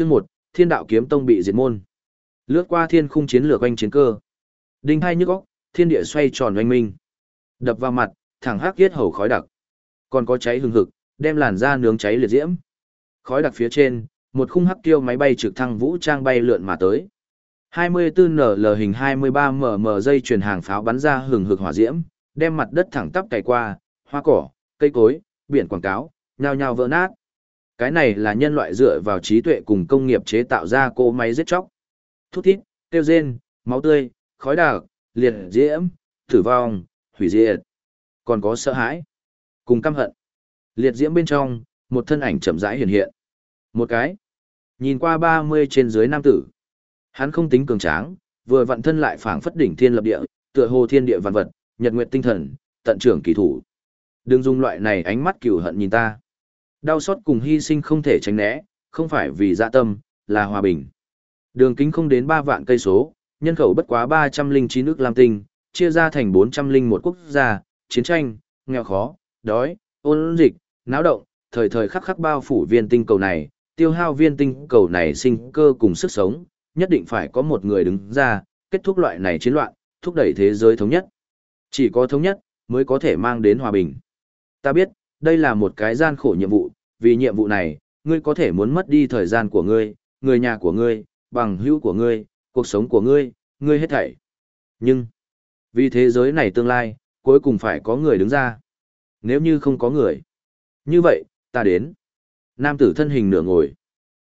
Chương một, Thiên đạo kiếm tông bị diệt môn. Lướt qua thiên khung chiến lược quanh chiến cơ. Đinh hai nhức óc, thiên địa xoay tròn oanh minh. Đập vào mặt, thẳng hắc yết hầu khói đặc. Còn có cháy hừng hực, đem làn da nướng cháy liệt diễm. Khói đặc phía trên, một khung hắc tiêu máy bay trực thăng vũ trang bay lượn mà tới. 24NL hình 23mm dây truyền hàng pháo bắn ra hừng hực hỏa diễm, đem mặt đất thẳng tắp cày qua, hoa cỏ, cây cối, biển quảng cáo, nhao nhao vỡ nát. Cái này là nhân loại dựa vào trí tuệ cùng công nghiệp chế tạo ra cỗ máy giết chóc. Thút thít, tiêu rên, máu tươi, khói đặc, liệt diễm, tử vong, hủy diệt. Còn có sợ hãi, cùng căm hận. Liệt diễm bên trong, một thân ảnh chậm rãi hiện hiện. Một cái. Nhìn qua 30 trên dưới nam tử. Hắn không tính cường tráng, vừa vận thân lại phảng phất đỉnh thiên lập địa, tựa hồ thiên địa vạn vật, nhật nguyệt tinh thần, tận trưởng kỳ thủ. Đừng dùng loại này ánh mắt cừu hận nhìn ta. Đau xót cùng hy sinh không thể tránh né, không phải vì dạ tâm, là hòa bình. Đường kính không đến 3 vạn cây số, nhân khẩu bất quá 309 nước Lam Tinh, chia ra thành 401 quốc gia, chiến tranh, nghèo khó, đói, ôn dịch, náo động, thời thời khắc khắc bao phủ viên tinh cầu này, tiêu hao viên tinh cầu này sinh cơ cùng sức sống, nhất định phải có một người đứng ra, kết thúc loại này chiến loạn, thúc đẩy thế giới thống nhất. Chỉ có thống nhất, mới có thể mang đến hòa bình. Ta biết, đây là một cái gian khổ nhiệm vụ, vì nhiệm vụ này, ngươi có thể muốn mất đi thời gian của ngươi, người nhà của ngươi, bằng hữu của ngươi, cuộc sống của ngươi, ngươi hết thảy. Nhưng, vì thế giới này tương lai, cuối cùng phải có người đứng ra. Nếu như không có người, như vậy, ta đến. Nam tử thân hình nửa ngồi.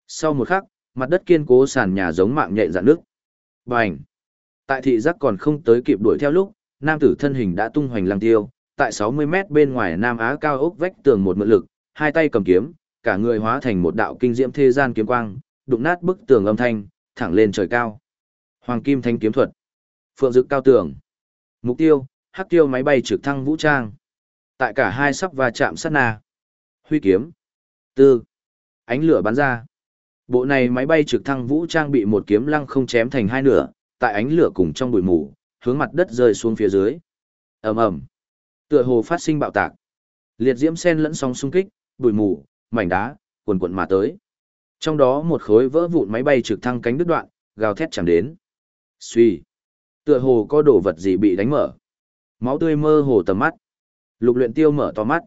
Sau một khắc, mặt đất kiên cố sàn nhà giống mạng nhện dạn nước. Bành! Tại thị giác còn không tới kịp đuổi theo lúc, nam tử thân hình đã tung hoành lăng tiêu, tại 60 mét bên ngoài Nam Á cao ốc vách tường một mượn lực, hai tay cầm kiếm, cả người hóa thành một đạo kinh diễm thế gian kiếm quang, đụng nát bức tường âm thanh, thẳng lên trời cao. Hoàng kim thanh kiếm thuật. Phượng dực cao tường. Mục tiêu, hắc tiêu máy bay trực thăng vũ trang. Tại cả hai sắp va chạm sát na. Huy kiếm. Tư. Ánh lửa bắn ra. Bộ này máy bay trực thăng vũ trang bị một kiếm lăng không chém thành hai nửa, tại ánh lửa cùng trong bụi mù, hướng mặt đất rơi xuống phía dưới. Ầm ầm. Tựa hồ phát sinh bạo tạc. Liệt diễm sen lẫn sóng xung kích, bụi mù, mảnh đá, cuồn cuộn mà tới. Trong đó một khối vỡ vụn máy bay trực thăng cánh đứt đoạn, gào thét chẳng đến. Suy. Tựa hồ có đồ vật gì bị đánh mở. Máu tươi mơ hồ tầm mắt. Lục luyện tiêu mở to mắt.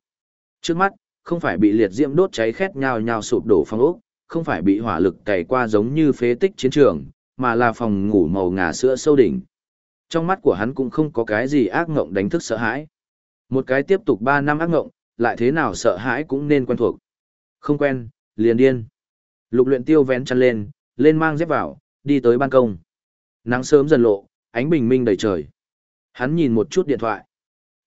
Trước mắt, không phải bị liệt diễm đốt cháy khét nhào nhào sụp đổ phong ốc, không phải bị hỏa lực cày qua giống như phế tích chiến trường, mà là phòng ngủ màu ngà sữa sâu đỉnh. Trong mắt của hắn cũng không có cái gì ác ngộng đánh thức sợ hãi. Một cái tiếp tục 3 năm ác ngộng, lại thế nào sợ hãi cũng nên quen thuộc. Không quen, liền điên. Lục luyện tiêu vén chăn lên, lên mang dép vào, đi tới ban công. Nắng sớm dần lộ, ánh bình minh đầy trời. Hắn nhìn một chút điện thoại.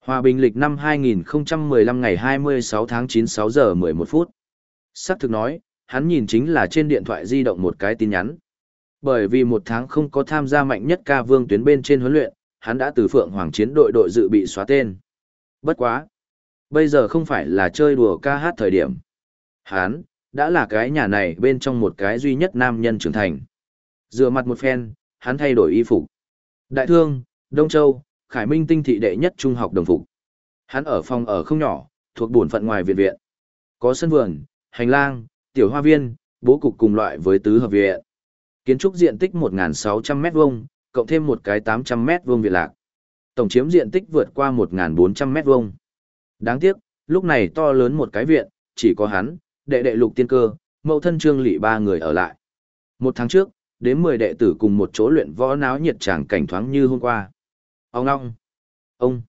Hòa bình lịch năm 2015 ngày 26 tháng 9 6 giờ 11 phút. Sắc thực nói, hắn nhìn chính là trên điện thoại di động một cái tin nhắn. Bởi vì một tháng không có tham gia mạnh nhất ca vương tuyến bên trên huấn luyện, hắn đã từ Phượng Hoàng chiến đội đội dự bị xóa tên. Bất quá. Bây giờ không phải là chơi đùa ca hát thời điểm. Hắn, đã là cái nhà này bên trong một cái duy nhất nam nhân trưởng thành. Dựa mặt một phen, hắn thay đổi y phục. Đại thương, Đông Châu, Khải Minh tinh thị đệ nhất trung học đồng phục. Hắn ở phòng ở không nhỏ, thuộc bổn phận ngoài viện viện. Có sân vườn, hành lang, tiểu hoa viên, bố cục cùng loại với tứ hợp viện. Kiến trúc diện tích 1.600 m2, cộng thêm một cái 800 m2 viện lạc. Tổng chiếm diện tích vượt qua 1.400 m2. Đáng tiếc, lúc này to lớn một cái viện, chỉ có hắn, đệ đệ lục tiên cơ, mẫu thân trương lỵ ba người ở lại. Một tháng trước, đến 10 đệ tử cùng một chỗ luyện võ náo nhiệt tràng cảnh thoáng như hôm qua. Ông ngong. Ông.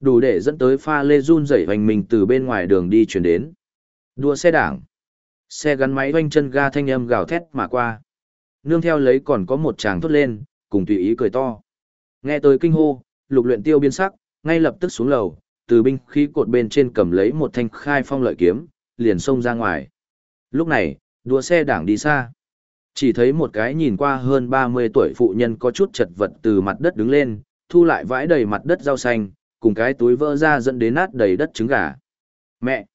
Đủ để dẫn tới pha lê run rẩy hoành mình từ bên ngoài đường đi chuyển đến. Đua xe đảng. Xe gắn máy doanh chân ga thanh âm gào thét mà qua. Nương theo lấy còn có một chàng thốt lên, cùng tùy ý cười to. Nghe tới kinh hô, lục luyện tiêu biến sắc, ngay lập tức xuống lầu, từ binh khí cột bên trên cầm lấy một thanh khai phong lợi kiếm, liền xông ra ngoài. Lúc này, đua xe đảng đi xa. Chỉ thấy một cái nhìn qua hơn 30 tuổi phụ nhân có chút chật vật từ mặt đất đứng lên, thu lại vãi đầy mặt đất rau xanh, cùng cái túi vỡ ra dẫn đến nát đầy đất trứng gà. Mẹ!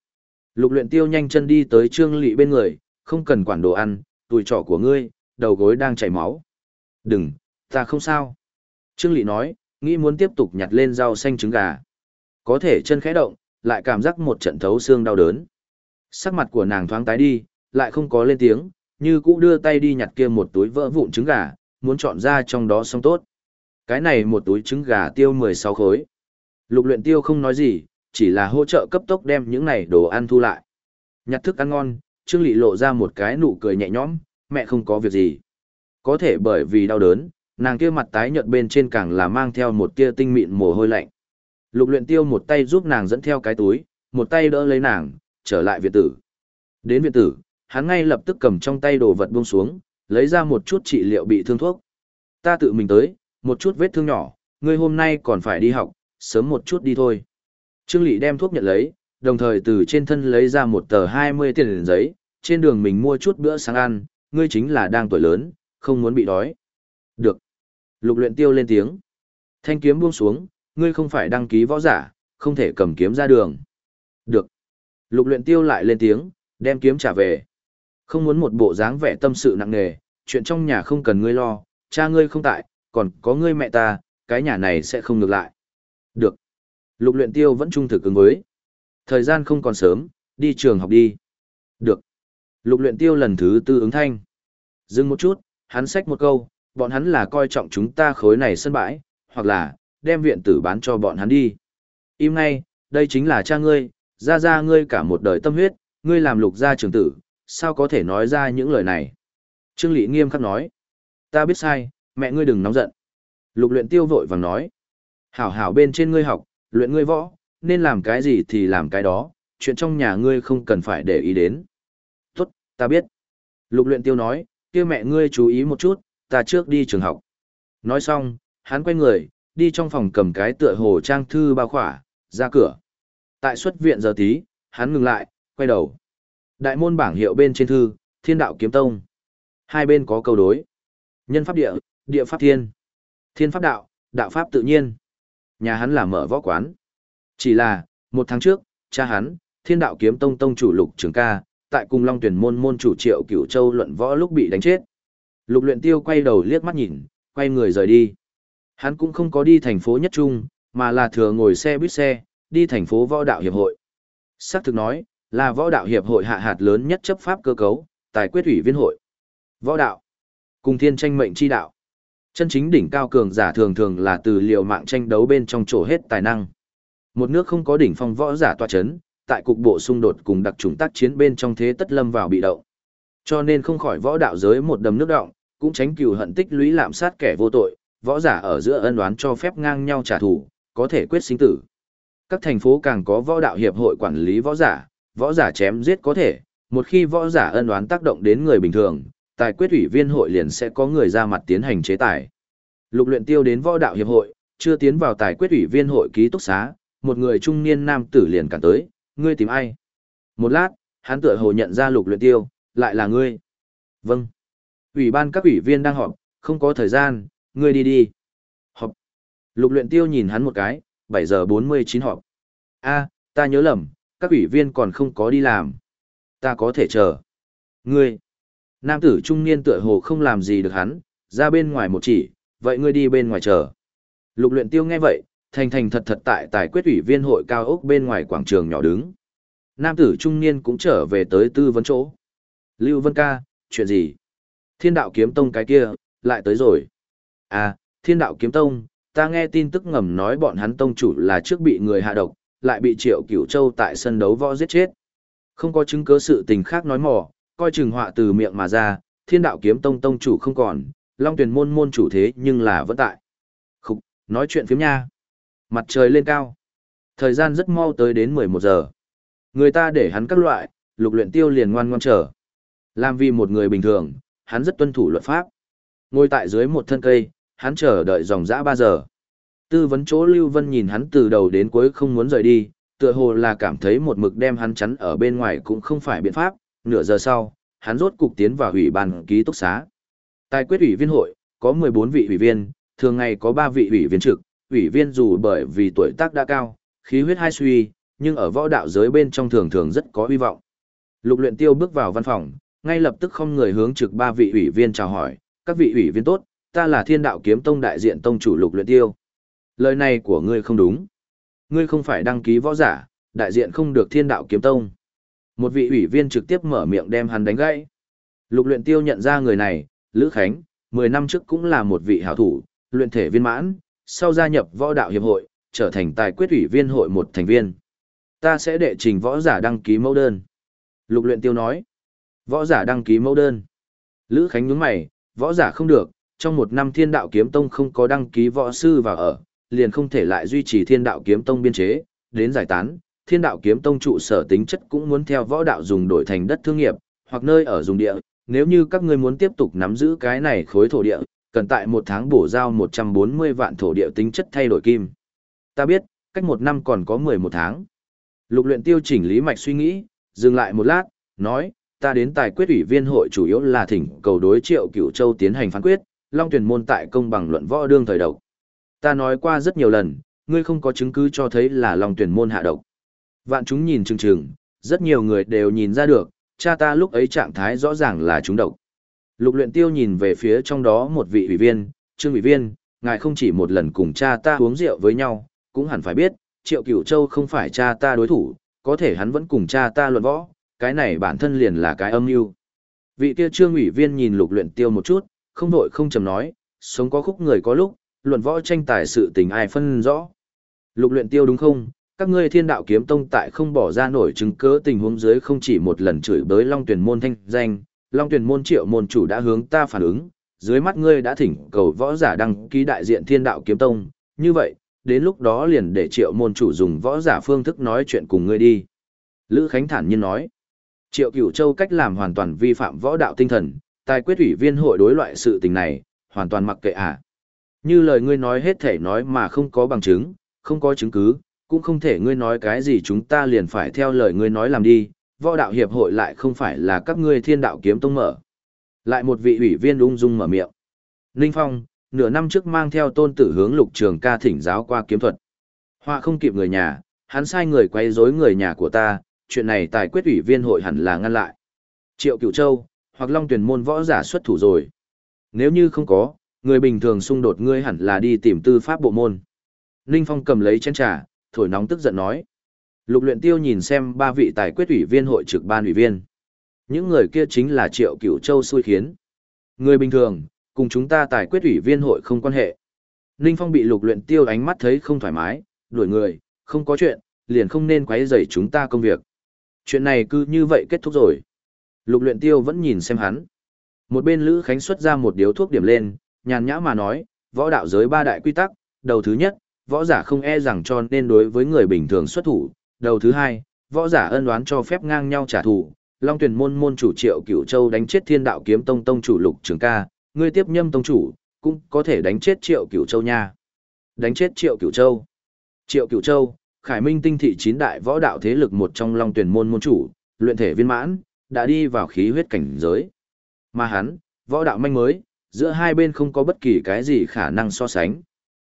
Lục luyện tiêu nhanh chân đi tới trương lị bên người, không cần quản đồ ăn, tuổi trọ của ngươi, đầu gối đang chảy máu. Đừng, ta không sao. Trương lị nói, nghĩ muốn tiếp tục nhặt lên rau xanh trứng gà. Có thể chân khẽ động, lại cảm giác một trận thấu xương đau đớn. Sắc mặt của nàng thoáng tái đi, lại không có lên tiếng, như cũ đưa tay đi nhặt kia một túi vỡ vụn trứng gà, muốn chọn ra trong đó xong tốt. Cái này một túi trứng gà tiêu 16 khối. Lục luyện tiêu không nói gì, chỉ là hỗ trợ cấp tốc đem những này đồ ăn thu lại. Nhặt thức ăn ngon, Trương Lị lộ ra một cái nụ cười nhẹ nhõm, mẹ không có việc gì. Có thể bởi vì đau đớn, nàng kia mặt tái nhợt bên trên càng là mang theo một tia tinh mịn mồ hôi lạnh. Lục luyện tiêu một tay giúp nàng dẫn theo cái túi, một tay đỡ lấy nàng, trở lại viện tử. Đến viện tử, hắn ngay lập tức cầm trong tay đồ vật buông xuống, lấy ra một chút trị liệu bị thương thuốc. Ta tự mình tới, một chút vết thương nhỏ, ngươi hôm nay còn phải đi học, sớm một chút đi thôi. Trương Lệ đem thuốc nhận lấy, đồng thời từ trên thân lấy ra một tờ 20 tiền giấy, trên đường mình mua chút bữa sáng ăn, ngươi chính là đang tuổi lớn, không muốn bị đói. Lục luyện tiêu lên tiếng. Thanh kiếm buông xuống, ngươi không phải đăng ký võ giả, không thể cầm kiếm ra đường. Được. Lục luyện tiêu lại lên tiếng, đem kiếm trả về. Không muốn một bộ dáng vẻ tâm sự nặng nề, chuyện trong nhà không cần ngươi lo, cha ngươi không tại, còn có ngươi mẹ ta, cái nhà này sẽ không ngược lại. Được. Lục luyện tiêu vẫn trung thực ứng với. Thời gian không còn sớm, đi trường học đi. Được. Lục luyện tiêu lần thứ tư ứng thanh. Dừng một chút, hắn xách một câu, bọn hắn là coi trọng chúng ta khối này sân bãi, hoặc là, đem viện tử bán cho bọn hắn đi. Im ngay, đây chính là cha ngươi, ra ra ngươi cả một đời tâm huyết, ngươi làm lục gia trưởng tử, sao có thể nói ra những lời này. Trương Lị nghiêm khắc nói, ta biết sai, mẹ ngươi đừng nóng giận. Lục luyện tiêu vội vàng nói, hảo hảo bên trên ngươi học, luyện ngươi võ, nên làm cái gì thì làm cái đó, chuyện trong nhà ngươi không cần phải để ý đến. Tốt, ta biết. Lục luyện tiêu nói, kia mẹ ngươi chú ý một chút, ta trước đi trường học. Nói xong, hắn quay người, đi trong phòng cầm cái tựa hồ trang thư bao khỏa, ra cửa. Tại xuất viện giờ tí, hắn ngừng lại, quay đầu. Đại môn bảng hiệu bên trên thư, thiên đạo kiếm tông. Hai bên có câu đối. Nhân pháp địa, địa pháp thiên. Thiên pháp đạo, đạo pháp tự nhiên. Nhà hắn là mở võ quán. Chỉ là, một tháng trước, cha hắn, thiên đạo kiếm tông tông chủ lục trường ca, tại cùng long tuyển môn môn chủ triệu cửu châu luận võ lúc bị đánh chết. Lục luyện tiêu quay đầu liếc mắt nhìn, quay người rời đi. Hắn cũng không có đi thành phố nhất trung, mà là thừa ngồi xe buýt xe, đi thành phố võ đạo hiệp hội. Sắc thực nói, là võ đạo hiệp hội hạ hạt lớn nhất chấp pháp cơ cấu, tài quyết ủy viên hội. Võ đạo, cùng thiên tranh mệnh chi đạo. Chân chính đỉnh cao cường giả thường thường là từ liều mạng tranh đấu bên trong chỗ hết tài năng. Một nước không có đỉnh phong võ giả tọa chấn, tại cục bộ xung đột cùng đặc trùng tác chiến bên trong thế tất lâm vào bị động. Cho nên không khỏi võ đạo giới một đầm nước động, cũng tránh cừu hận tích lũy lạm sát kẻ vô tội, võ giả ở giữa ân đoán cho phép ngang nhau trả thù, có thể quyết sinh tử. Các thành phố càng có võ đạo hiệp hội quản lý võ giả, võ giả chém giết có thể, một khi võ giả ân đoán tác động đến người bình thường, tài quyết ủy viên hội liền sẽ có người ra mặt tiến hành chế tài. Lục luyện tiêu đến võ đạo hiệp hội, chưa tiến vào tài quyết ủy viên hội ký túc xá, một người trung niên nam tử liền cản tới, ngươi tìm ai? Một lát, hắn tựa hồ nhận ra lục luyện tiêu, lại là ngươi. Vâng. Ủy ban các ủy viên đang họp, không có thời gian, ngươi đi đi. Họp. Lục luyện tiêu nhìn hắn một cái, 7 giờ 49 họp. A, ta nhớ lầm, các ủy viên còn không có đi làm. Ta có thể chờ. Ngươi. Nam tử trung niên tựa hồ không làm gì được hắn, ra bên ngoài một chỉ, vậy ngươi đi bên ngoài chờ. Lục luyện tiêu nghe vậy, thành thành thật thật tại tài quyết ủy viên hội cao ốc bên ngoài quảng trường nhỏ đứng. Nam tử trung niên cũng trở về tới tư vấn chỗ. Lưu Vân ca, chuyện gì? Thiên đạo kiếm tông cái kia, lại tới rồi. À, thiên đạo kiếm tông, ta nghe tin tức ngầm nói bọn hắn tông chủ là trước bị người hạ độc, lại bị triệu cửu châu tại sân đấu võ giết chết. Không có chứng cứ sự tình khác nói mò, coi chừng họa từ miệng mà ra, thiên đạo kiếm tông tông chủ không còn, long tuyển môn môn chủ thế nhưng là vẫn tại. Khúc, nói chuyện phiếm nha. Mặt trời lên cao. Thời gian rất mau tới đến 11 giờ. Người ta để hắn các loại, lục luyện tiêu liền ngoan ngoan chờ. Làm vì một người bình thường, hắn rất tuân thủ luật pháp. Ngồi tại dưới một thân cây, hắn chờ đợi dòng dã 3 giờ. Tư vấn chỗ Lưu Vân nhìn hắn từ đầu đến cuối không muốn rời đi, tựa hồ là cảm thấy một mực đem hắn chắn ở bên ngoài cũng không phải biện pháp. Nửa giờ sau, hắn rốt cục tiến vào ủy ban ký túc xá. Tài quyết ủy viên hội, có 14 vị ủy viên, thường ngày có 3 vị ủy viên trực, ủy viên dù bởi vì tuổi tác đã cao, khí huyết hai suy, nhưng ở võ đạo giới bên trong thường thường rất có hy vọng. Lục luyện tiêu bước vào văn phòng, ngay lập tức không người hướng trực ba vị ủy viên chào hỏi, các vị ủy viên tốt, ta là thiên đạo kiếm tông đại diện tông chủ lục luyện tiêu. Lời này của ngươi không đúng. Ngươi không phải đăng ký võ giả, đại diện không được thiên đạo kiếm tông. Một vị ủy viên trực tiếp mở miệng đem hắn đánh gãy. Lục luyện tiêu nhận ra người này, Lữ Khánh, 10 năm trước cũng là một vị hảo thủ, luyện thể viên mãn, sau gia nhập võ đạo hiệp hội, trở thành tài quyết ủy viên hội một thành viên. Ta sẽ đệ trình võ giả đăng ký mẫu đơn. Lục luyện tiêu nói. Võ giả đăng ký mẫu đơn. Lữ Khánh nhướng mày, võ giả không được, trong một năm thiên đạo kiếm tông không có đăng ký võ sư vào ở, liền không thể lại duy trì thiên đạo kiếm tông biên chế, đến giải tán, thiên đạo kiếm tông trụ sở tính chất cũng muốn theo võ đạo dùng đổi thành đất thương nghiệp, hoặc nơi ở dùng địa, nếu như các ngươi muốn tiếp tục nắm giữ cái này khối thổ địa, cần tại một tháng bổ giao 140 vạn thổ địa tính chất thay đổi kim. Ta biết, cách một năm còn có 11 tháng. Lục luyện tiêu chỉnh lý mạch suy nghĩ, dừng lại một lát, nói, ta đến tài quyết ủy viên hội chủ yếu là thỉnh cầu đối triệu cửu châu tiến hành phán quyết, long tuyển môn tại công bằng luận võ đương thời độc. Ta nói qua rất nhiều lần, ngươi không có chứng cứ cho thấy là long tuyển môn hạ độc. Vạn chúng nhìn chừng chừng, rất nhiều người đều nhìn ra được, cha ta lúc ấy trạng thái rõ ràng là chúng độc. Lục luyện tiêu nhìn về phía trong đó một vị ủy viên, trương ủy viên, ngài không chỉ một lần cùng cha ta uống rượu với nhau, cũng hẳn phải biết, triệu cửu châu không phải cha ta đối thủ, có thể hắn vẫn cùng cha ta luận võ, cái này bản thân liền là cái âm mưu. Vị kia trương ủy viên nhìn lục luyện tiêu một chút, không vội không chầm nói, sống có khúc người có lúc, luận võ tranh tài sự tình ai phân rõ. Lục luyện tiêu đúng không? Các ngươi thiên đạo kiếm tông tại không bỏ ra nổi chứng cứ tình huống dưới không chỉ một lần chửi bới long tuyển môn thanh danh, long tuyển môn triệu môn chủ đã hướng ta phản ứng, dưới mắt ngươi đã thỉnh cầu võ giả đăng ký đại diện thiên đạo kiếm tông, như vậy, đến lúc đó liền để triệu môn chủ dùng võ giả phương thức nói chuyện cùng ngươi đi. Lữ Khánh thản nhiên nói, triệu cửu châu cách làm hoàn toàn vi phạm võ đạo tinh thần, tài quyết ủy viên hội đối loại sự tình này, hoàn toàn mặc kệ à. Như lời ngươi nói hết thể nói mà không có bằng chứng, không có chứng cứ, cũng không thể ngươi nói cái gì chúng ta liền phải theo lời ngươi nói làm đi, võ đạo hiệp hội lại không phải là các ngươi thiên đạo kiếm tông mở. Lại một vị ủy viên ung dung mở miệng. Ninh Phong, nửa năm trước mang theo tôn tử hướng lục trường ca thỉnh giáo qua kiếm thuật. Họa không kịp người nhà, hắn sai người quay rối người nhà của ta, chuyện này tài quyết ủy viên hội hẳn là ngăn lại. Triệu Cửu Châu, hoặc Long Tuyển môn võ giả xuất thủ rồi. Nếu như không có, người bình thường xung đột ngươi hẳn là đi tìm tư pháp bộ môn. Ninh Phong cầm lấy chén trà, thổi nóng tức giận nói. Lục luyện tiêu nhìn xem ba vị tài quyết ủy viên hội trực ban ủy viên. Những người kia chính là Triệu Cửu Châu xui khiến. Người bình thường, cùng chúng ta tài quyết ủy viên hội không quan hệ. Ninh Phong bị lục luyện tiêu ánh mắt thấy không thoải mái, đuổi người, không có chuyện, liền không nên quấy rầy chúng ta công việc. Chuyện này cứ như vậy kết thúc rồi. Lục luyện tiêu vẫn nhìn xem hắn. Một bên Lữ Khánh xuất ra một điếu thuốc điểm lên, nhàn nhã mà nói, võ đạo giới ba đại quy tắc, đầu thứ nhất, võ giả không e rằng cho nên đối với người bình thường xuất thủ, đầu thứ hai, võ giả ân đoán cho phép ngang nhau trả thù. Long tuyển môn môn chủ triệu cửu châu đánh chết thiên đạo kiếm tông tông chủ lục trường ca, ngươi tiếp nhâm tông chủ, cũng có thể đánh chết triệu cửu châu nha. Đánh chết triệu cửu châu. Triệu cửu châu, khải minh tinh thị chín đại võ đạo thế lực một trong long tuyển môn môn chủ, luyện thể viên mãn, đã đi vào khí huyết cảnh giới. Mà hắn, võ đạo manh mới, giữa hai bên không có bất kỳ cái gì khả năng so sánh.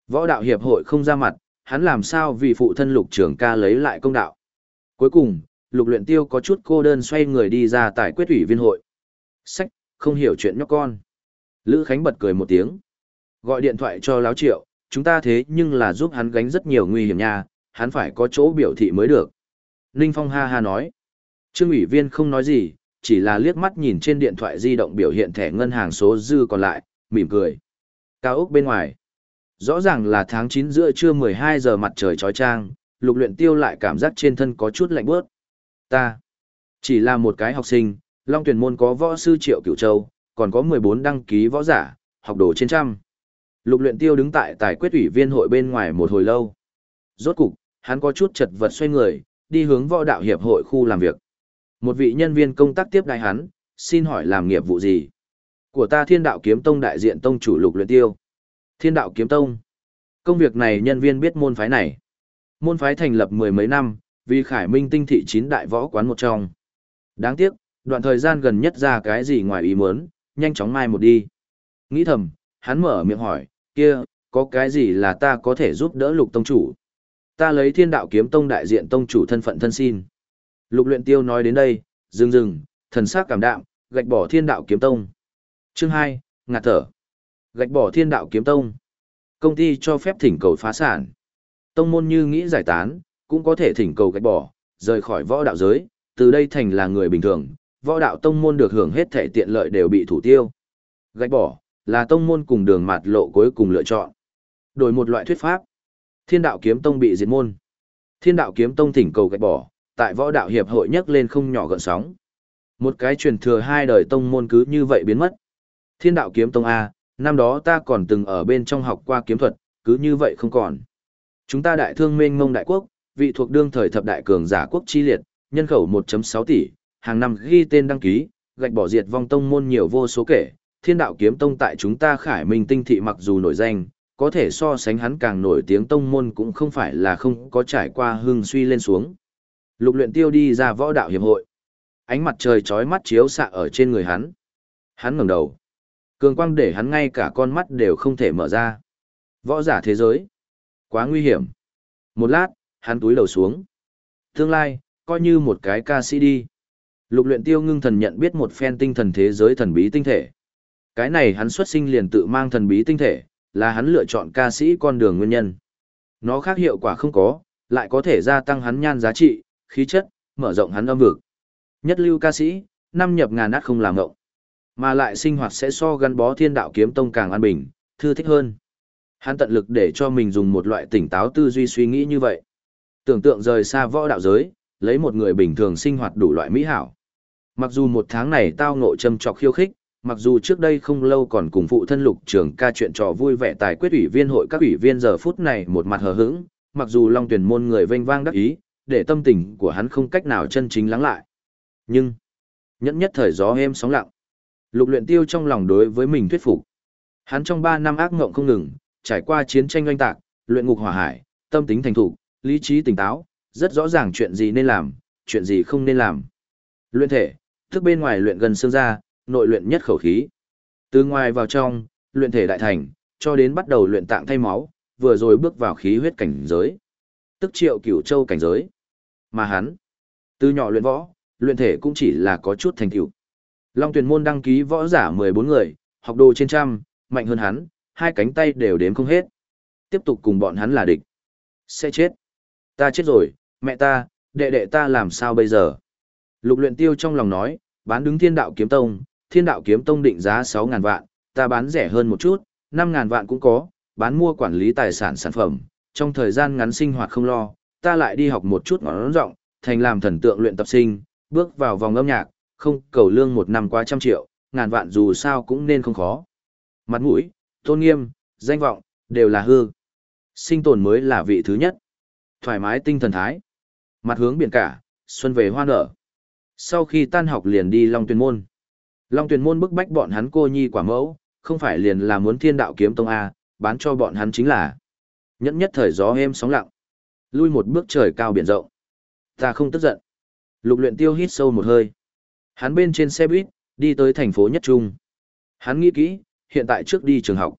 Võ đạo hiệp hội không ra mặt, hắn làm sao vì phụ thân lục trưởng ca lấy lại công đạo. Cuối cùng, lục luyện tiêu có chút cô đơn xoay người đi ra tại quyết ủy viên hội. Sách, không hiểu chuyện nhóc con. Lữ Khánh bật cười một tiếng. Gọi điện thoại cho Láo Triệu, chúng ta thế nhưng là giúp hắn gánh rất nhiều nguy hiểm nha, hắn phải có chỗ biểu thị mới được. Ninh Phong ha ha nói. Trương ủy viên không nói gì, chỉ là liếc mắt nhìn trên điện thoại di động biểu hiện thẻ ngân hàng số dư còn lại, mỉm cười. Cao ốc bên ngoài. Rõ ràng là tháng 9 giữa trưa 12 giờ mặt trời chói trang. lục luyện tiêu lại cảm giác trên thân có chút lạnh bớt. Ta, chỉ là một cái học sinh, Long tuyển môn có võ sư triệu cửu châu, còn có 14 đăng ký võ giả, học đồ trên trăm. Lục luyện tiêu đứng tại tài quyết ủy viên hội bên ngoài một hồi lâu. Rốt cục, hắn có chút chật vật xoay người, đi hướng võ đạo hiệp hội khu làm việc. Một vị nhân viên công tác tiếp đại hắn, xin hỏi làm nghiệp vụ gì? Của ta thiên đạo kiếm tông đại diện tông chủ lục luyện tiêu. Thiên đạo kiếm tông. Công việc này nhân viên biết môn phái này. Môn phái thành lập mười mấy năm, vì khải minh tinh thị chín đại võ quán một trong. Đáng tiếc, đoạn thời gian gần nhất ra cái gì ngoài ý muốn, nhanh chóng mai một đi. Nghĩ thầm, hắn mở miệng hỏi, kia, có cái gì là ta có thể giúp đỡ lục tông chủ? Ta lấy thiên đạo kiếm tông đại diện tông chủ thân phận thân xin. Lục luyện tiêu nói đến đây, dừng dừng, thần sắc cảm đạm, gạch bỏ thiên đạo kiếm tông. Chương 2, ngạt thở. Gạch bỏ thiên đạo kiếm tông. Công ty cho phép thỉnh cầu phá sản. Tông môn như nghĩ giải tán, cũng có thể thỉnh cầu gạch bỏ, rời khỏi võ đạo giới, từ đây thành là người bình thường, võ đạo tông môn được hưởng hết thể tiện lợi đều bị thủ tiêu. Gạch bỏ, là tông môn cùng đường mạt lộ cuối cùng lựa chọn. Đổi một loại thuyết pháp. Thiên đạo kiếm tông bị diệt môn. Thiên đạo kiếm tông thỉnh cầu gạch bỏ, tại võ đạo hiệp hội nhấc lên không nhỏ gợn sóng. Một cái truyền thừa hai đời tông môn cứ như vậy biến mất. Thiên đạo kiếm tông A, năm đó ta còn từng ở bên trong học qua kiếm thuật, cứ như vậy không còn. Chúng ta đại thương mênh mông đại quốc, vị thuộc đương thời thập đại cường giả quốc chi liệt, nhân khẩu 1.6 tỷ, hàng năm ghi tên đăng ký, gạch bỏ diệt vong tông môn nhiều vô số kể. Thiên đạo kiếm tông tại chúng ta khải minh tinh thị mặc dù nổi danh, có thể so sánh hắn càng nổi tiếng tông môn cũng không phải là không có trải qua hưng suy lên xuống. Lục luyện tiêu đi ra võ đạo hiệp hội. Ánh mặt trời chói mắt chiếu xạ ở trên người hắn. Hắn ngẩng đầu. Cường quang để hắn ngay cả con mắt đều không thể mở ra. Võ giả thế giới. Quá nguy hiểm. Một lát, hắn túi đầu xuống. Tương lai, coi như một cái ca sĩ đi. Lục luyện tiêu ngưng thần nhận biết một phen tinh thần thế giới thần bí tinh thể. Cái này hắn xuất sinh liền tự mang thần bí tinh thể, là hắn lựa chọn ca sĩ con đường nguyên nhân. Nó khác hiệu quả không có, lại có thể gia tăng hắn nhan giá trị, khí chất, mở rộng hắn âm vực. Nhất lưu ca sĩ, năm nhập ngàn nát không làm ngộng. Mà lại sinh hoạt sẽ so gắn bó thiên đạo kiếm tông càng an bình, thư thích hơn. Hắn tận lực để cho mình dùng một loại tỉnh táo tư duy suy nghĩ như vậy. Tưởng tượng rời xa võ đạo giới, lấy một người bình thường sinh hoạt đủ loại mỹ hảo. Mặc dù một tháng này tao ngộ châm trọc khiêu khích, mặc dù trước đây không lâu còn cùng phụ thân lục trường ca chuyện trò vui vẻ tài quyết ủy viên hội các ủy viên giờ phút này một mặt hờ hững, mặc dù long tuyển môn người vênh vang đắc ý, để tâm tình của hắn không cách nào chân chính lắng lại. Nhưng, nhẫn nhất thời gió êm sóng lặng. Lục luyện tiêu trong lòng đối với mình thuyết phục. Hắn trong 3 năm ác ngộng không ngừng, trải qua chiến tranh oanh tạc, luyện ngục hỏa hải, tâm tính thành thục lý trí tỉnh táo, rất rõ ràng chuyện gì nên làm, chuyện gì không nên làm. Luyện thể, thức bên ngoài luyện gần xương ra, nội luyện nhất khẩu khí. Từ ngoài vào trong, luyện thể đại thành, cho đến bắt đầu luyện tạng thay máu, vừa rồi bước vào khí huyết cảnh giới. Tức triệu cửu châu cảnh giới. Mà hắn, từ nhỏ luyện võ, luyện thể cũng chỉ là có chút thành tựu. Long tuyển môn đăng ký võ giả 14 người, học đồ trên trăm, mạnh hơn hắn, hai cánh tay đều đếm không hết. Tiếp tục cùng bọn hắn là địch. Sẽ chết. Ta chết rồi, mẹ ta, đệ đệ ta làm sao bây giờ? Lục luyện tiêu trong lòng nói, bán đứng thiên đạo kiếm tông, thiên đạo kiếm tông định giá 6.000 vạn, ta bán rẻ hơn một chút, 5.000 vạn cũng có, bán mua quản lý tài sản sản phẩm, trong thời gian ngắn sinh hoạt không lo, ta lại đi học một chút ngón rộng, thành làm thần tượng luyện tập sinh, bước vào vòng âm nhạc, không cầu lương một năm qua trăm triệu, ngàn vạn dù sao cũng nên không khó. Mặt mũi, tôn nghiêm, danh vọng, đều là hư. Sinh tồn mới là vị thứ nhất. Thoải mái tinh thần thái. Mặt hướng biển cả, xuân về hoa nở. Sau khi tan học liền đi Long tuyên Môn. Long Tuyền Môn bức bách bọn hắn cô nhi quả mẫu, không phải liền là muốn thiên đạo kiếm tông A, bán cho bọn hắn chính là. Nhẫn nhất thời gió êm sóng lặng. Lui một bước trời cao biển rộng. Ta không tức giận. Lục luyện tiêu hít sâu một hơi. Hắn bên trên xe buýt, đi tới thành phố Nhất Trung. Hắn nghĩ kỹ, hiện tại trước đi trường học.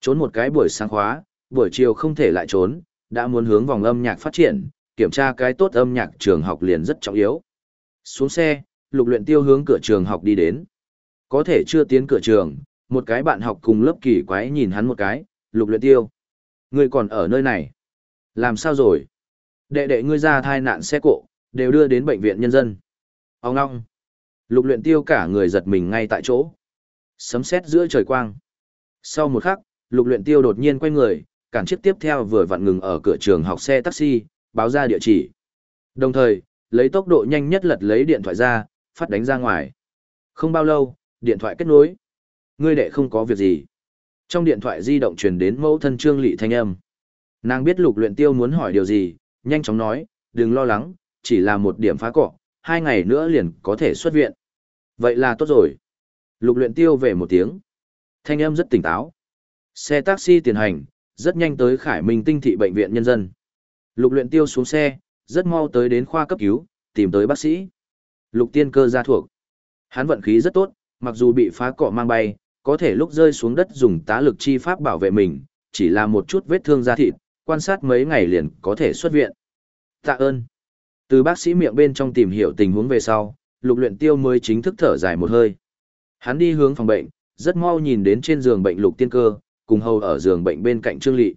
Trốn một cái buổi sáng khóa, buổi chiều không thể lại trốn, đã muốn hướng vòng âm nhạc phát triển, kiểm tra cái tốt âm nhạc trường học liền rất trọng yếu. Xuống xe, lục luyện tiêu hướng cửa trường học đi đến. Có thể chưa tiến cửa trường, một cái bạn học cùng lớp kỳ quái nhìn hắn một cái, lục luyện tiêu. Ngươi còn ở nơi này. Làm sao rồi? Đệ đệ ngươi ra thai nạn xe cộ, đều đưa đến bệnh viện nhân dân. Ông ngong. Lục luyện tiêu cả người giật mình ngay tại chỗ. Sấm sét giữa trời quang. Sau một khắc, lục luyện tiêu đột nhiên quay người, cản chiếc tiếp theo vừa vặn ngừng ở cửa trường học xe taxi, báo ra địa chỉ. Đồng thời, lấy tốc độ nhanh nhất lật lấy điện thoại ra, phát đánh ra ngoài. Không bao lâu, điện thoại kết nối. Ngươi đệ không có việc gì. Trong điện thoại di động truyền đến mẫu thân Trương Lệ thanh âm. Nàng biết lục luyện tiêu muốn hỏi điều gì, nhanh chóng nói, đừng lo lắng, chỉ là một điểm phá cọ, hai ngày nữa liền có thể xuất viện. Vậy là tốt rồi. Lục luyện tiêu về một tiếng. Thanh âm rất tỉnh táo. Xe taxi tiền hành, rất nhanh tới Khải Minh Tinh thị bệnh viện nhân dân. Lục luyện tiêu xuống xe, rất mau tới đến khoa cấp cứu, tìm tới bác sĩ. Lục tiên cơ ra thuộc. Hắn vận khí rất tốt, mặc dù bị phá cọ mang bay, có thể lúc rơi xuống đất dùng tá lực chi pháp bảo vệ mình, chỉ là một chút vết thương da thịt, quan sát mấy ngày liền có thể xuất viện. Tạ ơn. Từ bác sĩ miệng bên trong tìm hiểu tình huống về sau, lục luyện tiêu mới chính thức thở dài một hơi. Hắn đi hướng phòng bệnh, rất mau nhìn đến trên giường bệnh lục tiên cơ, cùng hầu ở giường bệnh bên cạnh Trương Lị.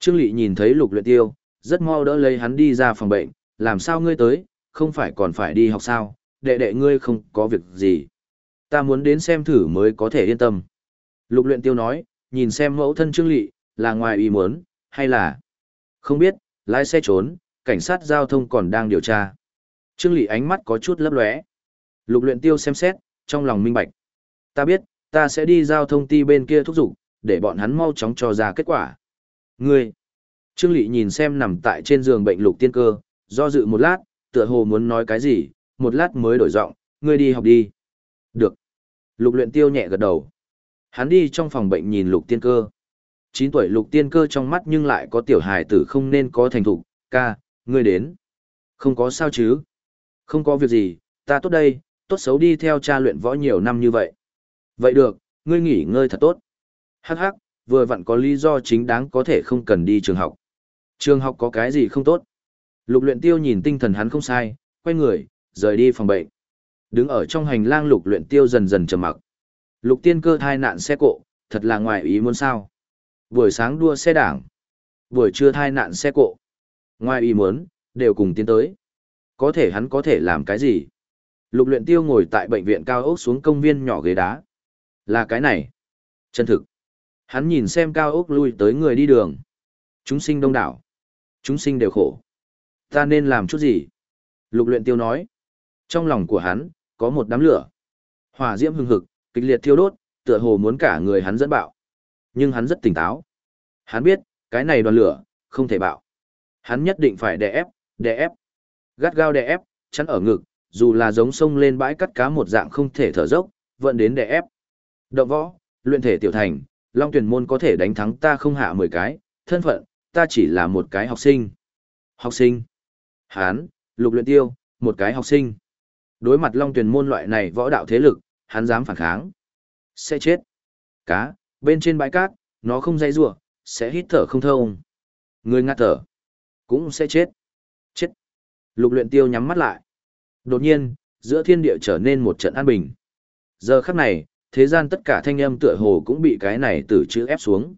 Trương Lị nhìn thấy lục luyện tiêu, rất mau đỡ lấy hắn đi ra phòng bệnh, làm sao ngươi tới, không phải còn phải đi học sao, đệ đệ ngươi không có việc gì. Ta muốn đến xem thử mới có thể yên tâm. Lục luyện tiêu nói, nhìn xem mẫu thân Trương Lị, là ngoài ý muốn, hay là... Không biết, lái xe trốn, cảnh sát giao thông còn đang điều tra. Trương Lị ánh mắt có chút lấp lóe. Lục luyện tiêu xem xét, trong lòng minh bạch. Ta biết, ta sẽ đi giao thông ti bên kia thúc giục, để bọn hắn mau chóng cho ra kết quả. Ngươi! Trương Lị nhìn xem nằm tại trên giường bệnh lục tiên cơ, do dự một lát, tựa hồ muốn nói cái gì, một lát mới đổi giọng, ngươi đi học đi. Lục luyện tiêu nhẹ gật đầu. Hắn đi trong phòng bệnh nhìn lục tiên cơ. 9 tuổi lục tiên cơ trong mắt nhưng lại có tiểu hài tử không nên có thành thục, ca, ngươi đến. Không có sao chứ. Không có việc gì, ta tốt đây, tốt xấu đi theo cha luyện võ nhiều năm như vậy. Vậy được, ngươi nghỉ ngơi thật tốt. Hắc hắc, vừa vặn có lý do chính đáng có thể không cần đi trường học. Trường học có cái gì không tốt? Lục luyện tiêu nhìn tinh thần hắn không sai, quay người, rời đi phòng bệnh. Đứng ở trong hành lang lục luyện tiêu dần dần trầm mặc. Lục tiên cơ thai nạn xe cộ, thật là ngoài ý muốn sao. Buổi sáng đua xe đảng, buổi trưa thai nạn xe cộ. Ngoài ý muốn, đều cùng tiến tới. Có thể hắn có thể làm cái gì? Lục luyện tiêu ngồi tại bệnh viện cao ốc xuống công viên nhỏ ghế đá. Là cái này. Chân thực. Hắn nhìn xem cao ốc lui tới người đi đường. Chúng sinh đông đảo. Chúng sinh đều khổ. Ta nên làm chút gì? Lục luyện tiêu nói. Trong lòng của hắn, có một đám lửa. Hỏa diễm hừng hực, kịch liệt thiêu đốt, tựa hồ muốn cả người hắn dẫn bạo. Nhưng hắn rất tỉnh táo. Hắn biết, cái này đoàn lửa, không thể bạo. Hắn nhất định phải đè ép, đè ép. Gắt gao đè ép, chắn ở ngực, dù là giống sông lên bãi cắt cá một dạng không thể thở dốc, vẫn đến đè ép. Động võ, luyện thể tiểu thành, Long tuyển môn có thể đánh thắng ta không hạ 10 cái, thân phận, ta chỉ là một cái học sinh. Học sinh. Hán, lục luyện tiêu, một cái học sinh. Đối mặt Long tuyển môn loại này võ đạo thế lực, hắn dám phản kháng. Sẽ chết. Cá, bên trên bãi cát, nó không dây rủa sẽ hít thở không thông. Người ngạt thở, cũng sẽ chết. Chết. Lục luyện tiêu nhắm mắt lại. Đột nhiên, giữa thiên địa trở nên một trận an bình. Giờ khắc này, thế gian tất cả thanh âm tựa hồ cũng bị cái này từ chữ ép xuống.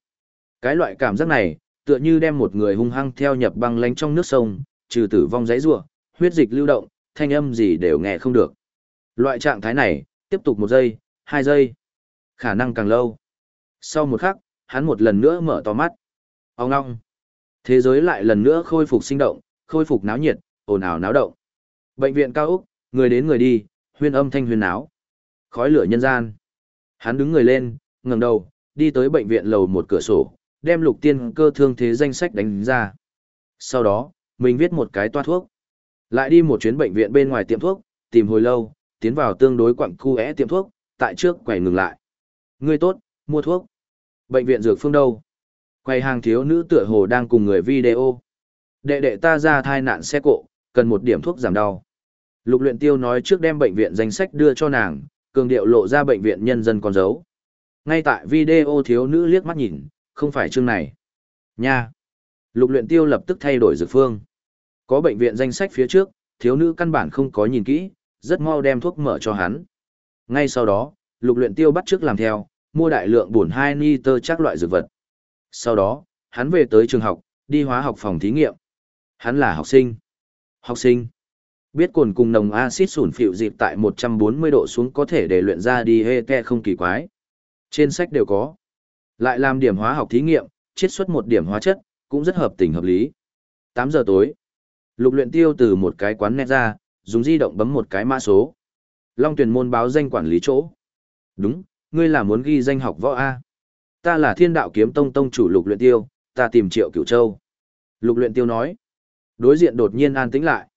Cái loại cảm giác này, tựa như đem một người hung hăng theo nhập băng lánh trong nước sông, trừ tử vong giấy rủa, huyết dịch lưu động, thanh âm gì đều nghe không được. Loại trạng thái này, tiếp tục một giây, hai giây, khả năng càng lâu. Sau một khắc, hắn một lần nữa mở to mắt. Ông ngong. Thế giới lại lần nữa khôi phục sinh động, khôi phục náo nhiệt, ồn ào náo động. Bệnh viện cao Úc, người đến người đi, huyên âm thanh huyên náo. Khói lửa nhân gian. Hắn đứng người lên, ngẩng đầu, đi tới bệnh viện lầu một cửa sổ, đem lục tiên cơ thương thế danh sách đánh ra. Sau đó, mình viết một cái toa thuốc. Lại đi một chuyến bệnh viện bên ngoài tiệm thuốc, tìm hồi lâu, tiến vào tương đối quặng khu é tiệm thuốc, tại trước quầy ngừng lại. Ngươi tốt, mua thuốc. Bệnh viện dược phương đâu? Quầy hàng thiếu nữ tựa hồ đang cùng người video. Đệ đệ ta ra thai nạn xe cộ, cần một điểm thuốc giảm đau. Lục luyện tiêu nói trước đem bệnh viện danh sách đưa cho nàng, cường điệu lộ ra bệnh viện nhân dân con dấu. Ngay tại video thiếu nữ liếc mắt nhìn, không phải chương này. Nha! Lục luyện tiêu lập tức thay đổi dược phương. Có bệnh viện danh sách phía trước, thiếu nữ căn bản không có nhìn kỹ, rất mau đem thuốc mở cho hắn. Ngay sau đó, lục luyện tiêu bắt trước làm theo, mua đại lượng bổn hai ni tơ chắc loại dược vật. Sau đó, hắn về tới trường học, đi hóa học phòng thí nghiệm. Hắn là học sinh. Học sinh. Biết cồn cùng nồng axit sủn phịu dịp tại 140 độ xuống có thể để luyện ra đi hê te không kỳ quái. Trên sách đều có. Lại làm điểm hóa học thí nghiệm, chiết xuất một điểm hóa chất, cũng rất hợp tình hợp lý. 8 giờ tối. Lục luyện tiêu từ một cái quán net ra, dùng di động bấm một cái mã số. Long tuyển môn báo danh quản lý chỗ. Đúng, ngươi là muốn ghi danh học võ A. Ta là thiên đạo kiếm tông tông chủ lục luyện tiêu, ta tìm triệu cửu châu. Lục luyện tiêu nói. Đối diện đột nhiên an tĩnh lại.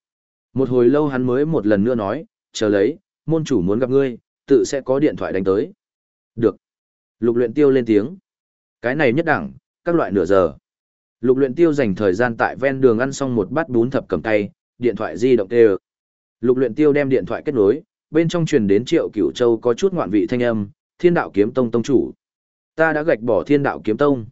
Một hồi lâu hắn mới một lần nữa nói, chờ lấy, môn chủ muốn gặp ngươi, tự sẽ có điện thoại đánh tới. Được. Lục luyện tiêu lên tiếng. Cái này nhất đẳng, các loại nửa giờ. Lục luyện tiêu dành thời gian tại ven đường ăn xong một bát bún thập cầm tay, điện thoại di động tê Lục luyện tiêu đem điện thoại kết nối, bên trong truyền đến triệu cửu châu có chút ngoạn vị thanh âm, thiên đạo kiếm tông tông chủ. Ta đã gạch bỏ thiên đạo kiếm tông.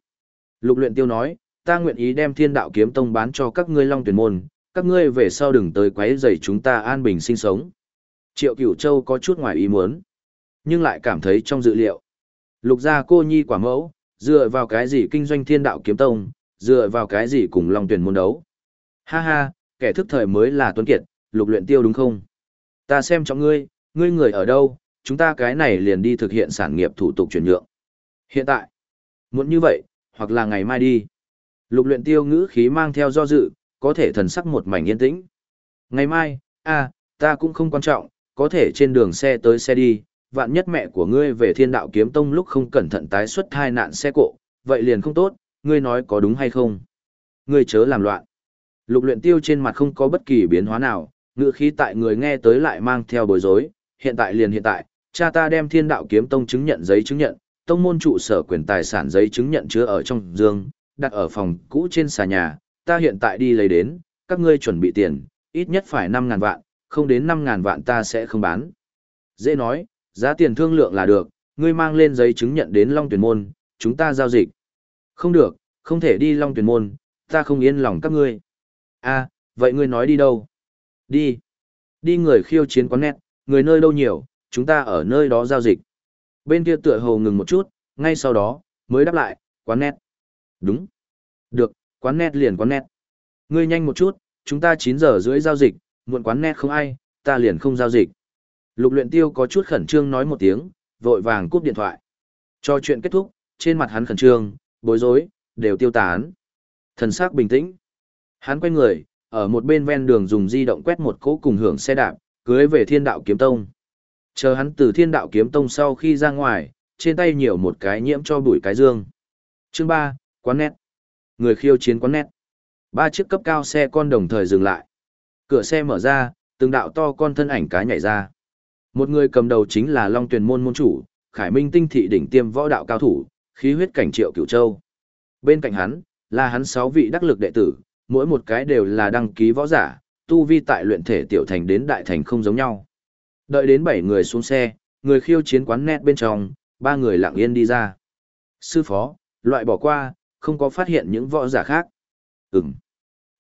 Lục luyện tiêu nói, ta nguyện ý đem thiên đạo kiếm tông bán cho các ngươi long tuyển môn, các ngươi về sau đừng tới quấy rầy chúng ta an bình sinh sống. Triệu cửu châu có chút ngoài ý muốn, nhưng lại cảm thấy trong dự liệu. Lục gia cô nhi quả mẫu, dựa vào cái gì kinh doanh thiên đạo kiếm tông, dựa vào cái gì cùng long tuyển môn đấu. Ha ha, kẻ thức thời mới là tuấn kiệt, lục luyện tiêu đúng không? Ta xem cho ngươi, ngươi người ở đâu, chúng ta cái này liền đi thực hiện sản nghiệp thủ tục chuyển nhượng. Hiện tại, muốn như vậy, hoặc là ngày mai đi. Lục luyện tiêu ngữ khí mang theo do dự, có thể thần sắc một mảnh yên tĩnh. Ngày mai, a, ta cũng không quan trọng, có thể trên đường xe tới xe đi, vạn nhất mẹ của ngươi về thiên đạo kiếm tông lúc không cẩn thận tái xuất thai nạn xe cộ, vậy liền không tốt, ngươi nói có đúng hay không? Ngươi chớ làm loạn. Lục luyện tiêu trên mặt không có bất kỳ biến hóa nào, ngựa khí tại người nghe tới lại mang theo bối rối, hiện tại liền hiện tại, cha ta đem thiên đạo kiếm tông chứng nhận giấy chứng nhận, tông môn trụ sở quyền tài sản giấy chứng nhận chứa ở trong dương, đặt ở phòng cũ trên xà nhà, ta hiện tại đi lấy đến, các ngươi chuẩn bị tiền, ít nhất phải 5.000 vạn, không đến 5.000 vạn ta sẽ không bán. Dễ nói, giá tiền thương lượng là được, ngươi mang lên giấy chứng nhận đến Long Tuyển Môn, chúng ta giao dịch. Không được, không thể đi Long Tuyển Môn, ta không yên lòng các ngươi. a vậy ngươi nói đi đâu? Đi. Đi người khiêu chiến quán nét, người nơi đâu nhiều, chúng ta ở nơi đó giao dịch. Bên kia tựa hồ ngừng một chút, ngay sau đó, mới đáp lại, quán nét. Đúng. Được, quán nét liền quán nét. Ngươi nhanh một chút, chúng ta 9 giờ rưỡi giao dịch, muộn quán nét không ai, ta liền không giao dịch. Lục luyện tiêu có chút khẩn trương nói một tiếng, vội vàng cúp điện thoại. Cho chuyện kết thúc, trên mặt hắn khẩn trương, bối rối, đều tiêu tán. Thần sắc bình tĩnh. Hắn quay người, ở một bên ven đường dùng di động quét một cỗ cùng hưởng xe đạp, cưới về thiên đạo kiếm tông. Chờ hắn từ thiên đạo kiếm tông sau khi ra ngoài, trên tay nhiều một cái nhiễm cho bụi cái dương. Chương 3, quán nét. Người khiêu chiến quán nét. Ba chiếc cấp cao xe con đồng thời dừng lại. Cửa xe mở ra, từng đạo to con thân ảnh cá nhảy ra. Một người cầm đầu chính là Long Tuyền môn môn chủ, Khải Minh tinh thị đỉnh tiêm võ đạo cao thủ, khí huyết cảnh Triệu Cửu Châu. Bên cạnh hắn, là hắn sáu vị đắc lực đệ tử, mỗi một cái đều là đăng ký võ giả, tu vi tại luyện thể tiểu thành đến đại thành không giống nhau. Đợi đến bảy người xuống xe, người khiêu chiến quán nét bên trong, ba người lặng yên đi ra. Sư phó, loại bỏ qua, không có phát hiện những võ giả khác. Ừm.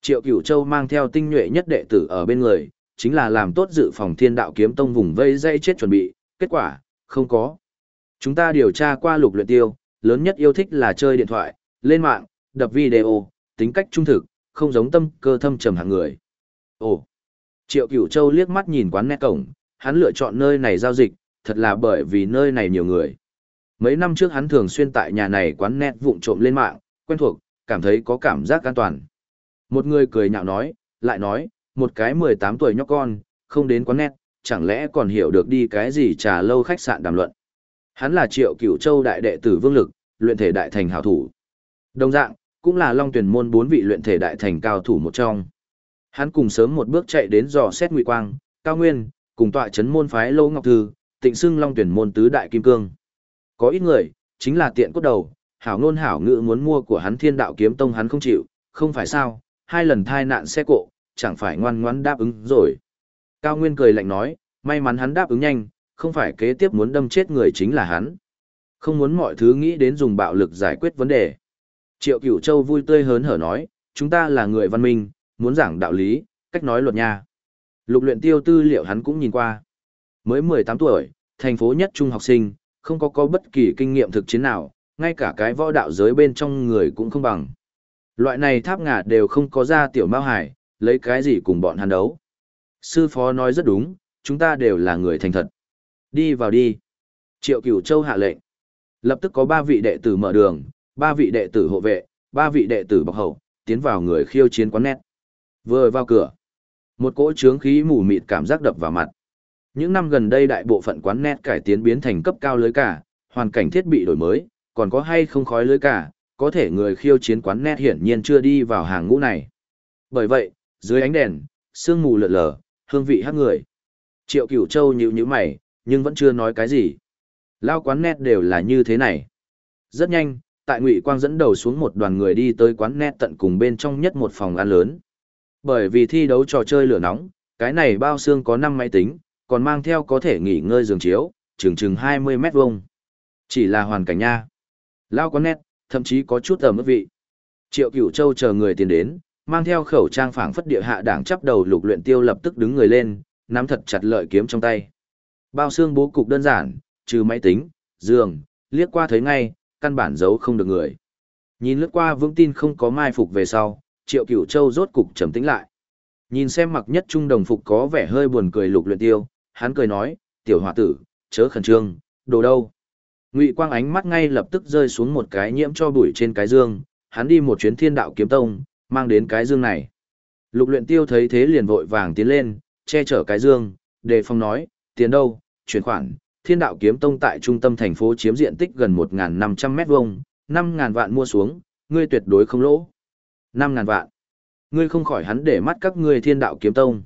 Triệu Cửu Châu mang theo tinh nhuệ nhất đệ tử ở bên người, chính là làm tốt dự phòng thiên đạo kiếm tông vùng vây dây chết chuẩn bị, kết quả, không có. Chúng ta điều tra qua lục luyện tiêu, lớn nhất yêu thích là chơi điện thoại, lên mạng, đập video, tính cách trung thực, không giống tâm cơ thâm trầm hạng người. Ồ! Triệu Cửu Châu liếc mắt nhìn quán nét cổng, hắn lựa chọn nơi này giao dịch, thật là bởi vì nơi này nhiều người. Mấy năm trước hắn thường xuyên tại nhà này quán nét vụng trộm lên mạng, quen thuộc, cảm thấy có cảm giác an toàn. Một người cười nhạo nói, lại nói, một cái 18 tuổi nhóc con, không đến quán nét, chẳng lẽ còn hiểu được đi cái gì trà lâu khách sạn đàm luận. Hắn là triệu cửu châu đại đệ tử vương lực, luyện thể đại thành hảo thủ. Đồng dạng, cũng là long tuyển môn bốn vị luyện thể đại thành cao thủ một trong. Hắn cùng sớm một bước chạy đến dò xét ngụy quang, cao nguyên, cùng tọa chấn môn phái Lô Ngọc Thư, tịnh xưng long tuyển môn tứ đại kim cương. Có ít người, chính là tiện cốt đầu, hảo ngôn hảo ngữ muốn mua của hắn thiên đạo kiếm tông hắn không chịu, không phải sao, hai lần thai nạn xe cộ, chẳng phải ngoan ngoãn đáp ứng rồi. Cao Nguyên cười lạnh nói, may mắn hắn đáp ứng nhanh, không phải kế tiếp muốn đâm chết người chính là hắn. Không muốn mọi thứ nghĩ đến dùng bạo lực giải quyết vấn đề. Triệu Cửu Châu vui tươi hớn hở nói, chúng ta là người văn minh, muốn giảng đạo lý, cách nói luật nha. Lục luyện tiêu tư liệu hắn cũng nhìn qua. Mới 18 tuổi, thành phố nhất trung học sinh, không có có bất kỳ kinh nghiệm thực chiến nào, ngay cả cái võ đạo giới bên trong người cũng không bằng. Loại này tháp ngà đều không có ra tiểu mao hải, lấy cái gì cùng bọn hắn đấu. Sư phó nói rất đúng, chúng ta đều là người thành thật. Đi vào đi. Triệu Cửu Châu hạ lệnh. Lập tức có ba vị đệ tử mở đường, ba vị đệ tử hộ vệ, ba vị đệ tử bọc hậu, tiến vào người khiêu chiến quán nét. Vừa vào cửa, một cỗ trướng khí mù mịt cảm giác đập vào mặt. Những năm gần đây đại bộ phận quán nét cải tiến biến thành cấp cao lưới cả, hoàn cảnh thiết bị đổi mới, còn có hay không khói lưới cả, có thể người khiêu chiến quán nét hiển nhiên chưa đi vào hàng ngũ này. Bởi vậy, dưới ánh đèn, sương mù lượn lờ, hương vị hát người. Triệu Cửu Châu nhíu nhíu mày, nhưng vẫn chưa nói cái gì. Lao quán nét đều là như thế này. Rất nhanh, tại Ngụy Quang dẫn đầu xuống một đoàn người đi tới quán nét tận cùng bên trong nhất một phòng ăn lớn. Bởi vì thi đấu trò chơi lửa nóng, cái này bao xương có 5 máy tính, còn mang theo có thể nghỉ ngơi giường chiếu, chừng chừng 20 mét vuông. Chỉ là hoàn cảnh nha. Lao quán nét, thậm chí có chút ẩm ướt vị. Triệu Cửu Châu chờ người tiền đến, mang theo khẩu trang phảng phất địa hạ đảng chắp đầu lục luyện tiêu lập tức đứng người lên, nắm thật chặt lợi kiếm trong tay. Bao xương bố cục đơn giản, trừ máy tính, giường, liếc qua thấy ngay, căn bản giấu không được người. Nhìn lướt qua vững tin không có mai phục về sau, Triệu Cửu Châu rốt cục trầm tĩnh lại. Nhìn xem mặc nhất trung đồng phục có vẻ hơi buồn cười lục luyện tiêu, hắn cười nói, tiểu hòa tử, chớ khẩn trương, đồ đâu. Ngụy Quang ánh mắt ngay lập tức rơi xuống một cái nhiễm cho bụi trên cái dương, hắn đi một chuyến thiên đạo kiếm tông, mang đến cái dương này. Lục luyện tiêu thấy thế liền vội vàng tiến lên, che chở cái dương, đề phòng nói, tiền đâu, chuyển khoản, thiên đạo kiếm tông tại trung tâm thành phố chiếm diện tích gần 1.500 mét vuông, 5.000 vạn mua xuống, ngươi tuyệt đối không lỗ. 5.000 vạn. Ngươi không khỏi hắn để mắt các ngươi thiên đạo kiếm tông.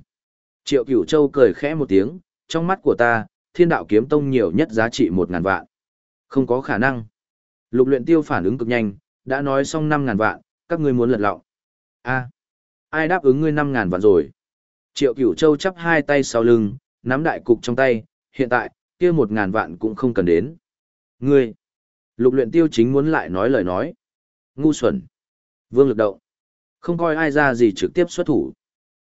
Triệu cửu châu cười khẽ một tiếng, trong mắt của ta, thiên đạo kiếm tông nhiều nhất giá trị 1.000 vạn. Không có khả năng. Lục luyện tiêu phản ứng cực nhanh, đã nói xong 5.000 vạn, các ngươi muốn lật lọng. a ai đáp ứng ngươi 5.000 vạn rồi? Triệu cửu châu chắp hai tay sau lưng, nắm đại cục trong tay, hiện tại, kia một ngàn vạn cũng không cần đến. Ngươi, lục luyện tiêu chính muốn lại nói lời nói. Ngu xuẩn. Vương lực động. Không coi ai ra gì trực tiếp xuất thủ.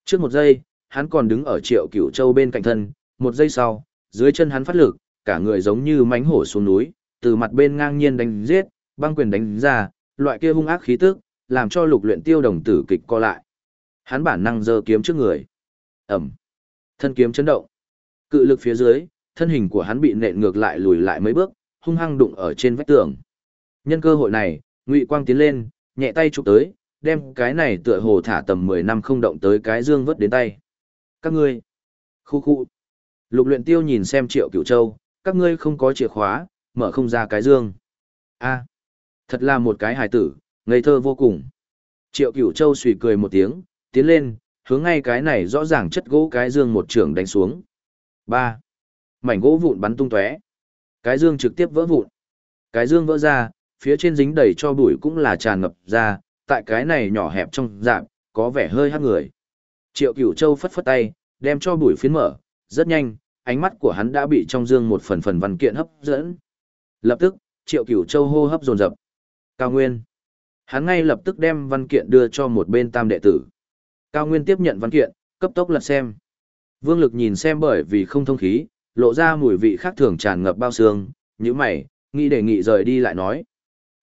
Trước một giây, hắn còn đứng ở triệu cửu châu bên cạnh thân, một giây sau, dưới chân hắn phát lực, cả người giống như mánh hổ xuống núi, từ mặt bên ngang nhiên đánh giết, băng quyền đánh ra, loại kia hung ác khí tức, làm cho lục luyện tiêu đồng tử kịch co lại. Hắn bản năng giơ kiếm trước người. ầm Thân kiếm chấn động. Cự lực phía dưới, thân hình của hắn bị nện ngược lại lùi lại mấy bước, hung hăng đụng ở trên vách tường. Nhân cơ hội này, Ngụy Quang tiến lên, nhẹ tay chụp tới, đem cái này tựa hồ thả tầm 10 năm không động tới cái dương vớt đến tay. Các ngươi. Khu khu. Lục luyện tiêu nhìn xem triệu cửu châu, các ngươi không có chìa khóa, mở không ra cái dương. a thật là một cái hài tử, ngây thơ vô cùng. Triệu cửu châu suy cười một tiếng, tiến lên, hướng ngay cái này rõ ràng chất gỗ cái dương một trường đánh xuống ba Mảnh gỗ vụn bắn tung tóe. Cái dương trực tiếp vỡ vụn. Cái dương vỡ ra, phía trên dính đầy cho bụi cũng là tràn ngập ra, tại cái này nhỏ hẹp trong dạng, có vẻ hơi hát người. Triệu Cửu Châu phất phất tay, đem cho bụi phiến mở, rất nhanh, ánh mắt của hắn đã bị trong dương một phần phần văn kiện hấp dẫn. Lập tức, Triệu Cửu Châu hô hấp dồn dập. Cao Nguyên. Hắn ngay lập tức đem văn kiện đưa cho một bên tam đệ tử. Cao Nguyên tiếp nhận văn kiện, cấp tốc lật xem. Vương Lực nhìn xem bởi vì không thông khí, lộ ra mùi vị khác thường tràn ngập bao xương, như mày, nghĩ đề nghị rời đi lại nói.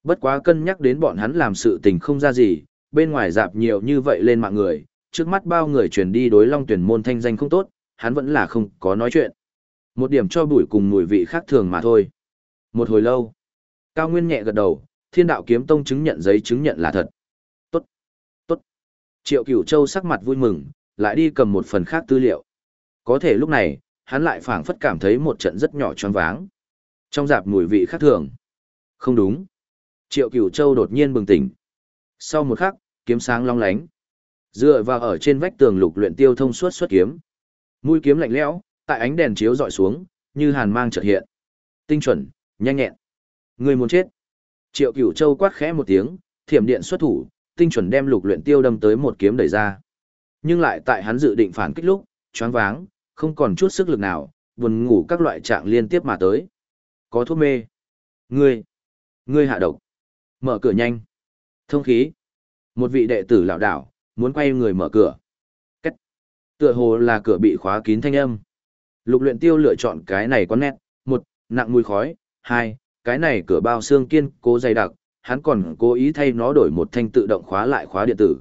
Bất quá cân nhắc đến bọn hắn làm sự tình không ra gì, bên ngoài dạp nhiều như vậy lên mạng người, trước mắt bao người truyền đi đối long tuyển môn thanh danh không tốt, hắn vẫn là không có nói chuyện. Một điểm cho bụi cùng mùi vị khác thường mà thôi. Một hồi lâu, Cao Nguyên nhẹ gật đầu, thiên đạo kiếm tông chứng nhận giấy chứng nhận là thật. Tốt, tốt. Triệu Cửu Châu sắc mặt vui mừng, lại đi cầm một phần khác tư liệu. Có thể lúc này, hắn lại phảng phất cảm thấy một trận rất nhỏ choáng váng. Trong dạp mùi vị khác thường. Không đúng. Triệu Cửu Châu đột nhiên bừng tỉnh. Sau một khắc, kiếm sáng long lánh. Dựa vào ở trên vách tường lục luyện tiêu thông suốt xuất kiếm. Mũi kiếm lạnh lẽo, tại ánh đèn chiếu dọi xuống, như hàn mang chợt hiện. Tinh chuẩn, nhanh nhẹn. Người muốn chết. Triệu Cửu Châu quát khẽ một tiếng, thiểm điện xuất thủ, tinh chuẩn đem lục luyện tiêu đâm tới một kiếm đẩy ra. Nhưng lại tại hắn dự định phản kích lúc, choáng váng, không còn chút sức lực nào, buồn ngủ các loại trạng liên tiếp mà tới. Có thuốc mê. Ngươi, ngươi hạ độc. Mở cửa nhanh. Thông khí. Một vị đệ tử lão đảo, muốn quay người mở cửa. Cách. Tựa hồ là cửa bị khóa kín thanh âm. Lục luyện tiêu lựa chọn cái này có nét. Một, nặng mùi khói. Hai, cái này cửa bao xương kiên cố dày đặc. Hắn còn cố ý thay nó đổi một thanh tự động khóa lại khóa điện tử.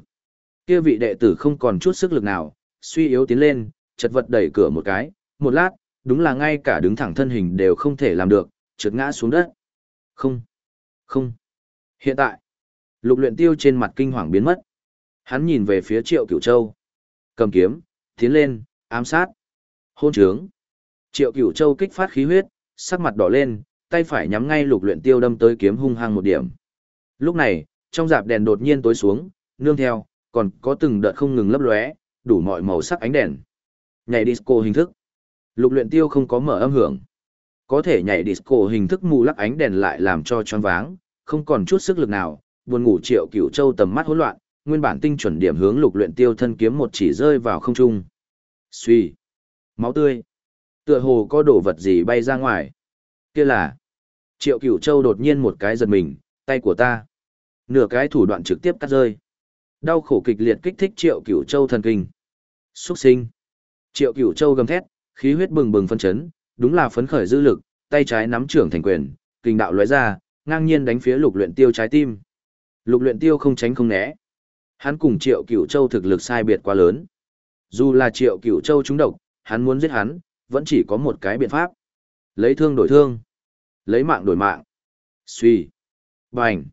Kia vị đệ tử không còn chút sức lực nào, suy yếu tiến lên, chật vật đẩy cửa một cái, một lát, đúng là ngay cả đứng thẳng thân hình đều không thể làm được, trượt ngã xuống đất. Không, không. Hiện tại, lục luyện tiêu trên mặt kinh hoàng biến mất. Hắn nhìn về phía triệu cửu châu. Cầm kiếm, tiến lên, ám sát. Hôn trướng. Triệu cửu châu kích phát khí huyết, sắc mặt đỏ lên, tay phải nhắm ngay lục luyện tiêu đâm tới kiếm hung hăng một điểm. Lúc này, trong dạp đèn đột nhiên tối xuống, nương theo, còn có từng đợt không ngừng lấp lóe, đủ mọi màu sắc ánh đèn. Nhảy disco hình thức. Lục luyện tiêu không có mở âm hưởng. Có thể nhảy disco hình thức mù lắc ánh đèn lại làm cho choáng váng, không còn chút sức lực nào, buồn ngủ triệu cửu châu tầm mắt hỗn loạn, nguyên bản tinh chuẩn điểm hướng lục luyện tiêu thân kiếm một chỉ rơi vào không trung. Suy. Máu tươi. Tựa hồ có đồ vật gì bay ra ngoài. Kia là. Triệu cửu châu đột nhiên một cái giật mình, tay của ta. Nửa cái thủ đoạn trực tiếp cắt rơi. Đau khổ kịch liệt kích thích triệu cửu châu thần kinh. Xuất sinh. Triệu cửu châu gầm thét, khí huyết bừng bừng phân chấn, đúng là phấn khởi dư lực, tay trái nắm trưởng thành quyền, kinh đạo lóe ra, ngang nhiên đánh phía lục luyện tiêu trái tim. Lục luyện tiêu không tránh không né. Hắn cùng triệu cửu châu thực lực sai biệt quá lớn. Dù là triệu cửu châu trúng độc, hắn muốn giết hắn, vẫn chỉ có một cái biện pháp. Lấy thương đổi thương. Lấy mạng đổi mạng. Suy. Bành.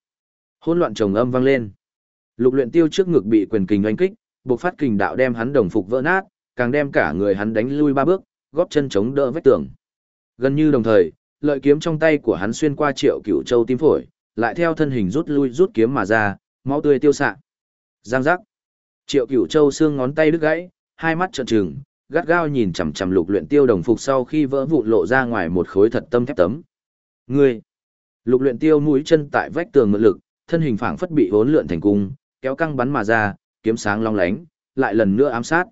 hỗn loạn trầm âm vang lên. Lục luyện tiêu trước ngực bị quyền kình oanh kích, bộc phát kình đạo đem hắn đồng phục vỡ nát, càng đem cả người hắn đánh lui ba bước, góp chân chống đỡ vách tường. Gần như đồng thời, lợi kiếm trong tay của hắn xuyên qua triệu cửu châu tim phổi, lại theo thân hình rút lui rút kiếm mà ra, máu tươi tiêu xạ. Giang giác. Triệu cửu châu xương ngón tay đứt gãy, hai mắt trợn trừng, gắt gao nhìn chằm chằm lục luyện tiêu đồng phục sau khi vỡ vụn lộ ra ngoài một khối thật tâm thép tấm. Ngươi! Lục luyện tiêu mũi chân tại vách tường mượn lực, thân hình phảng phất bị hỗn lượn thành cung, kéo căng bắn mà ra, kiếm sáng long lánh, lại lần nữa ám sát.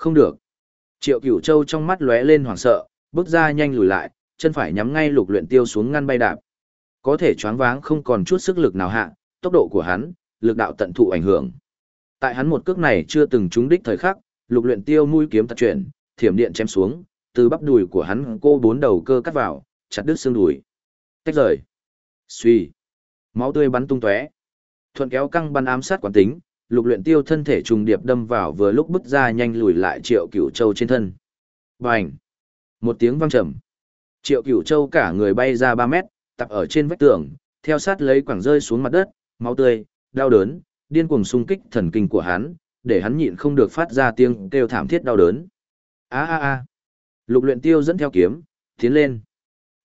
Không được. Triệu Cửu Châu trong mắt lóe lên hoảng sợ, bước ra nhanh lùi lại, chân phải nhắm ngay lục luyện tiêu xuống ngăn bay đạp. Có thể choáng váng không còn chút sức lực nào hạ, tốc độ của hắn, lực đạo tận thụ ảnh hưởng. Tại hắn một cước này chưa từng trúng đích thời khắc, lục luyện tiêu mũi kiếm tạt chuyển, thiểm điện chém xuống, từ bắp đùi của hắn cô bốn đầu cơ cắt vào, chặt đứt xương đùi. Tách rời. Suy. Máu tươi bắn tung tóe. Thuận kéo căng bắn ám sát quán tính, lục luyện tiêu thân thể trùng điệp đâm vào vừa lúc bứt ra nhanh lùi lại triệu cửu châu trên thân. Bành! Một tiếng vang trầm. Triệu cửu châu cả người bay ra 3 mét, tập ở trên vách tường, theo sát lấy quảng rơi xuống mặt đất, máu tươi, đau đớn, điên cuồng xung kích thần kinh của hắn, để hắn nhịn không được phát ra tiếng kêu thảm thiết đau đớn. A a a! Lục luyện tiêu dẫn theo kiếm, tiến lên.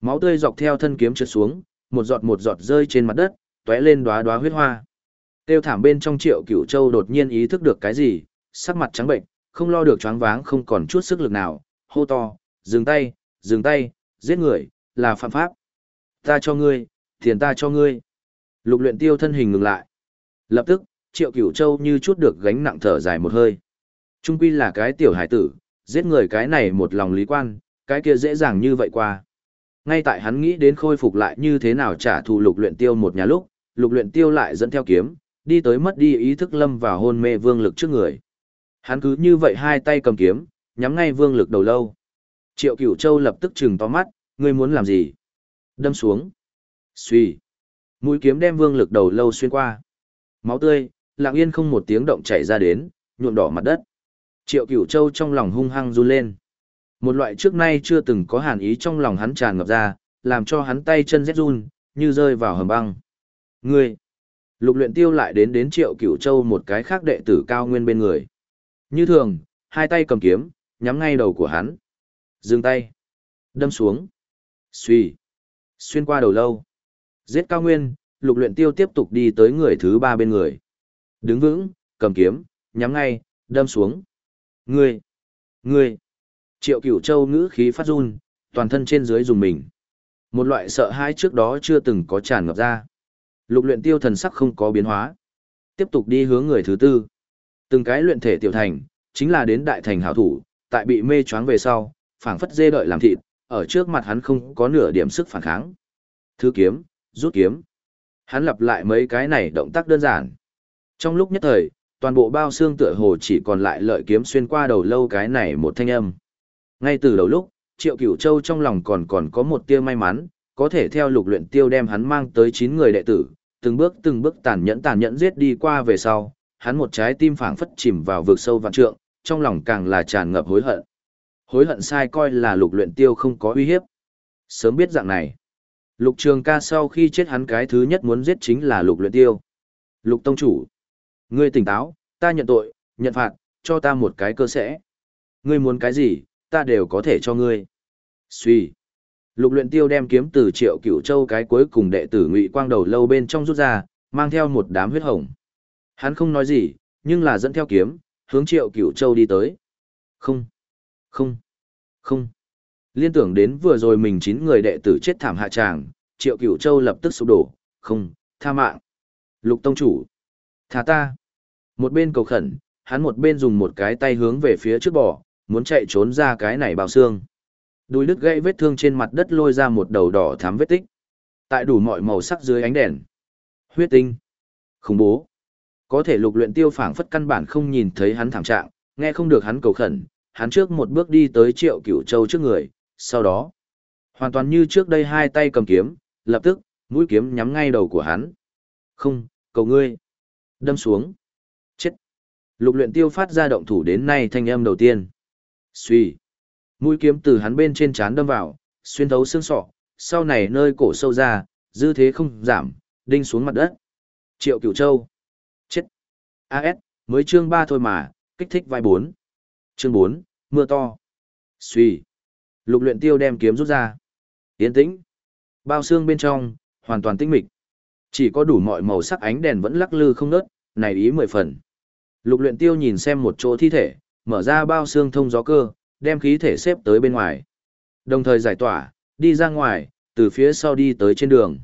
Máu tươi dọc theo thân kiếm trượt xuống, một giọt một giọt rơi trên mặt đất, tóe lên đóa đóa huyết hoa. Tiêu thảm bên trong triệu cửu châu đột nhiên ý thức được cái gì, sắc mặt trắng bệnh, không lo được choáng váng không còn chút sức lực nào, hô to, dừng tay, dừng tay, giết người, là phạm pháp. Ta cho ngươi, tiền ta cho ngươi. Lục luyện tiêu thân hình ngừng lại. Lập tức, triệu cửu châu như chút được gánh nặng thở dài một hơi. Trung quy là cái tiểu hải tử, giết người cái này một lòng lý quan, cái kia dễ dàng như vậy qua. Ngay tại hắn nghĩ đến khôi phục lại như thế nào trả thù lục luyện tiêu một nhà lúc, lục luyện tiêu lại dẫn theo kiếm, đi tới mất đi ý thức lâm vào hôn mê vương lực trước người. Hắn cứ như vậy hai tay cầm kiếm, nhắm ngay vương lực đầu lâu. Triệu cửu châu lập tức trừng to mắt, ngươi muốn làm gì? Đâm xuống. Xuy. Mũi kiếm đem vương lực đầu lâu xuyên qua. Máu tươi, lặng yên không một tiếng động chảy ra đến, nhuộm đỏ mặt đất. Triệu cửu châu trong lòng hung hăng run lên. Một loại trước nay chưa từng có hàn ý trong lòng hắn tràn ngập ra, làm cho hắn tay chân rét run, như rơi vào hầm băng. Ngươi! Lục luyện tiêu lại đến đến triệu cửu châu một cái khác đệ tử cao nguyên bên người. Như thường, hai tay cầm kiếm, nhắm ngay đầu của hắn. Dừng tay. Đâm xuống. Xuy. Xuyên qua đầu lâu. Giết cao nguyên, lục luyện tiêu tiếp tục đi tới người thứ ba bên người. Đứng vững, cầm kiếm, nhắm ngay, đâm xuống. Ngươi. Ngươi. Triệu cửu châu ngữ khí phát run, toàn thân trên dưới dùng mình. Một loại sợ hãi trước đó chưa từng có tràn ngập ra. Lục luyện tiêu thần sắc không có biến hóa. Tiếp tục đi hướng người thứ tư. Từng cái luyện thể tiểu thành, chính là đến đại thành hảo thủ, tại bị mê choáng về sau, phảng phất dê đợi làm thịt, ở trước mặt hắn không có nửa điểm sức phản kháng. Thứ kiếm, rút kiếm. Hắn lặp lại mấy cái này động tác đơn giản. Trong lúc nhất thời, toàn bộ bao xương tựa hồ chỉ còn lại lợi kiếm xuyên qua đầu lâu cái này một thanh âm. Ngay từ đầu lúc, Triệu Cửu Châu trong lòng còn còn có một tia may mắn, có thể theo lục luyện tiêu đem hắn mang tới 9 người đệ tử, từng bước từng bước tàn nhẫn tàn nhẫn giết đi qua về sau, hắn một trái tim phảng phất chìm vào vực sâu vạn trượng, trong lòng càng là tràn ngập hối hận. Hối hận sai coi là lục luyện tiêu không có uy hiếp. Sớm biết dạng này, lục trường ca sau khi chết hắn cái thứ nhất muốn giết chính là lục luyện tiêu. Lục tông chủ, ngươi tỉnh táo, ta nhận tội, nhận phạt, cho ta một cái cơ sẽ. Ngươi muốn cái gì, ta đều có thể cho ngươi. Suy. Lục luyện tiêu đem kiếm từ triệu cửu châu cái cuối cùng đệ tử ngụy quang đầu lâu bên trong rút ra, mang theo một đám huyết hồng. Hắn không nói gì, nhưng là dẫn theo kiếm, hướng triệu cửu châu đi tới. Không, không, không. Liên tưởng đến vừa rồi mình chín người đệ tử chết thảm hạ tràng, triệu cửu châu lập tức sụp đổ, không, tha mạng. Lục tông chủ, tha ta. Một bên cầu khẩn, hắn một bên dùng một cái tay hướng về phía trước bò, muốn chạy trốn ra cái này bao xương. Đùi đứt gãy vết thương trên mặt đất lôi ra một đầu đỏ thắm vết tích. Tại đủ mọi màu sắc dưới ánh đèn. Huyết tinh. Khủng bố. Có thể lục luyện tiêu phảng phất căn bản không nhìn thấy hắn thảm trạng, nghe không được hắn cầu khẩn, hắn trước một bước đi tới triệu cửu châu trước người, sau đó. Hoàn toàn như trước đây hai tay cầm kiếm, lập tức, mũi kiếm nhắm ngay đầu của hắn. Không, cầu ngươi. Đâm xuống. Chết. Lục luyện tiêu phát ra động thủ đến nay thanh âm đầu tiên. Suy. Mũi kiếm từ hắn bên trên trán đâm vào, xuyên thấu xương sọ, sau này nơi cổ sâu ra, dư thế không giảm, đinh xuống mặt đất. Triệu Cửu Châu. Chết. AS, mới chương 3 thôi mà, kích thích vai 4. Chương 4, mưa to. Suy. Lục luyện tiêu đem kiếm rút ra. yên tĩnh. Bao xương bên trong, hoàn toàn tĩnh mịch. Chỉ có đủ mọi màu sắc ánh đèn vẫn lắc lư không ngớt, này ý mười phần. Lục luyện tiêu nhìn xem một chỗ thi thể, mở ra bao xương thông gió cơ, đem khí thể xếp tới bên ngoài. Đồng thời giải tỏa, đi ra ngoài, từ phía sau đi tới trên đường.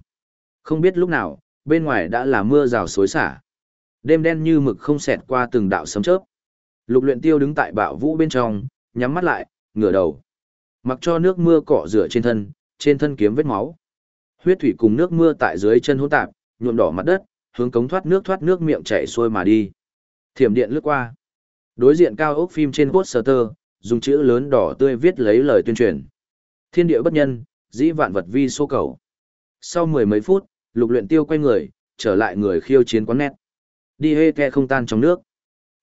Không biết lúc nào, bên ngoài đã là mưa rào xối xả. Đêm đen như mực không xẹt qua từng đạo sấm chớp. Lục luyện tiêu đứng tại bạo vũ bên trong, nhắm mắt lại, ngửa đầu. Mặc cho nước mưa cọ rửa trên thân, trên thân kiếm vết máu. Huyết thủy cùng nước mưa tại dưới chân hỗn tạp, nhuộm đỏ mặt đất, hướng cống thoát nước thoát nước miệng chảy xuôi mà đi. Thiểm điện lướt qua. Đối diện cao ốc phim trên poster, dùng chữ lớn đỏ tươi viết lấy lời tuyên truyền. Thiên địa bất nhân, dĩ vạn vật vi số cầu. Sau mười mấy phút, lục luyện tiêu quay người, trở lại người khiêu chiến quán nét. Đi hê ke không tan trong nước.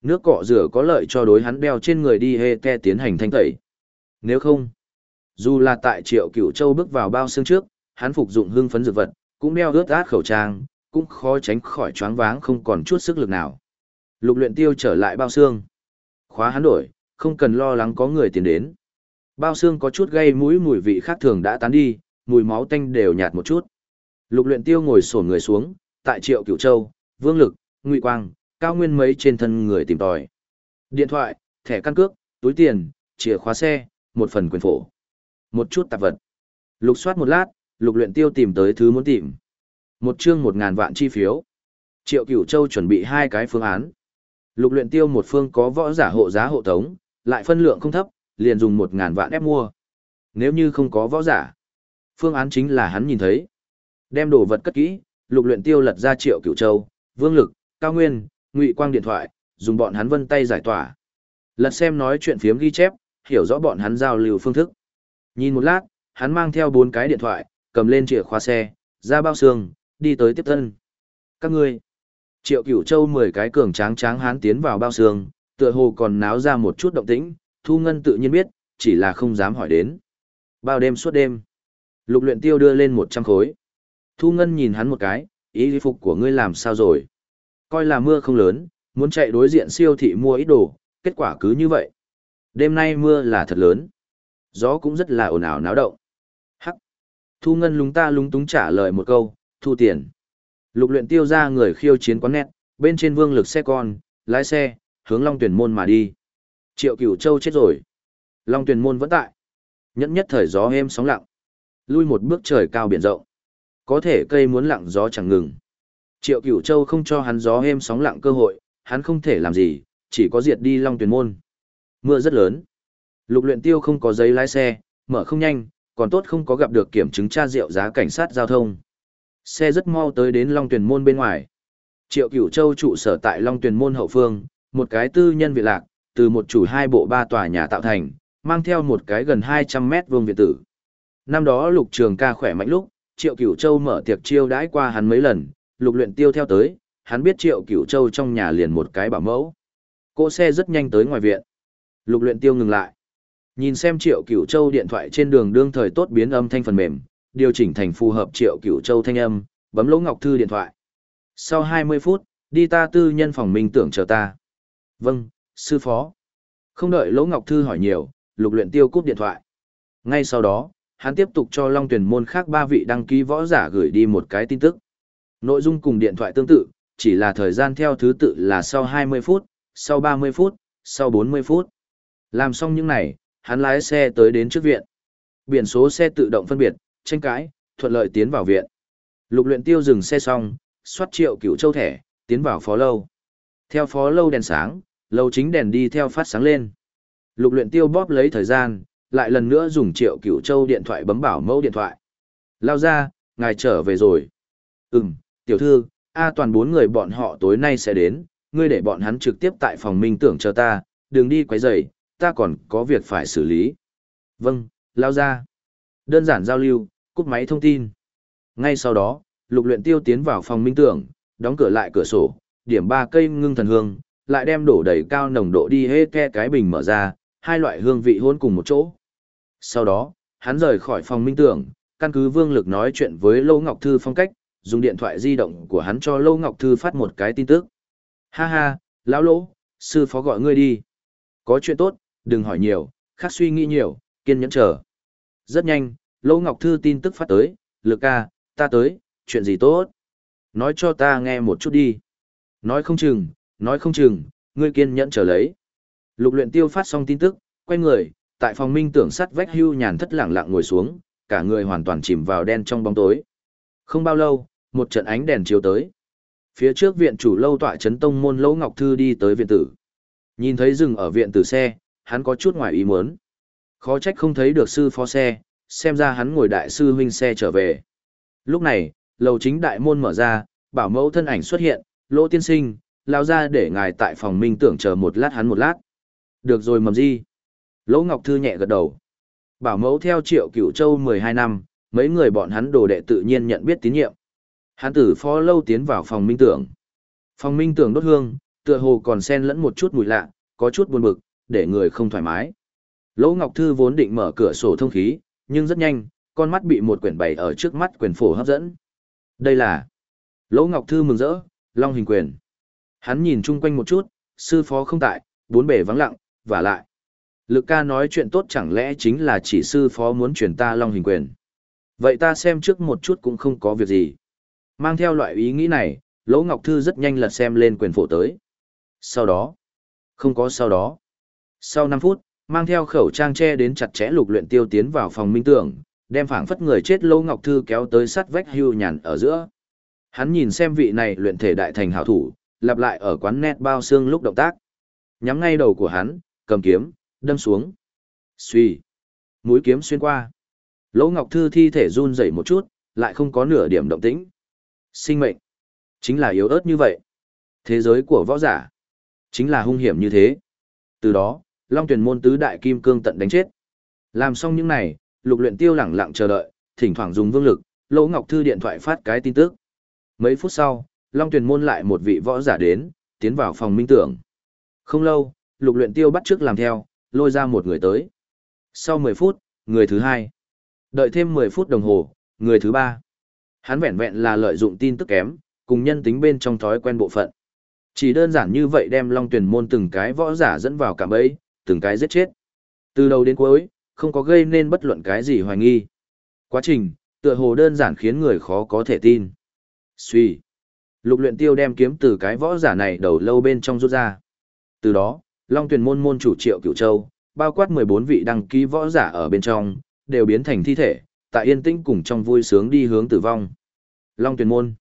Nước cọ rửa có lợi cho đối hắn đeo trên người đi hê ke tiến hành thanh tẩy. Nếu không, dù là tại triệu cửu châu bước vào bao xương trước, hắn phục dụng hương phấn dược vật, cũng đeo ướt át khẩu trang, cũng khó tránh khỏi choáng váng không còn chút sức lực nào. Lục luyện tiêu trở lại bao xương. Khóa hắn đổi, không cần lo lắng có người tiến đến. Bao xương có chút gây mũi mùi vị khác thường đã tán đi, mùi máu tanh đều nhạt một chút. Lục luyện tiêu ngồi sổn người xuống, tại triệu cửu châu, vương lực, ngụy quang, cao nguyên mấy trên thân người tìm tòi. Điện thoại, thẻ căn cước, túi tiền, chìa khóa xe, một phần quyền phổ. Một chút tạp vật. Lục soát một lát, lục luyện tiêu tìm tới thứ muốn tìm. Một chương một ngàn vạn chi phiếu. Triệu cửu châu chuẩn bị hai cái phương án. Lục luyện tiêu một phương có võ giả hộ giá hộ tống, lại phân lượng không thấp, liền dùng một ngàn vạn ép mua. Nếu như không có võ giả, phương án chính là hắn nhìn thấy. Đem đồ vật cất kỹ, lục luyện tiêu lật ra triệu cửu châu, vương lực, cao nguyên, ngụy quang điện thoại, dùng bọn hắn vân tay giải tỏa. Lật xem nói chuyện phiếm ghi chép, hiểu rõ bọn hắn giao lưu phương thức. Nhìn một lát, hắn mang theo bốn cái điện thoại, cầm lên chìa khóa xe, ra bao xương, đi tới tiếp thân. Các ngươi, triệu cửu châu mười cái cường tráng tráng hắn tiến vào bao xương, tựa hồ còn náo ra một chút động tĩnh, thu ngân tự nhiên biết, chỉ là không dám hỏi đến. Bao đêm suốt đêm, lục luyện tiêu đưa lên một trăm khối. Thu ngân nhìn hắn một cái, ý phục của ngươi làm sao rồi? Coi là mưa không lớn, muốn chạy đối diện siêu thị mua ít đồ, kết quả cứ như vậy. Đêm nay mưa là thật lớn. Gió cũng rất là ồn ào náo động. Hắc. Thu ngân lúng ta lúng túng trả lời một câu, thu tiền. Lục luyện tiêu ra người khiêu chiến quán nét, bên trên vương lực xe con, lái xe, hướng Long Tuyển Môn mà đi. Triệu Cửu Châu chết rồi. Long Tuyển Môn vẫn tại. Nhẫn nhất thời gió êm sóng lặng. Lui một bước trời cao biển rộng. Có thể cây muốn lặng gió chẳng ngừng. Triệu Cửu Châu không cho hắn gió êm sóng lặng cơ hội, hắn không thể làm gì, chỉ có diệt đi Long Tuyển Môn. Mưa rất lớn. Lục luyện tiêu không có giấy lái xe, mở không nhanh, còn tốt không có gặp được kiểm chứng tra rượu giá cảnh sát giao thông. Xe rất mau tới đến Long Tuyển Môn bên ngoài. Triệu Cửu Châu trụ sở tại Long Tuyển Môn hậu phương, một cái tư nhân viện lạc, từ một chủ hai bộ ba tòa nhà tạo thành, mang theo một cái gần 200 mét vuông viện tử. Năm đó Lục Trường ca khỏe mạnh lúc, Triệu Cửu Châu mở tiệc chiêu đãi qua hắn mấy lần, Lục Luyện Tiêu theo tới, hắn biết Triệu Cửu Châu trong nhà liền một cái bảo mẫu. Cỗ xe rất nhanh tới ngoài viện. Lục Luyện Tiêu ngừng lại. Nhìn xem Triệu Cửu Châu điện thoại trên đường đương thời tốt biến âm thanh phần mềm, điều chỉnh thành phù hợp Triệu Cửu Châu thanh âm, bấm lỗ ngọc thư điện thoại. Sau 20 phút, đi ta tư nhân phòng minh tưởng chờ ta. Vâng, sư phó. Không đợi Lỗ Ngọc Thư hỏi nhiều, lục luyện tiêu cúp điện thoại. Ngay sau đó, hắn tiếp tục cho Long Tuyển môn khác ba vị đăng ký võ giả gửi đi một cái tin tức. Nội dung cùng điện thoại tương tự, chỉ là thời gian theo thứ tự là sau 20 phút, sau 30 phút, sau 40 phút. Làm xong những này, hắn lái xe tới đến trước viện. Biển số xe tự động phân biệt, tranh cãi, thuận lợi tiến vào viện. Lục luyện tiêu dừng xe xong, xoát triệu cửu châu thẻ, tiến vào phó lâu. Theo phó lâu đèn sáng, lầu chính đèn đi theo phát sáng lên. Lục luyện tiêu bóp lấy thời gian, lại lần nữa dùng triệu cửu châu điện thoại bấm bảo mẫu điện thoại. Lao ra, ngài trở về rồi. Ừm, tiểu thư, A toàn bốn người bọn họ tối nay sẽ đến, ngươi để bọn hắn trực tiếp tại phòng minh tưởng chờ ta, đừng đi quấy rầy, ta còn có việc phải xử lý. Vâng, lao ra. Đơn giản giao lưu, cúp máy thông tin. Ngay sau đó, lục luyện tiêu tiến vào phòng minh tưởng, đóng cửa lại cửa sổ, điểm ba cây ngưng thần hương, lại đem đổ đầy cao nồng độ đi hết ke cái bình mở ra, hai loại hương vị hôn cùng một chỗ. Sau đó, hắn rời khỏi phòng minh tưởng, căn cứ vương lực nói chuyện với Lô Ngọc Thư phong cách, dùng điện thoại di động của hắn cho Lô Ngọc Thư phát một cái tin tức. Ha ha, lão lỗ, sư phó gọi ngươi đi. Có chuyện tốt, đừng hỏi nhiều, khác suy nghĩ nhiều, kiên nhẫn chờ. Rất nhanh, Lô Ngọc Thư tin tức phát tới, lực ca, ta tới, chuyện gì tốt? Nói cho ta nghe một chút đi. Nói không chừng, nói không chừng, ngươi kiên nhẫn chờ lấy. Lục luyện tiêu phát xong tin tức, quay người, tại phòng minh tưởng sắt vách hưu nhàn thất lặng lặng ngồi xuống, cả người hoàn toàn chìm vào đen trong bóng tối. Không bao lâu, một trận ánh đèn chiếu tới. Phía trước viện chủ lâu tọa chấn tông môn Lỗ Ngọc Thư đi tới viện tử. Nhìn thấy dừng ở viện tử xe, hắn có chút ngoài ý muốn. Khó trách không thấy được sư phó xe, xem ra hắn ngồi đại sư huynh xe trở về. Lúc này, lầu chính đại môn mở ra, bảo mẫu thân ảnh xuất hiện, lỗ tiên sinh, lao ra để ngài tại phòng minh tưởng chờ một lát hắn một lát. Được rồi mầm di. Lỗ Ngọc Thư nhẹ gật đầu. Bảo mẫu theo triệu cửu châu 12 năm, mấy người bọn hắn đồ đệ tự nhiên nhận biết tín nhiệm. Hắn tử phó lâu tiến vào phòng minh tưởng. Phòng minh tưởng đốt hương, tựa hồ còn xen lẫn một chút mùi lạ, có chút buồn bực, để người không thoải mái. Lỗ Ngọc Thư vốn định mở cửa sổ thông khí, nhưng rất nhanh, con mắt bị một quyển bày ở trước mắt quyển phổ hấp dẫn. Đây là Lỗ Ngọc Thư mừng rỡ, Long hình quyền. Hắn nhìn chung quanh một chút, sư phó không tại, bốn bề vắng lặng, và lại. Lực ca nói chuyện tốt chẳng lẽ chính là chỉ sư phó muốn chuyển ta Long hình quyền. Vậy ta xem trước một chút cũng không có việc gì. Mang theo loại ý nghĩ này, Lỗ Ngọc Thư rất nhanh lật xem lên quyền phổ tới. Sau đó, không có sau đó. Sau 5 phút, mang theo khẩu trang che đến chặt chẽ lục luyện tiêu tiến vào phòng minh tưởng, đem phảng phất người chết Lỗ Ngọc Thư kéo tới sát vách hưu nhàn ở giữa. Hắn nhìn xem vị này luyện thể đại thành hảo thủ, lặp lại ở quán net bao xương lúc động tác. Nhắm ngay đầu của hắn, cầm kiếm, đâm xuống. Xuy. Mũi kiếm xuyên qua. Lỗ Ngọc Thư thi thể run rẩy một chút, lại không có nửa điểm động tĩnh. Sinh mệnh. Chính là yếu ớt như vậy. Thế giới của võ giả. Chính là hung hiểm như thế. Từ đó, Long tuyển môn tứ đại kim cương tận đánh chết. Làm xong những này, lục luyện tiêu lẳng lặng chờ đợi, thỉnh thoảng dùng vương lực, Lỗ Ngọc Thư điện thoại phát cái tin tức. Mấy phút sau, Long tuyển môn lại một vị võ giả đến, tiến vào phòng minh tưởng. Không lâu, lục luyện tiêu bắt trước làm theo, lôi ra một người tới. Sau 10 phút, người thứ hai. Đợi thêm 10 phút đồng hồ, người thứ ba. Hắn vẹn vẹn là lợi dụng tin tức kém, cùng nhân tính bên trong thói quen bộ phận. Chỉ đơn giản như vậy đem Long Tuyển môn từng cái võ giả dẫn vào cạm bẫy, từng cái giết chết. Từ đầu đến cuối, không có gây nên bất luận cái gì hoài nghi. Quá trình, tựa hồ đơn giản khiến người khó có thể tin. Suy. Lục luyện tiêu đem kiếm từ cái võ giả này đầu lâu bên trong rút ra. Từ đó, Long Tuyển môn môn chủ Triệu Cửu Châu, bao quát 14 vị đăng ký võ giả ở bên trong, đều biến thành thi thể, tại yên tĩnh cùng trong vui sướng đi hướng tử vong. Long Tuyển môn.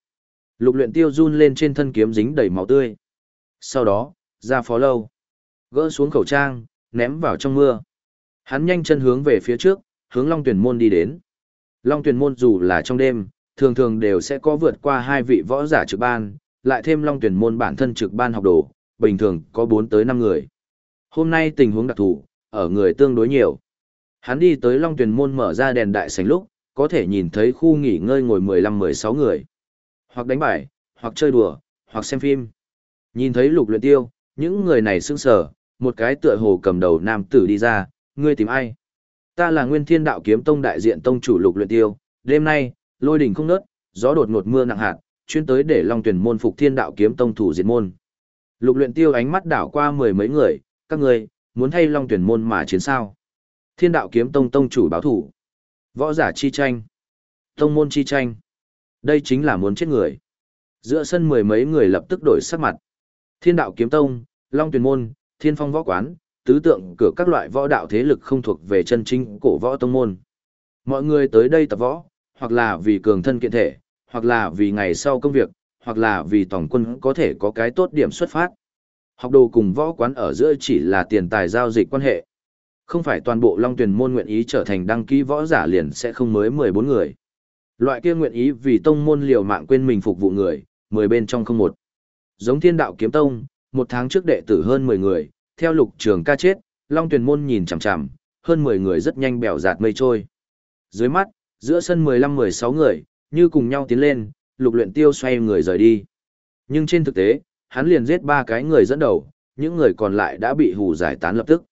Lục luyện tiêu run lên trên thân kiếm dính đầy máu tươi. Sau đó, ra phó lâu. Gỡ xuống khẩu trang, ném vào trong mưa. Hắn nhanh chân hướng về phía trước, hướng Long Tuyển môn đi đến. Long Tuyển môn dù là trong đêm, thường thường đều sẽ có vượt qua hai vị võ giả trực ban, lại thêm Long Tuyển môn bản thân trực ban học đồ, bình thường có 4 tới 5 người. Hôm nay tình huống đặc thù, ở người tương đối nhiều. Hắn đi tới Long Tuyền môn mở ra đèn đại sảnh lúc, có thể nhìn thấy khu nghỉ ngơi ngồi 15-16 người. Hoặc đánh bài, hoặc chơi đùa, hoặc xem phim. Nhìn thấy lục luyện tiêu, những người này sững sờ, một cái tựa hồ cầm đầu nam tử đi ra, ngươi tìm ai? Ta là Nguyên Thiên Đạo Kiếm Tông đại diện tông chủ lục luyện tiêu, đêm nay, lôi đỉnh không nớt, gió đột ngột mưa nặng hạt, chuyên tới để Long Tuyển môn phục Thiên Đạo Kiếm Tông thủ diệt môn. Lục luyện tiêu ánh mắt đảo qua mười mấy người, các ngươi, muốn thay Long Tuyển môn mà chiến sao? Thiên đạo kiếm tông tông chủ báo thủ. Võ giả chi tranh. Tông môn chi tranh. Đây chính là muốn chết người. Giữa sân mười mấy người lập tức đổi sắc mặt. Thiên đạo kiếm tông, Long Tuyển môn, Thiên phong võ quán, tứ tượng cửa các loại võ đạo thế lực không thuộc về chân chính cổ võ tông môn. Mọi người tới đây tập võ, hoặc là vì cường thân kiện thể, hoặc là vì ngày sau công việc, hoặc là vì tổng quân có thể có cái tốt điểm xuất phát. Học đồ cùng võ quán ở giữa chỉ là tiền tài giao dịch quan hệ. Không phải toàn bộ Long Tuyền môn nguyện ý trở thành đăng ký võ giả liền sẽ không mới 14 người. Loại kia nguyện ý vì tông môn liều mạng quên mình phục vụ người, 10 bên trong không một. Giống Thiên Đạo Kiếm Tông, một tháng trước đệ tử hơn 10 người, theo lục trường ca chết, Long Tuyền môn nhìn chằm chằm, hơn 10 người rất nhanh bèo giạt mây trôi. Dưới mắt, giữa sân 15-16 người, như cùng nhau tiến lên, lục luyện tiêu xoay người rời đi. Nhưng trên thực tế, hắn liền giết ba cái người dẫn đầu, những người còn lại đã bị hù giải tán lập tức.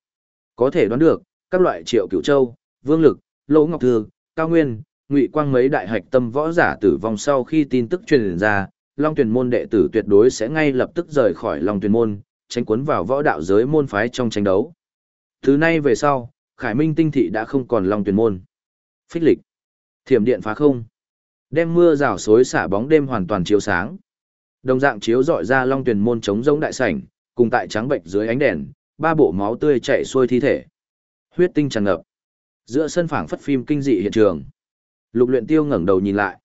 Có thể đoán được, các loại triệu cửu châu, Vương Lực, Lỗ Ngọc Thư, Cao Nguyên, Ngụy Quang mấy đại hạch tâm võ giả tử vong sau khi tin tức truyền ra, Long Tuyền môn đệ tử tuyệt đối sẽ ngay lập tức rời khỏi Long Tuyền môn, tránh cuốn vào võ đạo giới môn phái trong tranh đấu. Từ nay về sau, Khải Minh tinh thị đã không còn Long Tuyền môn. Phích lịch, thiểm điện phá không, đem mưa rào xối xả bóng đêm hoàn toàn chiếu sáng. Đồng dạng chiếu dọi ra Long Tuyền môn chống giống đại sảnh, cùng tại trắng bệnh dưới ánh đèn, ba bộ máu tươi chảy xuôi thi thể. Huyết tinh tràn ngập. Giữa sân phảng phất phim kinh dị hiện trường. Lục Luyện Tiêu ngẩng đầu nhìn lại.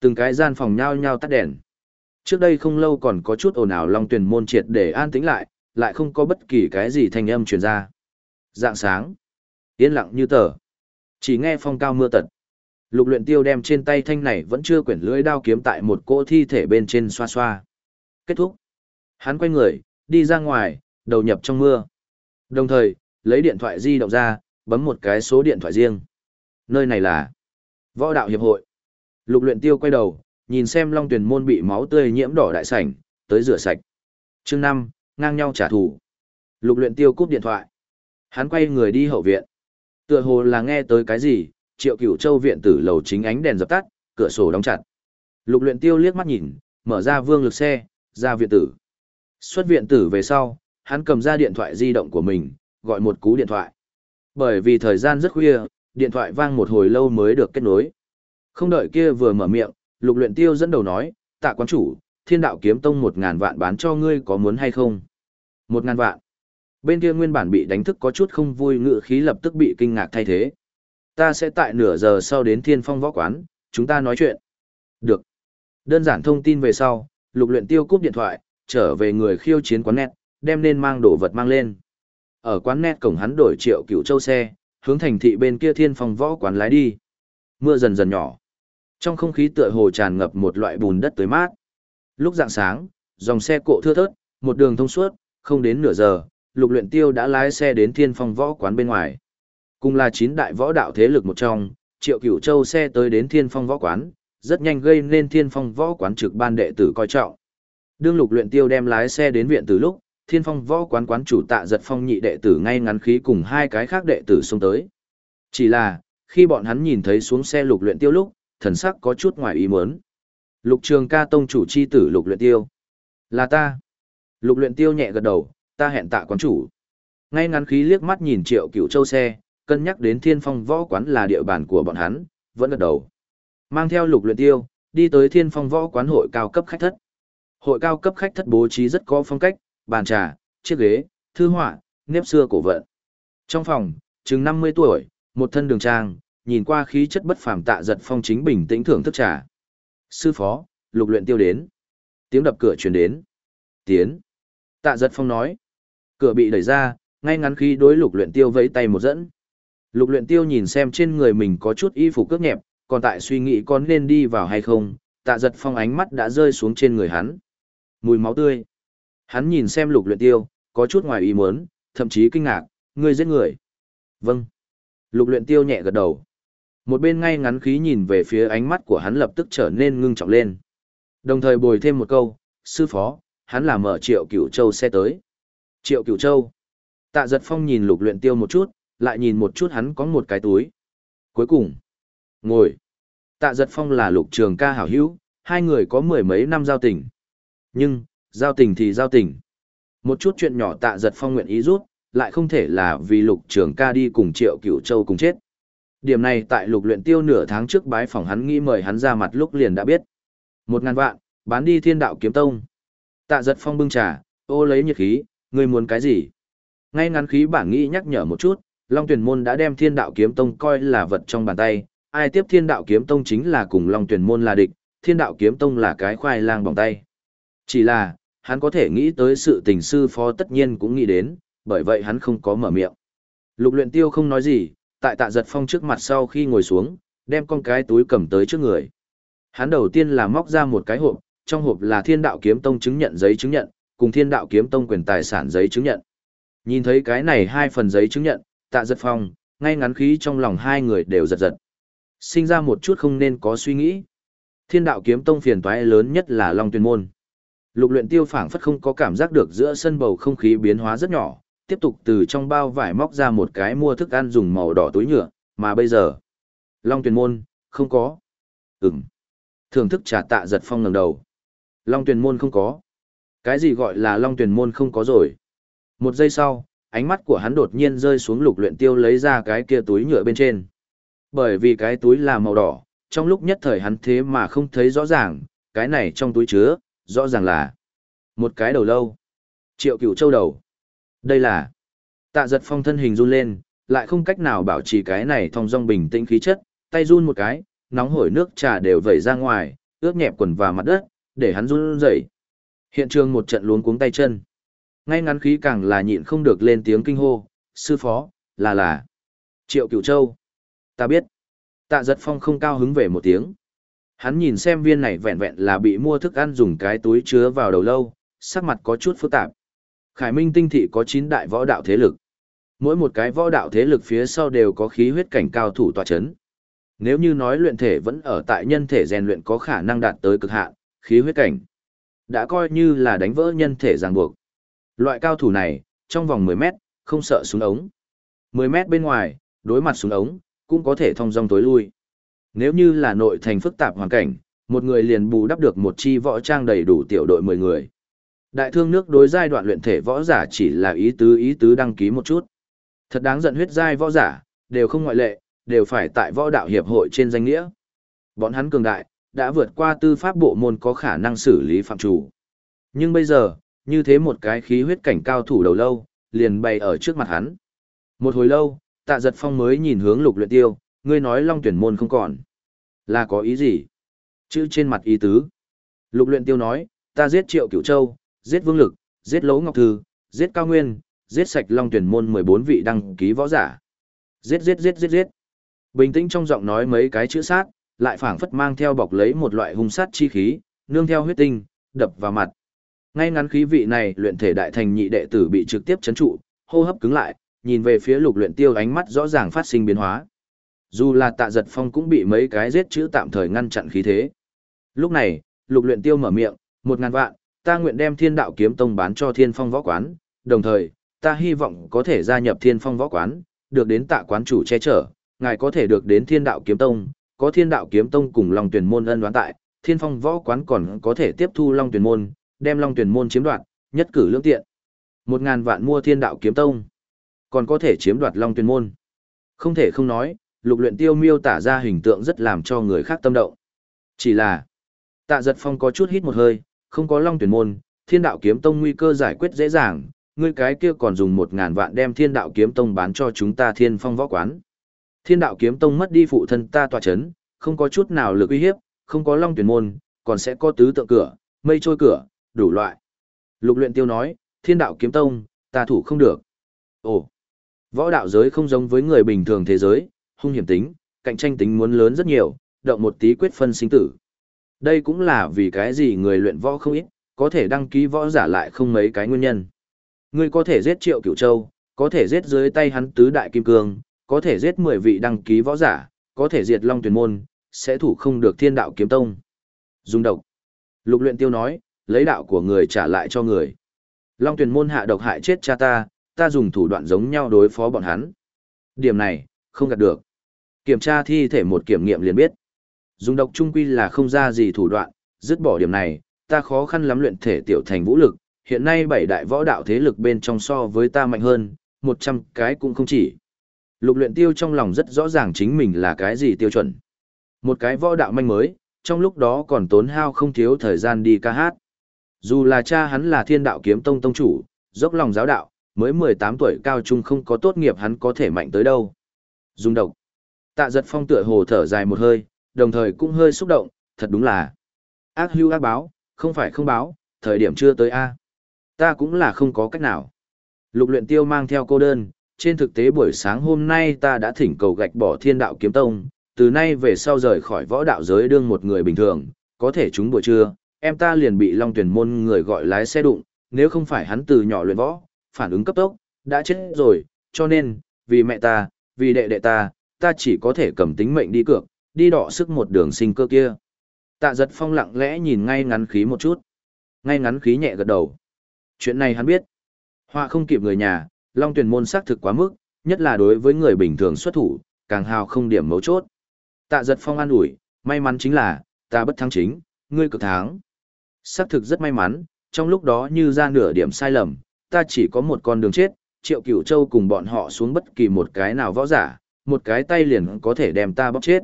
Từng cái gian phòng nhao nhao tắt đèn. Trước đây không lâu còn có chút ồn ào Long Tuyền môn triệt để an tĩnh lại, lại không có bất kỳ cái gì thanh âm truyền ra. Dạng sáng, yên lặng như tờ. Chỉ nghe phong cao mưa tật. Lục luyện tiêu đem trên tay thanh này vẫn chưa quyển lưỡi đao kiếm tại một cỗ thi thể bên trên xoa xoa. Kết thúc. Hắn quay người, đi ra ngoài, đầu nhập trong mưa. Đồng thời, lấy điện thoại di động ra, bấm một cái số điện thoại riêng. Nơi này là Võ đạo hiệp hội. Lục luyện tiêu quay đầu, nhìn xem long tuyển môn bị máu tươi nhiễm đỏ đại sảnh, tới rửa sạch. Chương 5, ngang nhau trả thù. Lục luyện tiêu cúp điện thoại. Hắn quay người đi hậu viện. Tựa hồ là nghe tới cái gì, triệu cửu châu viện tử lầu chính ánh đèn dập tắt, cửa sổ đóng chặt. Lục luyện tiêu liếc mắt nhìn, mở ra vương lực xe, ra viện tử. Xuất viện tử về sau, hắn cầm ra điện thoại di động của mình, gọi một cú điện thoại. Bởi vì thời gian rất khuya, điện thoại vang một hồi lâu mới được kết nối. Không đợi kia vừa mở miệng, lục luyện tiêu dẫn đầu nói, tạ quán chủ, thiên đạo kiếm tông một ngàn vạn bán cho ngươi có muốn hay không? Một ngàn vạn. Bên kia nguyên bản bị đánh thức có chút không vui ngựa khí lập tức bị kinh ngạc thay thế. Ta sẽ tại nửa giờ sau đến thiên phong võ quán, chúng ta nói chuyện. Được. Đơn giản thông tin về sau, lục luyện tiêu cúp điện thoại, trở về người khiêu chiến quán net, đem nên mang đồ vật mang lên. Ở quán net cổng hắn đổi triệu cựu châu xe, hướng thành thị bên kia thiên phong võ quán lái đi. Mưa dần dần nhỏ. Trong không khí tựa hồ tràn ngập một loại bùn đất tới mát. Lúc dạng sáng, dòng xe cộ thưa thớt, một đường thông suốt, không đến nửa giờ, lục luyện tiêu đã lái xe đến thiên phong võ quán bên ngoài. Cùng là chín đại võ đạo thế lực một trong, triệu cửu châu xe tới đến thiên phong võ quán, rất nhanh gây nên thiên phong võ quán trực ban đệ tử coi trọng. Đương lục luyện tiêu đem lái xe đến viện từ lúc, thiên phong võ quán quán chủ tạ giật phong nhị đệ tử ngay ngắn khí cùng hai cái khác đệ tử xông tới. Chỉ là, khi bọn hắn nhìn thấy xuống xe lục luyện tiêu lúc, thần sắc có chút ngoài ý muốn. Lục trường ca tông chủ chi tử lục luyện tiêu. Là ta. Lục luyện tiêu nhẹ gật đầu, ta hẹn tạ quán chủ. Ngay ngắn khí liếc mắt nhìn triệu cửu châu xe, cân nhắc đến thiên phong võ quán là địa bàn của bọn hắn, vẫn gật đầu. Mang theo lục luyện tiêu, đi tới thiên phong võ quán hội cao cấp khách thất. Hội cao cấp khách thất bố trí rất có phong cách, bàn trà, chiếc ghế, thư họa, nếp xưa cổ vận. Trong phòng, chừng 50 tuổi, một thân đường trang, nhìn qua khí chất bất phàm tạ giật phong chính bình tĩnh thưởng thức trà. Sư phó, lục luyện tiêu đến. Tiếng đập cửa truyền đến. Tiến. Tạ giật phong nói. Cửa bị đẩy ra, ngay ngắn khi đối lục luyện tiêu vẫy tay một dẫn. Lục luyện tiêu nhìn xem trên người mình có chút y phục cước nhẹp, còn tại suy nghĩ con nên đi vào hay không, tạ giật phong ánh mắt đã rơi xuống trên người hắn. Mùi máu tươi. Hắn nhìn xem lục luyện tiêu, có chút ngoài ý muốn, thậm chí kinh ngạc, ngươi giết người. Vâng. Lục luyện tiêu nhẹ gật đầu. Một bên ngay ngắn khí nhìn về phía ánh mắt của hắn lập tức trở nên ngưng trọng lên. Đồng thời bồi thêm một câu, sư phó, hắn là mở triệu cửu châu xe tới. Triệu cửu châu. Tạ giật phong nhìn lục luyện tiêu một chút, lại nhìn một chút hắn có một cái túi. Cuối cùng, ngồi. Tạ giật phong là lục trường ca hảo hữu, hai người có mười mấy năm giao tình. Nhưng, giao tình thì giao tình. Một chút chuyện nhỏ tạ giật phong nguyện ý rút, lại không thể là vì lục trường ca đi cùng triệu cửu châu cùng chết. Điểm này tại lục luyện tiêu nửa tháng trước bái phòng hắn nghĩ mời hắn ra mặt lúc liền đã biết. Một ngàn vạn, bán đi thiên đạo kiếm tông. Tạ giật phong bưng trà, ô lấy nhiệt khí, ngươi muốn cái gì? Ngay ngắn khí bảng nghĩ nhắc nhở một chút, Long Tuyển Môn đã đem Thiên Đạo Kiếm Tông coi là vật trong bàn tay, ai tiếp Thiên Đạo Kiếm Tông chính là cùng Long Tuyển Môn là địch, Thiên Đạo Kiếm Tông là cái khoai lang bằng tay. Chỉ là, hắn có thể nghĩ tới sự tình sư phó tất nhiên cũng nghĩ đến, bởi vậy hắn không có mở miệng. Lục luyện tiêu không nói gì, tại tạ giật phong trước mặt sau khi ngồi xuống, đem con cái túi cầm tới trước người. Hắn đầu tiên là móc ra một cái hộp, trong hộp là Thiên Đạo Kiếm Tông chứng nhận giấy chứng nhận, cùng Thiên Đạo Kiếm Tông quyền tài sản giấy chứng nhận. Nhìn thấy cái này hai phần giấy chứng nhận, tạ giật phong, ngay ngắn khí trong lòng hai người đều giật giật. Sinh ra một chút không nên có suy nghĩ. Thiên đạo kiếm tông phiền toái lớn nhất là Long Tuyên Môn. Lục luyện tiêu phảng phất không có cảm giác được giữa sân bầu không khí biến hóa rất nhỏ, tiếp tục từ trong bao vải móc ra một cái mua thức ăn dùng màu đỏ túi nhựa, mà bây giờ, Long Tuyền Môn, không có. Ừm. Thưởng thức trà tạ giật phong ngẩng đầu. Long Tuyền Môn không có. Cái gì gọi là Long Tuyền Môn không có rồi? Một giây sau, ánh mắt của hắn đột nhiên rơi xuống lục luyện tiêu lấy ra cái kia túi nhựa bên trên. Bởi vì cái túi là màu đỏ, trong lúc nhất thời hắn thế mà không thấy rõ ràng, cái này trong túi chứa, rõ ràng là một cái đầu lâu. Triệu cửu châu đầu. Đây là tạ giật phong thân hình run lên, lại không cách nào bảo trì cái này thong dong bình tĩnh khí chất, tay run một cái, nóng hổi nước trà đều vẩy ra ngoài, ướt nhẹp quần và mặt đất, để hắn run rẩy. Hiện trường một trận luống cuống tay chân. Ngay ngắn khí càng là nhịn không được lên tiếng kinh hô, sư phó, là là. Triệu Cửu Châu. Ta biết. Tạ giật phong không cao hứng về một tiếng. Hắn nhìn xem viên này vẹn vẹn là bị mua thức ăn dùng cái túi chứa vào đầu lâu, sắc mặt có chút phức tạp. Khải Minh tinh thị có 9 đại võ đạo thế lực. Mỗi một cái võ đạo thế lực phía sau đều có khí huyết cảnh cao thủ tọa chấn. Nếu như nói luyện thể vẫn ở tại nhân thể rèn luyện có khả năng đạt tới cực hạn, khí huyết cảnh đã coi như là đánh vỡ nhân thể ràng buộc. Loại cao thủ này, trong vòng 10 mét, không sợ súng ống. 10 mét bên ngoài, đối mặt súng ống, cũng có thể thông dong tối lui. Nếu như là nội thành phức tạp hoàn cảnh, một người liền bù đắp được một chi võ trang đầy đủ tiểu đội 10 người. Đại thương nước đối giai đoạn luyện thể võ giả chỉ là ý tứ ý tứ đăng ký một chút. Thật đáng giận huyết giai võ giả, đều không ngoại lệ, đều phải tại võ đạo hiệp hội trên danh nghĩa. Bọn hắn cường đại, đã vượt qua tư pháp bộ môn có khả năng xử lý phạm chủ. Nhưng bây giờ, như thế một cái khí huyết cảnh cao thủ đầu lâu, liền bày ở trước mặt hắn. Một hồi lâu, tạ giật phong mới nhìn hướng lục luyện tiêu, ngươi nói long tuyển môn không còn. Là có ý gì? Chữ trên mặt ý tứ. Lục luyện tiêu nói, ta giết triệu cửu châu, giết vương lực, giết lỗ ngọc thư, giết cao nguyên, giết sạch long tuyển môn 14 vị đăng ký võ giả. Giết giết giết giết giết. Bình tĩnh trong giọng nói mấy cái chữ sát, lại phảng phất mang theo bọc lấy một loại hung sát chi khí, nương theo huyết tinh, đập vào mặt. Ngay ngắn khí vị này luyện thể đại thành nhị đệ tử bị trực tiếp chấn trụ, hô hấp cứng lại, nhìn về phía lục luyện tiêu ánh mắt rõ ràng phát sinh biến hóa. Dù là tạ giật phong cũng bị mấy cái giết chữ tạm thời ngăn chặn khí thế. Lúc này, lục luyện tiêu mở miệng, một ngàn vạn, ta nguyện đem thiên đạo kiếm tông bán cho thiên phong võ quán, đồng thời, ta hy vọng có thể gia nhập thiên phong võ quán, được đến tạ quán chủ che chở, ngài có thể được đến thiên đạo kiếm tông, có thiên đạo kiếm tông cùng long tuyển môn ân đoán tại, thiên phong võ quán còn có thể tiếp thu long tuyển môn, đem long tuyển môn chiếm đoạt, nhất cử lưỡng tiện. Một ngàn vạn mua thiên đạo kiếm tông, còn có thể chiếm đoạt long tuyển môn. Không thể không nói, lục luyện tiêu miêu tả ra hình tượng rất làm cho người khác tâm động. Chỉ là, tạ giật phong có chút hít một hơi, không có long tuyển môn, thiên đạo kiếm tông nguy cơ giải quyết dễ dàng, ngươi cái kia còn dùng một ngàn vạn đem thiên đạo kiếm tông bán cho chúng ta thiên phong võ quán. Thiên đạo kiếm tông mất đi phụ thân ta tòa chấn, không có chút nào lực uy hiếp, không có long tuyển môn, còn sẽ có tứ tượng cửa, mây trôi cửa, đủ loại. Lục luyện tiêu nói, thiên đạo kiếm tông, ta thủ không được. Ồ, võ đạo giới không giống với người bình thường thế giới, hung hiểm tính, cạnh tranh tính muốn lớn rất nhiều, động một tí quyết phân sinh tử. Đây cũng là vì cái gì người luyện võ không ít, có thể đăng ký võ giả lại không mấy cái nguyên nhân. Ngươi có thể giết triệu cửu châu, có thể giết dưới tay hắn tứ đại kim cương, có thể giết 10 vị đăng ký võ giả, có thể diệt long tuyển môn, sẽ thủ không được thiên đạo kiếm tông. Dùng độc. Lục luyện tiêu nói, lấy đạo của người trả lại cho người. Long tuyển môn hạ độc hại chết cha ta, ta dùng thủ đoạn giống nhau đối phó bọn hắn. Điểm này, không gạt được. Kiểm tra thi thể một kiểm nghiệm liền biết. Dùng độc trung quy là không ra gì thủ đoạn, dứt bỏ điểm này, ta khó khăn lắm luyện thể tiểu thành vũ lực, hiện nay bảy đại võ đạo thế lực bên trong so với ta mạnh hơn, 100 cái cũng không chỉ. Lục luyện tiêu trong lòng rất rõ ràng chính mình là cái gì tiêu chuẩn. Một cái võ đạo manh mới, trong lúc đó còn tốn hao không thiếu thời gian đi ca hát. Dù là cha hắn là thiên đạo kiếm tông tông chủ, dốc lòng giáo đạo, mới 18 tuổi cao trung không có tốt nghiệp hắn có thể mạnh tới đâu. Dung độc. Tạ giật phong tựa hồ thở dài một hơi, đồng thời cũng hơi xúc động, thật đúng là. Ác hưu ác báo, không phải không báo, thời điểm chưa tới A. Ta cũng là không có cách nào. Lục luyện tiêu mang theo cô đơn, trên thực tế buổi sáng hôm nay ta đã thỉnh cầu gạch bỏ thiên đạo kiếm tông, từ nay về sau rời khỏi võ đạo giới đương một người bình thường, có thể chúng buổi trưa, em ta liền bị long tuyển môn người gọi lái xe đụng, nếu không phải hắn từ nhỏ luyện võ, phản ứng cấp tốc, đã chết rồi, cho nên, vì mẹ ta, vì đệ đệ ta, ta chỉ có thể cầm tính mệnh đi cược, đi đọ sức một đường sinh cơ kia. Tạ giật phong lặng lẽ nhìn ngay ngắn khí một chút. Ngay ngắn khí nhẹ gật đầu. Chuyện này hắn biết. Họa không kịp người nhà, Long tuyển môn xác thực quá mức, nhất là đối với người bình thường xuất thủ, càng hào không điểm mấu chốt. Tạ giật phong an ủi, may mắn chính là, ta bất thắng chính, ngươi cực thắng. Xác thực rất may mắn, trong lúc đó như ra nửa điểm sai lầm, ta chỉ có một con đường chết, triệu cửu châu cùng bọn họ xuống bất kỳ một cái nào võ giả, một cái tay liền có thể đem ta bóc chết.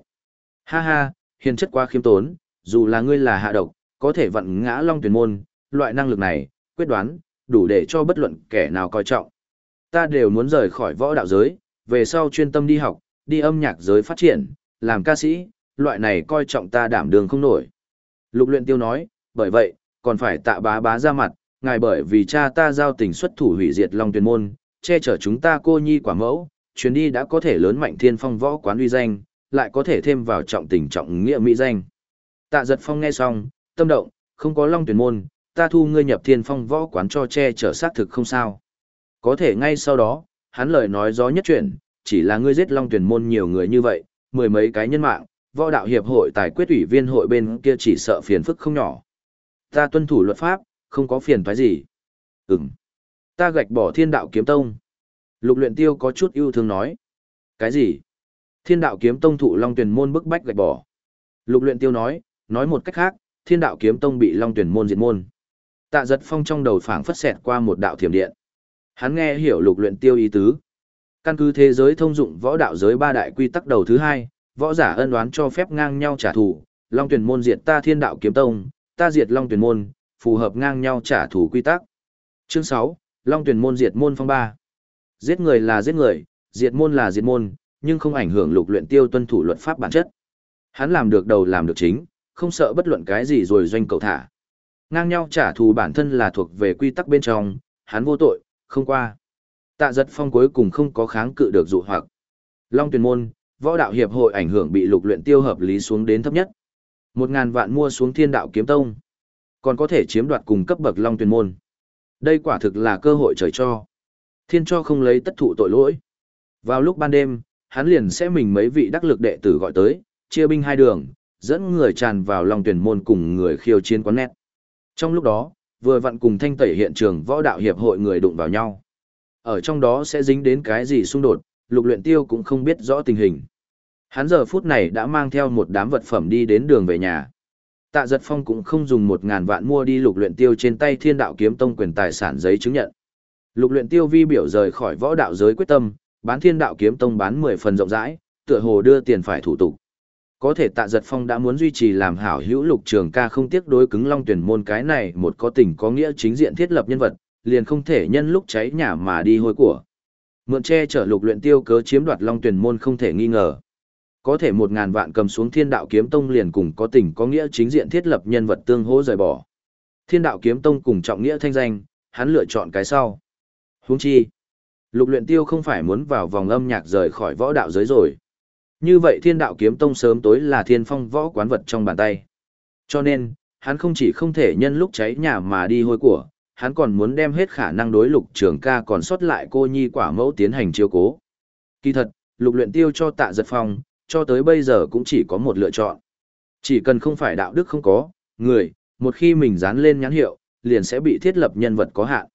Ha ha, hiền chất quá khiêm tốn, dù là ngươi là hạ độc, có thể vận ngã long tuyển môn, loại năng lực này, quyết đoán, đủ để cho bất luận kẻ nào coi trọng. Ta đều muốn rời khỏi võ đạo giới, về sau chuyên tâm đi học, đi âm nhạc giới phát triển, làm ca sĩ, loại này coi trọng ta đảm đường không nổi. Lục luyện tiêu nói, bởi vậy, còn phải tạ bá bá ra mặt, ngài bởi vì cha ta giao tình xuất thủ hủy diệt Long Tuyền Môn, che chở chúng ta cô nhi quả mẫu, chuyến đi đã có thể lớn mạnh thiên phong võ quán uy danh, lại có thể thêm vào trọng tình trọng nghĩa mỹ danh. Tạ giật phong nghe xong, tâm động, không có Long Tuyền Môn, ta thu ngươi nhập thiên phong võ quán cho che chở xác thực không sao. Có thể ngay sau đó, hắn lời nói gió nhất chuyển, chỉ là ngươi giết Long Tuyền Môn nhiều người như vậy, mười mấy cái nhân mạng, võ đạo hiệp hội tài quyết ủy viên hội bên kia chỉ sợ phiền phức không nhỏ. Ta tuân thủ luật pháp, không có phiền toái gì. Ừm. Ta gạch bỏ thiên đạo kiếm tông. Lục luyện tiêu có chút yêu thương nói. Cái gì? Thiên đạo kiếm tông thụ long tuyển môn bức bách gạch bỏ. Lục luyện tiêu nói, nói một cách khác, thiên đạo kiếm tông bị long tuyển môn diệt môn. Tạ giật phong trong đầu phảng phất xẹt qua một đạo thiểm điện. Hắn nghe hiểu lục luyện tiêu ý tứ. Căn cứ thế giới thông dụng võ đạo giới ba đại quy tắc đầu thứ hai, võ giả ân đoán cho phép ngang nhau trả thù, Long Tuyển môn diệt ta Thiên Đạo Kiếm Tông, ta diệt Long Tuyển môn, phù hợp ngang nhau trả thù quy tắc. Chương 6, Long Tuyển môn diệt môn phong ba. Giết người là giết người, diệt môn là diệt môn, nhưng không ảnh hưởng lục luyện tiêu tuân thủ luật pháp bản chất. Hắn làm được đầu làm được chính, không sợ bất luận cái gì rồi doanh cầu thả. Ngang nhau trả thù bản thân là thuộc về quy tắc bên trong, hắn vô tội, không qua. Tạ giật phong cuối cùng không có kháng cự được dụ hoặc. Long tuyển môn, võ đạo hiệp hội ảnh hưởng bị lục luyện tiêu hợp lý xuống đến thấp nhất. Một ngàn vạn mua xuống thiên đạo kiếm tông. Còn có thể chiếm đoạt cùng cấp bậc long tuyền môn. Đây quả thực là cơ hội trời cho. Thiên cho không lấy tất thụ tội lỗi. Vào lúc ban đêm, hắn liền sẽ mình mấy vị đắc lực đệ tử gọi tới, chia binh hai đường, dẫn người tràn vào long tuyển môn cùng người khiêu chiến quán nét. Trong lúc đó, vừa vặn cùng thanh tẩy hiện trường võ đạo hiệp hội người đụng vào nhau. Ở trong đó sẽ dính đến cái gì xung đột, lục luyện tiêu cũng không biết rõ tình hình. Hắn giờ phút này đã mang theo một đám vật phẩm đi đến đường về nhà. Tạ giật phong cũng không dùng một ngàn vạn mua đi lục luyện tiêu trên tay thiên đạo kiếm tông quyền tài sản giấy chứng nhận. Lục luyện tiêu vi biểu rời khỏi võ đạo giới quyết tâm, bán thiên đạo kiếm tông bán 10 phần rộng rãi, tựa hồ đưa tiền phải thủ tục. Có thể tạ giật phong đã muốn duy trì làm hảo hữu lục trường ca không tiếc đối cứng long tuyển môn cái này một có tình có nghĩa chính diện thiết lập nhân vật, liền không thể nhân lúc cháy nhà mà đi hôi của. Mượn che chở lục luyện tiêu cớ chiếm đoạt long tuyển môn không thể nghi ngờ. Có thể một ngàn vạn cầm xuống thiên đạo kiếm tông liền cùng có tình có nghĩa chính diện thiết lập nhân vật tương hỗ rời bỏ. Thiên đạo kiếm tông cùng trọng nghĩa thanh danh, hắn lựa chọn cái sau. Huống chi, lục luyện tiêu không phải muốn vào vòng âm nhạc rời khỏi võ đạo giới rồi. Như vậy thiên đạo kiếm tông sớm tối là thiên phong võ quán vật trong bàn tay. Cho nên, hắn không chỉ không thể nhân lúc cháy nhà mà đi hôi của, hắn còn muốn đem hết khả năng đối lục trường ca còn sót lại cô nhi quả mẫu tiến hành chiếu cố. Kỳ thật, lục luyện tiêu cho tạ giật phong, cho tới bây giờ cũng chỉ có một lựa chọn. Chỉ cần không phải đạo đức không có, người, một khi mình dán lên nhãn hiệu, liền sẽ bị thiết lập nhân vật có hạn.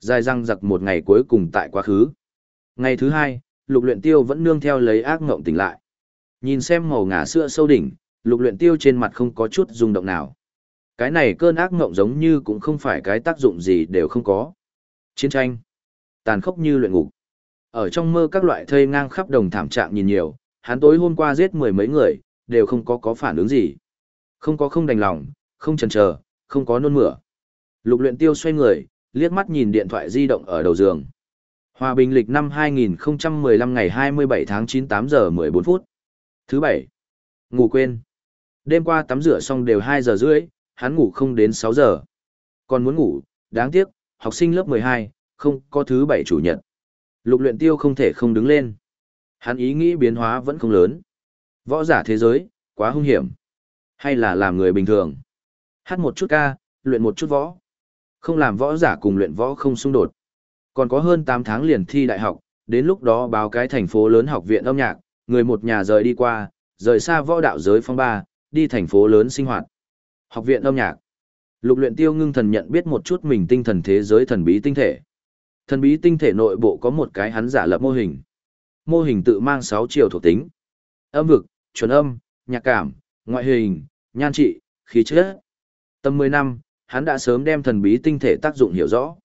Dài răng giặc một ngày cuối cùng tại quá khứ. Ngày thứ hai, lục luyện tiêu vẫn nương theo lấy ác ngộng tỉnh lại. Nhìn xem màu ngả sữa sâu đỉnh, lục luyện tiêu trên mặt không có chút rung động nào. Cái này cơn ác ngộng giống như cũng không phải cái tác dụng gì đều không có. Chiến tranh. Tàn khốc như luyện ngục. Ở trong mơ các loại thây ngang khắp đồng thảm trạng nhìn nhiều, hắn tối hôm qua giết mười mấy người, đều không có có phản ứng gì. Không có không đành lòng, không chần chờ, không có nôn mửa. Lục luyện tiêu xoay người, liếc mắt nhìn điện thoại di động ở đầu giường. Hòa bình lịch năm 2015 ngày 27 tháng 9 8 giờ 14 phút. Thứ bảy. Ngủ quên. Đêm qua tắm rửa xong đều 2 giờ rưỡi, hắn ngủ không đến 6 giờ. Còn muốn ngủ, đáng tiếc, học sinh lớp 12, không có thứ bảy chủ nhật. Lục luyện tiêu không thể không đứng lên. Hắn ý nghĩ biến hóa vẫn không lớn. Võ giả thế giới, quá hung hiểm. Hay là làm người bình thường. Hát một chút ca, luyện một chút võ. Không làm võ giả cùng luyện võ không xung đột. Còn có hơn 8 tháng liền thi đại học, đến lúc đó báo cái thành phố lớn học viện âm nhạc, người một nhà rời đi qua, rời xa võ đạo giới phong ba, đi thành phố lớn sinh hoạt. Học viện âm nhạc. Lục luyện tiêu ngưng thần nhận biết một chút mình tinh thần thế giới thần bí tinh thể. Thần bí tinh thể nội bộ có một cái hắn giả lập mô hình mô hình tự mang 6 chiều thuộc tính. Âm vực, chuẩn âm, nhạc cảm, ngoại hình, nhan trị, khí chất. Tầm 10 năm, hắn đã sớm đem thần bí tinh thể tác dụng hiểu rõ.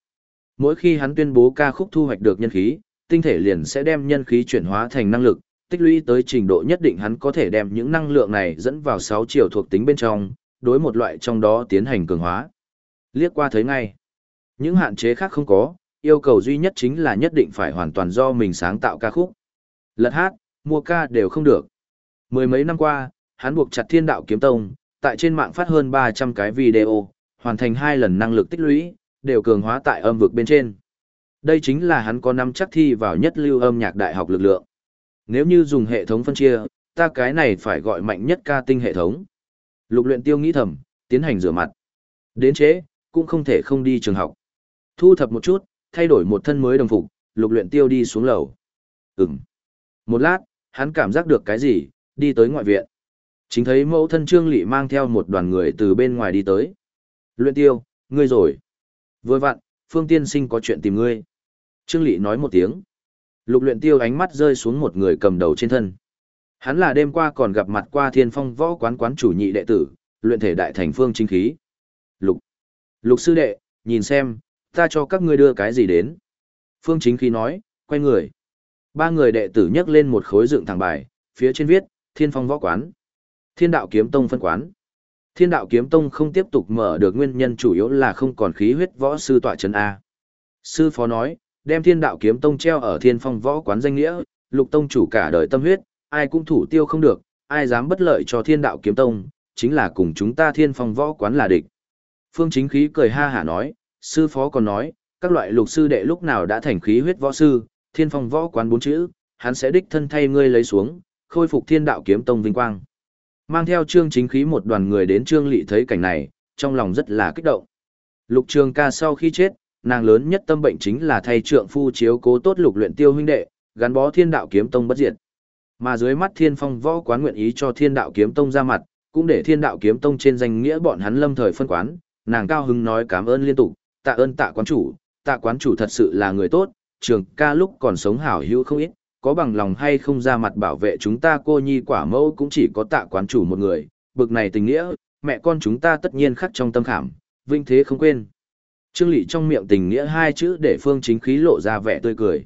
Mỗi khi hắn tuyên bố ca khúc thu hoạch được nhân khí, tinh thể liền sẽ đem nhân khí chuyển hóa thành năng lực, tích lũy tới trình độ nhất định hắn có thể đem những năng lượng này dẫn vào 6 chiều thuộc tính bên trong, đối một loại trong đó tiến hành cường hóa. Liếc qua thấy ngay. Những hạn chế khác không có, yêu cầu duy nhất chính là nhất định phải hoàn toàn do mình sáng tạo ca khúc. Lật hát, mua ca đều không được. Mười mấy năm qua, hắn buộc chặt thiên đạo kiếm tông, tại trên mạng phát hơn 300 cái video, hoàn thành hai lần năng lực tích lũy, đều cường hóa tại âm vực bên trên. Đây chính là hắn có năm chắc thi vào nhất lưu âm nhạc đại học lực lượng. Nếu như dùng hệ thống phân chia, ta cái này phải gọi mạnh nhất ca tinh hệ thống. Lục luyện tiêu nghĩ thầm, tiến hành rửa mặt. Đến chế, cũng không thể không đi trường học. Thu thập một chút, thay đổi một thân mới đồng phục, lục luyện tiêu đi xuống lầu. Ừm. Một lát, hắn cảm giác được cái gì, đi tới ngoại viện. Chính thấy mẫu thân Trương Lị mang theo một đoàn người từ bên ngoài đi tới. Luyện tiêu, ngươi rồi. Vừa vặn, Phương Tiên Sinh có chuyện tìm ngươi. Trương Lị nói một tiếng. Lục luyện tiêu ánh mắt rơi xuống một người cầm đầu trên thân. Hắn là đêm qua còn gặp mặt qua thiên phong võ quán quán chủ nhị đệ tử, luyện thể đại thành phương chính khí. Lục. Lục sư đệ, nhìn xem, ta cho các ngươi đưa cái gì đến. Phương chính khí nói, quay người. Ba người đệ tử nhấc lên một khối dựng thẳng bài, phía trên viết, thiên phong võ quán. Thiên đạo kiếm tông phân quán. Thiên đạo kiếm tông không tiếp tục mở được nguyên nhân chủ yếu là không còn khí huyết võ sư tọa chân A. Sư phó nói, đem thiên đạo kiếm tông treo ở thiên phong võ quán danh nghĩa, lục tông chủ cả đời tâm huyết, ai cũng thủ tiêu không được, ai dám bất lợi cho thiên đạo kiếm tông, chính là cùng chúng ta thiên phong võ quán là địch. Phương chính khí cười ha hả nói, sư phó còn nói, các loại lục sư đệ lúc nào đã thành khí huyết võ sư, thiên phong võ quán bốn chữ, hắn sẽ đích thân thay ngươi lấy xuống, khôi phục thiên đạo kiếm tông vinh quang. Mang theo trương chính khí một đoàn người đến trương lị thấy cảnh này, trong lòng rất là kích động. Lục trường ca sau khi chết, nàng lớn nhất tâm bệnh chính là thay trượng phu chiếu cố tốt lục luyện tiêu huynh đệ, gắn bó thiên đạo kiếm tông bất diệt. Mà dưới mắt thiên phong võ quán nguyện ý cho thiên đạo kiếm tông ra mặt, cũng để thiên đạo kiếm tông trên danh nghĩa bọn hắn lâm thời phân quán, nàng cao hứng nói cảm ơn liên tục, tạ ơn tạ quán chủ, tạ quán chủ thật sự là người tốt, trường ca lúc còn sống hảo hữu không ít, có bằng lòng hay không ra mặt bảo vệ chúng ta cô nhi quả mẫu cũng chỉ có tạ quán chủ một người, bực này tình nghĩa, mẹ con chúng ta tất nhiên khắc trong tâm khảm, vinh thế không quên. Trương Lị trong miệng tình nghĩa hai chữ để phương chính khí lộ ra vẻ tươi cười.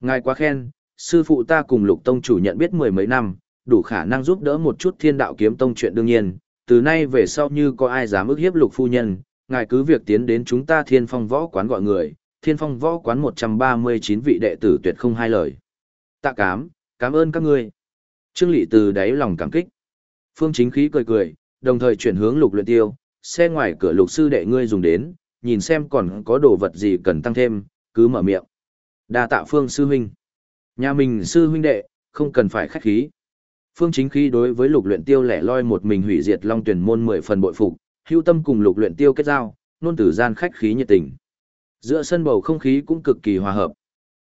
Ngài quá khen, sư phụ ta cùng lục tông chủ nhận biết mười mấy năm, đủ khả năng giúp đỡ một chút thiên đạo kiếm tông chuyện đương nhiên, từ nay về sau như có ai dám ức hiếp lục phu nhân, ngài cứ việc tiến đến chúng ta thiên phong võ quán gọi người, thiên phong võ quán 139 vị đệ tử tuyệt không hai lời. Tạ cám, cảm ơn các ngươi. Trương Lị từ đáy lòng cảm kích. Phương chính khí cười cười, đồng thời chuyển hướng lục luyện tiêu, xe ngoài cửa lục sư đệ ngươi dùng đến, nhìn xem còn có đồ vật gì cần tăng thêm, cứ mở miệng. Đa tạ Phương sư huynh. Nhà mình sư huynh đệ, không cần phải khách khí. Phương chính khí đối với lục luyện tiêu lẻ loi một mình hủy diệt long tuyển môn mười phần bội phục, hưu tâm cùng lục luyện tiêu kết giao, nôn tử gian khách khí nhiệt tình. Giữa sân bầu không khí cũng cực kỳ hòa hợp.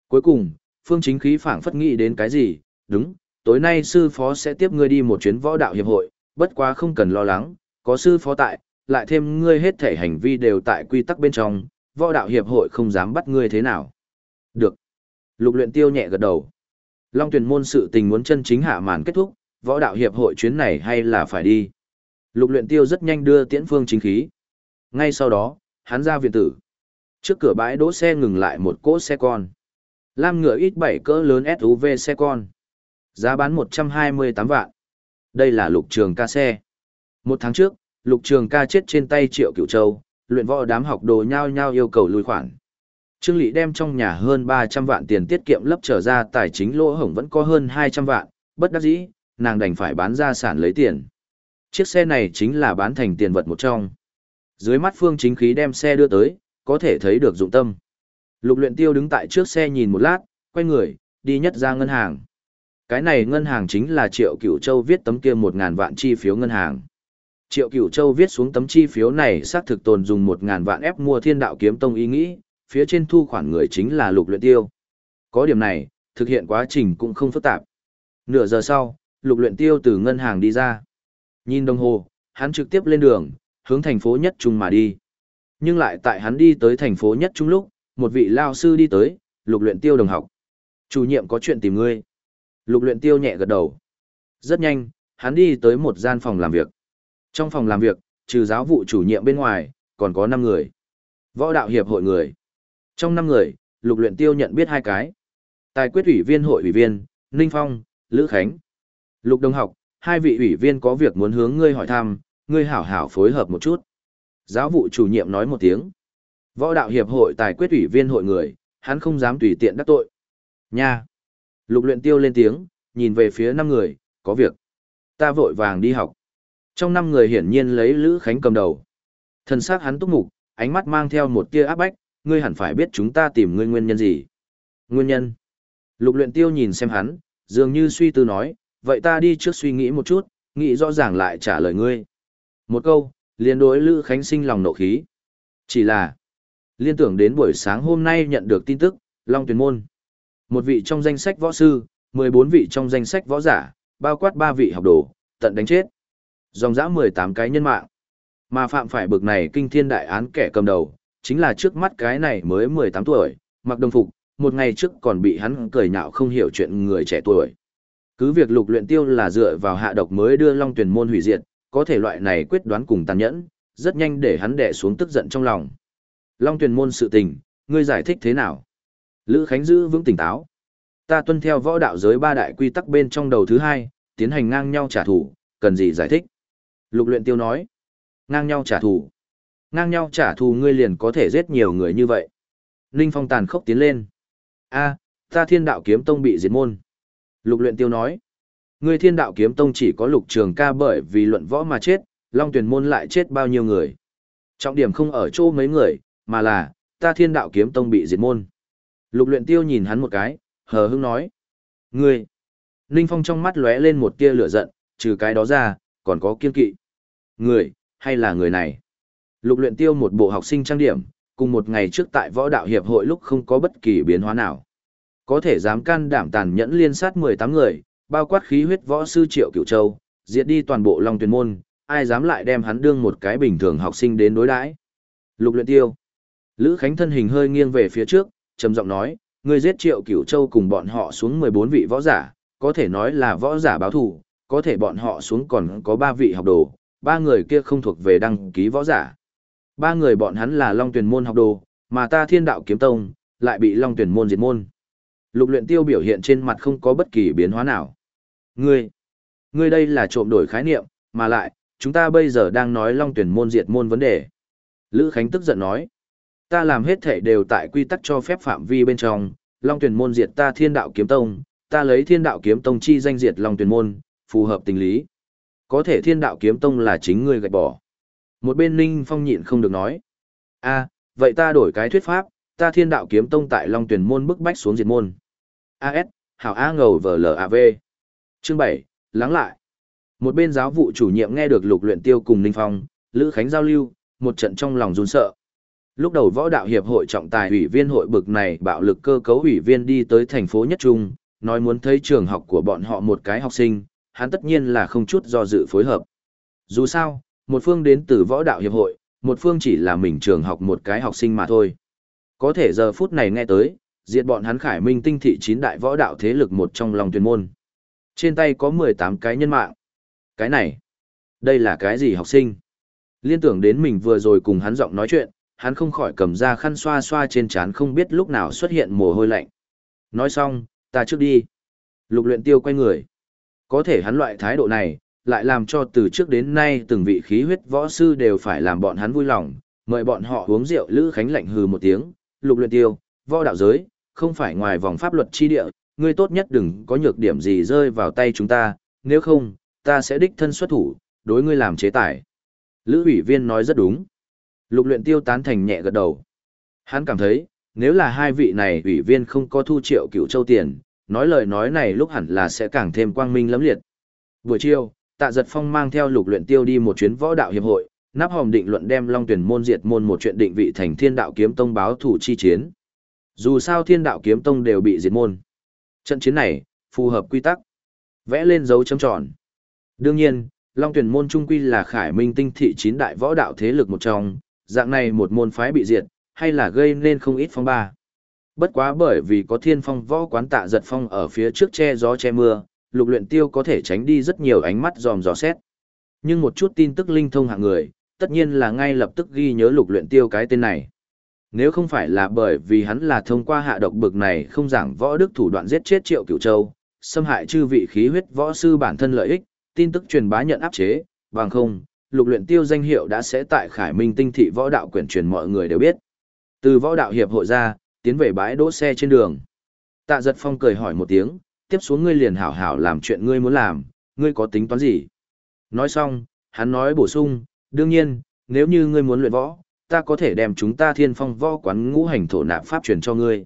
Cuối cùng, phương chính khí phảng phất nghĩ đến cái gì, đúng, tối nay sư phó sẽ tiếp ngươi đi một chuyến võ đạo hiệp hội, bất quá không cần lo lắng, có sư phó tại, lại thêm ngươi hết thể hành vi đều tại quy tắc bên trong, võ đạo hiệp hội không dám bắt ngươi thế nào. Được. Lục luyện tiêu nhẹ gật đầu. Long tuyển môn sự tình muốn chân chính hạ màn kết thúc, võ đạo hiệp hội chuyến này hay là phải đi. Lục luyện tiêu rất nhanh đưa tiễn phương chính khí. Ngay sau đó, hắn ra viện tử. Trước cửa bãi đỗ xe ngừng lại một cỗ xe con. Lam ngựa ít bảy cỡ lớn SUV xe con. Giá bán 128 vạn. Đây là lục trường ca xe. Một tháng trước, lục trường ca chết trên tay triệu cửu châu, luyện võ đám học đồ nhau nhau yêu cầu lùi khoản. Trương Lị đem trong nhà hơn 300 vạn tiền tiết kiệm lấp trở ra tài chính lỗ hổng vẫn có hơn 200 vạn, bất đắc dĩ, nàng đành phải bán ra sản lấy tiền. Chiếc xe này chính là bán thành tiền vật một trong. Dưới mắt phương chính khí đem xe đưa tới, có thể thấy được dụng tâm. Lục luyện tiêu đứng tại trước xe nhìn một lát, quay người, đi nhất ra ngân hàng. Cái này ngân hàng chính là Triệu Cửu Châu viết tấm kia một ngàn vạn chi phiếu ngân hàng. Triệu Cửu Châu viết xuống tấm chi phiếu này xác thực tồn dùng một ngàn vạn ép mua thiên đạo kiếm tông ý nghĩ, phía trên thu khoản người chính là lục luyện tiêu. Có điểm này, thực hiện quá trình cũng không phức tạp. Nửa giờ sau, lục luyện tiêu từ ngân hàng đi ra. Nhìn đồng hồ, hắn trực tiếp lên đường, hướng thành phố nhất trung mà đi. Nhưng lại tại hắn đi tới thành phố nhất trung lúc, một vị lao sư đi tới, lục luyện tiêu đồng học. Chủ nhiệm có chuyện tìm ngươi. Lục luyện tiêu nhẹ gật đầu. Rất nhanh, hắn đi tới một gian phòng làm việc. Trong phòng làm việc, trừ giáo vụ chủ nhiệm bên ngoài, còn có 5 người. Võ đạo hiệp hội người. Trong 5 người, lục luyện tiêu nhận biết hai cái. Tài quyết ủy viên hội ủy viên, Ninh Phong, Lữ Khánh. Lục đồng học, hai vị ủy viên có việc muốn hướng ngươi hỏi thăm, ngươi hảo hảo phối hợp một chút. Giáo vụ chủ nhiệm nói một tiếng. Võ đạo hiệp hội tài quyết ủy viên hội người, hắn không dám tùy tiện đắc tội. Nha! Lục luyện tiêu lên tiếng, nhìn về phía năm người, có việc. Ta vội vàng đi học. Trong năm người hiển nhiên lấy Lữ Khánh cầm đầu. Thần sắc hắn túc mục, ánh mắt mang theo một tia áp bách, ngươi hẳn phải biết chúng ta tìm ngươi nguyên nhân gì. Nguyên nhân? Lục luyện tiêu nhìn xem hắn, dường như suy tư nói, vậy ta đi trước suy nghĩ một chút, nghĩ rõ ràng lại trả lời ngươi. Một câu, liên đối Lữ Khánh sinh lòng nộ khí. Chỉ là, liên tưởng đến buổi sáng hôm nay nhận được tin tức, Long Tuyền Môn. Một vị trong danh sách võ sư, 14 vị trong danh sách võ giả, bao quát 3 vị học đồ, tận đánh chết. Dòng dã 18 cái nhân mạng. Mà phạm phải bực này kinh thiên đại án kẻ cầm đầu, chính là trước mắt cái này mới 18 tuổi, mặc đồng phục, một ngày trước còn bị hắn cười nhạo không hiểu chuyện người trẻ tuổi. Cứ việc lục luyện tiêu là dựa vào hạ độc mới đưa Long Tuyền môn hủy diệt, có thể loại này quyết đoán cùng tàn nhẫn, rất nhanh để hắn đè xuống tức giận trong lòng. Long Tuyền môn sự tình, ngươi giải thích thế nào? Lữ Khánh giữ vững tỉnh táo. Ta tuân theo võ đạo giới ba đại quy tắc bên trong đầu thứ hai, tiến hành ngang nhau trả thù, cần gì giải thích? Lục luyện tiêu nói. Ngang nhau trả thù. Ngang nhau trả thù ngươi liền có thể giết nhiều người như vậy. Ninh Phong tàn khốc tiến lên. A, ta thiên đạo kiếm tông bị diệt môn. Lục luyện tiêu nói. Ngươi thiên đạo kiếm tông chỉ có lục trường ca bởi vì luận võ mà chết, long tuyển môn lại chết bao nhiêu người. Trọng điểm không ở chỗ mấy người, mà là, ta thiên đạo kiếm tông bị diệt môn. Lục luyện tiêu nhìn hắn một cái, hờ hững nói. Ngươi! Ninh Phong trong mắt lóe lên một tia lửa giận, trừ cái đó ra, còn có kiên kỵ. Người, hay là người này? Lục luyện tiêu một bộ học sinh trang điểm, cùng một ngày trước tại võ đạo hiệp hội lúc không có bất kỳ biến hóa nào. Có thể dám can đảm tàn nhẫn liên sát 18 người, bao quát khí huyết võ sư Triệu Cửu Châu, diệt đi toàn bộ Long Tuyền môn, ai dám lại đem hắn đương một cái bình thường học sinh đến đối đãi. Lục luyện tiêu. Lữ Khánh thân hình hơi nghiêng về phía trước, trầm giọng nói, ngươi giết Triệu Cửu Châu cùng bọn họ xuống 14 vị võ giả, có thể nói là võ giả báo thù, có thể bọn họ xuống còn có 3 vị học đồ, ba người kia không thuộc về đăng ký võ giả. Ba người bọn hắn là Long Tuyển môn học đồ, mà ta Thiên Đạo kiếm tông lại bị Long Tuyển môn diệt môn. Lục Luyện Tiêu biểu hiện trên mặt không có bất kỳ biến hóa nào. Ngươi, ngươi đây là trộm đổi khái niệm, mà lại, chúng ta bây giờ đang nói Long Tuyển môn diệt môn vấn đề. Lữ Khánh tức giận nói, ta làm hết thể đều tại quy tắc cho phép phạm vi bên trong, Long Tuyển môn diệt ta Thiên Đạo kiếm tông, ta lấy Thiên Đạo kiếm tông chi danh diệt Long Tuyển môn, phù hợp tình lý. Có thể Thiên Đạo kiếm tông là chính ngươi gạch bỏ. Một bên Ninh Phong nhịn không được nói. a vậy ta đổi cái thuyết pháp, ta thiên đạo kiếm tông tại Long Tuyển môn bức bách xuống diệt môn. AS, hảo A ngầu vờ LAV. Chương 7, lắng lại. Một bên giáo vụ chủ nhiệm nghe được lục luyện tiêu cùng Ninh Phong, Lữ Khánh giao lưu, một trận trong lòng run sợ. Lúc đầu võ đạo hiệp hội trọng tài ủy viên hội bực này bạo lực cơ cấu ủy viên đi tới thành phố Nhất Trung, nói muốn thấy trường học của bọn họ một cái học sinh, hắn tất nhiên là không chút do dự phối hợp. Dù sao, một phương đến từ võ đạo hiệp hội, một phương chỉ là mình trường học một cái học sinh mà thôi. Có thể giờ phút này nghe tới, diệt bọn hắn khải minh tinh thị chín đại võ đạo thế lực một trong lòng tuyên môn. Trên tay có 18 cái nhân mạng. Cái này, đây là cái gì học sinh? Liên tưởng đến mình vừa rồi cùng hắn giọng nói chuyện, hắn không khỏi cầm ra khăn xoa xoa trên trán không biết lúc nào xuất hiện mồ hôi lạnh. Nói xong, ta trước đi. Lục luyện tiêu quay người. Có thể hắn loại thái độ này, lại làm cho từ trước đến nay từng vị khí huyết võ sư đều phải làm bọn hắn vui lòng, mời bọn họ uống rượu Lữ Khánh lạnh hừ một tiếng, lục luyện tiêu, võ đạo giới, không phải ngoài vòng pháp luật chi địa, ngươi tốt nhất đừng có nhược điểm gì rơi vào tay chúng ta, nếu không, ta sẽ đích thân xuất thủ, đối ngươi làm chế tài. Lữ ủy viên nói rất đúng. Lục luyện tiêu tán thành nhẹ gật đầu. Hắn cảm thấy, nếu là hai vị này ủy viên không có thu triệu cửu châu tiền, nói lời nói này lúc hẳn là sẽ càng thêm quang minh lắm liệt. Buổi chiều, tạ giật phong mang theo lục luyện tiêu đi một chuyến võ đạo hiệp hội, nắp hòm định luận đem long tuyển môn diệt môn một chuyện định vị thành thiên đạo kiếm tông báo thủ chi chiến. Dù sao thiên đạo kiếm tông đều bị diệt môn. Trận chiến này, phù hợp quy tắc. Vẽ lên dấu chấm tròn. Đương nhiên, long tuyển môn trung quy là khải minh tinh thị chín đại võ đạo thế lực một trong, dạng này một môn phái bị diệt, hay là gây nên không ít phong ba. Bất quá bởi vì có thiên phong võ quán tạ giật phong ở phía trước che gió che mưa, lục luyện tiêu có thể tránh đi rất nhiều ánh mắt dòm dò xét. Nhưng một chút tin tức linh thông hạng người, tất nhiên là ngay lập tức ghi nhớ lục luyện tiêu cái tên này. Nếu không phải là bởi vì hắn là thông qua hạ độc bực này không giảng võ đức thủ đoạn giết chết triệu cửu châu, xâm hại chư vị khí huyết võ sư bản thân lợi ích, tin tức truyền bá nhận áp chế, bằng không, lục luyện tiêu danh hiệu đã sẽ tại Khải Minh tinh thị võ đạo quyển truyền mọi người đều biết. Từ võ đạo hiệp hội ra, tiến về bãi đỗ xe trên đường. Tạ giật phong cười hỏi một tiếng, tiếp xuống ngươi liền hảo hảo làm chuyện ngươi muốn làm, ngươi có tính toán gì? Nói xong, hắn nói bổ sung, đương nhiên, nếu như ngươi muốn luyện võ, ta có thể đem chúng ta thiên phong võ quán ngũ hành thổ nạp pháp truyền cho ngươi.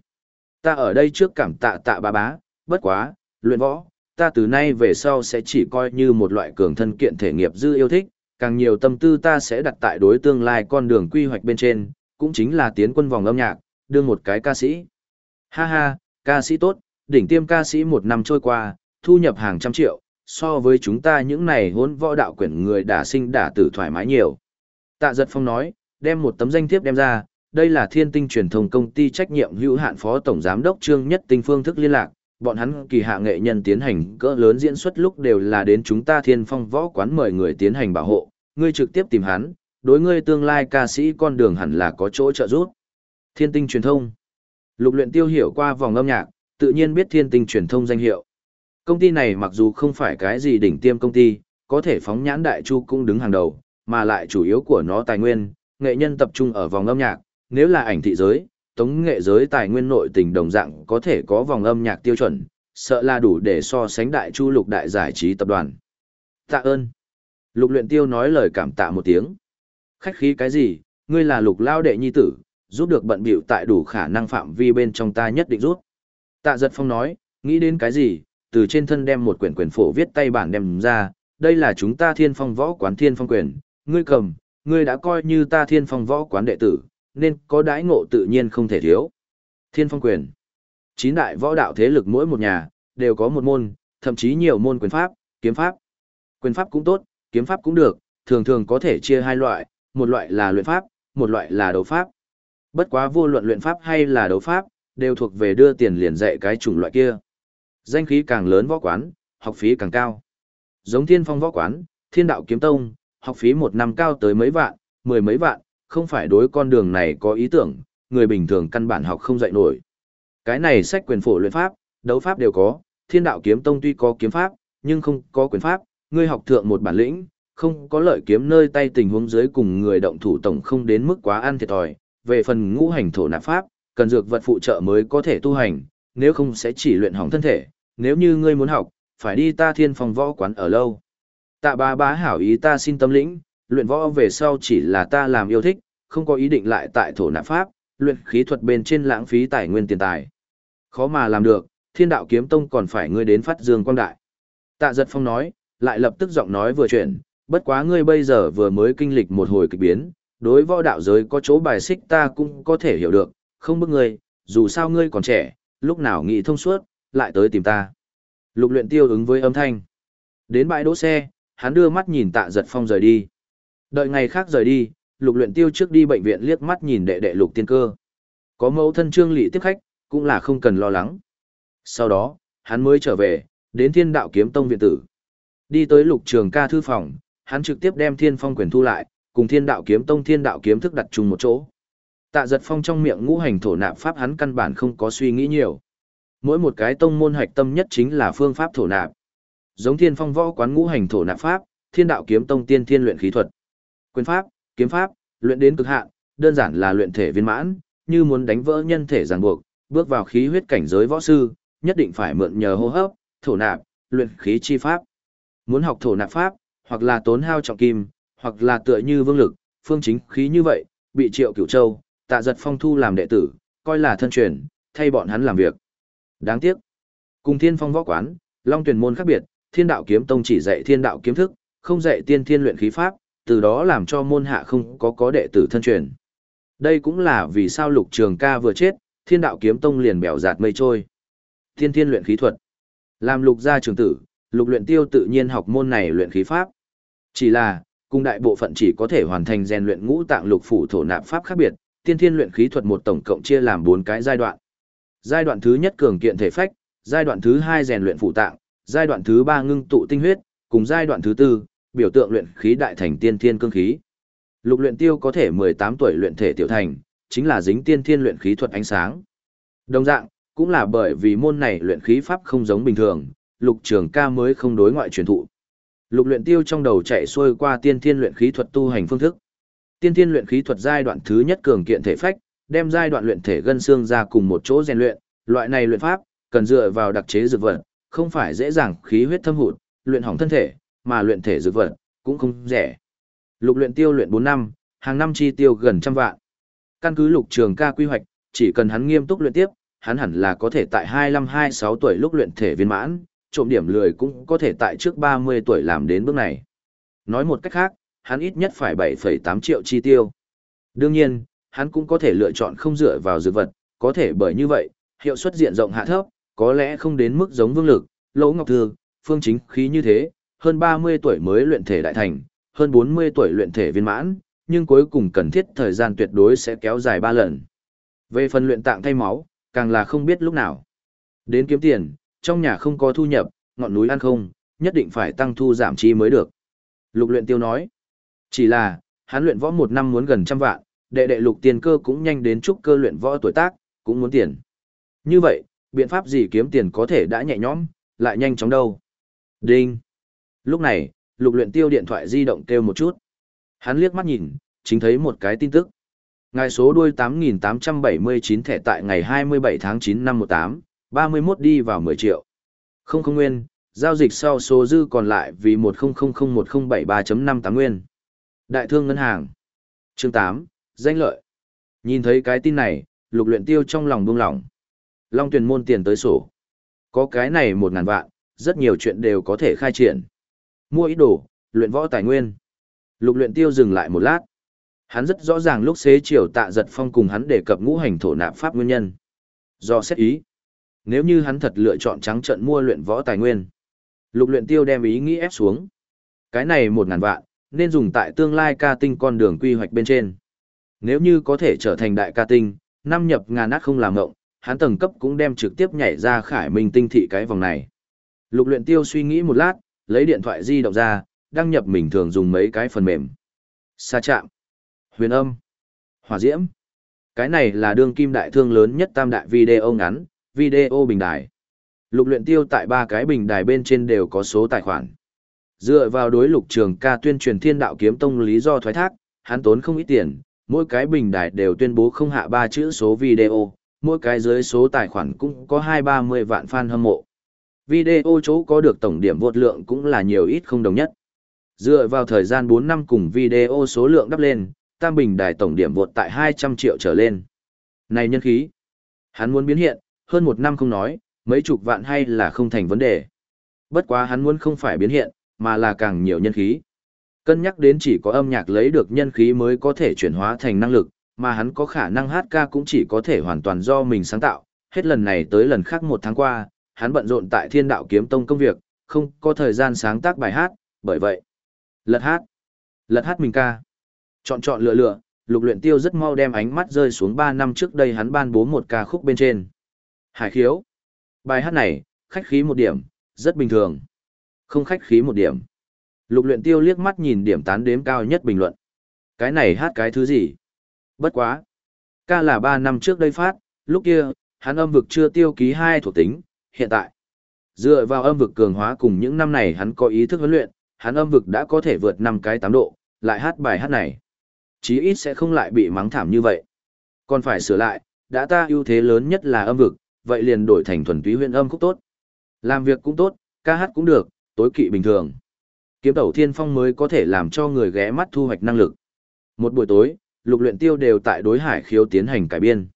Ta ở đây trước cảm tạ tạ bá bá, bất quá, luyện võ, ta từ nay về sau sẽ chỉ coi như một loại cường thân kiện thể nghiệp dư yêu thích, càng nhiều tâm tư ta sẽ đặt tại đối tương lai con đường quy hoạch bên trên, cũng chính là tiến quân vòng âm nhạc, đưa một cái ca sĩ. Ha ha, ca sĩ tốt, đỉnh tiêm ca sĩ một năm trôi qua, thu nhập hàng trăm triệu, so với chúng ta những này hốn võ đạo quyển người đã sinh đã tử thoải mái nhiều. Tạ giật phong nói, đem một tấm danh thiếp đem ra, đây là thiên tinh truyền thông công ty trách nhiệm hữu hạn phó tổng giám đốc trương nhất tinh phương thức liên lạc, bọn hắn kỳ hạ nghệ nhân tiến hành cỡ lớn diễn xuất lúc đều là đến chúng ta thiên phong võ quán mời người tiến hành bảo hộ, ngươi trực tiếp tìm hắn, đối ngươi tương lai ca sĩ con đường hẳn là có chỗ trợ giúp. Thiên tinh truyền thông. Lục luyện tiêu hiểu qua vòng âm nhạc, tự nhiên biết thiên tinh truyền thông danh hiệu. Công ty này mặc dù không phải cái gì đỉnh tiêm công ty, có thể phóng nhãn đại chu cũng đứng hàng đầu, mà lại chủ yếu của nó tài nguyên, nghệ nhân tập trung ở vòng âm nhạc, nếu là ảnh thị giới, tống nghệ giới tài nguyên nội tình đồng dạng có thể có vòng âm nhạc tiêu chuẩn, sợ là đủ để so sánh đại chu lục đại giải trí tập đoàn. Tạ ơn. Lục luyện tiêu nói lời cảm tạ một tiếng. Khách khí cái gì, ngươi là lục lao đệ nhi tử, giúp được bận biểu tại đủ khả năng phạm vi bên trong ta nhất định rút. Tạ giật phong nói, nghĩ đến cái gì, từ trên thân đem một quyển quyển phổ viết tay bản đem ra, đây là chúng ta thiên phong võ quán thiên phong quyền, ngươi cầm, ngươi đã coi như ta thiên phong võ quán đệ tử, nên có đãi ngộ tự nhiên không thể thiếu. Thiên phong quyền. Chín đại võ đạo thế lực mỗi một nhà, đều có một môn, thậm chí nhiều môn quyền pháp, kiếm pháp. Quyền pháp cũng tốt, kiếm pháp cũng được, thường thường có thể chia hai loại, một loại là luyện pháp, một loại là đấu pháp. Bất quá vô luận luyện pháp hay là đấu pháp, đều thuộc về đưa tiền liền dạy cái chủng loại kia. Danh khí càng lớn võ quán, học phí càng cao. Giống thiên phong võ quán, thiên đạo kiếm tông, học phí một năm cao tới mấy vạn, mười mấy vạn, không phải đối con đường này có ý tưởng, người bình thường căn bản học không dạy nổi. Cái này sách quyền phổ luyện pháp, đấu pháp đều có, thiên đạo kiếm tông tuy có kiếm pháp, nhưng không có quyền pháp, ngươi học thượng một bản lĩnh, không có lợi kiếm nơi tay tình huống dưới cùng người động thủ tổng không đến mức quá ăn thiệt thòi. Về phần ngũ hành thổ nạp pháp, cần dược vật phụ trợ mới có thể tu hành, nếu không sẽ chỉ luyện hỏng thân thể. Nếu như ngươi muốn học, phải đi ta thiên phòng võ quán ở lâu. Tạ ba bá hảo ý ta xin tâm lĩnh, luyện võ về sau chỉ là ta làm yêu thích, không có ý định lại tại thổ nạp pháp, luyện khí thuật bên trên lãng phí tài nguyên tiền tài. Khó mà làm được, thiên đạo kiếm tông còn phải ngươi đến phát dương quang đại. Tạ giật phong nói, lại lập tức giọng nói vừa chuyển, bất quá ngươi bây giờ vừa mới kinh lịch một hồi kịch biến, đối võ đạo giới có chỗ bài xích ta cũng có thể hiểu được, không bức ngươi, dù sao ngươi còn trẻ, lúc nào nghĩ thông suốt, lại tới tìm ta. Lục luyện tiêu ứng với âm thanh. Đến bãi đỗ xe, hắn đưa mắt nhìn tạ giật phong rời đi. Đợi ngày khác rời đi, lục luyện tiêu trước đi bệnh viện liếc mắt nhìn đệ đệ lục tiên cơ. Có mẫu thân trương lị tiếp khách, cũng là không cần lo lắng. Sau đó, hắn mới trở về, đến thiên đạo kiếm tông viện tử. Đi tới lục trường ca thư phòng, hắn trực tiếp đem thiên phong quyền thu lại, cùng thiên đạo kiếm tông thiên đạo kiếm thức đặt chung một chỗ. Tạ giật phong trong miệng ngũ hành thổ nạp pháp hắn căn bản không có suy nghĩ nhiều. Mỗi một cái tông môn hạch tâm nhất chính là phương pháp thổ nạp. Giống thiên phong võ quán ngũ hành thổ nạp pháp, thiên đạo kiếm tông tiên thiên luyện khí thuật. Quyền pháp, kiếm pháp, luyện đến cực hạn, đơn giản là luyện thể viên mãn, như muốn đánh vỡ nhân thể ràng buộc, bước vào khí huyết cảnh giới võ sư, nhất định phải mượn nhờ hô hấp, thổ nạp, luyện khí chi pháp. Muốn học thổ nạp pháp, hoặc là tốn hao trọng kim, hoặc là tựa như vương lực, phương chính khí như vậy, bị triệu cửu châu, tạ giật phong thu làm đệ tử, coi là thân truyền, thay bọn hắn làm việc. Đáng tiếc, cùng thiên phong võ quán, long tuyển môn khác biệt, thiên đạo kiếm tông chỉ dạy thiên đạo kiếm thức, không dạy tiên thiên luyện khí pháp, từ đó làm cho môn hạ không có có đệ tử thân truyền. Đây cũng là vì sao lục trường ca vừa chết, thiên đạo kiếm tông liền bèo giạt mây trôi. Thiên thiên luyện khí thuật. Làm lục gia trường tử, lục luyện tiêu tự nhiên học môn này luyện khí pháp. Chỉ là, cùng đại bộ phận chỉ có thể hoàn thành rèn luyện ngũ tạng lục phủ thổ nạp pháp khác biệt, tiên thiên luyện khí thuật một tổng cộng chia làm bốn cái giai đoạn. Giai đoạn thứ nhất cường kiện thể phách, giai đoạn thứ hai rèn luyện phụ tạng, giai đoạn thứ ba ngưng tụ tinh huyết, cùng giai đoạn thứ tư, biểu tượng luyện khí đại thành tiên thiên cương khí. Lục luyện tiêu có thể 18 tuổi luyện thể tiểu thành, chính là dính tiên thiên luyện khí thuật ánh sáng. Đồng dạng, cũng là bởi vì môn này luyện khí pháp không giống bình thường, lục trường ca mới không đối ngoại truyền thụ. Lục luyện tiêu trong đầu chạy xuôi qua tiên thiên luyện khí thuật tu hành phương thức. Tiên thiên luyện khí thuật giai đoạn thứ nhất cường kiện thể phách, đem giai đoạn luyện thể gân xương ra cùng một chỗ rèn luyện, loại này luyện pháp cần dựa vào đặc chế dược vật, không phải dễ dàng khí huyết thâm hụt, luyện hỏng thân thể, mà luyện thể dược vật cũng không rẻ. Lục luyện tiêu luyện 4 năm, hàng năm chi tiêu gần trăm vạn. Căn cứ lục trường ca quy hoạch, chỉ cần hắn nghiêm túc luyện tiếp, hắn hẳn là có thể tại 25-26 tuổi lúc luyện thể viên mãn, trộm điểm lười cũng có thể tại trước 30 tuổi làm đến bước này. Nói một cách khác, hắn ít nhất phải 7,8 triệu chi tiêu. Đương nhiên, hắn cũng có thể lựa chọn không dựa vào dược vật, có thể bởi như vậy, hiệu suất diện rộng hạ thấp, có lẽ không đến mức giống Vương Lực, Lỗ Ngọc Thư, Phương Chính khí như thế, hơn 30 tuổi mới luyện thể đại thành, hơn 40 tuổi luyện thể viên mãn, nhưng cuối cùng cần thiết thời gian tuyệt đối sẽ kéo dài 3 lần. Về phần luyện tạng thay máu, càng là không biết lúc nào. Đến kiếm tiền, trong nhà không có thu nhập, ngọn núi ăn không, nhất định phải tăng thu giảm chi mới được. Lục luyện tiêu nói, chỉ là, hắn luyện võ một năm muốn gần trăm vạn, đệ đệ lục tiền cơ cũng nhanh đến trúc cơ luyện võ tuổi tác, cũng muốn tiền. Như vậy, biện pháp gì kiếm tiền có thể đã nhẹ nhõm, lại nhanh chóng đâu. Đinh. Lúc này, lục luyện tiêu điện thoại di động kêu một chút. Hắn liếc mắt nhìn, chính thấy một cái tin tức. Ngài số đuôi 8879 thẻ tại ngày 27 tháng 9 năm 18, 31 đi vào 10 triệu. Không không nguyên, giao dịch sau số dư còn lại vì 10001073.58 nguyên. Đại thương ngân hàng. Chương 8, danh lợi. Nhìn thấy cái tin này, lục luyện tiêu trong lòng buông lỏng. Long tuyển môn tiền tới sổ. Có cái này một ngàn vạn, rất nhiều chuyện đều có thể khai triển. Mua ít đồ, luyện võ tài nguyên. Lục luyện tiêu dừng lại một lát. Hắn rất rõ ràng lúc xế chiều tạ giật phong cùng hắn đề cập ngũ hành thổ nạp pháp nguyên nhân. Do xét ý. Nếu như hắn thật lựa chọn trắng trận mua luyện võ tài nguyên. Lục luyện tiêu đem ý nghĩ ép xuống. Cái này một ngàn vạn, nên dùng tại tương lai ca tinh con đường quy hoạch bên trên. Nếu như có thể trở thành đại ca tinh, năm nhập ngàn nát không làm ngộng, hắn tầng cấp cũng đem trực tiếp nhảy ra khải minh tinh thị cái vòng này. Lục luyện tiêu suy nghĩ một lát, lấy điện thoại di động ra, đăng nhập mình thường dùng mấy cái phần mềm. Sa chạm, huyền âm, hỏa diễm. Cái này là đương kim đại thương lớn nhất tam đại video ngắn, video bình đài. Lục luyện tiêu tại ba cái bình đài bên trên đều có số tài khoản. Dựa vào đối lục trường ca tuyên truyền thiên đạo kiếm tông lý do thoái thác, hắn tốn không ít tiền, mỗi cái bình đài đều tuyên bố không hạ ba chữ số video, mỗi cái dưới số tài khoản cũng có hai ba mươi vạn fan hâm mộ. Video chỗ có được tổng điểm vượt lượng cũng là nhiều ít không đồng nhất. Dựa vào thời gian bốn năm cùng video số lượng đắp lên, Tam Bình Đài tổng điểm vượt tại 200 triệu trở lên. Này nhân khí, hắn muốn biến hiện, hơn một năm không nói, mấy chục vạn hay là không thành vấn đề. Bất quá hắn muốn không phải biến hiện, mà là càng nhiều nhân khí. Cân nhắc đến chỉ có âm nhạc lấy được nhân khí mới có thể chuyển hóa thành năng lực, mà hắn có khả năng hát ca cũng chỉ có thể hoàn toàn do mình sáng tạo. Hết lần này tới lần khác một tháng qua, hắn bận rộn tại thiên đạo kiếm tông công việc, không có thời gian sáng tác bài hát, bởi vậy. Lật hát. Lật hát mình ca. Chọn chọn lựa lựa, lục luyện tiêu rất mau đem ánh mắt rơi xuống 3 năm trước đây hắn ban bố một ca khúc bên trên. Hải khiếu. Bài hát này, khách khí một điểm, rất bình thường. Không khách khí một điểm. Lục luyện tiêu liếc mắt nhìn điểm tán đếm cao nhất bình luận. Cái này hát cái thứ gì? Bất quá. Ca là 3 năm trước đây phát, lúc kia, hắn âm vực chưa tiêu ký hai thuộc tính, hiện tại. Dựa vào âm vực cường hóa cùng những năm này hắn có ý thức huấn luyện, hắn âm vực đã có thể vượt 5 cái 8 độ, lại hát bài hát này. Chí ít sẽ không lại bị mắng thảm như vậy. Còn phải sửa lại, đã ta ưu thế lớn nhất là âm vực, vậy liền đổi thành thuần túy huyện âm cũng tốt. Làm việc cũng tốt, ca hát cũng được, tối kỵ bình thường. Kiếm tẩu thiên phong mới có thể làm cho người ghé mắt thu hoạch năng lực. Một buổi tối, lục luyện tiêu đều tại đối hải khiếu tiến hành cải biên.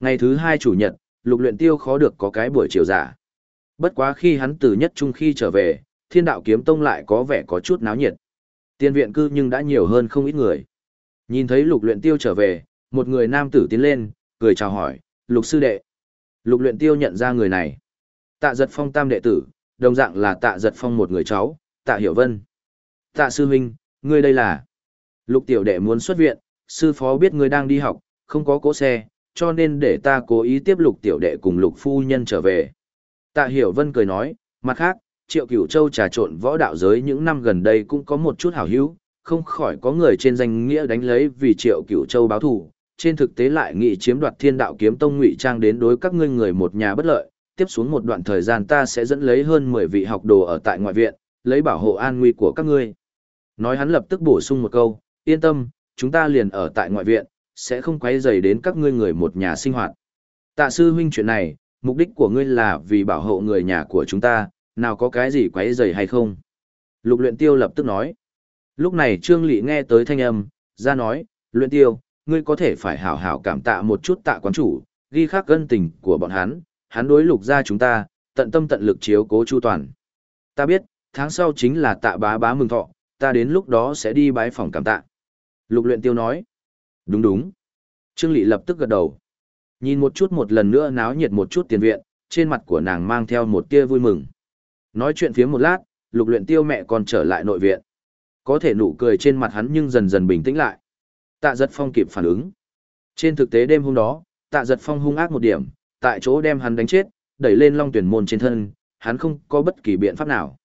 Ngày thứ hai chủ nhật, lục luyện tiêu khó được có cái buổi chiều giả. Bất quá khi hắn từ nhất trung khi trở về, thiên đạo kiếm tông lại có vẻ có chút náo nhiệt. Tiên viện cư nhưng đã nhiều hơn không ít người. Nhìn thấy lục luyện tiêu trở về, một người nam tử tiến lên, cười chào hỏi, lục sư đệ. Lục luyện tiêu nhận ra người này. Tạ giật phong tam đệ tử, đồng dạng là tạ giật phong một người cháu, tạ hiểu vân. Tạ sư huynh, ngươi đây là. Lục tiểu đệ muốn xuất viện, sư phó biết ngươi đang đi học, không có cỗ xe, cho nên để ta cố ý tiếp lục tiểu đệ cùng lục phu nhân trở về. Tạ Hiểu Vân cười nói, mặt khác, Triệu Cửu Châu trà trộn võ đạo giới những năm gần đây cũng có một chút hảo hữu, không khỏi có người trên danh nghĩa đánh lấy vì Triệu Cửu Châu báo thù, trên thực tế lại nghị chiếm đoạt Thiên Đạo Kiếm Tông ngụy trang đến đối các ngươi người một nhà bất lợi, tiếp xuống một đoạn thời gian ta sẽ dẫn lấy hơn 10 vị học đồ ở tại ngoại viện, lấy bảo hộ an nguy của các ngươi. Nói hắn lập tức bổ sung một câu, yên tâm, chúng ta liền ở tại ngoại viện, sẽ không quấy rầy đến các ngươi người một nhà sinh hoạt. Tạ sư huynh chuyện này, mục đích của ngươi là vì bảo hộ người nhà của chúng ta, nào có cái gì quấy rầy hay không? Lục luyện tiêu lập tức nói. Lúc này Trương Lị nghe tới thanh âm, ra nói, luyện tiêu, ngươi có thể phải hảo hảo cảm tạ một chút tạ quán chủ, ghi khắc gân tình của bọn hắn, hắn đối lục gia chúng ta, tận tâm tận lực chiếu cố chu toàn. Ta biết, tháng sau chính là tạ bá bá mừng thọ, ta đến lúc đó sẽ đi bái phòng cảm tạ. Lục luyện tiêu nói. Đúng đúng. Trương Lị lập tức gật đầu. Nhìn một chút một lần nữa náo nhiệt một chút tiền viện, trên mặt của nàng mang theo một tia vui mừng. Nói chuyện phía một lát, lục luyện tiêu mẹ còn trở lại nội viện. Có thể nụ cười trên mặt hắn nhưng dần dần bình tĩnh lại. Tạ giật phong kịp phản ứng. Trên thực tế đêm hôm đó, tạ giật phong hung ác một điểm, tại chỗ đem hắn đánh chết, đẩy lên long tuyển môn trên thân, hắn không có bất kỳ biện pháp nào.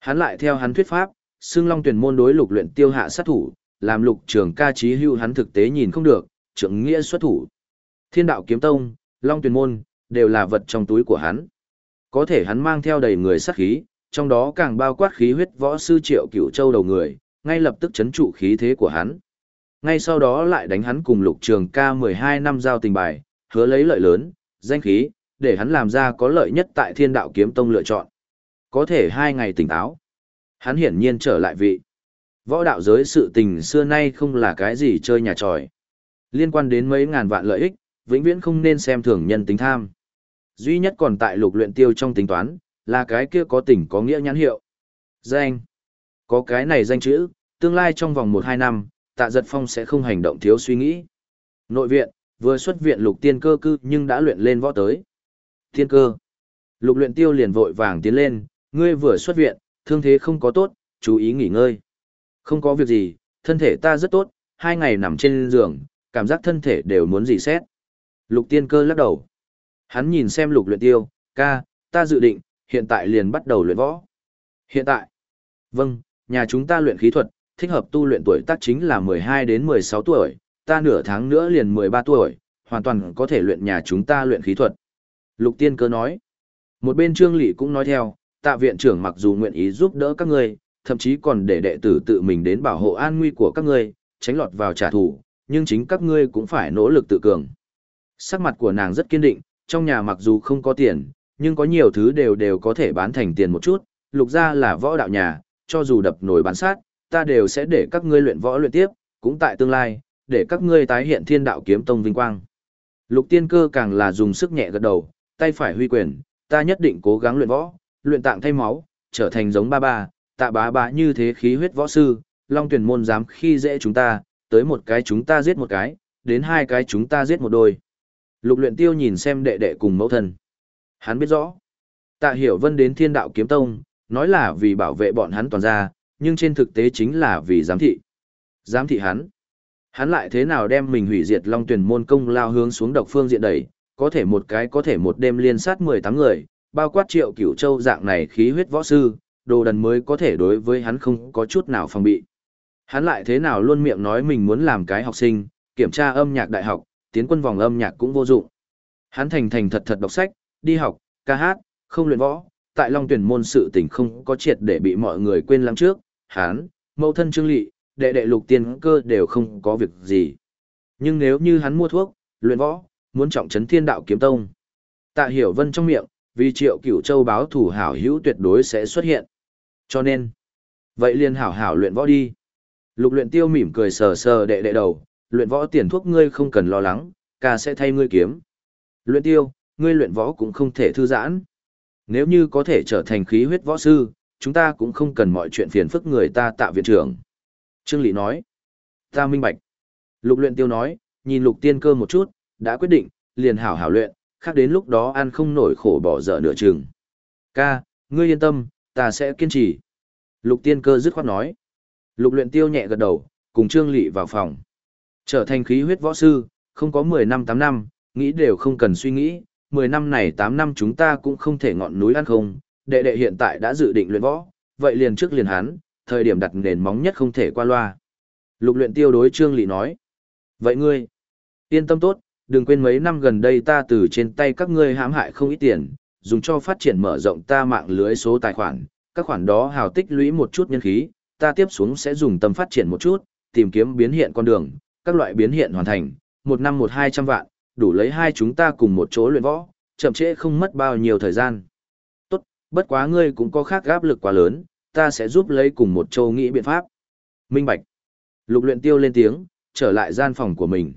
Hắn lại theo hắn thuyết pháp, xưng long tuyển môn đối lục luyện tiêu hạ sát thủ, làm lục trường ca trí hưu hắn thực tế nhìn không được, trưởng nghĩa xuất thủ. Thiên đạo kiếm tông, long tuyển môn, đều là vật trong túi của hắn. Có thể hắn mang theo đầy người sát khí, trong đó càng bao quát khí huyết võ sư triệu cửu châu đầu người, ngay lập tức chấn trụ khí thế của hắn. Ngay sau đó lại đánh hắn cùng lục trường ca 12 năm giao tình bài, hứa lấy lợi lớn, danh khí, để hắn làm ra có lợi nhất tại thiên đạo kiếm tông lựa chọn. Có thể hai ngày tỉnh táo. Hắn hiển nhiên trở lại vị. Võ đạo giới sự tình xưa nay không là cái gì chơi nhà tròi. Liên quan đến mấy ngàn vạn lợi ích, vĩnh viễn không nên xem thường nhân tính tham. Duy nhất còn tại lục luyện tiêu trong tính toán, là cái kia có tình có nghĩa nhãn hiệu. Danh. Có cái này danh chữ, tương lai trong vòng 1-2 năm, tạ giật phong sẽ không hành động thiếu suy nghĩ. Nội viện, vừa xuất viện lục tiên cơ cư nhưng đã luyện lên võ tới. Tiên cơ. Lục luyện tiêu liền vội vàng tiến lên, ngươi vừa xuất viện, thương thế không có tốt, chú ý nghỉ ngơi. Không có việc gì, thân thể ta rất tốt, hai ngày nằm trên giường, cảm giác thân thể đều muốn dì xét. Lục tiên cơ lắc đầu. Hắn nhìn xem lục luyện tiêu, ca, ta dự định, hiện tại liền bắt đầu luyện võ. Hiện tại? Vâng, nhà chúng ta luyện khí thuật, thích hợp tu luyện tuổi tác chính là 12 đến 16 tuổi, ta nửa tháng nữa liền 13 tuổi, hoàn toàn có thể luyện nhà chúng ta luyện khí thuật. Lục tiên cơ nói. Một bên trương lỵ cũng nói theo, tạ viện trưởng mặc dù nguyện ý giúp đỡ các người thậm chí còn để đệ tử tự mình đến bảo hộ an nguy của các ngươi, tránh lọt vào trả thù, nhưng chính các ngươi cũng phải nỗ lực tự cường. Sắc mặt của nàng rất kiên định, trong nhà mặc dù không có tiền, nhưng có nhiều thứ đều đều có thể bán thành tiền một chút, lục ra là võ đạo nhà, cho dù đập nổi bán sát, ta đều sẽ để các ngươi luyện võ luyện tiếp, cũng tại tương lai, để các ngươi tái hiện thiên đạo kiếm tông vinh quang. Lục tiên cơ càng là dùng sức nhẹ gật đầu, tay phải huy quyền, ta nhất định cố gắng luyện võ, luyện tạng thay máu, trở thành giống ba ba, tạ bá bá như thế khí huyết võ sư, long tuyển môn dám khi dễ chúng ta, tới một cái chúng ta giết một cái, đến hai cái chúng ta giết một đôi. Lục luyện tiêu nhìn xem đệ đệ cùng mẫu thân. Hắn biết rõ. Tạ hiểu vân đến thiên đạo kiếm tông, nói là vì bảo vệ bọn hắn toàn gia, nhưng trên thực tế chính là vì giám thị. Giám thị hắn. Hắn lại thế nào đem mình hủy diệt long tuyển môn công lao hướng xuống độc phương diện đẩy, có thể một cái có thể một đêm liên sát 18 người, bao quát triệu cửu châu dạng này khí huyết võ sư, đồ đần mới có thể đối với hắn không có chút nào phòng bị. Hắn lại thế nào luôn miệng nói mình muốn làm cái học sinh, kiểm tra âm nhạc đại học, tiến quân vòng âm nhạc cũng vô dụng. Hắn thành thành thật thật đọc sách, đi học, ca hát, không luyện võ, tại Long Tuyển môn sự tình không có triệt để bị mọi người quên lắm trước, hắn, mẫu thân Trương Lị, đệ đệ Lục Tiên Cơ đều không có việc gì. Nhưng nếu như hắn mua thuốc, luyện võ, muốn trọng trấn Thiên Đạo kiếm tông. Tạ Hiểu Vân trong miệng, vì Triệu Cửu Châu báo thủ hảo hữu tuyệt đối sẽ xuất hiện. Cho nên, vậy liền hảo hảo luyện võ đi. Lục luyện tiêu mỉm cười sờ sờ đệ đệ đầu, luyện võ tiền thuốc ngươi không cần lo lắng, ca sẽ thay ngươi kiếm. Luyện tiêu, ngươi luyện võ cũng không thể thư giãn. Nếu như có thể trở thành khí huyết võ sư, chúng ta cũng không cần mọi chuyện phiền phức người ta tạ viện trưởng. Trương Lị nói, ta minh bạch. Lục luyện tiêu nói, nhìn lục tiên cơ một chút, đã quyết định, liền hảo hảo luyện, khác đến lúc đó ăn không nổi khổ bỏ dở nửa chừng. Ca, ngươi yên tâm, ta sẽ kiên trì. Lục tiên cơ dứt khoát nói. Lục luyện tiêu nhẹ gật đầu, cùng Trương Lị vào phòng. Trở thành khí huyết võ sư, không có 10 năm 8 năm, nghĩ đều không cần suy nghĩ, 10 năm này 8 năm chúng ta cũng không thể ngọn núi ăn không, đệ đệ hiện tại đã dự định luyện võ, vậy liền trước liền hắn, thời điểm đặt nền móng nhất không thể qua loa. Lục luyện tiêu đối Trương Lị nói, vậy ngươi, yên tâm tốt, đừng quên mấy năm gần đây ta từ trên tay các ngươi hãm hại không ít tiền, dùng cho phát triển mở rộng ta mạng lưới số tài khoản, các khoản đó hào tích lũy một chút nhân khí, ta tiếp xuống sẽ dùng tâm phát triển một chút, tìm kiếm biến hiện con đường, các loại biến hiện hoàn thành, một năm một hai trăm vạn, đủ lấy hai chúng ta cùng một chỗ luyện võ, chậm trễ không mất bao nhiêu thời gian. Tốt, bất quá ngươi cũng có khác áp lực quá lớn, ta sẽ giúp lấy cùng một châu nghĩ biện pháp. Minh Bạch. Lục luyện tiêu lên tiếng, trở lại gian phòng của mình.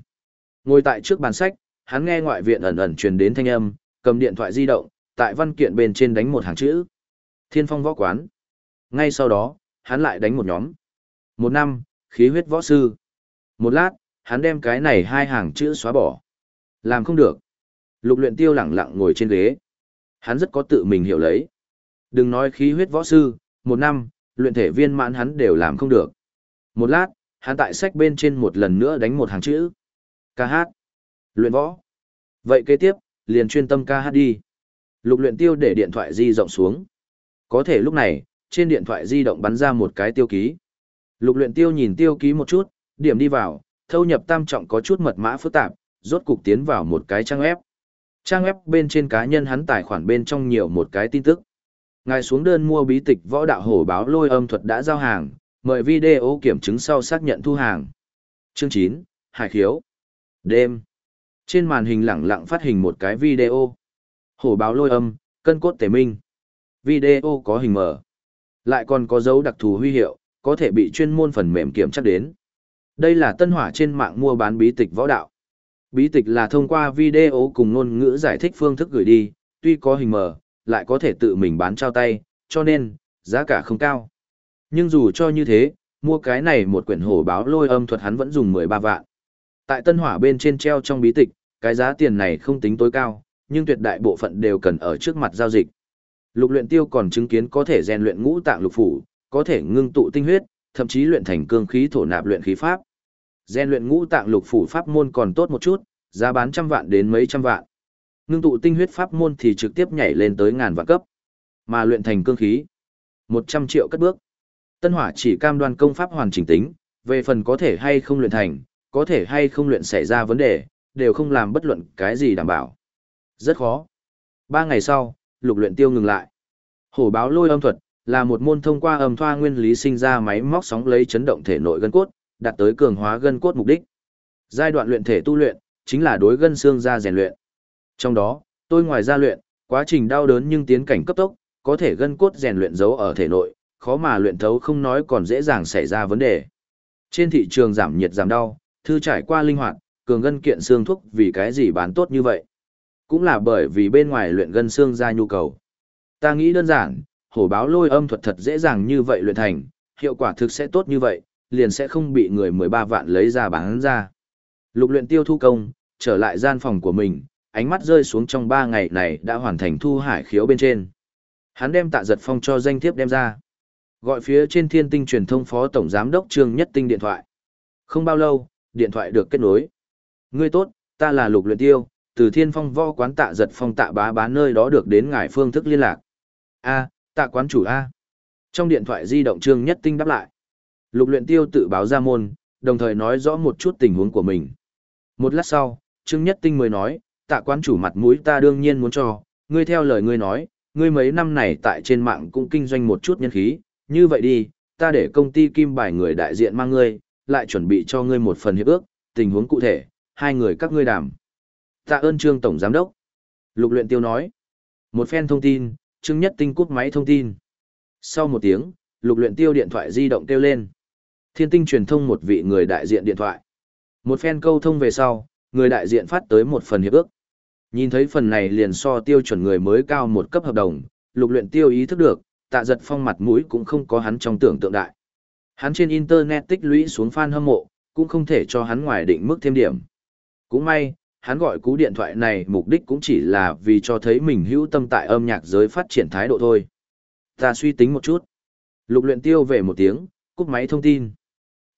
Ngồi tại trước bàn sách, hắn nghe ngoại viện ẩn ẩn truyền đến thanh âm, cầm điện thoại di động, tại văn kiện bên trên đánh một hàng chữ. Thiên phong võ quán. Ngay sau đó, hắn lại đánh một nhóm. Một năm, khí huyết võ sư. Một lát, hắn đem cái này hai hàng chữ xóa bỏ. Làm không được. Lục luyện tiêu lẳng lặng ngồi trên ghế. Hắn rất có tự mình hiểu lấy. Đừng nói khí huyết võ sư, một năm, luyện thể viên mãn hắn đều làm không được. Một lát, hắn tại sách bên trên một lần nữa đánh một hàng chữ. Ca hát. Luyện võ. Vậy kế tiếp, liền chuyên tâm ca hát đi. Lục luyện tiêu để điện thoại di rộng xuống. Có thể lúc này, trên điện thoại di động bắn ra một cái tiêu ký. Lục luyện tiêu nhìn tiêu ký một chút, điểm đi vào, thâu nhập tam trọng có chút mật mã phức tạp, rốt cục tiến vào một cái trang web. Trang web bên trên cá nhân hắn tài khoản bên trong nhiều một cái tin tức. Ngài xuống đơn mua bí tịch võ đạo hổ báo lôi âm thuật đã giao hàng, mời video kiểm chứng sau xác nhận thu hàng. Chương 9, Hải khiếu. Đêm. Trên màn hình lẳng lặng phát hình một cái video. Hổ báo lôi âm, cân cốt tể minh. Video có hình mở. Lại còn có dấu đặc thù huy hiệu, có thể bị chuyên môn phần mềm kiểm chắc đến. Đây là tân hỏa trên mạng mua bán bí tịch võ đạo. Bí tịch là thông qua video cùng ngôn ngữ giải thích phương thức gửi đi, tuy có hình mở, lại có thể tự mình bán trao tay, cho nên, giá cả không cao. Nhưng dù cho như thế, mua cái này một quyển hổ báo lôi âm thuật hắn vẫn dùng 13 vạn. Tại tân hỏa bên trên treo trong bí tịch, cái giá tiền này không tính tối cao, nhưng tuyệt đại bộ phận đều cần ở trước mặt giao dịch. Lục luyện tiêu còn chứng kiến có thể rèn luyện ngũ tạng lục phủ, có thể ngưng tụ tinh huyết, thậm chí luyện thành cương khí thổ nạp luyện khí pháp. Rèn luyện ngũ tạng lục phủ pháp môn còn tốt một chút, giá bán trăm vạn đến mấy trăm vạn. Ngưng tụ tinh huyết pháp môn thì trực tiếp nhảy lên tới ngàn vạn cấp. Mà luyện thành cương khí, 100 triệu cất bước. Tân Hỏa chỉ cam đoan công pháp hoàn chỉnh tính, về phần có thể hay không luyện thành, có thể hay không luyện xảy ra vấn đề, đều không làm bất luận cái gì đảm bảo. Rất khó. Ba ngày sau, lục luyện tiêu ngừng lại. Hổ báo lôi âm thuật, là một môn thông qua âm thoa nguyên lý sinh ra máy móc sóng lấy chấn động thể nội gân cốt, đạt tới cường hóa gân cốt mục đích. Giai đoạn luyện thể tu luyện, chính là đối gân xương ra rèn luyện. Trong đó, tôi ngoài ra luyện, quá trình đau đớn nhưng tiến cảnh cấp tốc, có thể gân cốt rèn luyện giấu ở thể nội, khó mà luyện thấu không nói còn dễ dàng xảy ra vấn đề. Trên thị trường giảm nhiệt giảm đau, thư trải qua linh hoạt, cường gân kiện xương thuốc vì cái gì bán tốt như vậy. Cũng là bởi vì bên ngoài luyện gân xương ra nhu cầu. Ta nghĩ đơn giản, hổ báo lôi âm thuật thật dễ dàng như vậy luyện thành, hiệu quả thực sẽ tốt như vậy, liền sẽ không bị người 13 vạn lấy ra bán ra. Lục luyện tiêu thu công, trở lại gian phòng của mình, ánh mắt rơi xuống trong 3 ngày này đã hoàn thành thu hải khiếu bên trên. Hắn đem tạ giật phong cho danh thiếp đem ra. Gọi phía trên thiên tinh truyền thông phó tổng giám đốc trương nhất tinh điện thoại. Không bao lâu, điện thoại được kết nối. Ngươi tốt, ta là lục luyện tiêu, từ thiên phong võ quán tạ giật phong tạ bá bá nơi đó được đến ngài phương thức liên lạc. A, tạ quán chủ A. Trong điện thoại di động trương nhất tinh đáp lại. Lục luyện tiêu tự báo ra môn, đồng thời nói rõ một chút tình huống của mình. Một lát sau, trương nhất tinh mới nói, tạ quán chủ mặt mũi ta đương nhiên muốn cho, ngươi theo lời ngươi nói, ngươi mấy năm này tại trên mạng cũng kinh doanh một chút nhân khí, như vậy đi, ta để công ty kim bài người đại diện mang ngươi, lại chuẩn bị cho ngươi một phần hiệp ước, tình huống cụ thể, hai người các ngươi đàm. Tạ ơn trương tổng giám đốc. Lục luyện tiêu nói. Một phen thông tin, trương nhất tinh cút máy thông tin. Sau một tiếng, lục luyện tiêu điện thoại di động kêu lên. Thiên tinh truyền thông một vị người đại diện điện thoại. Một phen câu thông về sau, người đại diện phát tới một phần hiệp ước. Nhìn thấy phần này liền so tiêu chuẩn người mới cao một cấp hợp đồng, lục luyện tiêu ý thức được, tạ giật phong mặt mũi cũng không có hắn trong tưởng tượng đại. Hắn trên internet tích lũy xuống fan hâm mộ, cũng không thể cho hắn ngoài định mức thêm điểm. Cũng may, hắn gọi cú điện thoại này mục đích cũng chỉ là vì cho thấy mình hữu tâm tại âm nhạc giới phát triển thái độ thôi. Ta suy tính một chút. Lục luyện tiêu về một tiếng, cúp máy thông tin.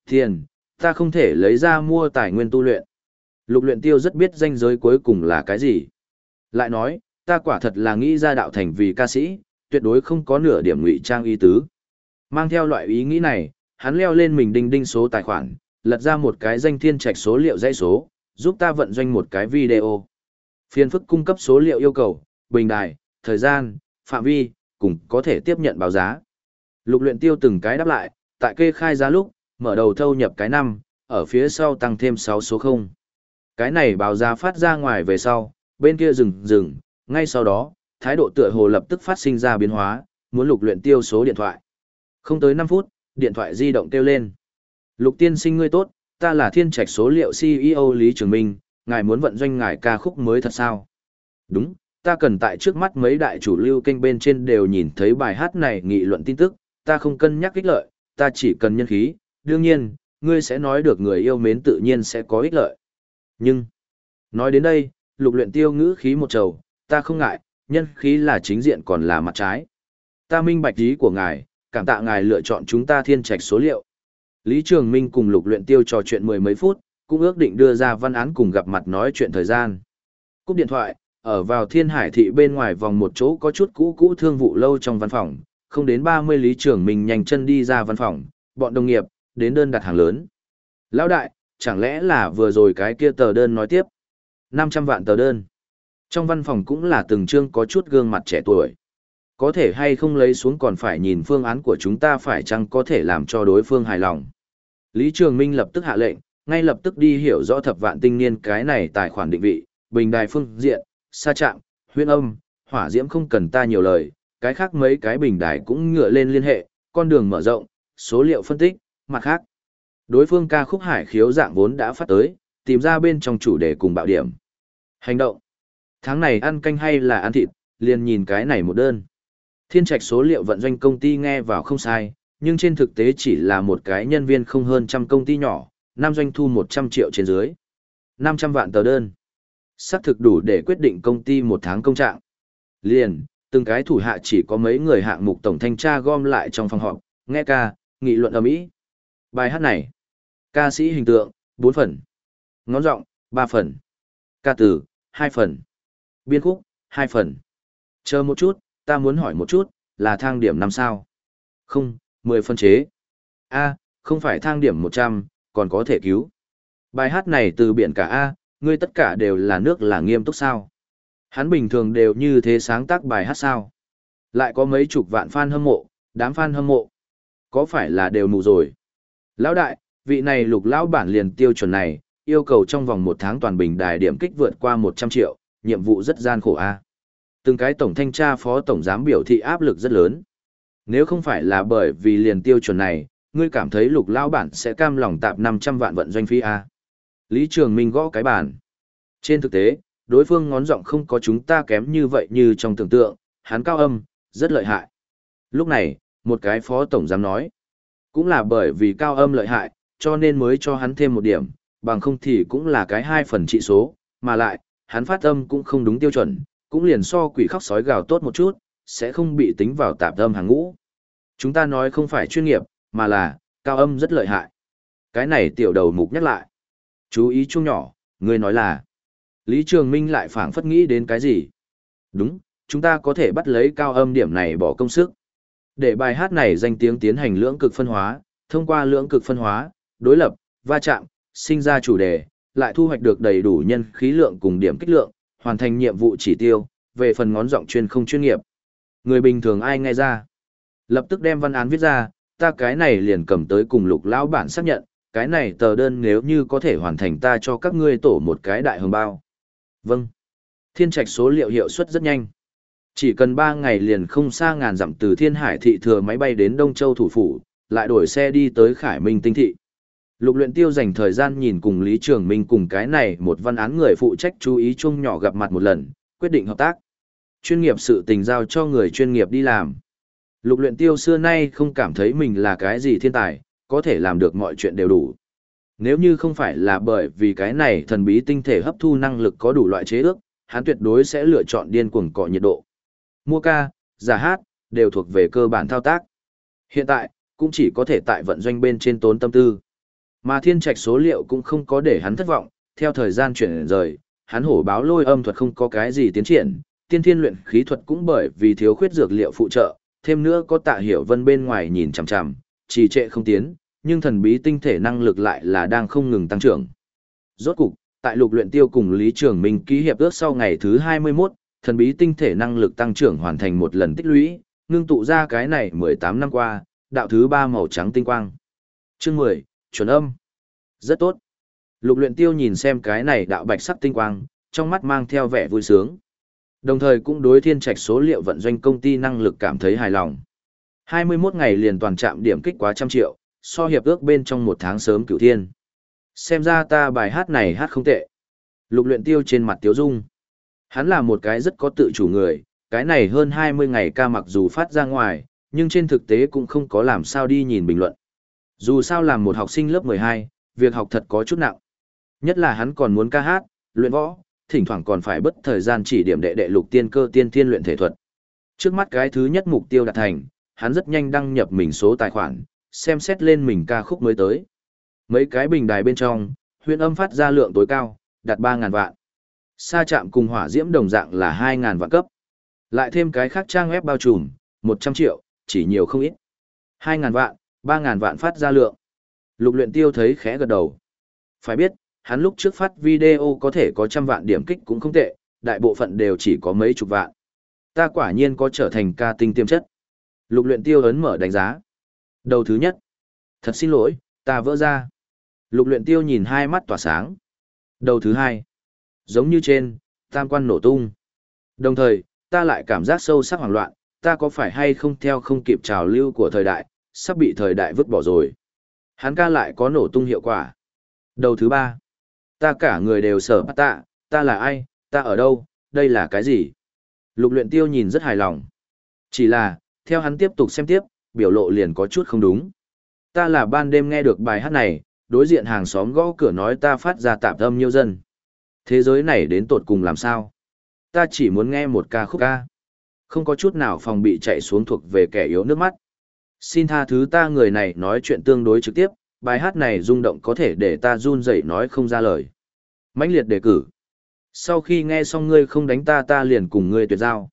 Tiền, ta không thể lấy ra mua tài nguyên tu luyện. Lục luyện tiêu rất biết danh giới cuối cùng là cái gì. Lại nói, ta quả thật là nghĩ ra đạo thành vì ca sĩ, tuyệt đối không có nửa điểm ngụy trang ý tứ. Mang theo loại ý nghĩ này, hắn leo lên mình đinh đinh số tài khoản, lật ra một cái danh thiên trạch số liệu dãy số, giúp ta vận doanh một cái video. Phiên phức cung cấp số liệu yêu cầu, bình đài, thời gian, phạm vi, cùng có thể tiếp nhận báo giá. Lục luyện tiêu từng cái đáp lại, tại kê khai giá lúc, mở đầu thâu nhập cái năm, ở phía sau tăng thêm 6 số 0. Cái này báo giá phát ra ngoài về sau, bên kia dừng dừng, ngay sau đó, thái độ tựa hồ lập tức phát sinh ra biến hóa, muốn lục luyện tiêu số điện thoại. Không tới 5 phút, điện thoại di động kêu lên. Lục tiên sinh ngươi tốt, ta là thiên trạch số liệu CEO Lý Trường Minh, ngài muốn vận doanh ngài ca khúc mới thật sao? Đúng, ta cần tại trước mắt mấy đại chủ lưu kênh bên trên đều nhìn thấy bài hát này nghị luận tin tức, ta không cân nhắc ích lợi, ta chỉ cần nhân khí, đương nhiên, ngươi sẽ nói được người yêu mến tự nhiên sẽ có ích lợi. Nhưng, nói đến đây, lục luyện tiêu ngữ khí một trầu, ta không ngại, nhân khí là chính diện còn là mặt trái. Ta minh bạch ý của ngài, cảm tạ ngài lựa chọn chúng ta thiên trạch số liệu. Lý Trường Minh cùng lục luyện tiêu trò chuyện mười mấy phút, cũng ước định đưa ra văn án cùng gặp mặt nói chuyện thời gian. Cúp điện thoại, ở vào thiên hải thị bên ngoài vòng một chỗ có chút cũ cũ thương vụ lâu trong văn phòng, không đến 30 Lý Trường Minh nhanh chân đi ra văn phòng, bọn đồng nghiệp, đến đơn đặt hàng lớn. Lão đại, chẳng lẽ là vừa rồi cái kia tờ đơn nói tiếp? 500 vạn tờ đơn. Trong văn phòng cũng là từng chương có chút gương mặt trẻ tuổi. Có thể hay không lấy xuống còn phải nhìn phương án của chúng ta phải chăng có thể làm cho đối phương hài lòng. Lý Trường Minh lập tức hạ lệnh, ngay lập tức đi hiểu rõ thập vạn tinh niên cái này tài khoản định vị, bình đài phương diện, xa trạng, huyên âm, hỏa diễm không cần ta nhiều lời, cái khác mấy cái bình đài cũng ngựa lên liên hệ, con đường mở rộng, số liệu phân tích, mặt khác. Đối phương ca khúc hải khiếu dạng vốn đã phát tới, tìm ra bên trong chủ đề cùng bạo điểm. Hành động. Tháng này ăn canh hay là ăn thịt, liền nhìn cái này một đơn. Thiên trạch số liệu vận doanh công ty nghe vào không sai, nhưng trên thực tế chỉ là một cái nhân viên không hơn trăm công ty nhỏ, năm doanh thu 100 triệu trên dưới. 500 vạn tờ đơn. Xác thực đủ để quyết định công ty một tháng công trạng. Liền, từng cái thủ hạ chỉ có mấy người hạng mục tổng thanh tra gom lại trong phòng họp, nghe ca, nghị luận ở mỹ. Bài hát này, ca sĩ hình tượng, 4 phần. Ngón giọng, 3 phần. Ca từ, 2 phần. Biên khúc, 2 phần. Chờ một chút, ta muốn hỏi một chút, là thang điểm năm sao? Không, 10 phân chế. A, không phải thang điểm 100, còn có thể cứu. Bài hát này từ biển cả A, ngươi tất cả đều là nước là nghiêm túc sao? Hắn bình thường đều như thế sáng tác bài hát sao? Lại có mấy chục vạn fan hâm mộ, đám fan hâm mộ. Có phải là đều mù rồi? Lão đại, vị này lục lão bản liền tiêu chuẩn này, yêu cầu trong vòng một tháng toàn bình đài điểm kích vượt qua 100 triệu, nhiệm vụ rất gian khổ a. Từng cái tổng thanh tra phó tổng giám biểu thị áp lực rất lớn. Nếu không phải là bởi vì liền tiêu chuẩn này, ngươi cảm thấy lục lão bản sẽ cam lòng tạp 500 vạn vận doanh phí a. Lý Trường Minh gõ cái bàn. Trên thực tế, đối phương ngón giọng không có chúng ta kém như vậy như trong tưởng tượng, hắn cao âm, rất lợi hại. Lúc này, một cái phó tổng giám nói, cũng là bởi vì cao âm lợi hại, cho nên mới cho hắn thêm một điểm, bằng không thì cũng là cái hai phần trị số, mà lại, hắn phát âm cũng không đúng tiêu chuẩn, cũng liền so quỷ khóc sói gào tốt một chút, sẽ không bị tính vào tạp âm hàng ngũ. Chúng ta nói không phải chuyên nghiệp, mà là, cao âm rất lợi hại. Cái này tiểu đầu mục nhắc lại. Chú ý chung nhỏ, người nói là. Lý Trường Minh lại phảng phất nghĩ đến cái gì? Đúng, chúng ta có thể bắt lấy cao âm điểm này bỏ công sức. Để bài hát này danh tiếng tiến hành lưỡng cực phân hóa, thông qua lưỡng cực phân hóa, đối lập, va chạm, sinh ra chủ đề, lại thu hoạch được đầy đủ nhân khí lượng cùng điểm kích lượng, hoàn thành nhiệm vụ chỉ tiêu, về phần ngón giọng chuyên không chuyên nghiệp. Người bình thường ai nghe ra? Lập tức đem văn án viết ra, ta cái này liền cầm tới cùng lục lão bản xác nhận, cái này tờ đơn nếu như có thể hoàn thành ta cho các ngươi tổ một cái đại hồng bao. Vâng. Thiên trạch số liệu hiệu suất rất nhanh. Chỉ cần 3 ngày liền không xa ngàn dặm từ Thiên Hải thị thừa máy bay đến Đông Châu thủ phủ, lại đổi xe đi tới Khải Minh tinh thị. Lục luyện tiêu dành thời gian nhìn cùng Lý Trường Minh cùng cái này một văn án người phụ trách chú ý chung nhỏ gặp mặt một lần, quyết định hợp tác. Chuyên nghiệp sự tình giao cho người chuyên nghiệp đi làm. Lục luyện tiêu xưa nay không cảm thấy mình là cái gì thiên tài, có thể làm được mọi chuyện đều đủ. Nếu như không phải là bởi vì cái này thần bí tinh thể hấp thu năng lực có đủ loại chế ước, hắn tuyệt đối sẽ lựa chọn điên cuồng cọ nhiệt độ. Mua ca, giả hát, đều thuộc về cơ bản thao tác. Hiện tại, cũng chỉ có thể tại vận doanh bên trên tốn tâm tư. Mà thiên trạch số liệu cũng không có để hắn thất vọng, theo thời gian chuyển rời, hắn hổ báo lôi âm thuật không có cái gì tiến triển, tiên thiên luyện khí thuật cũng bởi vì thiếu khuyết dược liệu phụ trợ, thêm nữa có tạ hiểu vân bên ngoài nhìn chằm chằm, trì trệ không tiến, nhưng thần bí tinh thể năng lực lại là đang không ngừng tăng trưởng. Rốt cục, tại lục luyện tiêu cùng Lý Trường Minh ký hiệp ước sau ngày thứ 21, thần bí tinh thể năng lực tăng trưởng hoàn thành một lần tích lũy, ngưng tụ ra cái này 18 năm qua, đạo thứ 3 màu trắng tinh quang. Chương 10, chuẩn âm. Rất tốt. Lục luyện tiêu nhìn xem cái này đạo bạch sắc tinh quang, trong mắt mang theo vẻ vui sướng. Đồng thời cũng đối thiên trạch số liệu vận doanh công ty năng lực cảm thấy hài lòng. 21 ngày liền toàn trạm điểm kích quá trăm triệu, so hiệp ước bên trong một tháng sớm cửu thiên. Xem ra ta bài hát này hát không tệ. Lục luyện tiêu trên mặt tiếu dung. Hắn là một cái rất có tự chủ người, cái này hơn 20 ngày ca mặc dù phát ra ngoài, nhưng trên thực tế cũng không có làm sao đi nhìn bình luận. Dù sao làm một học sinh lớp 12, việc học thật có chút nặng. Nhất là hắn còn muốn ca hát, luyện võ, thỉnh thoảng còn phải bất thời gian chỉ điểm đệ đệ lục tiên cơ tiên thiên luyện thể thuật. Trước mắt cái thứ nhất mục tiêu đạt thành, hắn rất nhanh đăng nhập mình số tài khoản, xem xét lên mình ca khúc mới tới. Mấy cái bình đài bên trong, huyện âm phát ra lượng tối cao, đạt 3.000 vạn. Sa chạm cùng hỏa diễm đồng dạng là 2.000 vạn cấp. Lại thêm cái khác trang web bao trùm, 100 triệu, chỉ nhiều không ít. 2.000 vạn, 3.000 vạn phát ra lượng. Lục luyện tiêu thấy khẽ gật đầu. Phải biết, hắn lúc trước phát video có thể có trăm vạn điểm kích cũng không tệ, đại bộ phận đều chỉ có mấy chục vạn. Ta quả nhiên có trở thành ca tinh tiêm chất. Lục luyện tiêu ấn mở đánh giá. Đầu thứ nhất. Thật xin lỗi, ta vỡ ra. Lục luyện tiêu nhìn hai mắt tỏa sáng. Đầu thứ hai. Giống như trên, tam quan nổ tung. Đồng thời, ta lại cảm giác sâu sắc hoảng loạn, ta có phải hay không theo không kịp trào lưu của thời đại, sắp bị thời đại vứt bỏ rồi. Hắn ca lại có nổ tung hiệu quả. Đầu thứ ba. Ta cả người đều sở bắt tạ, ta là ai, ta ở đâu, đây là cái gì? Lục luyện tiêu nhìn rất hài lòng. Chỉ là, theo hắn tiếp tục xem tiếp, biểu lộ liền có chút không đúng. Ta là ban đêm nghe được bài hát này, đối diện hàng xóm gõ cửa nói ta phát ra tạp âm nhiêu dân. Thế giới này đến tột cùng làm sao? Ta chỉ muốn nghe một ca khúc ca. Không có chút nào phòng bị chạy xuống thuộc về kẻ yếu nước mắt. Xin tha thứ ta người này nói chuyện tương đối trực tiếp, bài hát này rung động có thể để ta run rẩy nói không ra lời. mãnh liệt đề cử. Sau khi nghe xong ngươi không đánh ta ta liền cùng ngươi tuyệt giao.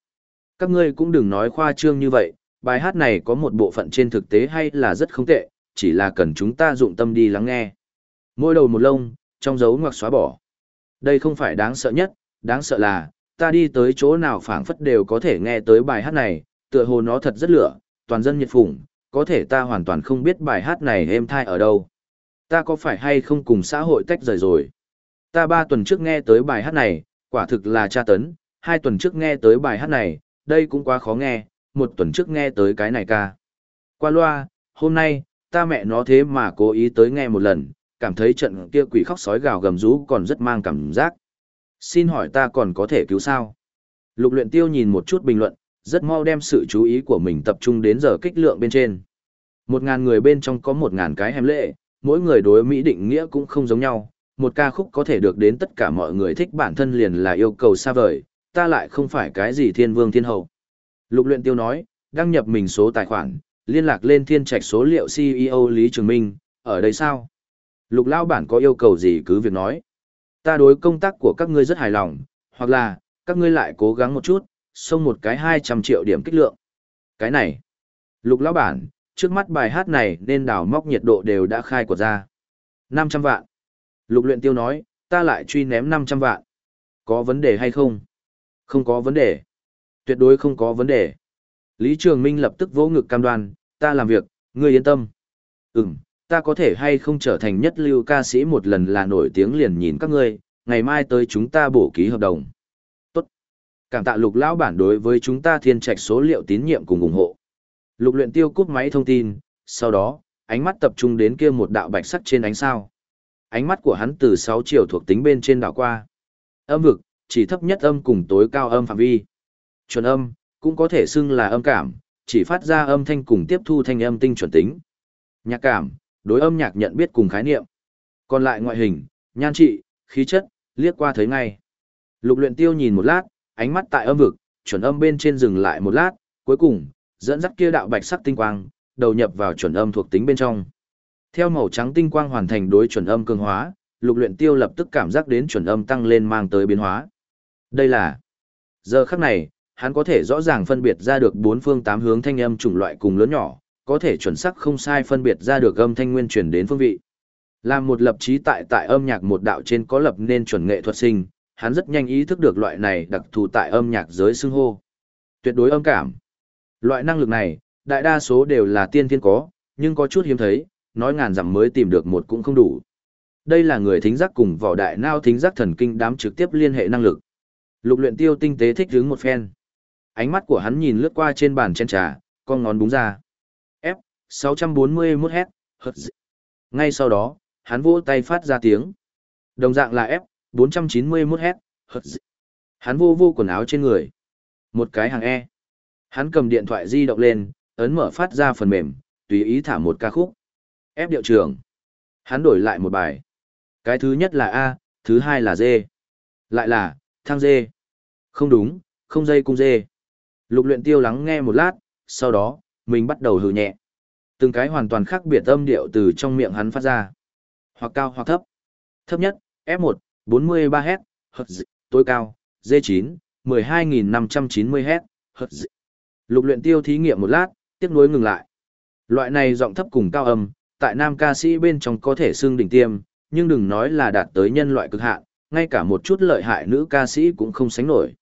Các ngươi cũng đừng nói khoa trương như vậy, bài hát này có một bộ phận trên thực tế hay là rất không tệ, chỉ là cần chúng ta dụng tâm đi lắng nghe. Mỗi đầu một lông, trong dấu ngoặc xóa bỏ. Đây không phải đáng sợ nhất, đáng sợ là, ta đi tới chỗ nào phảng phất đều có thể nghe tới bài hát này, tựa hồ nó thật rất lửa, toàn dân nhiệt phủng, có thể ta hoàn toàn không biết bài hát này êm thai ở đâu. Ta có phải hay không cùng xã hội tách rời rồi? Ta ba tuần trước nghe tới bài hát này, quả thực là tra tấn, hai tuần trước nghe tới bài hát này, đây cũng quá khó nghe, một tuần trước nghe tới cái này ca. Qua loa, hôm nay, ta mẹ nó thế mà cố ý tới nghe một lần, cảm thấy trận kia quỷ khóc sói gào gầm rú còn rất mang cảm giác. Xin hỏi ta còn có thể cứu sao? Lục luyện tiêu nhìn một chút bình luận, rất mau đem sự chú ý của mình tập trung đến giờ kích lượng bên trên. Một ngàn người bên trong có một ngàn cái hèm lệ, mỗi người đối Mỹ định nghĩa cũng không giống nhau. Một ca khúc có thể được đến tất cả mọi người thích bản thân liền là yêu cầu xa vời, ta lại không phải cái gì thiên vương thiên hậu. Lục luyện tiêu nói, đăng nhập mình số tài khoản, liên lạc lên thiên trạch số liệu CEO Lý Trường Minh, ở đây sao? Lục lao bản có yêu cầu gì cứ việc nói. Ta đối công tác của các ngươi rất hài lòng, hoặc là, các ngươi lại cố gắng một chút, xông một cái 200 triệu điểm kích lượng. Cái này, lục lão bản, trước mắt bài hát này nên đào móc nhiệt độ đều đã khai của ra. 500 vạn. Lục luyện tiêu nói, ta lại truy ném 500 vạn. Có vấn đề hay không? Không có vấn đề. Tuyệt đối không có vấn đề. Lý Trường Minh lập tức vỗ ngực cam đoan, ta làm việc, ngươi yên tâm. Ừm, ta có thể hay không trở thành nhất lưu ca sĩ một lần là nổi tiếng liền nhìn các ngươi, ngày mai tới chúng ta bổ ký hợp đồng. Cảm tạ lục lão bản đối với chúng ta thiên trạch số liệu tín nhiệm cùng ủng hộ. Lục luyện tiêu cúp máy thông tin, sau đó, ánh mắt tập trung đến kia một đạo bạch sắc trên ánh sao. Ánh mắt của hắn từ 6 chiều thuộc tính bên trên đảo qua. Âm vực, chỉ thấp nhất âm cùng tối cao âm phạm vi. Chuẩn âm, cũng có thể xưng là âm cảm, chỉ phát ra âm thanh cùng tiếp thu thanh âm tinh chuẩn tính. Nhạc cảm, đối âm nhạc nhận biết cùng khái niệm. Còn lại ngoại hình, nhan trị, khí chất, liếc qua thấy ngay. Lục luyện tiêu nhìn một lát, ánh mắt tại âm vực, chuẩn âm bên trên dừng lại một lát, cuối cùng, dẫn dắt kia đạo bạch sắc tinh quang, đầu nhập vào chuẩn âm thuộc tính bên trong. Theo màu trắng tinh quang hoàn thành đối chuẩn âm cường hóa, lục luyện tiêu lập tức cảm giác đến chuẩn âm tăng lên mang tới biến hóa. Đây là, giờ khắc này, hắn có thể rõ ràng phân biệt ra được bốn phương tám hướng thanh âm chủng loại cùng lớn nhỏ, có thể chuẩn xác không sai phân biệt ra được âm thanh nguyên truyền đến phương vị. Làm một lập trí tại tại âm nhạc một đạo trên có lập nên chuẩn nghệ thuật sinh, hắn rất nhanh ý thức được loại này đặc thù tại âm nhạc giới xưng hô. Tuyệt đối âm cảm. Loại năng lực này, đại đa số đều là tiên thiên có, nhưng có chút hiếm thấy, nói ngàn dặm mới tìm được một cũng không đủ. Đây là người thính giác cùng vỏ đại nao thính giác thần kinh đám trực tiếp liên hệ năng lực. Lục luyện tiêu tinh tế thích hướng một phen. Ánh mắt của hắn nhìn lướt qua trên bàn chén trà, con ngón búng ra. F, 641 Hz. Ngay sau đó, hắn vỗ tay phát ra tiếng. Đồng dạng là F, 491 Hz. Hắn vô vô quần áo trên người. Một cái hàng E. Hắn cầm điện thoại di động lên, ấn mở phát ra phần mềm, tùy ý thả một ca khúc. Ép điệu trường. Hắn đổi lại một bài. Cái thứ nhất là A, thứ hai là D. Lại là, thang D. Không đúng, không dây cung D. Lục luyện tiêu lắng nghe một lát, sau đó, mình bắt đầu hừ nhẹ. Từng cái hoàn toàn khác biệt âm điệu từ trong miệng hắn phát ra. Hoặc cao hoặc thấp. Thấp nhất, F1, 43 Hz, tối cao, D9, 12.590 Hz. Lục luyện tiêu thí nghiệm một lát, tiếc nuối ngừng lại. Loại này giọng thấp cùng cao âm, tại nam ca sĩ bên trong có thể xưng đỉnh tiêm, nhưng đừng nói là đạt tới nhân loại cực hạn, ngay cả một chút lợi hại nữ ca sĩ cũng không sánh nổi.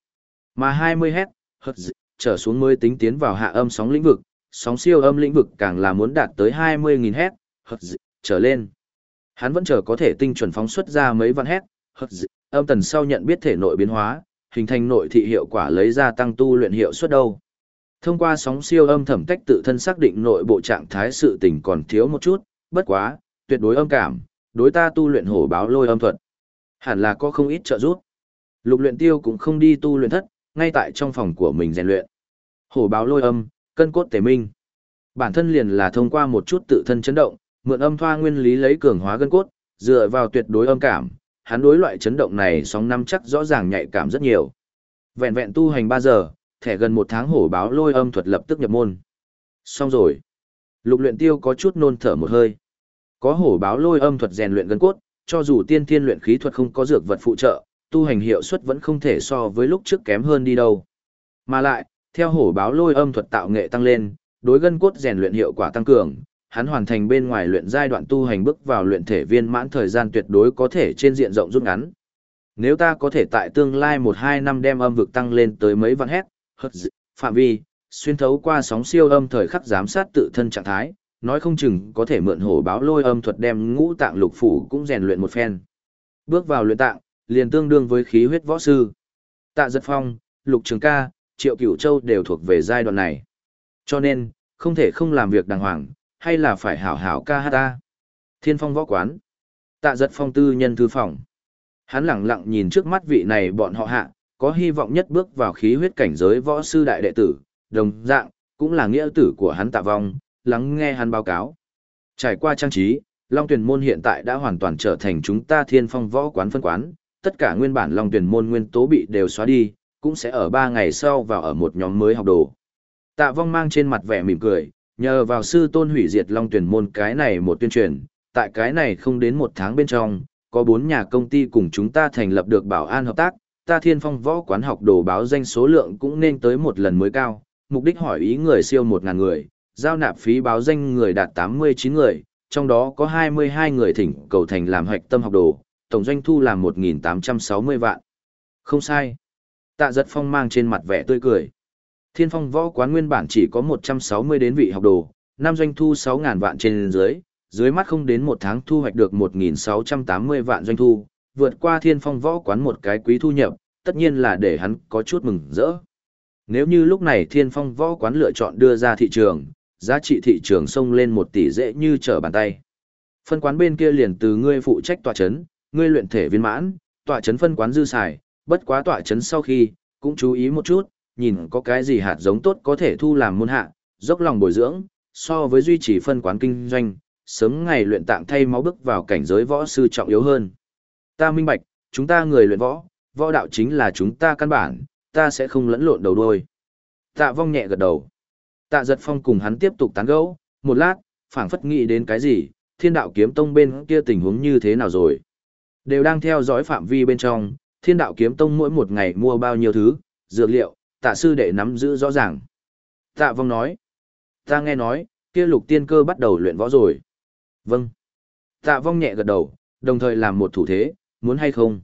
Mà 20 Hz, trở xuống mới tính tiến vào hạ âm sóng lĩnh vực, sóng siêu âm lĩnh vực càng là muốn đạt tới 20.000 Hz, trở lên. Hắn vẫn chờ có thể tinh chuẩn phóng xuất ra mấy vạn Âm tần sau nhận biết thể nội biến hóa, hình thành nội thị hiệu quả lấy ra tăng tu luyện hiệu suất đâu. Thông qua sóng siêu âm thẩm tách tự thân xác định nội bộ trạng thái sự tình còn thiếu một chút, bất quá, tuyệt đối âm cảm, đối ta tu luyện hổ báo lôi âm thuật. Hẳn là có không ít trợ giúp. Lục luyện tiêu cũng không đi tu luyện thất, ngay tại trong phòng của mình rèn luyện. Hổ báo lôi âm, cân cốt tề minh. Bản thân liền là thông qua một chút tự thân chấn động, mượn âm thoa nguyên lý lấy cường hóa gân cốt, dựa vào tuyệt đối âm cảm, hắn đối loại chấn động này sóng năm chắc rõ ràng nhạy cảm rất nhiều. Vẹn vẹn tu hành 3 giờ, thẻ gần một tháng hổ báo lôi âm thuật lập tức nhập môn. Xong rồi. Lục luyện tiêu có chút nôn thở một hơi. Có hổ báo lôi âm thuật rèn luyện gân cốt, cho dù tiên thiên luyện khí thuật không có dược vật phụ trợ, tu hành hiệu suất vẫn không thể so với lúc trước kém hơn đi đâu. Mà lại, theo hổ báo lôi âm thuật tạo nghệ tăng lên, đối gân cốt rèn luyện hiệu quả tăng cường, hắn hoàn thành bên ngoài luyện giai đoạn tu hành bước vào luyện thể viên mãn thời gian tuyệt đối có thể trên diện rộng rút ngắn. Nếu ta có thể tại tương lai 1-2 năm đem âm vực tăng lên tới mấy vạn hét, hất phạm vi, xuyên thấu qua sóng siêu âm thời khắc giám sát tự thân trạng thái, nói không chừng có thể mượn hổ báo lôi âm thuật đem ngũ tạng lục phủ cũng rèn luyện một phen. Bước vào luyện tạng, liền tương đương với khí huyết võ sư. Tạ giật phong, lục trường ca, triệu cửu châu đều thuộc về giai đoạn này. Cho nên, không thể không làm việc đàng hoàng, hay là phải hảo hảo ca hát ta. Thiên phong võ quán. Tạ giật phong tư nhân thư phòng. Hắn lặng lặng nhìn trước mắt vị này bọn họ hạ, có hy vọng nhất bước vào khí huyết cảnh giới võ sư đại đệ tử, đồng dạng, cũng là nghĩa tử của hắn tạ vong, lắng nghe hắn báo cáo. Trải qua trang trí, Long Tuyển Môn hiện tại đã hoàn toàn trở thành chúng ta thiên phong võ quán phân quán, tất cả nguyên bản Long Tuyển Môn nguyên tố bị đều xóa đi, cũng sẽ ở 3 ngày sau vào ở một nhóm mới học đồ. Tạ vong mang trên mặt vẻ mỉm cười, nhờ vào sư tôn hủy diệt Long Tuyển Môn cái này một tuyên truyền, tại cái này không đến một tháng bên trong, có bốn nhà công ty cùng chúng ta thành lập được bảo an hợp tác, ta thiên phong võ quán học đồ báo danh số lượng cũng nên tới một lần mới cao, mục đích hỏi ý người siêu một ngàn người, giao nạp phí báo danh người đạt 89 người, trong đó có 22 người thỉnh cầu thành làm hạch tâm học đồ, tổng doanh thu là 1.860 vạn. Không sai. Tạ giật phong mang trên mặt vẻ tươi cười. Thiên phong võ quán nguyên bản chỉ có 160 đến vị học đồ, năm doanh thu 6.000 vạn trên dưới, dưới mắt không đến một tháng thu hoạch được 1.680 vạn doanh thu, vượt qua thiên phong võ quán một cái quý thu nhập, tất nhiên là để hắn có chút mừng rỡ. Nếu như lúc này thiên phong võ quán lựa chọn đưa ra thị trường, giá trị thị trường xông lên một tỷ dễ như trở bàn tay. Phân quán bên kia liền từ ngươi phụ trách tọa chấn, ngươi luyện thể viên mãn, tọa chấn phân quán dư xài, bất quá tọa chấn sau khi, cũng chú ý một chút, nhìn có cái gì hạt giống tốt có thể thu làm môn hạ, dốc lòng bồi dưỡng, so với duy trì phân quán kinh doanh, sớm ngày luyện tạng thay máu bước vào cảnh giới võ sư trọng yếu hơn. Ta minh bạch, chúng ta người luyện võ, võ đạo chính là chúng ta căn bản, ta sẽ không lẫn lộn đầu đuôi. Tạ vong nhẹ gật đầu. Tạ giật phong cùng hắn tiếp tục tán gẫu, một lát, phảng phất nghĩ đến cái gì, thiên đạo kiếm tông bên kia tình huống như thế nào rồi. Đều đang theo dõi phạm vi bên trong, thiên đạo kiếm tông mỗi một ngày mua bao nhiêu thứ, dược liệu, tạ sư đệ nắm giữ rõ ràng. Tạ vong nói, ta nghe nói, kia lục tiên cơ bắt đầu luyện võ rồi. Vâng. Tạ vong nhẹ gật đầu, đồng thời làm một thủ thế, muốn hay không?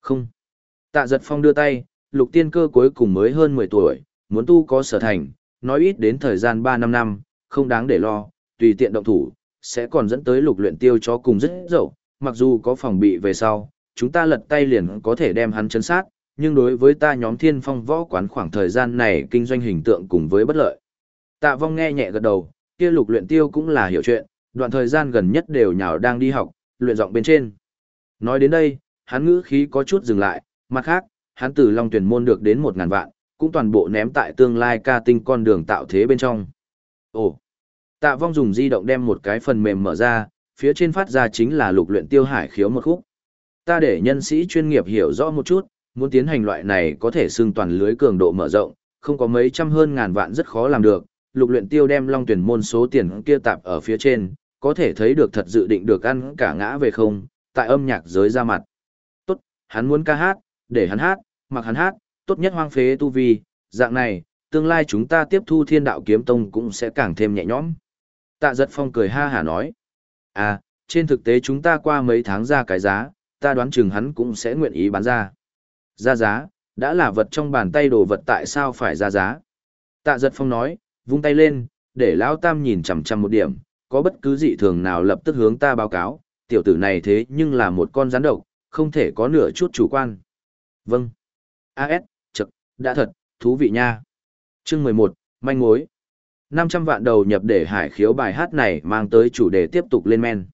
Không. Tạ giật phong đưa tay, lục tiên cơ cuối cùng mới hơn 10 tuổi, muốn tu có sở thành, nói ít đến thời gian 3 năm năm, không đáng để lo, tùy tiện động thủ, sẽ còn dẫn tới lục luyện tiêu cho cùng rất dậu, mặc dù có phòng bị về sau, chúng ta lật tay liền có thể đem hắn chấn sát, nhưng đối với ta nhóm thiên phong võ quán khoảng thời gian này kinh doanh hình tượng cùng với bất lợi. Tạ vong nghe nhẹ gật đầu, kia lục luyện tiêu cũng là hiểu chuyện, đoạn thời gian gần nhất đều nhào đang đi học, luyện giọng bên trên. Nói đến đây, hắn ngữ khí có chút dừng lại, mặt khác, hắn từ Long Tuyển môn được đến một ngàn vạn, cũng toàn bộ ném tại tương lai ca tinh con đường tạo thế bên trong. Ồ! Tạ vong dùng di động đem một cái phần mềm mở ra, phía trên phát ra chính là lục luyện tiêu hải khiếu một khúc. Ta để nhân sĩ chuyên nghiệp hiểu rõ một chút, muốn tiến hành loại này có thể xưng toàn lưới cường độ mở rộng, không có mấy trăm hơn ngàn vạn rất khó làm được. Lục luyện tiêu đem long tuyển môn số tiền kia tạp ở phía trên, có thể thấy được thật dự định được ăn cả ngã về không, tại âm nhạc giới ra mặt. Tốt, hắn muốn ca hát, để hắn hát, mặc hắn hát, tốt nhất hoang phế tu vi, dạng này, tương lai chúng ta tiếp thu thiên đạo kiếm tông cũng sẽ càng thêm nhẹ nhõm. Tạ giật phong cười ha hả nói. À, trên thực tế chúng ta qua mấy tháng ra cái giá, ta đoán chừng hắn cũng sẽ nguyện ý bán ra. Ra giá, đã là vật trong bàn tay đồ vật tại sao phải ra giá. Tạ giật phong nói, vung tay lên, để lão tam nhìn chằm chằm một điểm, có bất cứ dị thường nào lập tức hướng ta báo cáo, tiểu tử này thế nhưng là một con rắn độc, không thể có nửa chút chủ quan. Vâng. AS, chật, đã thật, thú vị nha. Chương 11, manh mối. 500 vạn đầu nhập để hải khiếu bài hát này mang tới chủ đề tiếp tục lên men.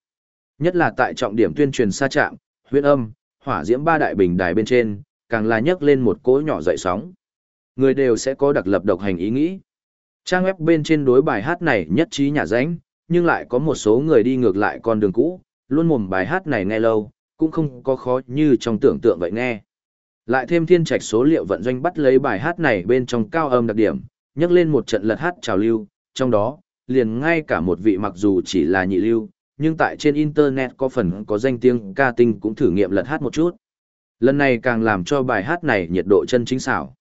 Nhất là tại trọng điểm tuyên truyền xa trạm, huyết âm, hỏa diễm ba đại bình đài bên trên, càng là nhấc lên một cỗ nhỏ dậy sóng. Người đều sẽ có đặc lập độc hành ý nghĩ. Trang web bên trên đối bài hát này nhất trí nhà ránh, nhưng lại có một số người đi ngược lại con đường cũ, luôn mồm bài hát này nghe lâu, cũng không có khó như trong tưởng tượng vậy nghe. Lại thêm thiên trạch số liệu vận doanh bắt lấy bài hát này bên trong cao âm đặc điểm, nhấc lên một trận lật hát trào lưu, trong đó, liền ngay cả một vị mặc dù chỉ là nhị lưu, nhưng tại trên internet có phần có danh tiếng ca tinh cũng thử nghiệm lật hát một chút. Lần này càng làm cho bài hát này nhiệt độ chân chính xảo.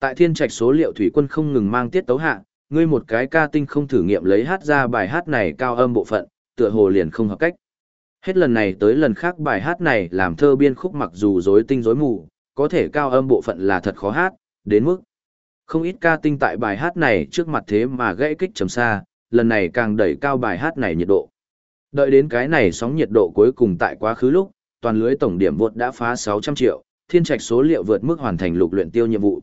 Tại thiên trạch số liệu thủy quân không ngừng mang tiết tấu hạ, ngươi một cái ca tinh không thử nghiệm lấy hát ra bài hát này cao âm bộ phận, tựa hồ liền không hợp cách. Hết lần này tới lần khác bài hát này làm thơ biên khúc mặc dù rối tinh rối mù, có thể cao âm bộ phận là thật khó hát, đến mức không ít ca tinh tại bài hát này trước mặt thế mà gãy kích trầm xa, lần này càng đẩy cao bài hát này nhiệt độ. Đợi đến cái này sóng nhiệt độ cuối cùng tại quá khứ lúc, toàn lưới tổng điểm vượt đã phá 600 triệu, thiên trạch số liệu vượt mức hoàn thành lục luyện tiêu nhiệm vụ.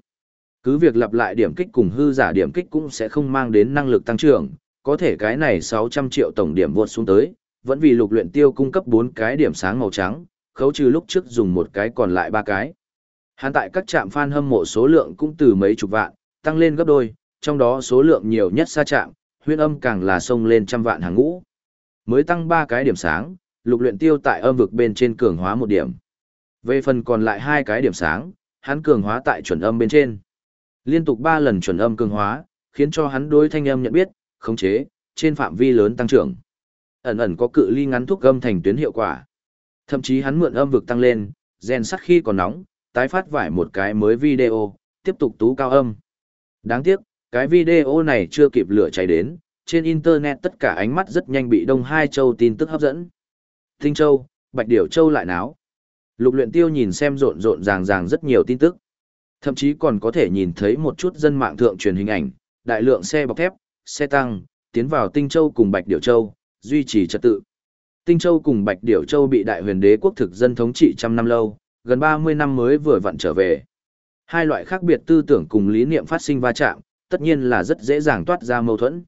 Cứ việc lặp lại điểm kích cùng hư giả điểm kích cũng sẽ không mang đến năng lực tăng trưởng, có thể cái này 600 triệu tổng điểm vượt xuống tới, vẫn vì lục luyện tiêu cung cấp 4 cái điểm sáng màu trắng, khấu trừ lúc trước dùng một cái còn lại ba cái. Hiện tại các trạm fan hâm mộ số lượng cũng từ mấy chục vạn, tăng lên gấp đôi, trong đó số lượng nhiều nhất xa trạm, huyên âm càng là sông lên trăm vạn hàng ngũ. Mới tăng 3 cái điểm sáng, lục luyện tiêu tại âm vực bên trên cường hóa một điểm. Về phần còn lại hai cái điểm sáng, hắn cường hóa tại chuẩn âm bên trên. Liên tục 3 lần chuẩn âm cường hóa, khiến cho hắn đối thanh âm nhận biết, khống chế, trên phạm vi lớn tăng trưởng. Ẩn ẩn có cự ly ngắn thuốc âm thành tuyến hiệu quả. Thậm chí hắn mượn âm vực tăng lên, rèn sắt khi còn nóng, tái phát vải một cái mới video, tiếp tục tú cao âm. Đáng tiếc, cái video này chưa kịp lửa cháy đến, trên internet tất cả ánh mắt rất nhanh bị Đông Hai Châu tin tức hấp dẫn. Tinh Châu, Bạch Điểu Châu lại náo. Lục luyện tiêu nhìn xem rộn rộn ràng ràng rất nhiều tin tức. Thậm chí còn có thể nhìn thấy một chút dân mạng thượng truyền hình ảnh, đại lượng xe bọc thép, xe tăng, tiến vào Tinh Châu cùng Bạch Điểu Châu, duy trì trật tự. Tinh Châu cùng Bạch Điểu Châu bị đại huyền đế quốc thực dân thống trị trăm năm lâu, gần 30 năm mới vừa vặn trở về. Hai loại khác biệt tư tưởng cùng lý niệm phát sinh va chạm, tất nhiên là rất dễ dàng toát ra mâu thuẫn.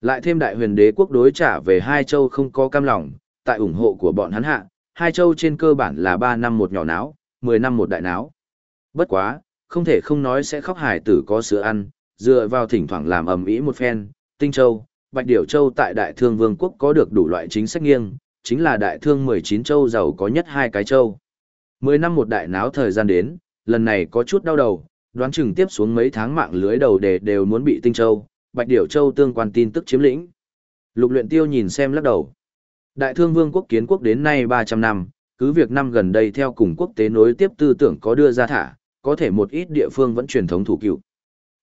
Lại thêm đại huyền đế quốc đối trả về hai châu không có cam lòng, tại ủng hộ của bọn hắn hạ, hai châu trên cơ bản là 3 năm một nhỏ náo, 10 năm một đại náo. Bất quá, không thể không nói sẽ khóc hải tử có sữa ăn, dựa vào thỉnh thoảng làm ầm ĩ một phen, Tinh Châu, Bạch Điểu Châu tại Đại Thương Vương quốc có được đủ loại chính sách nghiêng, chính là Đại Thương 19 châu giàu có nhất hai cái châu. 10 năm một đại náo thời gian đến, lần này có chút đau đầu, đoán chừng tiếp xuống mấy tháng mạng lưới đầu đề đều muốn bị Tinh Châu, Bạch Điểu Châu tương quan tin tức chiếm lĩnh. Lục luyện tiêu nhìn xem lắc đầu. Đại thương vương quốc kiến quốc đến nay 300 năm, cứ việc năm gần đây theo cùng quốc tế nối tiếp tư tưởng có đưa ra thả, có thể một ít địa phương vẫn truyền thống thủ cựu.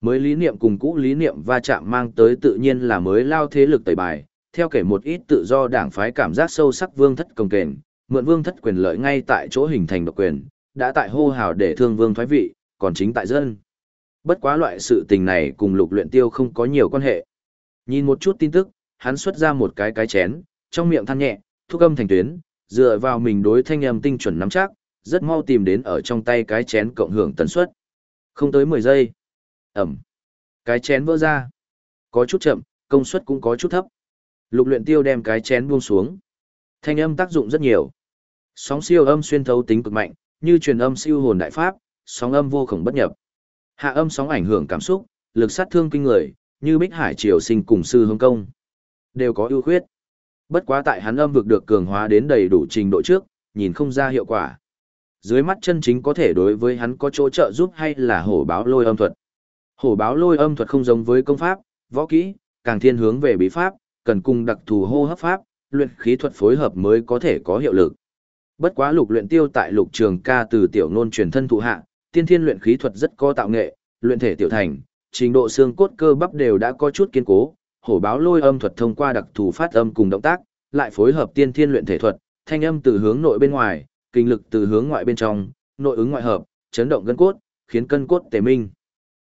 Mới lý niệm cùng cũ lý niệm va chạm mang tới tự nhiên là mới lao thế lực tẩy bài, theo kể một ít tự do đảng phái cảm giác sâu sắc vương thất công kền, mượn vương thất quyền lợi ngay tại chỗ hình thành độc quyền, đã tại hô hào để thương vương thoái vị, còn chính tại dân. Bất quá loại sự tình này cùng lục luyện tiêu không có nhiều quan hệ. Nhìn một chút tin tức, hắn xuất ra một cái cái chén, trong miệng than nhẹ, thúc âm thành tuyến, dựa vào mình đối thanh âm tinh chuẩn nắm chắc, rất mau tìm đến ở trong tay cái chén cộng hưởng tần suất. Không tới 10 giây. Ẩm. Cái chén vỡ ra. Có chút chậm, công suất cũng có chút thấp. Lục luyện tiêu đem cái chén buông xuống. Thanh âm tác dụng rất nhiều. Sóng siêu âm xuyên thấu tính cực mạnh, như truyền âm siêu hồn đại pháp, sóng âm vô khổng bất nhập. Hạ âm sóng ảnh hưởng cảm xúc, lực sát thương kinh người, như Bích Hải Triều Sinh cùng sư hương công. Đều có ưu khuyết. Bất quá tại hắn âm vực được cường hóa đến đầy đủ trình độ trước, nhìn không ra hiệu quả. Dưới mắt chân chính có thể đối với hắn có chỗ trợ giúp hay là hổ báo lôi âm thuật. Hổ báo lôi âm thuật không giống với công pháp, võ kỹ, càng thiên hướng về bí pháp, cần cùng đặc thù hô hấp pháp, luyện khí thuật phối hợp mới có thể có hiệu lực. Bất quá lục luyện tiêu tại lục trường ca từ tiểu nôn truyền thân thụ hạ, tiên thiên luyện khí thuật rất có tạo nghệ, luyện thể tiểu thành, trình độ xương cốt cơ bắp đều đã có chút kiên cố, hổ báo lôi âm thuật thông qua đặc thù phát âm cùng động tác, lại phối hợp tiên thiên luyện thể thuật, thanh âm từ hướng nội bên ngoài, kinh lực từ hướng ngoại bên trong, nội ứng ngoại hợp, chấn động gân cốt, khiến cân cốt tề minh.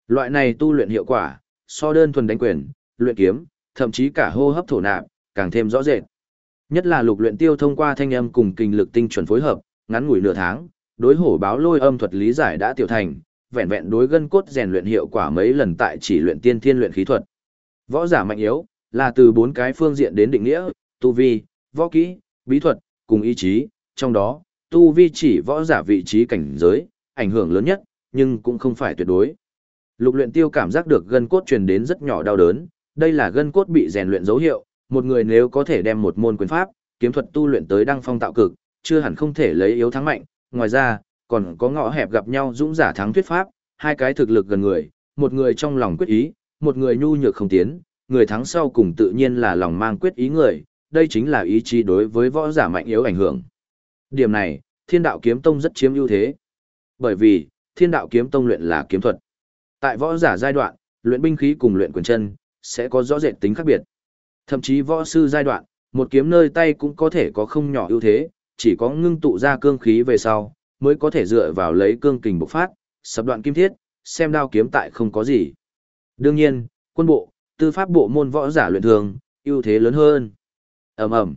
Loại này tu luyện hiệu quả, so đơn thuần đánh quyền, luyện kiếm, thậm chí cả hô hấp thổ nạp, càng thêm rõ rệt. Nhất là lục luyện tiêu thông qua thanh âm cùng kinh lực tinh chuẩn phối hợp, ngắn ngủi nửa tháng, đối hổ báo lôi âm thuật lý giải đã tiểu thành, vẹn vẹn đối gân cốt rèn luyện hiệu quả mấy lần tại chỉ luyện tiên thiên luyện khí thuật. Võ giả mạnh yếu là từ bốn cái phương diện đến định nghĩa, tu vi, võ kỹ, bí thuật, cùng ý chí, trong đó, tu vi chỉ võ giả vị trí cảnh giới, ảnh hưởng lớn nhất, nhưng cũng không phải tuyệt đối. Lục luyện tiêu cảm giác được gân cốt truyền đến rất nhỏ đau đớn, đây là gân cốt bị rèn luyện dấu hiệu, một người nếu có thể đem một môn quyền pháp, kiếm thuật tu luyện tới đăng phong tạo cực, chưa hẳn không thể lấy yếu thắng mạnh, ngoài ra, còn có ngõ hẹp gặp nhau dũng giả thắng thuyết pháp, hai cái thực lực gần người, một người trong lòng quyết ý, một người nhu nhược không tiến, người thắng sau cùng tự nhiên là lòng mang quyết ý người, đây chính là ý chí đối với võ giả mạnh yếu ảnh hưởng. Điểm này, thiên đạo kiếm tông rất chiếm ưu thế. Bởi vì, thiên đạo kiếm tông luyện là kiếm thuật. Tại võ giả giai đoạn, luyện binh khí cùng luyện quyền chân, sẽ có rõ rệt tính khác biệt. Thậm chí võ sư giai đoạn, một kiếm nơi tay cũng có thể có không nhỏ ưu thế, chỉ có ngưng tụ ra cương khí về sau, mới có thể dựa vào lấy cương kình bộc phát, sập đoạn kim thiết, xem đao kiếm tại không có gì. Đương nhiên, quân bộ, tư pháp bộ môn võ giả luyện thường, ưu thế lớn hơn. Ầm ầm.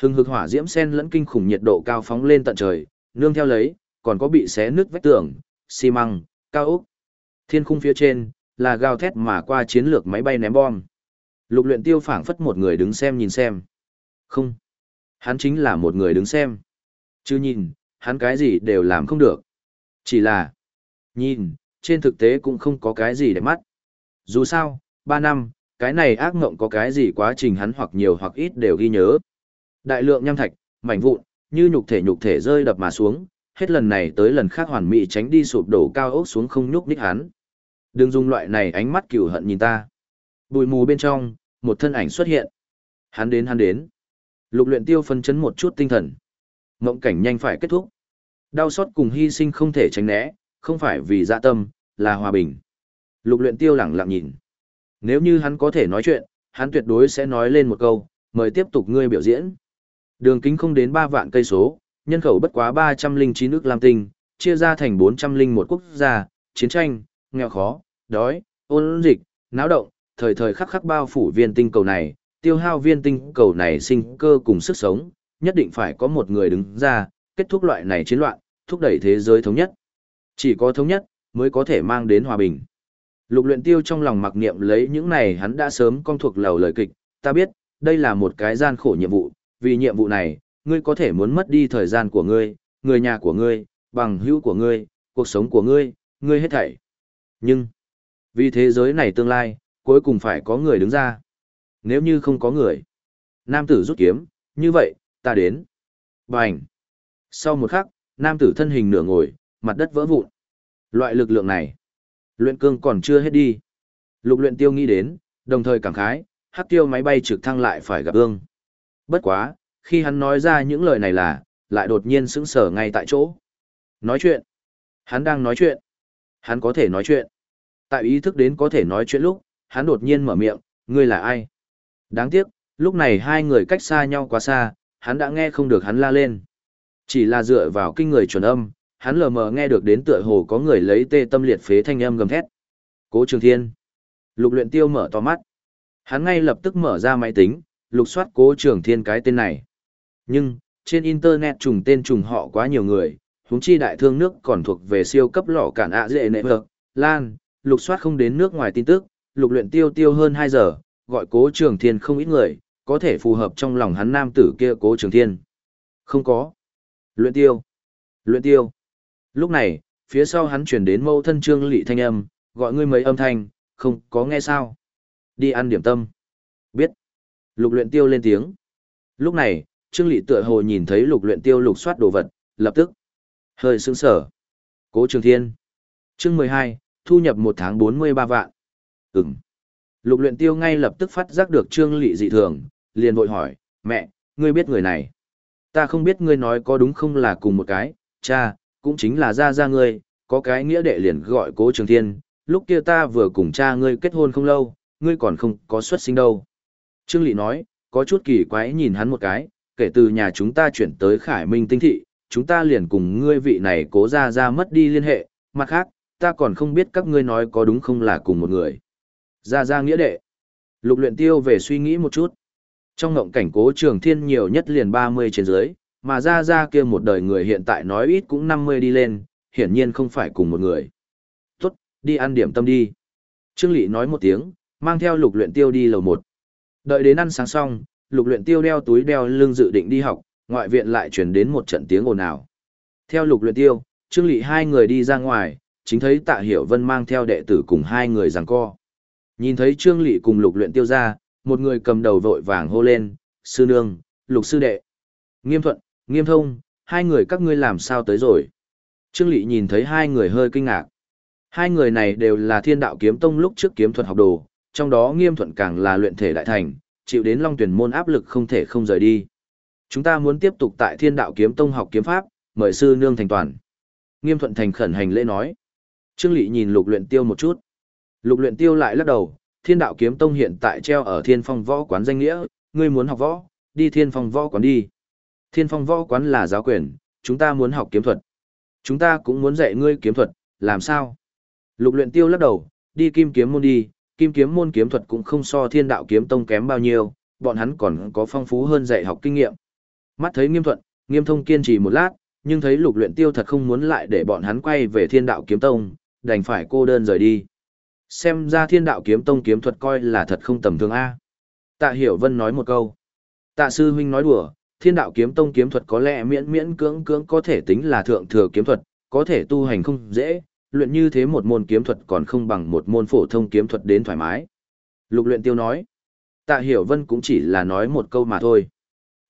Hừng hực hỏa diễm sen lẫn kinh khủng nhiệt độ cao phóng lên tận trời, nương theo lấy, còn có bị xé nứt vách tường, xi măng, cao ốc. Thiên khung phía trên là gào thét mà qua chiến lược máy bay ném bom. Lục luyện tiêu phảng phất một người đứng xem nhìn xem. Không. Hắn chính là một người đứng xem. Chứ nhìn, hắn cái gì đều làm không được. Chỉ là, nhìn, trên thực tế cũng không có cái gì để mắt. Dù sao, ba năm, cái này ác ngộng có cái gì quá trình hắn hoặc nhiều hoặc ít đều ghi nhớ. Đại lượng nham thạch, mảnh vụn, như nhục thể nhục thể rơi đập mà xuống, hết lần này tới lần khác hoàn mỹ tránh đi sụp đổ cao ốc xuống không nhúc nhích hắn. Đừng dùng loại này ánh mắt cừu hận nhìn ta. Bụi mù bên trong, một thân ảnh xuất hiện. Hắn đến hắn đến. Lục luyện tiêu phân chấn một chút tinh thần. Ngộng cảnh nhanh phải kết thúc. Đau xót cùng hy sinh không thể tránh né, không phải vì dạ tâm, là hòa bình. Lục luyện tiêu lẳng lặng nhìn. Nếu như hắn có thể nói chuyện, hắn tuyệt đối sẽ nói lên một câu, mời tiếp tục ngươi biểu diễn. Đường kính không đến 3 vạn cây số, nhân khẩu bất quá 309 nước Lam Tinh, chia ra thành 401 quốc gia, chiến tranh, nghèo khó, đói, ôn dịch, náo động, thời thời khắc khắc bao phủ viên tinh cầu này, tiêu hao viên tinh cầu này sinh cơ cùng sức sống, nhất định phải có một người đứng ra, kết thúc loại này chiến loạn, thúc đẩy thế giới thống nhất. Chỉ có thống nhất, mới có thể mang đến hòa bình. Lục luyện tiêu trong lòng mặc niệm lấy những này hắn đã sớm con thuộc lầu lời kịch, ta biết, đây là một cái gian khổ nhiệm vụ, vì nhiệm vụ này, ngươi có thể muốn mất đi thời gian của ngươi, người nhà của ngươi, bằng hữu của ngươi, cuộc sống của ngươi, ngươi hết thảy. Nhưng, vì thế giới này tương lai, cuối cùng phải có người đứng ra. Nếu như không có người, nam tử rút kiếm, như vậy, ta đến. Bành. Sau một khắc, nam tử thân hình nửa ngồi, mặt đất vỡ vụn. Loại lực lượng này, luyện cương còn chưa hết đi. Lục luyện tiêu nghĩ đến, đồng thời cảm khái, hắc tiêu máy bay trực thăng lại phải gặp ương. Bất quá, khi hắn nói ra những lời này là, lại đột nhiên sững sờ ngay tại chỗ. Nói chuyện. Hắn đang nói chuyện. Hắn có thể nói chuyện. Tại ý thức đến có thể nói chuyện lúc, hắn đột nhiên mở miệng, ngươi là ai? Đáng tiếc, lúc này hai người cách xa nhau quá xa, hắn đã nghe không được hắn la lên. Chỉ là dựa vào kinh người chuẩn âm, hắn lờ mờ nghe được đến tựa hồ có người lấy tê tâm liệt phế thanh âm gầm thét. Cố Trường Thiên. Lục luyện tiêu mở to mắt. Hắn ngay lập tức mở ra máy tính, lục soát Cố Trường Thiên cái tên này. Nhưng, trên internet trùng tên trùng họ quá nhiều người, huống chi đại thương nước còn thuộc về siêu cấp lọ cản ạ dễ nệ vợ, lan, lục soát không đến nước ngoài tin tức, lục luyện tiêu tiêu hơn 2 giờ, gọi cố trường thiên không ít người, có thể phù hợp trong lòng hắn nam tử kia cố trường thiên. Không có. Luyện tiêu. Luyện tiêu. Lúc này, phía sau hắn chuyển đến mâu thân trương lị thanh âm, gọi ngươi mấy âm thanh, không có nghe sao. Đi ăn điểm tâm. Biết. Lục luyện tiêu lên tiếng. Lúc này, trương lị tựa hồ nhìn thấy lục luyện tiêu lục soát đồ vật, lập tức. Hơi sững sở. Cố trường thiên. Chương 12, thu nhập một tháng 43 vạn. Ừm. Lục luyện tiêu ngay lập tức phát giác được trương lị dị thường, liền vội hỏi, mẹ, ngươi biết người này. Ta không biết ngươi nói có đúng không là cùng một cái, cha, cũng chính là gia gia ngươi, có cái nghĩa đệ liền gọi cố trường thiên, lúc kia ta vừa cùng cha ngươi kết hôn không lâu, ngươi còn không có xuất sinh đâu. Trương Lị nói, có chút kỳ quái nhìn hắn một cái, kể từ nhà chúng ta chuyển tới Khải Minh Tinh Thị, chúng ta liền cùng ngươi vị này cố ra ra mất đi liên hệ, mặt khác, ta còn không biết các ngươi nói có đúng không là cùng một người. Ra ra nghĩa đệ. Lục luyện tiêu về suy nghĩ một chút. Trong ngộng cảnh cố trường thiên nhiều nhất liền 30 trên dưới, mà ra ra kia một đời người hiện tại nói ít cũng 50 đi lên, hiển nhiên không phải cùng một người. Tốt, đi ăn điểm tâm đi. Trương Lị nói một tiếng, mang theo lục luyện tiêu đi lầu một. Đợi đến ăn sáng xong, lục luyện tiêu đeo túi đeo lưng dự định đi học, ngoại viện lại truyền đến một trận tiếng ồn ào. Theo lục luyện tiêu, Trương Lị hai người đi ra ngoài, chính thấy Tạ Hiểu Vân mang theo đệ tử cùng hai người giằng co. Nhìn thấy Trương Lị cùng lục luyện tiêu ra, một người cầm đầu vội vàng hô lên, sư nương, lục sư đệ. Nghiêm thuận, nghiêm thông, hai người các ngươi làm sao tới rồi. Trương Lị nhìn thấy hai người hơi kinh ngạc. Hai người này đều là thiên đạo kiếm tông lúc trước kiếm thuật học đồ, trong đó nghiêm thuận càng là luyện thể đại thành, chịu đến long tuyển môn áp lực không thể không rời đi. Chúng ta muốn tiếp tục tại thiên đạo kiếm tông học kiếm pháp, mời sư nương thành toàn. Nghiêm thuận thành khẩn hành lễ nói. Trương Lị nhìn lục luyện tiêu một chút. Lục luyện tiêu lại lắc đầu, thiên đạo kiếm tông hiện tại treo ở thiên phong võ quán danh nghĩa, ngươi muốn học võ, đi thiên phong võ quán đi. Thiên phong võ quán là giáo quyền, chúng ta muốn học kiếm thuật. Chúng ta cũng muốn dạy ngươi kiếm thuật, làm sao? Lục luyện tiêu lắc đầu, đi kim kiếm môn đi, kim kiếm môn kiếm thuật cũng không so thiên đạo kiếm tông kém bao nhiêu, bọn hắn còn có phong phú hơn dạy học kinh nghiệm. Mắt thấy nghiêm thuận, nghiêm thông kiên trì một lát, nhưng thấy lục luyện tiêu thật không muốn lại để bọn hắn quay về thiên đạo kiếm tông, đành phải cô đơn rời đi. Xem ra thiên đạo kiếm tông kiếm thuật coi là thật không tầm thường A. Tạ Hiểu Vân nói một câu. Tạ Sư Huynh nói đùa, thiên đạo kiếm tông kiếm thuật có lẽ miễn miễn cưỡng cưỡng có thể tính là thượng thừa kiếm thuật, có thể tu hành không dễ, luyện như thế một môn kiếm thuật còn không bằng một môn phổ thông kiếm thuật đến thoải mái. Lục luyện tiêu nói. Tạ Hiểu Vân cũng chỉ là nói một câu mà thôi.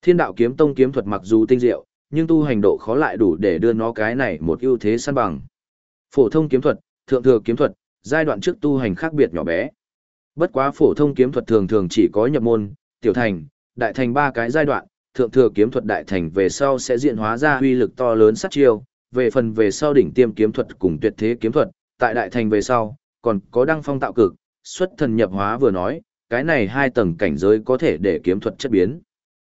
Thiên đạo kiếm tông kiếm thuật mặc dù tinh diệu, nhưng tu hành độ khó lại đủ để đưa nó cái này một ưu thế săn bằng. Phổ thông kiếm thuật, thượng thừa kiếm thuật, giai đoạn trước tu hành khác biệt nhỏ bé. Bất quá phổ thông kiếm thuật thường thường chỉ có nhập môn, tiểu thành, đại thành ba cái giai đoạn, thượng thừa kiếm thuật đại thành về sau sẽ diện hóa ra uy lực to lớn sát chiêu, về phần về sau đỉnh tiêm kiếm thuật cùng tuyệt thế kiếm thuật, tại đại thành về sau, còn có đăng phong tạo cực, xuất thần nhập hóa vừa nói, cái này hai tầng cảnh giới có thể để kiếm thuật chất biến.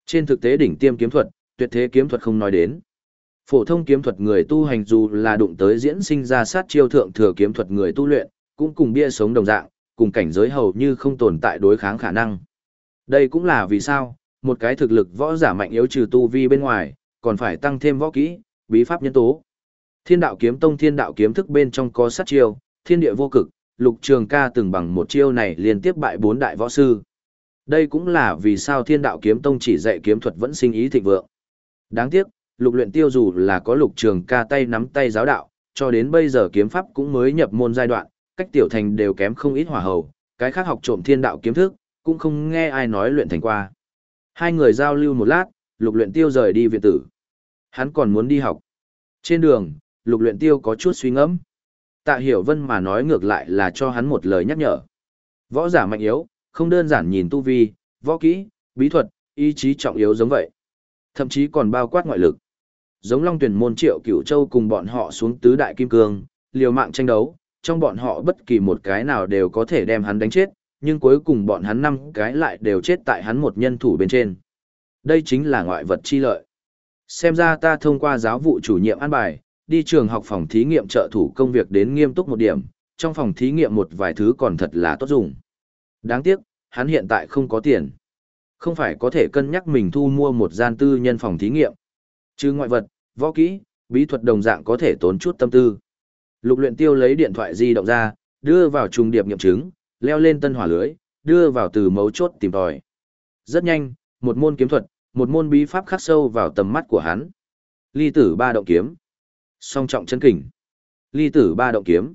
Trên thực tế đỉnh tiêm kiếm thuật, tuyệt thế kiếm thuật không nói đến. Phổ thông kiếm thuật người tu hành dù là đụng tới diễn sinh ra sát chiêu thượng thừa kiếm thuật người tu luyện, cũng cùng bia sống đồng dạng, cùng cảnh giới hầu như không tồn tại đối kháng khả năng. Đây cũng là vì sao, một cái thực lực võ giả mạnh yếu trừ tu vi bên ngoài, còn phải tăng thêm võ kỹ, bí pháp nhân tố. Thiên đạo kiếm tông thiên đạo kiếm thức bên trong có sát chiêu, thiên địa vô cực, lục trường ca từng bằng một chiêu này liên tiếp bại bốn đại võ sư. Đây cũng là vì sao thiên đạo kiếm tông chỉ dạy kiếm thuật vẫn sinh ý thịnh vượng. Đáng tiếc, lục luyện tiêu dù là có lục trường ca tay nắm tay giáo đạo, cho đến bây giờ kiếm pháp cũng mới nhập môn giai đoạn, cách tiểu thành đều kém không ít hỏa hầu, cái khác học trộm thiên đạo kiếm thức, cũng không nghe ai nói luyện thành qua. Hai người giao lưu một lát, lục luyện tiêu rời đi viện tử. Hắn còn muốn đi học. Trên đường, lục luyện tiêu có chút suy ngẫm. Tạ hiểu vân mà nói ngược lại là cho hắn một lời nhắc nhở. Võ giả mạnh yếu, không đơn giản nhìn tu vi, võ kỹ, bí thuật, ý chí trọng yếu giống vậy. Thậm chí còn bao quát ngoại lực. giống Long Tuyển môn Triệu Cửu Châu cùng bọn họ xuống tứ đại kim cương, liều mạng tranh đấu, trong bọn họ bất kỳ một cái nào đều có thể đem hắn đánh chết, nhưng cuối cùng bọn hắn năm cái lại đều chết tại hắn một nhân thủ bên trên. Đây chính là ngoại vật chi lợi. Xem ra ta thông qua giáo vụ chủ nhiệm an bài, đi trường học phòng thí nghiệm trợ thủ công việc đến nghiêm túc một điểm, trong phòng thí nghiệm một vài thứ còn thật là tốt dùng. Đáng tiếc, hắn hiện tại không có tiền. Không phải có thể cân nhắc mình thu mua một gian tư nhân phòng thí nghiệm. Chứ ngoại vật, võ kỹ, bí thuật đồng dạng có thể tốn chút tâm tư. Lục luyện tiêu lấy điện thoại di động ra, đưa vào trùng điệp nghiệm chứng, leo lên tân hỏa lưới, đưa vào từ mấu chốt tìm tòi. Rất nhanh, một môn kiếm thuật, một môn bí pháp khắc sâu vào tầm mắt của hắn. Ly tử ba động kiếm. Song trọng chấn kình. Ly tử ba động kiếm.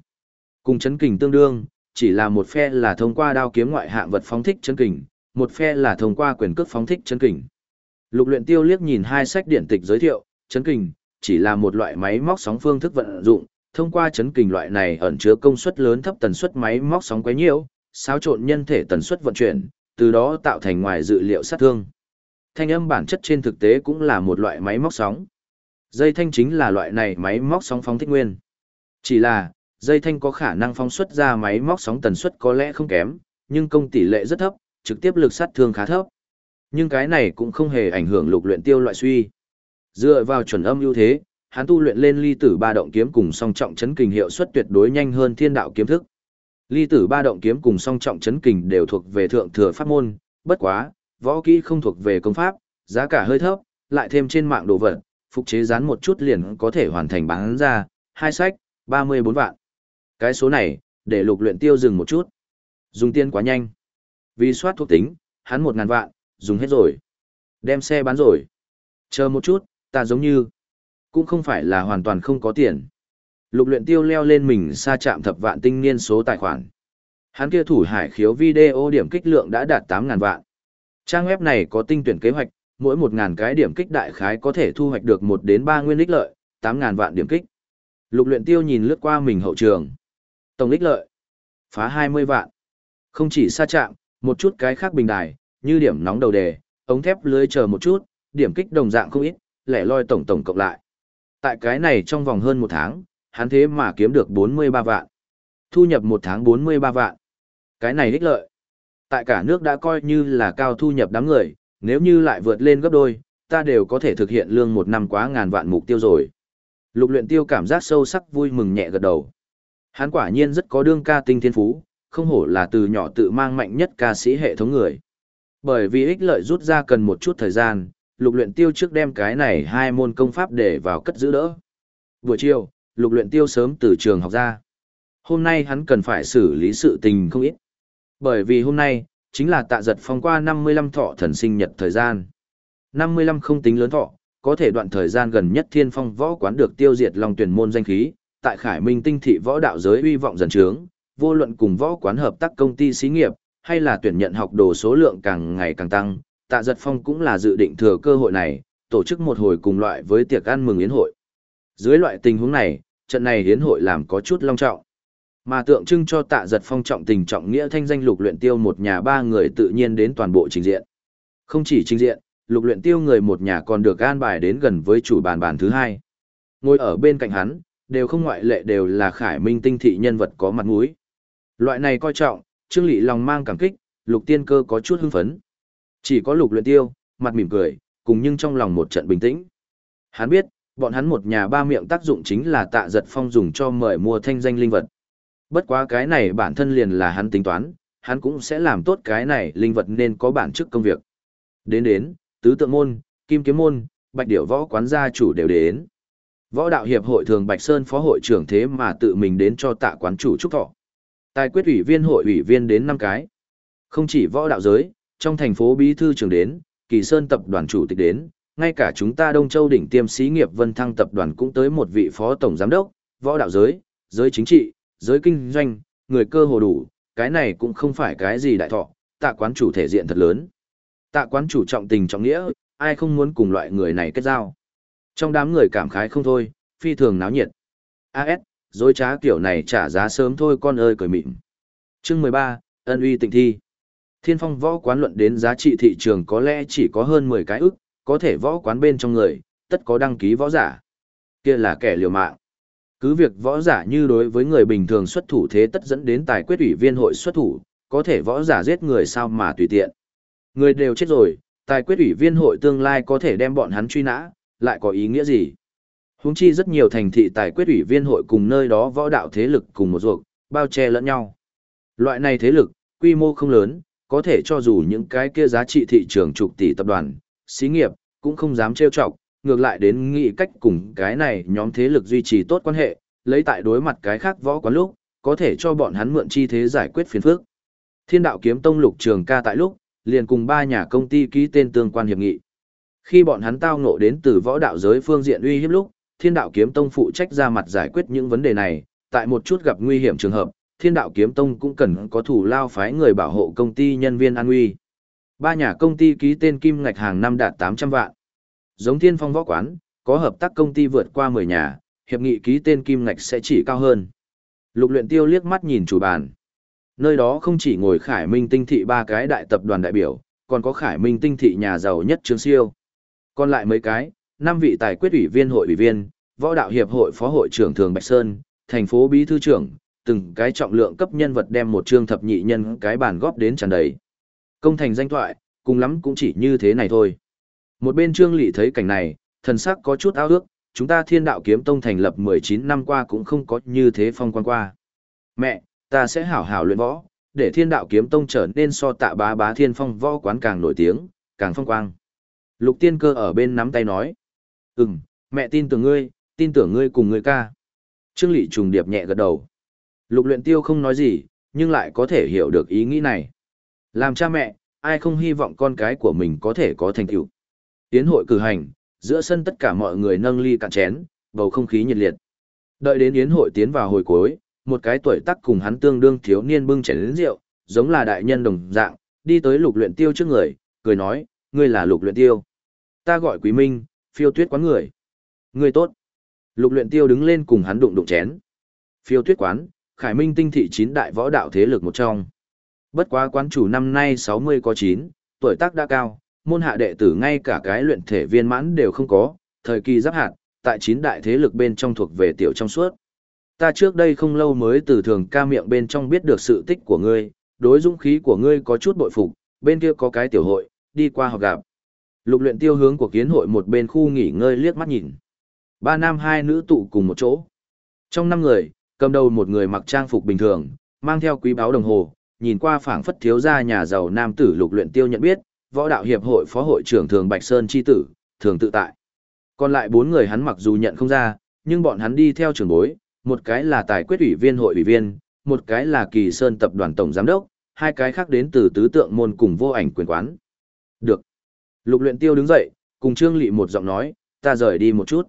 Cùng chấn kình tương đương, chỉ là một phe là thông qua đao kiếm ngoại hạng vật phóng thích chấn kình, một phe là thông qua quyền cước phóng thích chấn kình. Lục luyện tiêu liếc nhìn hai sách điển tịch giới thiệu, chấn kình, chỉ là một loại máy móc sóng phương thức vận dụng, thông qua chấn kình loại này ẩn chứa công suất lớn thấp tần suất máy móc sóng quấy nhiễu, xáo trộn nhân thể tần suất vận chuyển, từ đó tạo thành ngoài dự liệu sát thương. Thanh âm bản chất trên thực tế cũng là một loại máy móc sóng. Dây thanh chính là loại này máy móc sóng phóng thích nguyên. Chỉ là, dây thanh có khả năng phóng xuất ra máy móc sóng tần suất có lẽ không kém, nhưng công tỷ lệ rất thấp, trực tiếp lực sát thương khá thấp. Nhưng cái này cũng không hề ảnh hưởng lục luyện tiêu loại suy. Dựa vào chuẩn âm ưu thế, hắn tu luyện lên ly tử ba động kiếm cùng song trọng chấn kình hiệu suất tuyệt đối nhanh hơn thiên đạo kiếm thức. Ly tử ba động kiếm cùng song trọng chấn kình đều thuộc về thượng thừa pháp môn, bất quá, võ kỹ không thuộc về công pháp, giá cả hơi thấp, lại thêm trên mạng đồ vật, phục chế dán một chút liền có thể hoàn thành bán ra, hai sách, 34 vạn. Cái số này, để lục luyện tiêu dừng một chút. Dùng tiền quá nhanh. Vì soát thuộc tính, hắn một ngàn vạn, dùng hết rồi. Đem xe bán rồi. Chờ một chút, ta giống như, cũng không phải là hoàn toàn không có tiền. Lục luyện tiêu leo lên mình xa chạm thập vạn tinh niên số tài khoản. Hắn kia thủ hải khiếu video điểm kích lượng đã đạt 8.000 vạn. Trang web này có tinh tuyển kế hoạch, mỗi 1.000 cái điểm kích đại khái có thể thu hoạch được 1 đến 3 nguyên ích lợi, 8.000 vạn điểm kích. Lục luyện tiêu nhìn lướt qua mình hậu trường. Tổng ích lợi. Phá 20 vạn. Không chỉ xa chạm, một chút cái khác bình đài, như điểm nóng đầu đề, ống thép lưới chờ một chút, điểm kích đồng dạng không ít, lẻ loi tổng tổng cộng lại. Tại cái này trong vòng hơn một tháng, hắn thế mà kiếm được 43 vạn. Thu nhập một tháng 43 vạn. Cái này ích lợi. Tại cả nước đã coi như là cao thu nhập đám người, nếu như lại vượt lên gấp đôi, ta đều có thể thực hiện lương một năm quá ngàn vạn mục tiêu rồi. Lục luyện tiêu cảm giác sâu sắc vui mừng nhẹ gật đầu. Hắn quả nhiên rất có đương ca tinh thiên phú, không hổ là từ nhỏ tự mang mạnh nhất ca sĩ hệ thống người. Bởi vì ích lợi rút ra cần một chút thời gian, lục luyện tiêu trước đem cái này hai môn công pháp để vào cất giữ đỡ. Buổi chiều, lục luyện tiêu sớm từ trường học ra. Hôm nay hắn cần phải xử lý sự tình không ít. Bởi vì hôm nay, chính là tạ giật phong qua 55 thọ thần sinh nhật thời gian. 55 không tính lớn thọ, có thể đoạn thời gian gần nhất thiên phong võ quán được tiêu diệt lòng tuyển môn danh khí, tại khải minh tinh thị võ đạo giới uy vọng dần trướng, vô luận cùng võ quán hợp tác công ty xí nghiệp, hay là tuyển nhận học đồ số lượng càng ngày càng tăng, tạ giật phong cũng là dự định thừa cơ hội này, tổ chức một hồi cùng loại với tiệc ăn mừng yến hội. Dưới loại tình huống này, trận này yến hội làm có chút long trọng. Mà tượng trưng cho tạ giật phong trọng tình trọng nghĩa thanh danh lục luyện tiêu một nhà ba người tự nhiên đến toàn bộ trình diện. Không chỉ trình diện, lục luyện tiêu người một nhà còn được an bài đến gần với chủ bàn bàn thứ hai. Ngồi ở bên cạnh hắn, đều không ngoại lệ đều là khải minh tinh thị nhân vật có mặt mũi. Loại này coi trọng, Trương Lị lòng mang cảm kích, lục tiên cơ có chút hưng phấn. Chỉ có lục luyện tiêu, mặt mỉm cười, cùng nhưng trong lòng một trận bình tĩnh. Hắn biết, bọn hắn một nhà ba miệng tác dụng chính là tạ giật phong dùng cho mời mua thanh danh linh vật. Bất quá cái này bản thân liền là hắn tính toán, hắn cũng sẽ làm tốt cái này linh vật nên có bản chức công việc. Đến đến, tứ tượng môn, kim kiếm môn, bạch điểu võ quán gia chủ đều đến. Võ đạo hiệp hội thường Bạch Sơn phó hội trưởng thế mà tự mình đến cho tạ quán chủ chúc thọ. Tài quyết ủy viên hội ủy viên đến năm cái. Không chỉ võ đạo giới, trong thành phố bí thư trưởng đến, Kỳ Sơn tập đoàn chủ tịch đến, ngay cả chúng ta Đông Châu đỉnh tiêm xí nghiệp Vân Thăng tập đoàn cũng tới một vị phó tổng giám đốc, võ đạo giới, giới chính trị, giới kinh doanh, người cơ hồ đủ, cái này cũng không phải cái gì đại thọ, tạ quán chủ thể diện thật lớn. Tạ quán chủ trọng tình trọng nghĩa, ai không muốn cùng loại người này kết giao. Trong đám người cảm khái không thôi, phi thường náo nhiệt. AS, dối trá kiểu này trả giá sớm thôi con ơi cười mịn. Chương 13, ân uy tịnh thi. Thiên phong võ quán luận đến giá trị thị trường có lẽ chỉ có hơn 10 cái ức, có thể võ quán bên trong người, tất có đăng ký võ giả. Kia là kẻ liều mạng. Cứ việc võ giả như đối với người bình thường xuất thủ thế tất dẫn đến tài quyết ủy viên hội xuất thủ, có thể võ giả giết người sao mà tùy tiện. Người đều chết rồi, tài quyết ủy viên hội tương lai có thể đem bọn hắn truy nã, lại có ý nghĩa gì? Huống chi rất nhiều thành thị tài quyết ủy viên hội cùng nơi đó võ đạo thế lực cùng một ruột, bao che lẫn nhau. Loại này thế lực, quy mô không lớn, có thể cho dù những cái kia giá trị thị trường chục tỷ tập đoàn, xí nghiệp, cũng không dám trêu chọc, ngược lại đến nghĩ cách cùng cái này nhóm thế lực duy trì tốt quan hệ, lấy tại đối mặt cái khác võ quán lúc, có thể cho bọn hắn mượn chi thế giải quyết phiền phức. Thiên đạo kiếm tông lục trường ca tại lúc, liền cùng ba nhà công ty ký tên tương quan hiệp nghị. Khi bọn hắn tao ngộ đến từ võ đạo giới phương diện uy hiếp lúc, Thiên đạo kiếm tông phụ trách ra mặt giải quyết những vấn đề này, tại một chút gặp nguy hiểm trường hợp, Thiên đạo kiếm tông cũng cần có thủ lao phái người bảo hộ công ty nhân viên an nguy. Ba nhà công ty ký tên kim ngạch hàng năm đạt 800 vạn. Giống Thiên Phong võ quán, có hợp tác công ty vượt qua 10 nhà, hiệp nghị ký tên kim ngạch sẽ chỉ cao hơn. Lục luyện tiêu liếc mắt nhìn chủ bàn. Nơi đó không chỉ ngồi Khải Minh tinh thị ba cái đại tập đoàn đại biểu, còn có Khải Minh tinh thị nhà giàu nhất Trương Siêu. Còn lại mấy cái, năm vị tài quyết ủy viên hội ủy viên, võ đạo hiệp hội phó hội trưởng Thường Bạch Sơn, thành phố bí thư trưởng, từng cái trọng lượng cấp nhân vật đem một chương thập nhị nhân cái bàn góp đến tràn đầy. Công thành danh thoại, cùng lắm cũng chỉ như thế này thôi. Một bên trương lị thấy cảnh này, thần sắc có chút ao ước, chúng ta thiên đạo kiếm tông thành lập 19 năm qua cũng không có như thế phong quan qua. Mẹ, ta sẽ hảo hảo luyện võ, để thiên đạo kiếm tông trở nên so tạ bá bá thiên phong võ quán càng nổi tiếng, càng phong quang. Lục tiên cơ ở bên nắm tay nói. Ừm, mẹ tin tưởng ngươi, tin tưởng ngươi cùng ngươi ca. Trương Lị trùng điệp nhẹ gật đầu. Lục luyện tiêu không nói gì, nhưng lại có thể hiểu được ý nghĩ này. Làm cha mẹ, ai không hy vọng con cái của mình có thể có thành tựu. Tiến hội cử hành, giữa sân tất cả mọi người nâng ly cạn chén, bầu không khí nhiệt liệt. Đợi đến yến hội tiến vào hồi cuối, một cái tuổi tác cùng hắn tương đương thiếu niên bưng chén đến rượu, giống là đại nhân đồng dạng, đi tới lục luyện tiêu trước người, cười nói, ngươi là lục luyện tiêu. Ta gọi quý minh, phiêu tuyết quán người. Ngươi tốt. Lục luyện tiêu đứng lên cùng hắn đụng đụng chén. Phiêu tuyết quán, khải minh tinh thị chín đại võ đạo thế lực một trong. Bất quá quán chủ năm nay 60 có 9, tuổi tác đã cao, môn hạ đệ tử ngay cả cái luyện thể viên mãn đều không có, thời kỳ giáp hạt, tại chín đại thế lực bên trong thuộc về tiểu trong suốt. Ta trước đây không lâu mới từ thường ca miệng bên trong biết được sự tích của ngươi, đối dũng khí của ngươi có chút bội phục, bên kia có cái tiểu hội, đi qua họp gặp. Lục luyện tiêu hướng của kiến hội một bên khu nghỉ ngơi liếc mắt nhìn. Ba nam hai nữ tụ cùng một chỗ. Trong năm người, cầm đầu một người mặc trang phục bình thường, mang theo quý báo đồng hồ, nhìn qua phảng phất thiếu gia nhà giàu nam tử lục luyện tiêu nhận biết, võ đạo hiệp hội phó hội trưởng thường Bạch Sơn chi tử, thường tự tại. Còn lại bốn người hắn mặc dù nhận không ra, nhưng bọn hắn đi theo trưởng bối, một cái là tài quyết ủy viên hội ủy viên, một cái là kỳ sơn tập đoàn tổng giám đốc, hai cái khác đến từ tứ tượng môn cùng vô ảnh quyền quán. Được. Lục luyện tiêu đứng dậy, cùng Trương Lị một giọng nói, ta rời đi một chút.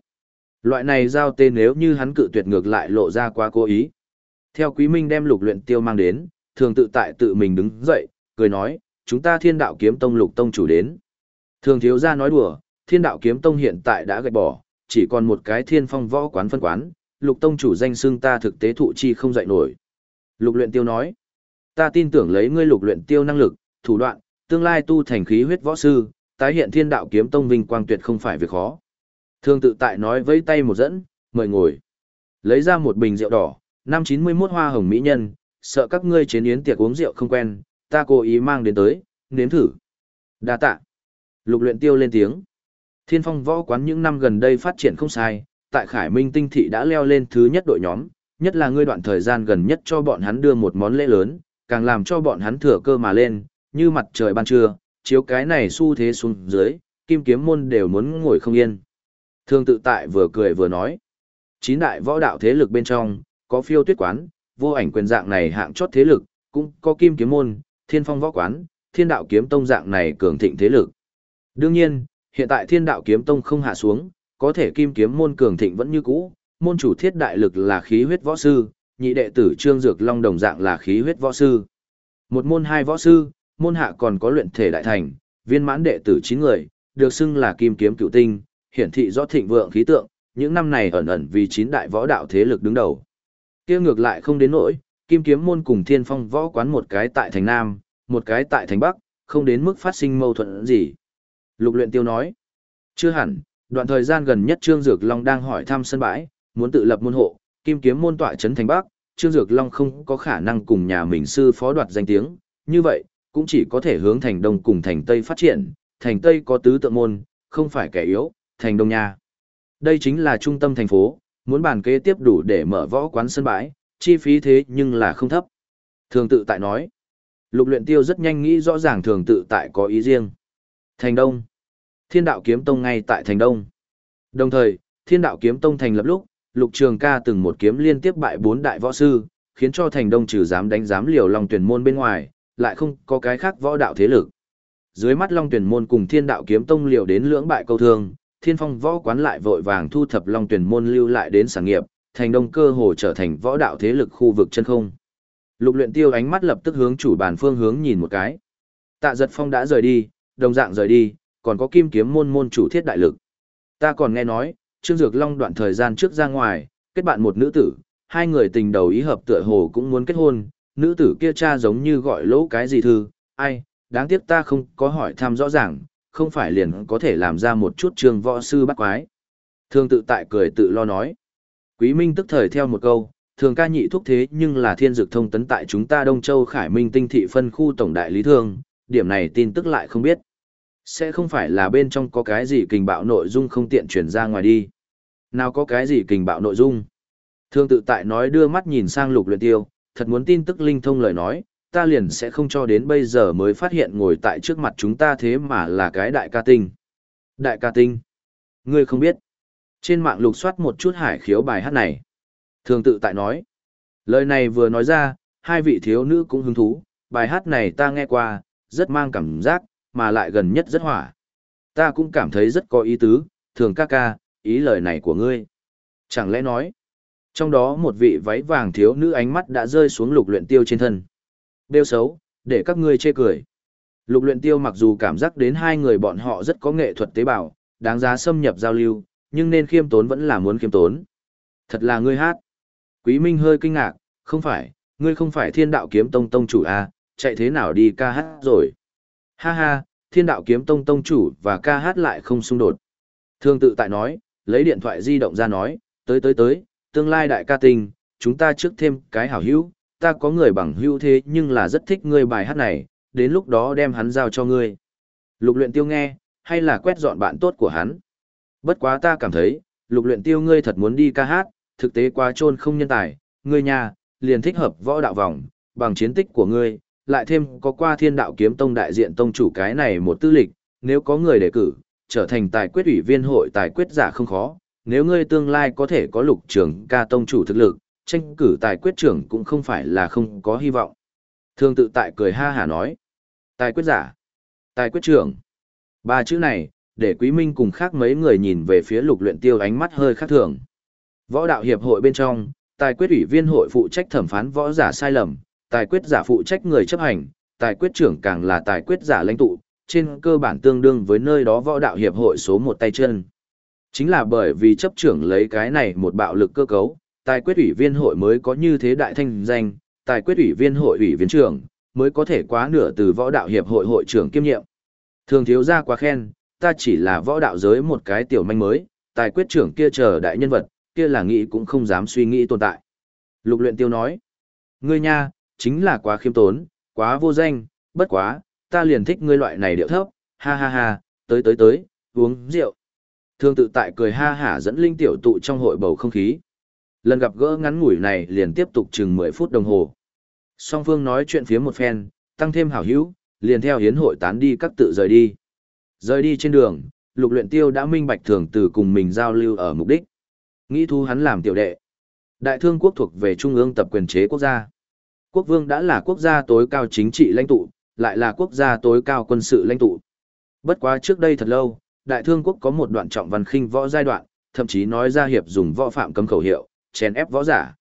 Loại này giao tên nếu như hắn cự tuyệt ngược lại lộ ra quá cố ý. Theo Quý Minh đem lục luyện tiêu mang đến, thường tự tại tự mình đứng dậy, cười nói, chúng ta thiên đạo kiếm tông lục tông chủ đến. Thường thiếu gia nói đùa, thiên đạo kiếm tông hiện tại đã gạch bỏ, chỉ còn một cái thiên phong võ quán phân quán, lục tông chủ danh xưng ta thực tế thụ chi không dạy nổi. Lục luyện tiêu nói, ta tin tưởng lấy ngươi lục luyện tiêu năng lực, thủ đoạn, tương lai tu thành khí huyết võ sư, tái hiện thiên đạo kiếm tông vinh quang tuyệt không phải việc khó. Thương tự tại nói với tay một dẫn, mời ngồi. Lấy ra một bình rượu đỏ, năm chín mươi 51 hoa hồng mỹ nhân, sợ các ngươi chế yến tiệc uống rượu không quen, ta cố ý mang đến tới, nếm thử. Đa tạ. Lục luyện tiêu lên tiếng. Thiên phong võ quán những năm gần đây phát triển không sai, tại Khải Minh tinh thị đã leo lên thứ nhất đội nhóm, nhất là ngươi đoạn thời gian gần nhất cho bọn hắn đưa một món lễ lớn, càng làm cho bọn hắn thừa cơ mà lên, như mặt trời ban trưa, chiếu cái này xu thế xuống dưới, kim kiếm môn đều muốn ngồi không yên. Thương tự tại vừa cười vừa nói. Chín đại võ đạo thế lực bên trong, có phiêu tuyết quán, vô ảnh quyền dạng này hạng chót thế lực, cũng có kim kiếm môn, thiên phong võ quán, thiên đạo kiếm tông dạng này cường thịnh thế lực. Đương nhiên, hiện tại thiên đạo kiếm tông không hạ xuống, có thể kim kiếm môn cường thịnh vẫn như cũ, môn chủ thiết đại lực là khí huyết võ sư, nhị đệ tử trương dược long đồng dạng là khí huyết võ sư. Một môn hai võ sư, môn hạ còn có luyện thể đại thành, viên mãn đệ tử 9 người, được xưng là kim kiếm cựu tinh, hiển thị rõ thịnh vượng khí tượng, những năm này ẩn ẩn vì chín đại võ đạo thế lực đứng đầu. Kia ngược lại không đến nỗi, kim kiếm môn cùng thiên phong võ quán một cái tại thành Nam, một cái tại thành Bắc, không đến mức phát sinh mâu thuẫn gì. Lục luyện tiêu nói, chưa hẳn, Đoạn thời gian gần nhất Trương Dược Long đang hỏi thăm sân bãi, muốn tự lập môn hộ, kim kiếm môn tọa trấn thành Bắc, Trương Dược Long không có khả năng cùng nhà mình sư phó đoạt danh tiếng, như vậy, cũng chỉ có thể hướng thành Đông cùng thành Tây phát triển, thành Tây có tứ tượng môn, không phải kẻ yếu, thành Đông nha. Đây chính là trung tâm thành phố, muốn bàn kế tiếp đủ để mở võ quán sân bãi, chi phí thế nhưng là không thấp. Thường tự tại nói, lục luyện tiêu rất nhanh nghĩ rõ ràng thường tự tại có ý riêng. Thành Đông, thiên đạo kiếm tông ngay tại Thành Đông. Đồng thời, thiên đạo kiếm tông thành lập lúc, lục trường ca từng một kiếm liên tiếp bại bốn đại võ sư, khiến cho Thành Đông trừ dám đánh dám liều lòng tuyển môn bên ngoài, lại không có cái khác võ đạo thế lực. Dưới mắt Long Tuyển môn cùng Thiên Đạo kiếm tông liều đến lưỡng bại câu thương, Thiên Phong võ quán lại vội vàng thu thập Long Tuyển môn lưu lại đến sản nghiệp, thành đông cơ hồ trở thành võ đạo thế lực khu vực chân không. Lục Luyện Tiêu ánh mắt lập tức hướng chủ bàn phương hướng nhìn một cái. Tạ Giật Phong đã rời đi, đồng dạng rời đi, còn có Kim Kiếm môn môn chủ Thiết Đại Lực. Ta còn nghe nói, Trương Dược Long đoạn thời gian trước ra ngoài, kết bạn một nữ tử, hai người tình đầu ý hợp tựa hồ cũng muốn kết hôn, nữ tử kia cha giống như gọi lỗ cái gì thư, ai, đáng tiếc ta không có hỏi thăm rõ ràng, không phải liền có thể làm ra một chút trường võ sư bắt quái. Thường tự tại cười tự lo nói. Quý Minh tức thời theo một câu, thường ca nhị thúc thế nhưng là thiên dược thông tấn tại chúng ta Đông Châu Khải Minh tinh thị phân khu tổng đại lý thương, điểm này tin tức lại không biết. Sẽ không phải là bên trong có cái gì kình bạo nội dung không tiện chuyển ra ngoài đi. Nào có cái gì kình bạo nội dung. Thương tự tại nói đưa mắt nhìn sang lục luyện tiêu, thật muốn tin tức linh thông lời nói, ta liền sẽ không cho đến bây giờ mới phát hiện ngồi tại trước mặt chúng ta thế mà là cái đại ca tinh. Đại ca tinh. Ngươi không biết. Trên mạng lục soát một chút hải khiếu bài hát này. Thường tự tại nói. Lời này vừa nói ra, hai vị thiếu nữ cũng hứng thú, bài hát này ta nghe qua, rất mang cảm giác, mà lại gần nhất rất hỏa. Ta cũng cảm thấy rất có ý tứ, thường ca ca, ý lời này của ngươi. Chẳng lẽ nói, trong đó một vị váy vàng thiếu nữ ánh mắt đã rơi xuống lục luyện tiêu trên thân. Đeo xấu, để các ngươi chê cười. Lục luyện tiêu mặc dù cảm giác đến hai người bọn họ rất có nghệ thuật tế bào, đáng giá xâm nhập giao lưu, nhưng nên khiêm tốn vẫn là muốn khiêm tốn. Thật là ngươi hát. Quý Minh hơi kinh ngạc, không phải, ngươi không phải thiên đạo kiếm tông tông chủ à, chạy thế nào đi ca hát rồi. Ha ha, thiên đạo kiếm tông tông chủ và ca hát lại không xung đột. Thương tự tại nói, lấy điện thoại di động ra nói, tới tới tới, tương lai đại ca tình, chúng ta trước thêm cái hảo hữu, ta có người bằng hữu thế nhưng là rất thích ngươi bài hát này, đến lúc đó đem hắn giao cho ngươi. Lục luyện tiêu nghe, hay là quét dọn bạn tốt của hắn. Bất quá ta cảm thấy, lục luyện tiêu ngươi thật muốn đi ca hát, thực tế quá trôn không nhân tài, ngươi nhà, liền thích hợp võ đạo vòng, bằng chiến tích của ngươi, lại thêm có qua thiên đạo kiếm tông đại diện tông chủ cái này một tư lịch, nếu có người đề cử, trở thành tài quyết ủy viên hội tài quyết giả không khó, nếu ngươi tương lai có thể có lục trưởng ca tông chủ thực lực, tranh cử tài quyết trưởng cũng không phải là không có hy vọng. Thương tự tại cười ha hả nói. Tài quyết giả. Tài quyết trưởng. Ba chữ này, để quý minh cùng khác mấy người nhìn về phía lục luyện tiêu ánh mắt hơi khác thường. Võ đạo hiệp hội bên trong, tài quyết ủy viên hội phụ trách thẩm phán võ giả sai lầm, tài quyết giả phụ trách người chấp hành, tài quyết trưởng càng là tài quyết giả lãnh tụ, trên cơ bản tương đương với nơi đó võ đạo hiệp hội số một tay chân. Chính là bởi vì chấp trưởng lấy cái này một bạo lực cơ cấu, tài quyết ủy viên hội mới có như thế đại thanh danh, tài quyết ủy viên hội ủy viên trưởng, mới có thể quá nửa từ võ đạo hiệp hội hội trưởng kiêm nhiệm. Thường thiếu gia quá khen, ta chỉ là võ đạo giới một cái tiểu manh mới, tài quyết trưởng kia chờ đại nhân vật, kia là nghĩ cũng không dám suy nghĩ tồn tại. Lục luyện tiêu nói, ngươi nha, chính là quá khiêm tốn, quá vô danh, bất quá, ta liền thích ngươi loại này điệu thấp, ha ha ha, tới tới tới, uống rượu. Thương tự tại cười ha hả dẫn linh tiểu tụ trong hội bầu không khí. Lần gặp gỡ ngắn ngủi này liền tiếp tục chừng 10 phút đồng hồ. Song phương nói chuyện phía một phen, tăng thêm hảo hữu, liền theo hiến hội tán đi các tự rời đi. Rời đi trên đường, lục luyện tiêu đã minh bạch thường từ cùng mình giao lưu ở mục đích. Nghĩ thu hắn làm tiểu đệ. Đại thương quốc thuộc về trung ương tập quyền chế quốc gia. Quốc vương đã là quốc gia tối cao chính trị lãnh tụ, lại là quốc gia tối cao quân sự lãnh tụ. Bất quá trước đây thật lâu, đại thương quốc có một đoạn trọng văn khinh võ giai đoạn, thậm chí nói ra hiệp dùng võ phạm cấm khẩu hiệu, chèn ép võ giả.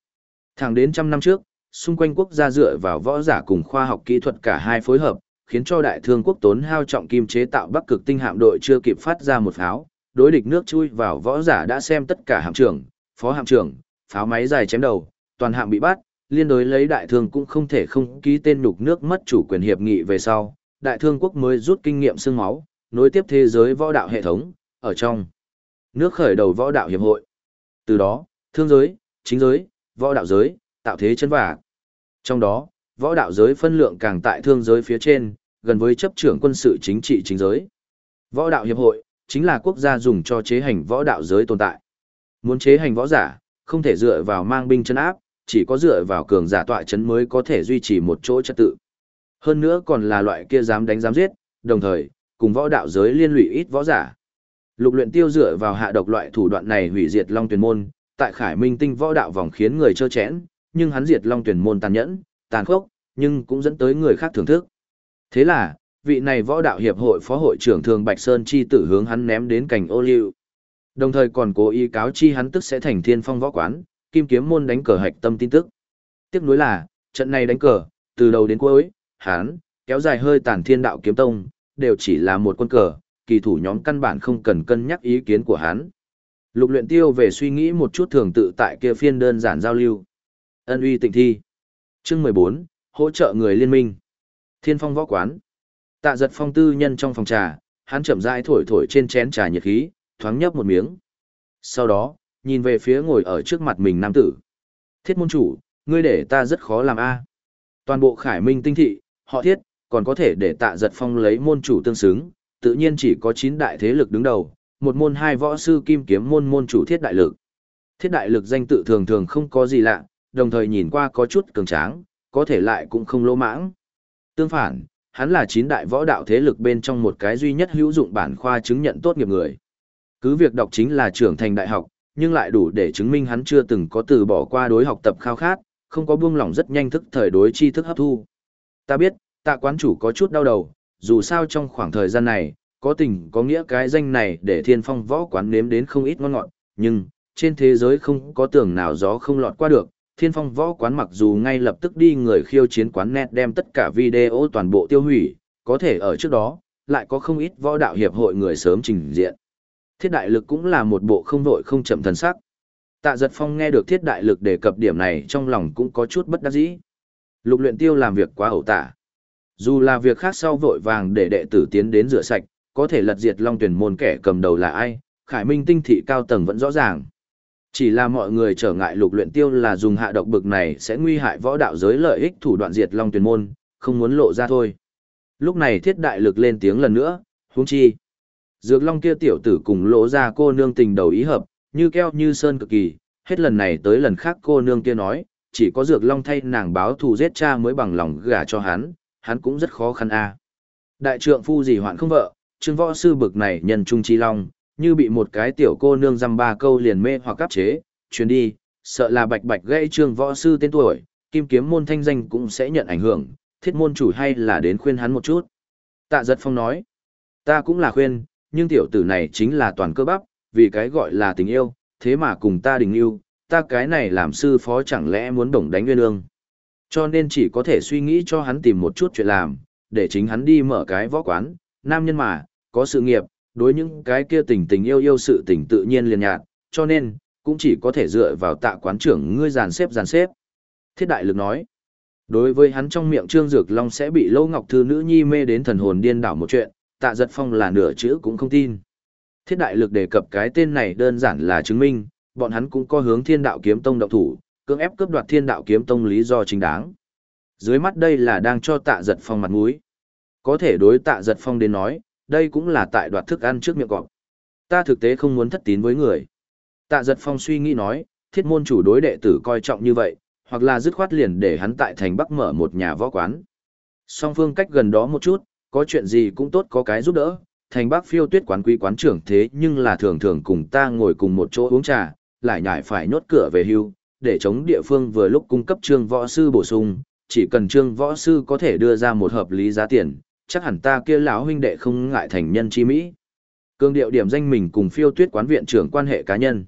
Thẳng đến trăm năm trước, xung quanh quốc gia dựa vào võ giả cùng khoa học kỹ thuật cả hai phối hợp, khiến cho đại thương quốc tốn hao trọng kim chế tạo bắc cực tinh hạm đội chưa kịp phát ra một pháo, đối địch nước chui vào võ giả đã xem tất cả hạm trưởng, phó hạm trưởng, pháo máy dài chém đầu, toàn hạm bị bắt, liên đối lấy đại thương cũng không thể không ký tên nhục nước mất chủ quyền hiệp nghị về sau, đại thương quốc mới rút kinh nghiệm xương máu, nối tiếp thế giới võ đạo hệ thống, ở trong. Nước khởi đầu võ đạo hiệp hội. Từ đó, thương giới, chính giới, võ đạo giới, tạo thế chân vả. Trong đó, võ đạo giới phân lượng càng tại thương giới phía trên, gần với chấp trưởng quân sự chính trị chính giới. Võ đạo hiệp hội, chính là quốc gia dùng cho chế hành võ đạo giới tồn tại. Muốn chế hành võ giả, không thể dựa vào mang binh chân áp, chỉ có dựa vào cường giả tọa chấn mới có thể duy trì một chỗ trật tự. Hơn nữa còn là loại kia dám đánh dám giết, đồng thời, cùng võ đạo giới liên lụy ít võ giả. Lục luyện tiêu dựa vào hạ độc loại thủ đoạn này hủy diệt Long Tuyển môn, tại Khải Minh Tinh võ đạo vòng khiến người trơ chẽn, nhưng hắn diệt Long Tuyển môn tàn nhẫn, tàn khốc, nhưng cũng dẫn tới người khác thưởng thức. Thế là, vị này võ đạo hiệp hội phó hội trưởng thường Bạch Sơn chi tử hướng hắn ném đến cảnh ô liu. Đồng thời còn cố ý cáo chi hắn tức sẽ thành thiên phong võ quán, kim kiếm môn đánh cờ hạch tâm tin tức. Tiếc nuối là, trận này đánh cờ, từ đầu đến cuối, hắn, kéo dài hơi tàn thiên đạo kiếm tông, đều chỉ là một quân cờ, kỳ thủ nhóm căn bản không cần cân nhắc ý kiến của hắn. Lục luyện tiêu về suy nghĩ một chút thường tự tại kia phiên đơn giản giao lưu. Ân uy tịnh thi. Chương 14, hỗ trợ người liên minh. Thiên phong võ quán. Tạ giật phong tư nhân trong phòng trà, hắn chậm rãi thổi thổi trên chén trà nhiệt khí, thoáng nhấp một miếng. Sau đó, nhìn về phía ngồi ở trước mặt mình nam tử. Thiết môn chủ, ngươi để ta rất khó làm a. Toàn bộ khải minh tinh thị, họ thiết, còn có thể để tạ giật phong lấy môn chủ tương xứng, tự nhiên chỉ có 9 đại thế lực đứng đầu, một môn hai võ sư kim kiếm môn môn chủ thiết đại lực. Thiết đại lực danh tự thường thường không có gì lạ, đồng thời nhìn qua có chút cường tráng, có thể lại cũng không lỗ mãng. Tương phản, hắn là chín đại võ đạo thế lực bên trong một cái duy nhất hữu dụng bản khoa chứng nhận tốt nghiệp người. Cứ việc đọc chính là trưởng thành đại học, nhưng lại đủ để chứng minh hắn chưa từng có từ bỏ qua đối học tập khao khát, không có buông lỏng rất nhanh thức thời đối tri thức hấp thu. Ta biết, tạ quán chủ có chút đau đầu, dù sao trong khoảng thời gian này, có tình có nghĩa cái danh này để thiên phong võ quán nếm đến không ít ngon ngọt, nhưng, trên thế giới không có tường nào gió không lọt qua được. Thiên phong võ quán mặc dù ngay lập tức đi người khiêu chiến quán net đem tất cả video toàn bộ tiêu hủy, có thể ở trước đó, lại có không ít võ đạo hiệp hội người sớm trình diện. Thiết đại lực cũng là một bộ không vội không chậm thần sắc. Tạ giật phong nghe được thiết đại lực đề cập điểm này trong lòng cũng có chút bất đắc dĩ. Lục luyện tiêu làm việc quá ẩu tả. Dù là việc khác sau vội vàng để đệ tử tiến đến rửa sạch, có thể lật diệt long tuyển môn kẻ cầm đầu là ai, khải minh tinh thị cao tầng vẫn rõ ràng. Chỉ là mọi người trở ngại lục luyện tiêu là dùng hạ độc bực này sẽ nguy hại võ đạo giới lợi ích thủ đoạn diệt long tuyển môn, không muốn lộ ra thôi. Lúc này thiết đại lực lên tiếng lần nữa, huống chi. Dược long kia tiểu tử cùng lỗ ra cô nương tình đầu ý hợp, như keo như sơn cực kỳ, hết lần này tới lần khác cô nương kia nói, chỉ có dược long thay nàng báo thù giết cha mới bằng lòng gả cho hắn, hắn cũng rất khó khăn a. Đại trượng phu gì hoạn không vợ, trương võ sư bực này nhân trung chi long, như bị một cái tiểu cô nương dăm ba câu liền mê hoặc áp chế, chuyến đi, sợ là bạch bạch gây trương võ sư tên tuổi, kim kiếm môn thanh danh cũng sẽ nhận ảnh hưởng, thiết môn chủ hay là đến khuyên hắn một chút. Tạ giật phong nói, ta cũng là khuyên, nhưng tiểu tử này chính là toàn cơ bắp, vì cái gọi là tình yêu, thế mà cùng ta đình yêu, ta cái này làm sư phó chẳng lẽ muốn đồng đánh nguyên ương. Cho nên chỉ có thể suy nghĩ cho hắn tìm một chút chuyện làm, để chính hắn đi mở cái võ quán, nam nhân mà, có sự nghiệp, đối những cái kia tình tình yêu yêu sự tình tự nhiên liền nhạt, cho nên, cũng chỉ có thể dựa vào tạ quán trưởng ngươi dàn xếp dàn xếp. Thiết đại lực nói, đối với hắn trong miệng Trương Dược Long sẽ bị Lâu Ngọc Thư nữ nhi mê đến thần hồn điên đảo một chuyện, tạ giật phong là nửa chữ cũng không tin. Thiết đại lực đề cập cái tên này đơn giản là chứng minh, bọn hắn cũng có hướng thiên đạo kiếm tông động thủ, cưỡng ép cướp đoạt thiên đạo kiếm tông lý do chính đáng. Dưới mắt đây là đang cho tạ giật phong mặt mũi. Có thể đối tạ giật phong đến nói, đây cũng là tại đoạt thức ăn trước miệng cọp. Ta thực tế không muốn thất tín với người. Tạ giật phong suy nghĩ nói, thiết môn chủ đối đệ tử coi trọng như vậy, hoặc là dứt khoát liền để hắn tại thành Bắc mở một nhà võ quán. Song phương cách gần đó một chút, có chuyện gì cũng tốt có cái giúp đỡ. Thành Bắc phiêu tuyết quán quý quán trưởng thế nhưng là thường thường cùng ta ngồi cùng một chỗ uống trà, lại nhải phải nhốt cửa về hưu, để chống địa phương vừa lúc cung cấp trương võ sư bổ sung, chỉ cần trương võ sư có thể đưa ra một hợp lý giá tiền, chắc hẳn ta kia lão huynh đệ không ngại thành nhân chi mỹ. Cương điệu điểm danh mình cùng phiêu tuyết quán viện trưởng quan hệ cá nhân.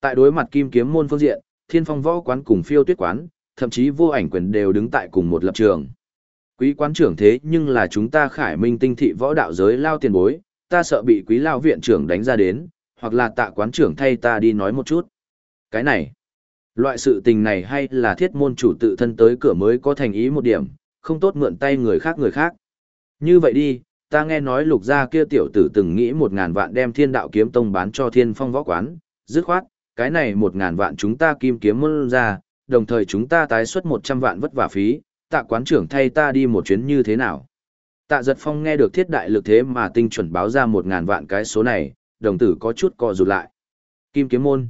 Tại đối mặt kim kiếm môn phương diện, thiên phong võ quán cùng phiêu tuyết quán, thậm chí vô ảnh quyền đều đứng tại cùng một lập trường. Quý quán trưởng thế nhưng là chúng ta khải minh tinh thị võ đạo giới lao tiền bối, ta sợ bị quý lao viện trưởng đánh ra đến, hoặc là tạ quán trưởng thay ta đi nói một chút. Cái này, loại sự tình này hay là thiết môn chủ tự thân tới cửa mới có thành ý một điểm, không tốt mượn tay người khác người khác. Như vậy đi, ta nghe nói lục gia kia tiểu tử từng nghĩ một ngàn vạn đem thiên đạo kiếm tông bán cho thiên phong võ quán, dứt khoát, cái này một ngàn vạn chúng ta kim kiếm môn ra, đồng thời chúng ta tái xuất một trăm vạn vất vả phí, tạ quán trưởng thay ta đi một chuyến như thế nào. Tạ giật phong nghe được thiết đại lực thế mà tinh chuẩn báo ra một ngàn vạn cái số này, đồng tử có chút co rụt lại. Kim kiếm môn.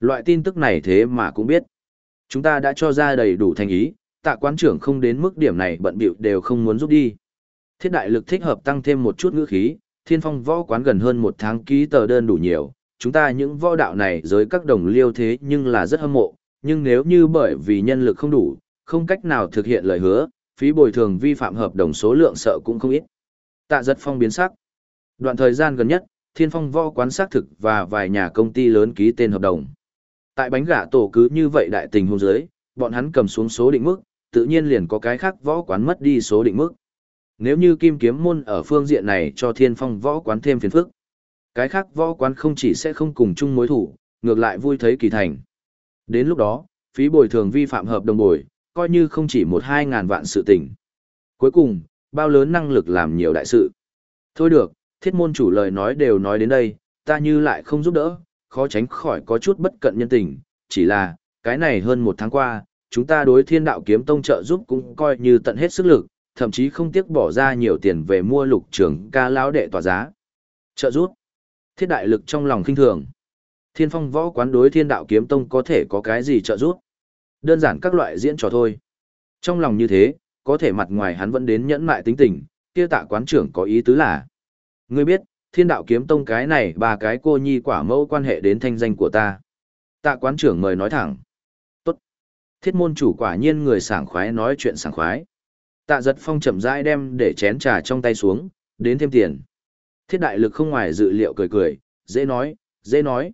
Loại tin tức này thế mà cũng biết. Chúng ta đã cho ra đầy đủ thành ý, tạ quán trưởng không đến mức điểm này bận bịu đều không muốn giúp đi. Thiết đại lực thích hợp tăng thêm một chút ngữ khí, thiên phong võ quán gần hơn một tháng ký tờ đơn đủ nhiều, chúng ta những võ đạo này giới các đồng liêu thế nhưng là rất hâm mộ, nhưng nếu như bởi vì nhân lực không đủ, không cách nào thực hiện lời hứa, phí bồi thường vi phạm hợp đồng số lượng sợ cũng không ít. Tạ giật phong biến sắc. Đoạn thời gian gần nhất, thiên phong võ quán xác thực và vài nhà công ty lớn ký tên hợp đồng. Tại bánh gà tổ cứ như vậy đại tình hôn giới, bọn hắn cầm xuống số định mức, tự nhiên liền có cái khác võ quán mất đi số định mức. Nếu như kim kiếm môn ở phương diện này cho thiên phong võ quán thêm phiền phức, cái khác võ quán không chỉ sẽ không cùng chung mối thủ, ngược lại vui thấy kỳ thành. Đến lúc đó, phí bồi thường vi phạm hợp đồng bồi, coi như không chỉ một hai ngàn vạn sự tình. Cuối cùng, bao lớn năng lực làm nhiều đại sự. Thôi được, thiết môn chủ lời nói đều nói đến đây, ta như lại không giúp đỡ, khó tránh khỏi có chút bất cận nhân tình, chỉ là, cái này hơn một tháng qua, chúng ta đối thiên đạo kiếm tông trợ giúp cũng coi như tận hết sức lực, thậm chí không tiếc bỏ ra nhiều tiền về mua lục trường ca lão đệ tỏa giá. Trợ giúp. Thiết đại lực trong lòng kinh thường. Thiên phong võ quán đối thiên đạo kiếm tông có thể có cái gì trợ giúp. Đơn giản các loại diễn trò thôi. Trong lòng như thế, có thể mặt ngoài hắn vẫn đến nhẫn mại tính tình, kia tạ quán trưởng có ý tứ là. Ngươi biết, thiên đạo kiếm tông cái này ba cái cô nhi quả mẫu quan hệ đến thanh danh của ta. Tạ quán trưởng mời nói thẳng. Tốt. Thiết môn chủ quả nhiên người sảng khoái nói chuyện sảng khoái. Tạ giật phong chậm rãi đem để chén trà trong tay xuống, đến thêm tiền. Thiết đại lực không ngoài dự liệu cười cười, dễ nói, dễ nói.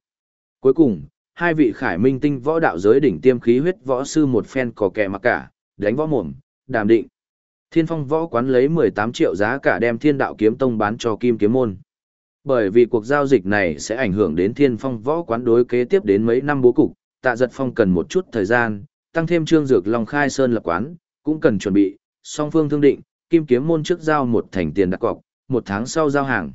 Cuối cùng, hai vị khải minh tinh võ đạo giới đỉnh tiêm khí huyết võ sư một phen có kẻ mặc cả, đánh võ mồm, đàm định. Thiên phong võ quán lấy 18 triệu giá cả đem thiên đạo kiếm tông bán cho kim kiếm môn. Bởi vì cuộc giao dịch này sẽ ảnh hưởng đến thiên phong võ quán đối kế tiếp đến mấy năm bố cục, tạ giật phong cần một chút thời gian, tăng thêm trương dược long khai sơn lập quán, cũng cần chuẩn bị, song phương thương định, kim kiếm môn trước giao một thành tiền đặt cọc, một tháng sau giao hàng.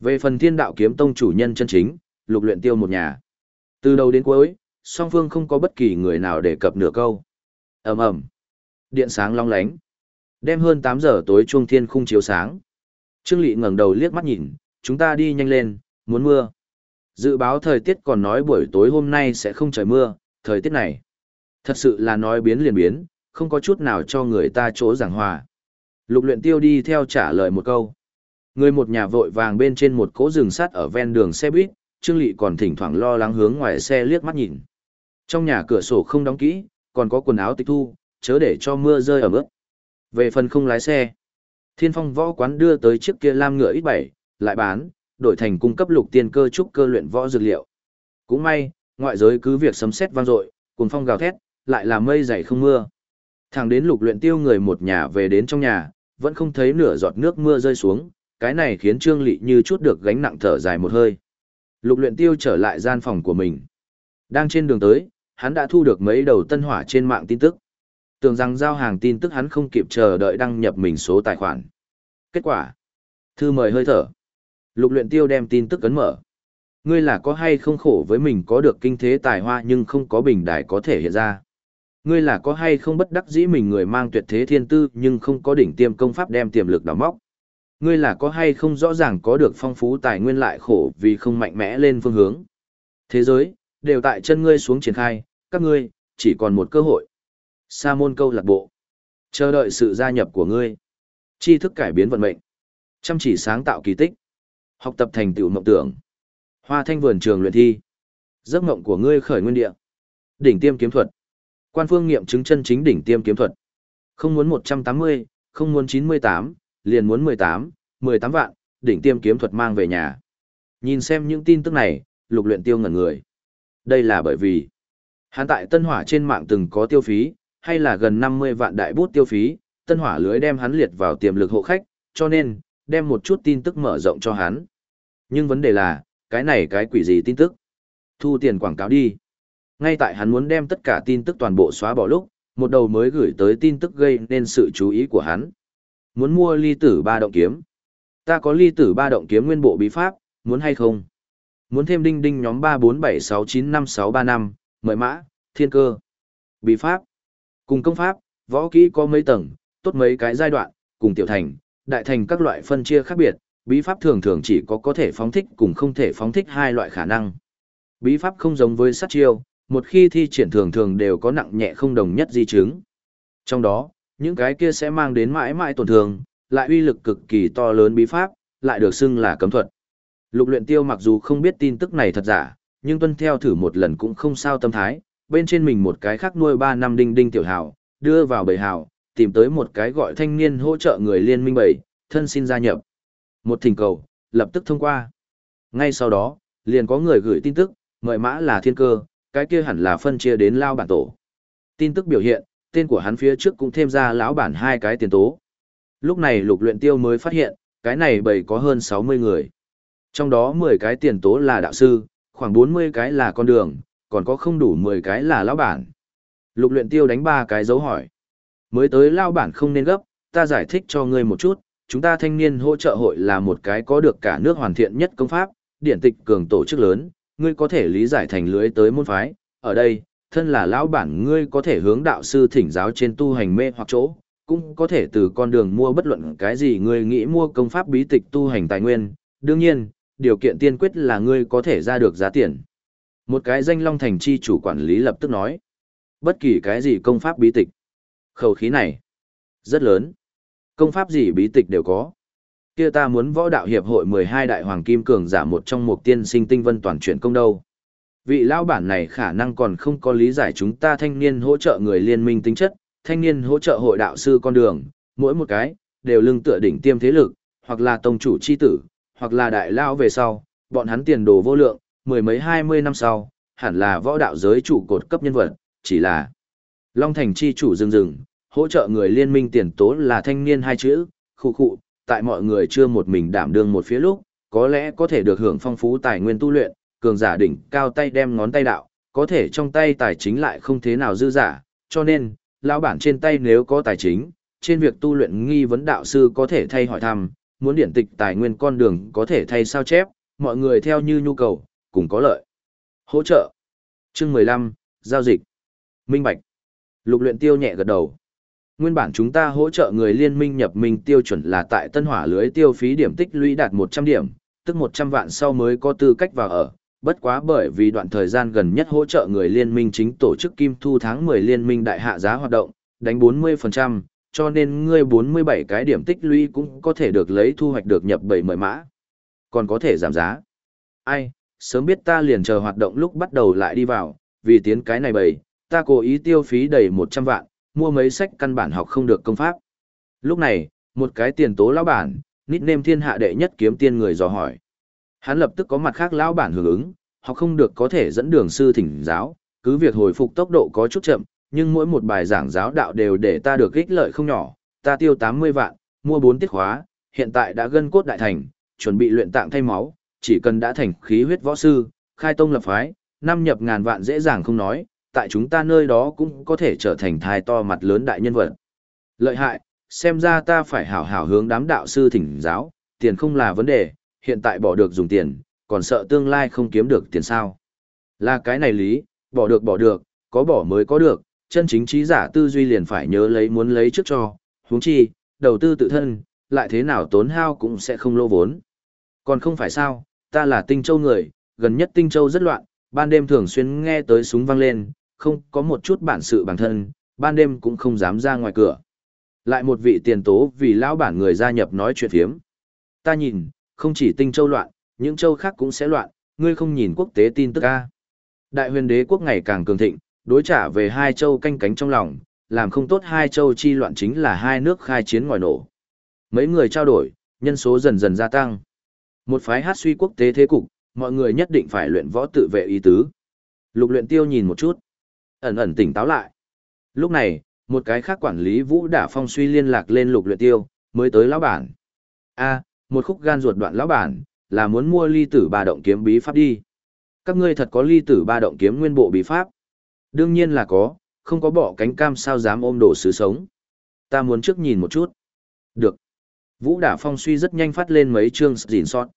Về phần thiên đạo kiếm tông chủ nhân chân chính, lục luyện tiêu một nhà. Từ đầu đến cuối, song phương không có bất kỳ người nào để cập nửa câu. ầm ầm, điện sáng long lánh, đem hơn 8 giờ tối chuông thiên khung chiếu sáng. Trương Lệ ngẩng đầu liếc mắt nhìn, chúng ta đi nhanh lên, muốn mưa. Dự báo thời tiết còn nói buổi tối hôm nay sẽ không trời mưa, thời tiết này. Thật sự là nói biến liền biến, không có chút nào cho người ta chỗ giảng hòa. Lục luyện tiêu đi theo trả lời một câu. Người một nhà vội vàng bên trên một cỗ rừng sắt ở ven đường xe buýt, Trương Lệ còn thỉnh thoảng lo lắng hướng ngoài xe liếc mắt nhìn. Trong nhà cửa sổ không đóng kỹ, còn có quần áo tịch thu, chớ để cho mưa rơi ở ướt. Về phần không lái xe, Thiên Phong võ quán đưa tới chiếc kia lam ngựa ít bảy, lại bán, đổi thành cung cấp lục tiên cơ trúc cơ luyện võ dược liệu. Cũng may, ngoại giới cứ việc sấm sét vang dội, cuồng phong gào thét, lại là mây dày không mưa. Thẳng đến lục luyện tiêu người một nhà về đến trong nhà, vẫn không thấy nửa giọt nước mưa rơi xuống, cái này khiến Trương Lệ như chút được gánh nặng thở dài một hơi. Lục luyện tiêu trở lại gian phòng của mình. Đang trên đường tới, hắn đã thu được mấy đầu tân hỏa trên mạng tin tức. Tưởng rằng giao hàng tin tức hắn không kịp chờ đợi đăng nhập mình số tài khoản. Kết quả. Thư mời hơi thở. Lục luyện tiêu đem tin tức ấn mở. Ngươi là có hay không khổ với mình có được kinh thế tài hoa nhưng không có bình đài có thể hiện ra. Ngươi là có hay không bất đắc dĩ mình người mang tuyệt thế thiên tư nhưng không có đỉnh tiêm công pháp đem tiềm lực đào móc. Ngươi là có hay không rõ ràng có được phong phú tài nguyên lại khổ vì không mạnh mẽ lên phương hướng. Thế giới, đều tại chân ngươi xuống triển khai, các ngươi, chỉ còn một cơ hội. Sa môn câu lạc bộ. Chờ đợi sự gia nhập của ngươi. Tri thức cải biến vận mệnh. Chăm chỉ sáng tạo kỳ tích. Học tập thành tựu mộng tưởng. Hoa thanh vườn trường luyện thi. Giấc mộng của ngươi khởi nguyên địa. Đỉnh tiêm kiếm thuật. Quan phương nghiệm chứng chân chính đỉnh tiêm kiếm thuật. Không muốn 180, không muốn 98, liền muốn 18, 18 vạn, đỉnh tiêm kiếm thuật mang về nhà. Nhìn xem những tin tức này, lục luyện tiêu ngẩn người. Đây là bởi vì, hắn tại Tân Hỏa trên mạng từng có tiêu phí, hay là gần 50 vạn đại bút tiêu phí, Tân Hỏa lưới đem hắn liệt vào tiềm lực hộ khách, cho nên, đem một chút tin tức mở rộng cho hắn. Nhưng vấn đề là, cái này cái quỷ gì tin tức? Thu tiền quảng cáo đi. Ngay tại hắn muốn đem tất cả tin tức toàn bộ xóa bỏ lúc, một đầu mới gửi tới tin tức gây nên sự chú ý của hắn. Muốn mua ly tử ba động kiếm. Ta có ly tử ba động kiếm nguyên bộ bí pháp, muốn hay không? Muốn thêm đinh đinh nhóm 347695635, mời mã, thiên cơ. Bí pháp. Cùng công pháp, võ kỹ có mấy tầng, tốt mấy cái giai đoạn, cùng tiểu thành, đại thành các loại phân chia khác biệt, bí pháp thường thường chỉ có có thể phóng thích cùng không thể phóng thích hai loại khả năng. Bí pháp không giống với sát chiêu, một khi thi triển thường thường đều có nặng nhẹ không đồng nhất di chứng. Trong đó, những cái kia sẽ mang đến mãi mãi tổn thương, lại uy lực cực kỳ to lớn bí pháp, lại được xưng là cấm thuật. Lục luyện tiêu mặc dù không biết tin tức này thật giả, nhưng tuân theo thử một lần cũng không sao tâm thái, bên trên mình một cái khác nuôi 3 năm đinh đinh tiểu hào, đưa vào bầy hào, tìm tới một cái gọi thanh niên hỗ trợ người liên minh bầy, thân xin gia nhập. Một thỉnh cầu, lập tức thông qua. Ngay sau đó, liền có người gửi tin tức, mời mã là thiên cơ, cái kia hẳn là phân chia đến lao bản tổ. Tin tức biểu hiện, tên của hắn phía trước cũng thêm ra lão bản hai cái tiền tố. Lúc này lục luyện tiêu mới phát hiện, cái này bầy có hơn 60 người. Trong đó 10 cái tiền tố là đạo sư, khoảng 40 cái là con đường, còn có không đủ 10 cái là lão bản. Lục luyện tiêu đánh ba cái dấu hỏi. Mới tới lão bản không nên gấp, ta giải thích cho ngươi một chút, chúng ta thanh niên hỗ trợ hội là một cái có được cả nước hoàn thiện nhất công pháp, điển tịch cường tổ chức lớn, ngươi có thể lý giải thành lưới tới môn phái, ở đây, thân là lão bản ngươi có thể hướng đạo sư thỉnh giáo trên tu hành mê hoặc chỗ, cũng có thể từ con đường mua bất luận cái gì ngươi nghĩ mua công pháp bí tịch tu hành tài nguyên, đương nhiên, điều kiện tiên quyết là ngươi có thể ra được giá tiền. Một cái danh long thành chi chủ quản lý lập tức nói, bất kỳ cái gì công pháp bí tịch. Khẩu khí này, rất lớn. Công pháp gì bí tịch đều có. Kia ta muốn võ đạo hiệp hội 12 đại hoàng kim cường giả một trong một tiên sinh tinh vân toàn chuyển công đâu. Vị lão bản này khả năng còn không có lý giải chúng ta thanh niên hỗ trợ người liên minh tính chất, thanh niên hỗ trợ hội đạo sư con đường, mỗi một cái, đều lưng tựa đỉnh tiêm thế lực, hoặc là tông chủ chi tử, hoặc là đại lao về sau, bọn hắn tiền đồ vô lượng, mười mấy hai mươi năm sau, hẳn là võ đạo giới chủ cột cấp nhân vật, chỉ là Long Thành chi chủ rừng rừng, hỗ trợ người liên minh tiền tố là thanh niên hai chữ, khu khu, tại mọi người chưa một mình đảm đương một phía lúc, có lẽ có thể được hưởng phong phú tài nguyên tu luyện, cường giả đỉnh cao tay đem ngón tay đạo, có thể trong tay tài chính lại không thế nào dư giả, cho nên, lão bản trên tay nếu có tài chính, trên việc tu luyện nghi vấn đạo sư có thể thay hỏi thăm, muốn điển tịch tài nguyên con đường có thể thay sao chép, mọi người theo như nhu cầu, cùng có lợi. Hỗ trợ. Chương 15, giao dịch. Minh Bạch. Lục luyện tiêu nhẹ gật đầu. Nguyên bản chúng ta hỗ trợ người liên minh nhập minh tiêu chuẩn là tại tân hỏa lưới tiêu phí điểm tích lũy đạt 100 điểm, tức 100 vạn sau mới có tư cách vào ở. Bất quá bởi vì đoạn thời gian gần nhất hỗ trợ người liên minh chính tổ chức kim thu tháng 10 liên minh đại hạ giá hoạt động, đánh 40%, cho nên ngươi 47 cái điểm tích lũy cũng có thể được lấy thu hoạch được nhập bảy mời mã. Còn có thể giảm giá. Ai, sớm biết ta liền chờ hoạt động lúc bắt đầu lại đi vào, vì tiến cái này bầy, ta cố ý tiêu phí đầy 100 vạn, mua mấy sách căn bản học không được công pháp. Lúc này, một cái tiền tố lão bản, nít nêm thiên hạ đệ nhất kiếm tiên người dò hỏi. Hắn lập tức có mặt khác lão bản hưởng ứng, học không được có thể dẫn đường sư thỉnh giáo, cứ việc hồi phục tốc độ có chút chậm, nhưng mỗi một bài giảng giáo đạo đều để ta được ích lợi không nhỏ, ta tiêu 80 vạn, mua 4 tiết khóa, hiện tại đã gân cốt đại thành, chuẩn bị luyện tạng thay máu, chỉ cần đã thành khí huyết võ sư, khai tông lập phái, năm nhập ngàn vạn dễ dàng không nói, tại chúng ta nơi đó cũng có thể trở thành thai to mặt lớn đại nhân vật. Lợi hại, xem ra ta phải hảo hảo hướng đám đạo sư thỉnh giáo, tiền không là vấn đề, hiện tại bỏ được dùng tiền, còn sợ tương lai không kiếm được tiền sao. Là cái này lý, bỏ được bỏ được, có bỏ mới có được, chân chính trí giả tư duy liền phải nhớ lấy muốn lấy trước cho, huống chi, đầu tư tự thân, lại thế nào tốn hao cũng sẽ không lô vốn. Còn không phải sao, ta là tinh châu người, gần nhất tinh châu rất loạn, ban đêm thường xuyên nghe tới súng vang lên, không có một chút bản sự bản thân, ban đêm cũng không dám ra ngoài cửa. Lại một vị tiền tố vì lão bản người gia nhập nói chuyện phiếm. Ta nhìn, không chỉ tinh châu loạn, những châu khác cũng sẽ loạn, ngươi không nhìn quốc tế tin tức a. Đại huyền đế quốc ngày càng cường thịnh, đối trả về hai châu canh cánh trong lòng, làm không tốt hai châu chi loạn chính là hai nước khai chiến ngoài nổ. Mấy người trao đổi, nhân số dần dần gia tăng. Một phái hát suy quốc tế thế cục, mọi người nhất định phải luyện võ tự vệ ý tứ. Lục luyện tiêu nhìn một chút, ẩn ẩn tỉnh táo lại. Lúc này, một cái khác quản lý vũ đả phong suy liên lạc lên lục luyện tiêu, mới tới lão bản. A, một khúc gan ruột đoạn lão bản, là muốn mua ly tử ba động kiếm bí pháp đi. Các ngươi thật có ly tử ba động kiếm nguyên bộ bí pháp. Đương nhiên là có, không có bỏ cánh cam sao dám ôm đồ sứ sống. Ta muốn trước nhìn một chút. Được. Vũ đả phong suy rất nhanh phát lên mấy chương rỉn sót.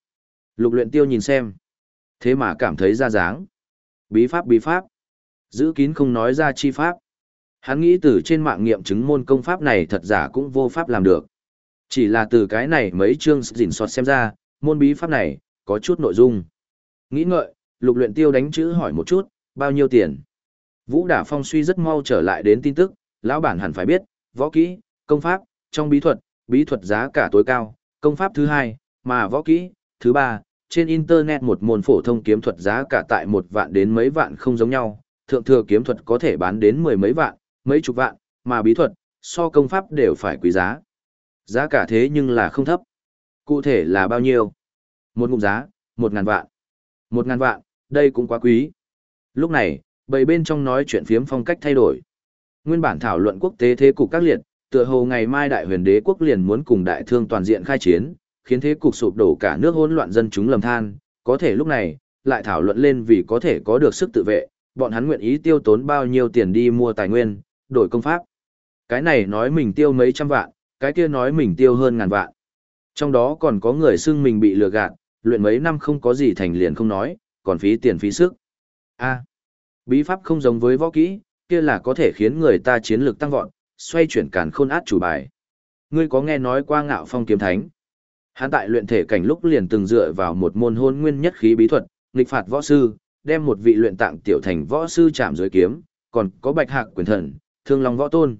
Lục luyện tiêu nhìn xem. Thế mà cảm thấy ra dáng. Bí pháp bí pháp. Giữ kín không nói ra chi pháp. Hắn nghĩ từ trên mạng nghiệm chứng môn công pháp này thật giả cũng vô pháp làm được. Chỉ là từ cái này mấy chương dình sót xem ra, môn bí pháp này, có chút nội dung. Nghĩ ngợi, lục luyện tiêu đánh chữ hỏi một chút, bao nhiêu tiền? Vũ Đả Phong suy rất mau trở lại đến tin tức, lão bản hẳn phải biết, võ kỹ, công pháp, trong bí thuật, bí thuật giá cả tối cao, công pháp thứ hai, mà võ kỹ, thứ ba, trên internet một môn phổ thông kiếm thuật giá cả tại một vạn đến mấy vạn không giống nhau, thượng thừa kiếm thuật có thể bán đến mười mấy vạn, mấy chục vạn, mà bí thuật, so công pháp đều phải quý giá. Giá cả thế nhưng là không thấp. Cụ thể là bao nhiêu? Một ngụm giá, một ngàn vạn. Một ngàn vạn, đây cũng quá quý. Lúc này, bầy bên trong nói chuyện phiếm phong cách thay đổi. Nguyên bản thảo luận quốc tế thế cục các liệt, tựa hồ ngày mai đại huyền đế quốc liền muốn cùng đại thương toàn diện khai chiến, khiến thế cục sụp đổ cả nước hỗn loạn dân chúng lầm than, có thể lúc này, lại thảo luận lên vì có thể có được sức tự vệ, bọn hắn nguyện ý tiêu tốn bao nhiêu tiền đi mua tài nguyên, đổi công pháp. Cái này nói mình tiêu mấy trăm vạn, cái kia nói mình tiêu hơn ngàn vạn. Trong đó còn có người xưng mình bị lừa gạt, luyện mấy năm không có gì thành liền không nói, còn phí tiền phí sức. A. bí pháp không giống với võ kỹ, kia là có thể khiến người ta chiến lược tăng vọt, xoay chuyển càn khôn át chủ bài. Ngươi có nghe nói qua ngạo phong kiếm thánh? Hắn tại luyện thể cảnh lúc liền từng dựa vào một môn hôn nguyên nhất khí bí thuật, nghịch phạt võ sư, đem một vị luyện tạng tiểu thành võ sư chạm dưới kiếm, còn có bạch hạc quyền thần, thương long võ tôn.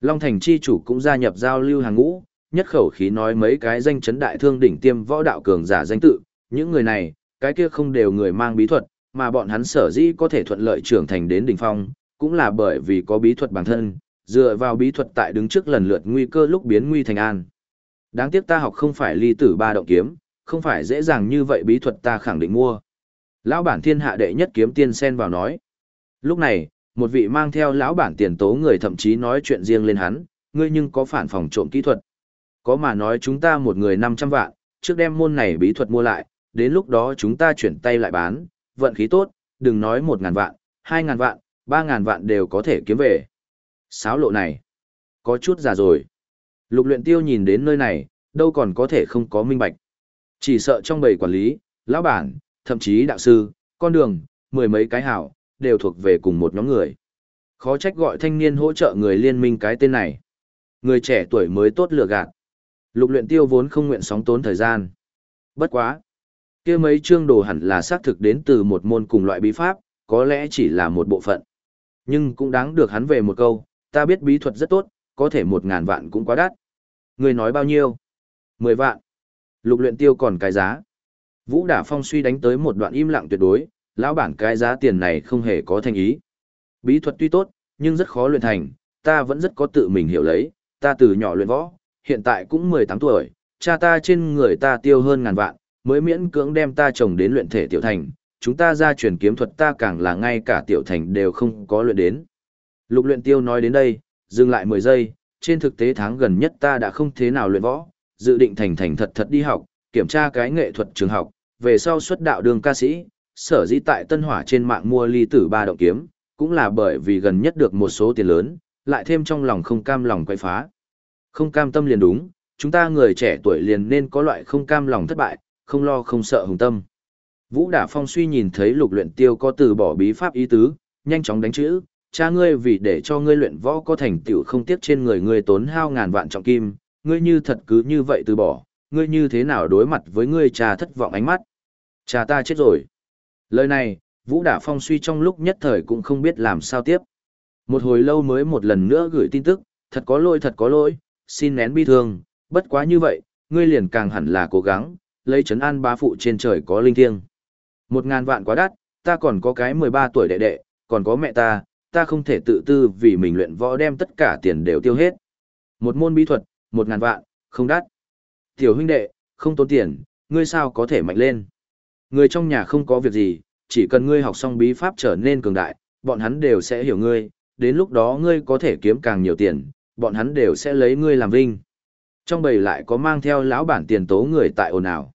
Long thành chi chủ cũng gia nhập giao lưu hàng ngũ, nhất khẩu khí nói mấy cái danh chấn đại thương đỉnh tiêm võ đạo cường giả danh tự, những người này, cái kia không đều người mang bí thuật, mà bọn hắn sở dĩ có thể thuận lợi trưởng thành đến đỉnh phong, cũng là bởi vì có bí thuật bản thân, dựa vào bí thuật tại đứng trước lần lượt nguy cơ lúc biến nguy thành an. Đáng tiếc ta học không phải ly tử ba động kiếm, không phải dễ dàng như vậy bí thuật ta khẳng định mua. Lão bản thiên hạ đệ nhất kiếm tiên sen vào nói. Lúc này, một vị mang theo lão bản tiền tố người thậm chí nói chuyện riêng lên hắn, ngươi nhưng có phản phòng trộm kỹ thuật. Có mà nói chúng ta một người 500 vạn, trước đem môn này bí thuật mua lại, đến lúc đó chúng ta chuyển tay lại bán, vận khí tốt, đừng nói 1.000 vạn, 2.000 vạn, 3.000 vạn đều có thể kiếm về. Sáo lộ này, có chút già rồi. Lục luyện tiêu nhìn đến nơi này, đâu còn có thể không có minh bạch. Chỉ sợ trong bầy quản lý, lão bản, thậm chí đạo sư, con đường, mười mấy cái hảo, đều thuộc về cùng một nhóm người. Khó trách gọi thanh niên hỗ trợ người liên minh cái tên này. Người trẻ tuổi mới tốt lựa gạt. Lục luyện tiêu vốn không nguyện sóng tốn thời gian. Bất quá. kia mấy chương đồ hẳn là xác thực đến từ một môn cùng loại bí pháp, có lẽ chỉ là một bộ phận. Nhưng cũng đáng được hắn về một câu, ta biết bí thuật rất tốt, có thể một ngàn vạn cũng quá đắt. Người nói bao nhiêu? Mười vạn. Lục luyện tiêu còn cái giá. Vũ Đả Phong suy đánh tới một đoạn im lặng tuyệt đối, lão bản cái giá tiền này không hề có thành ý. Bí thuật tuy tốt, nhưng rất khó luyện thành, ta vẫn rất có tự mình hiểu lấy, ta từ nhỏ luyện võ, hiện tại cũng 18 tuổi, cha ta trên người ta tiêu hơn ngàn vạn, mới miễn cưỡng đem ta chồng đến luyện thể tiểu thành, chúng ta ra truyền kiếm thuật ta càng là ngay cả tiểu thành đều không có luyện đến. Lục luyện tiêu nói đến đây, dừng lại 10 giây, trên thực tế tháng gần nhất ta đã không thế nào luyện võ, dự định thành thành thật thật đi học, kiểm tra cái nghệ thuật trường học, về sau xuất đạo đường ca sĩ, sở dĩ tại Tân Hỏa trên mạng mua ly tử ba động kiếm, cũng là bởi vì gần nhất được một số tiền lớn, lại thêm trong lòng không cam lòng quay phá. Không cam tâm liền đúng, chúng ta người trẻ tuổi liền nên có loại không cam lòng thất bại, không lo không sợ hùng tâm. Vũ Đả Phong suy nhìn thấy lục luyện tiêu có từ bỏ bí pháp ý tứ, nhanh chóng đánh chữ, cha ngươi vì để cho ngươi luyện võ có thành tựu không tiếc trên người ngươi tốn hao ngàn vạn trọng kim, ngươi như thật cứ như vậy từ bỏ, ngươi như thế nào đối mặt với ngươi cha thất vọng ánh mắt. Cha ta chết rồi. Lời này, Vũ Đả Phong suy trong lúc nhất thời cũng không biết làm sao tiếp. Một hồi lâu mới một lần nữa gửi tin tức, thật có lỗi thật có lỗi, xin nén bi thương, bất quá như vậy, ngươi liền càng hẳn là cố gắng, lấy chấn an bá phụ trên trời có linh thiêng. Một ngàn vạn quá đắt, ta còn có cái 13 tuổi đệ đệ, còn có mẹ ta, ta không thể tự tư vì mình luyện võ đem tất cả tiền đều tiêu hết. Một môn bí thuật, một ngàn vạn, không đắt. Tiểu huynh đệ, không tốn tiền, ngươi sao có thể mạnh lên. Người trong nhà không có việc gì, chỉ cần ngươi học xong bí pháp trở nên cường đại, bọn hắn đều sẽ hiểu ngươi, đến lúc đó ngươi có thể kiếm càng nhiều tiền, bọn hắn đều sẽ lấy ngươi làm vinh. Trong bầy lại có mang theo lão bản tiền tố người tại ồn ào.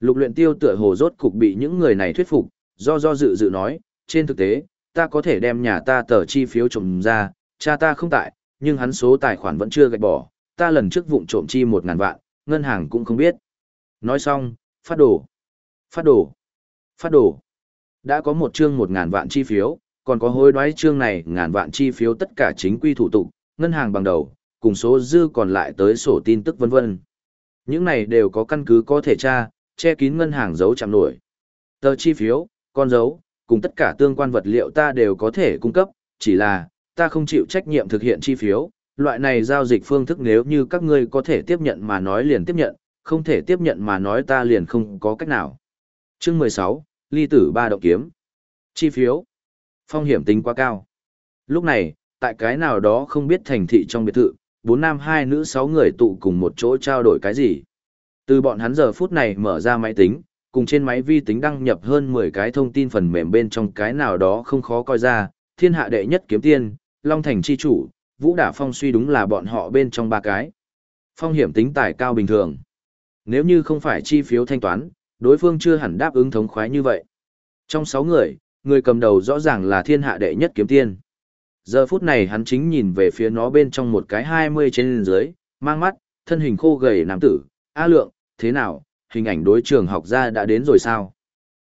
Lục luyện tiêu tựa hồ rốt cục bị những người này thuyết phục, do do dự dự nói, trên thực tế, ta có thể đem nhà ta tờ chi phiếu trộm ra, cha ta không tại, nhưng hắn số tài khoản vẫn chưa gạch bỏ, ta lần trước vụng trộm chi một ngàn vạn, ngân hàng cũng không biết. Nói xong, phát đồ. Phát đồ. Phát đồ. Đã có một chương một ngàn vạn chi phiếu, còn có hối đoái chương này ngàn vạn chi phiếu tất cả chính quy thủ tục, ngân hàng bằng đầu, cùng số dư còn lại tới sổ tin tức vân vân. Những này đều có căn cứ có thể tra, che kín ngân hàng giấu chạm nổi. Tờ chi phiếu, con dấu, cùng tất cả tương quan vật liệu ta đều có thể cung cấp, chỉ là, ta không chịu trách nhiệm thực hiện chi phiếu, loại này giao dịch phương thức nếu như các ngươi có thể tiếp nhận mà nói liền tiếp nhận, không thể tiếp nhận mà nói ta liền không có cách nào. Chương 16, ly tử ba động kiếm. Chi phiếu. Phong hiểm tính quá cao. Lúc này, tại cái nào đó không biết thành thị trong biệt thự, bốn nam hai nữ sáu người tụ cùng một chỗ trao đổi cái gì. Từ bọn hắn giờ phút này mở ra máy tính, cùng trên máy vi tính đăng nhập hơn 10 cái thông tin phần mềm bên trong cái nào đó không khó coi ra, thiên hạ đệ nhất kiếm tiên, Long Thành chi chủ, Vũ Đả Phong suy đúng là bọn họ bên trong ba cái. Phong hiểm tính tài cao bình thường. Nếu như không phải chi phiếu thanh toán, đối phương chưa hẳn đáp ứng thống khoái như vậy. Trong 6 người, người cầm đầu rõ ràng là thiên hạ đệ nhất kiếm tiên. Giờ phút này hắn chính nhìn về phía nó bên trong một cái 20 trên dưới, mang mắt, thân hình khô gầy nam tử, A lượng, thế nào, hình ảnh đối trường học ra đã đến rồi sao?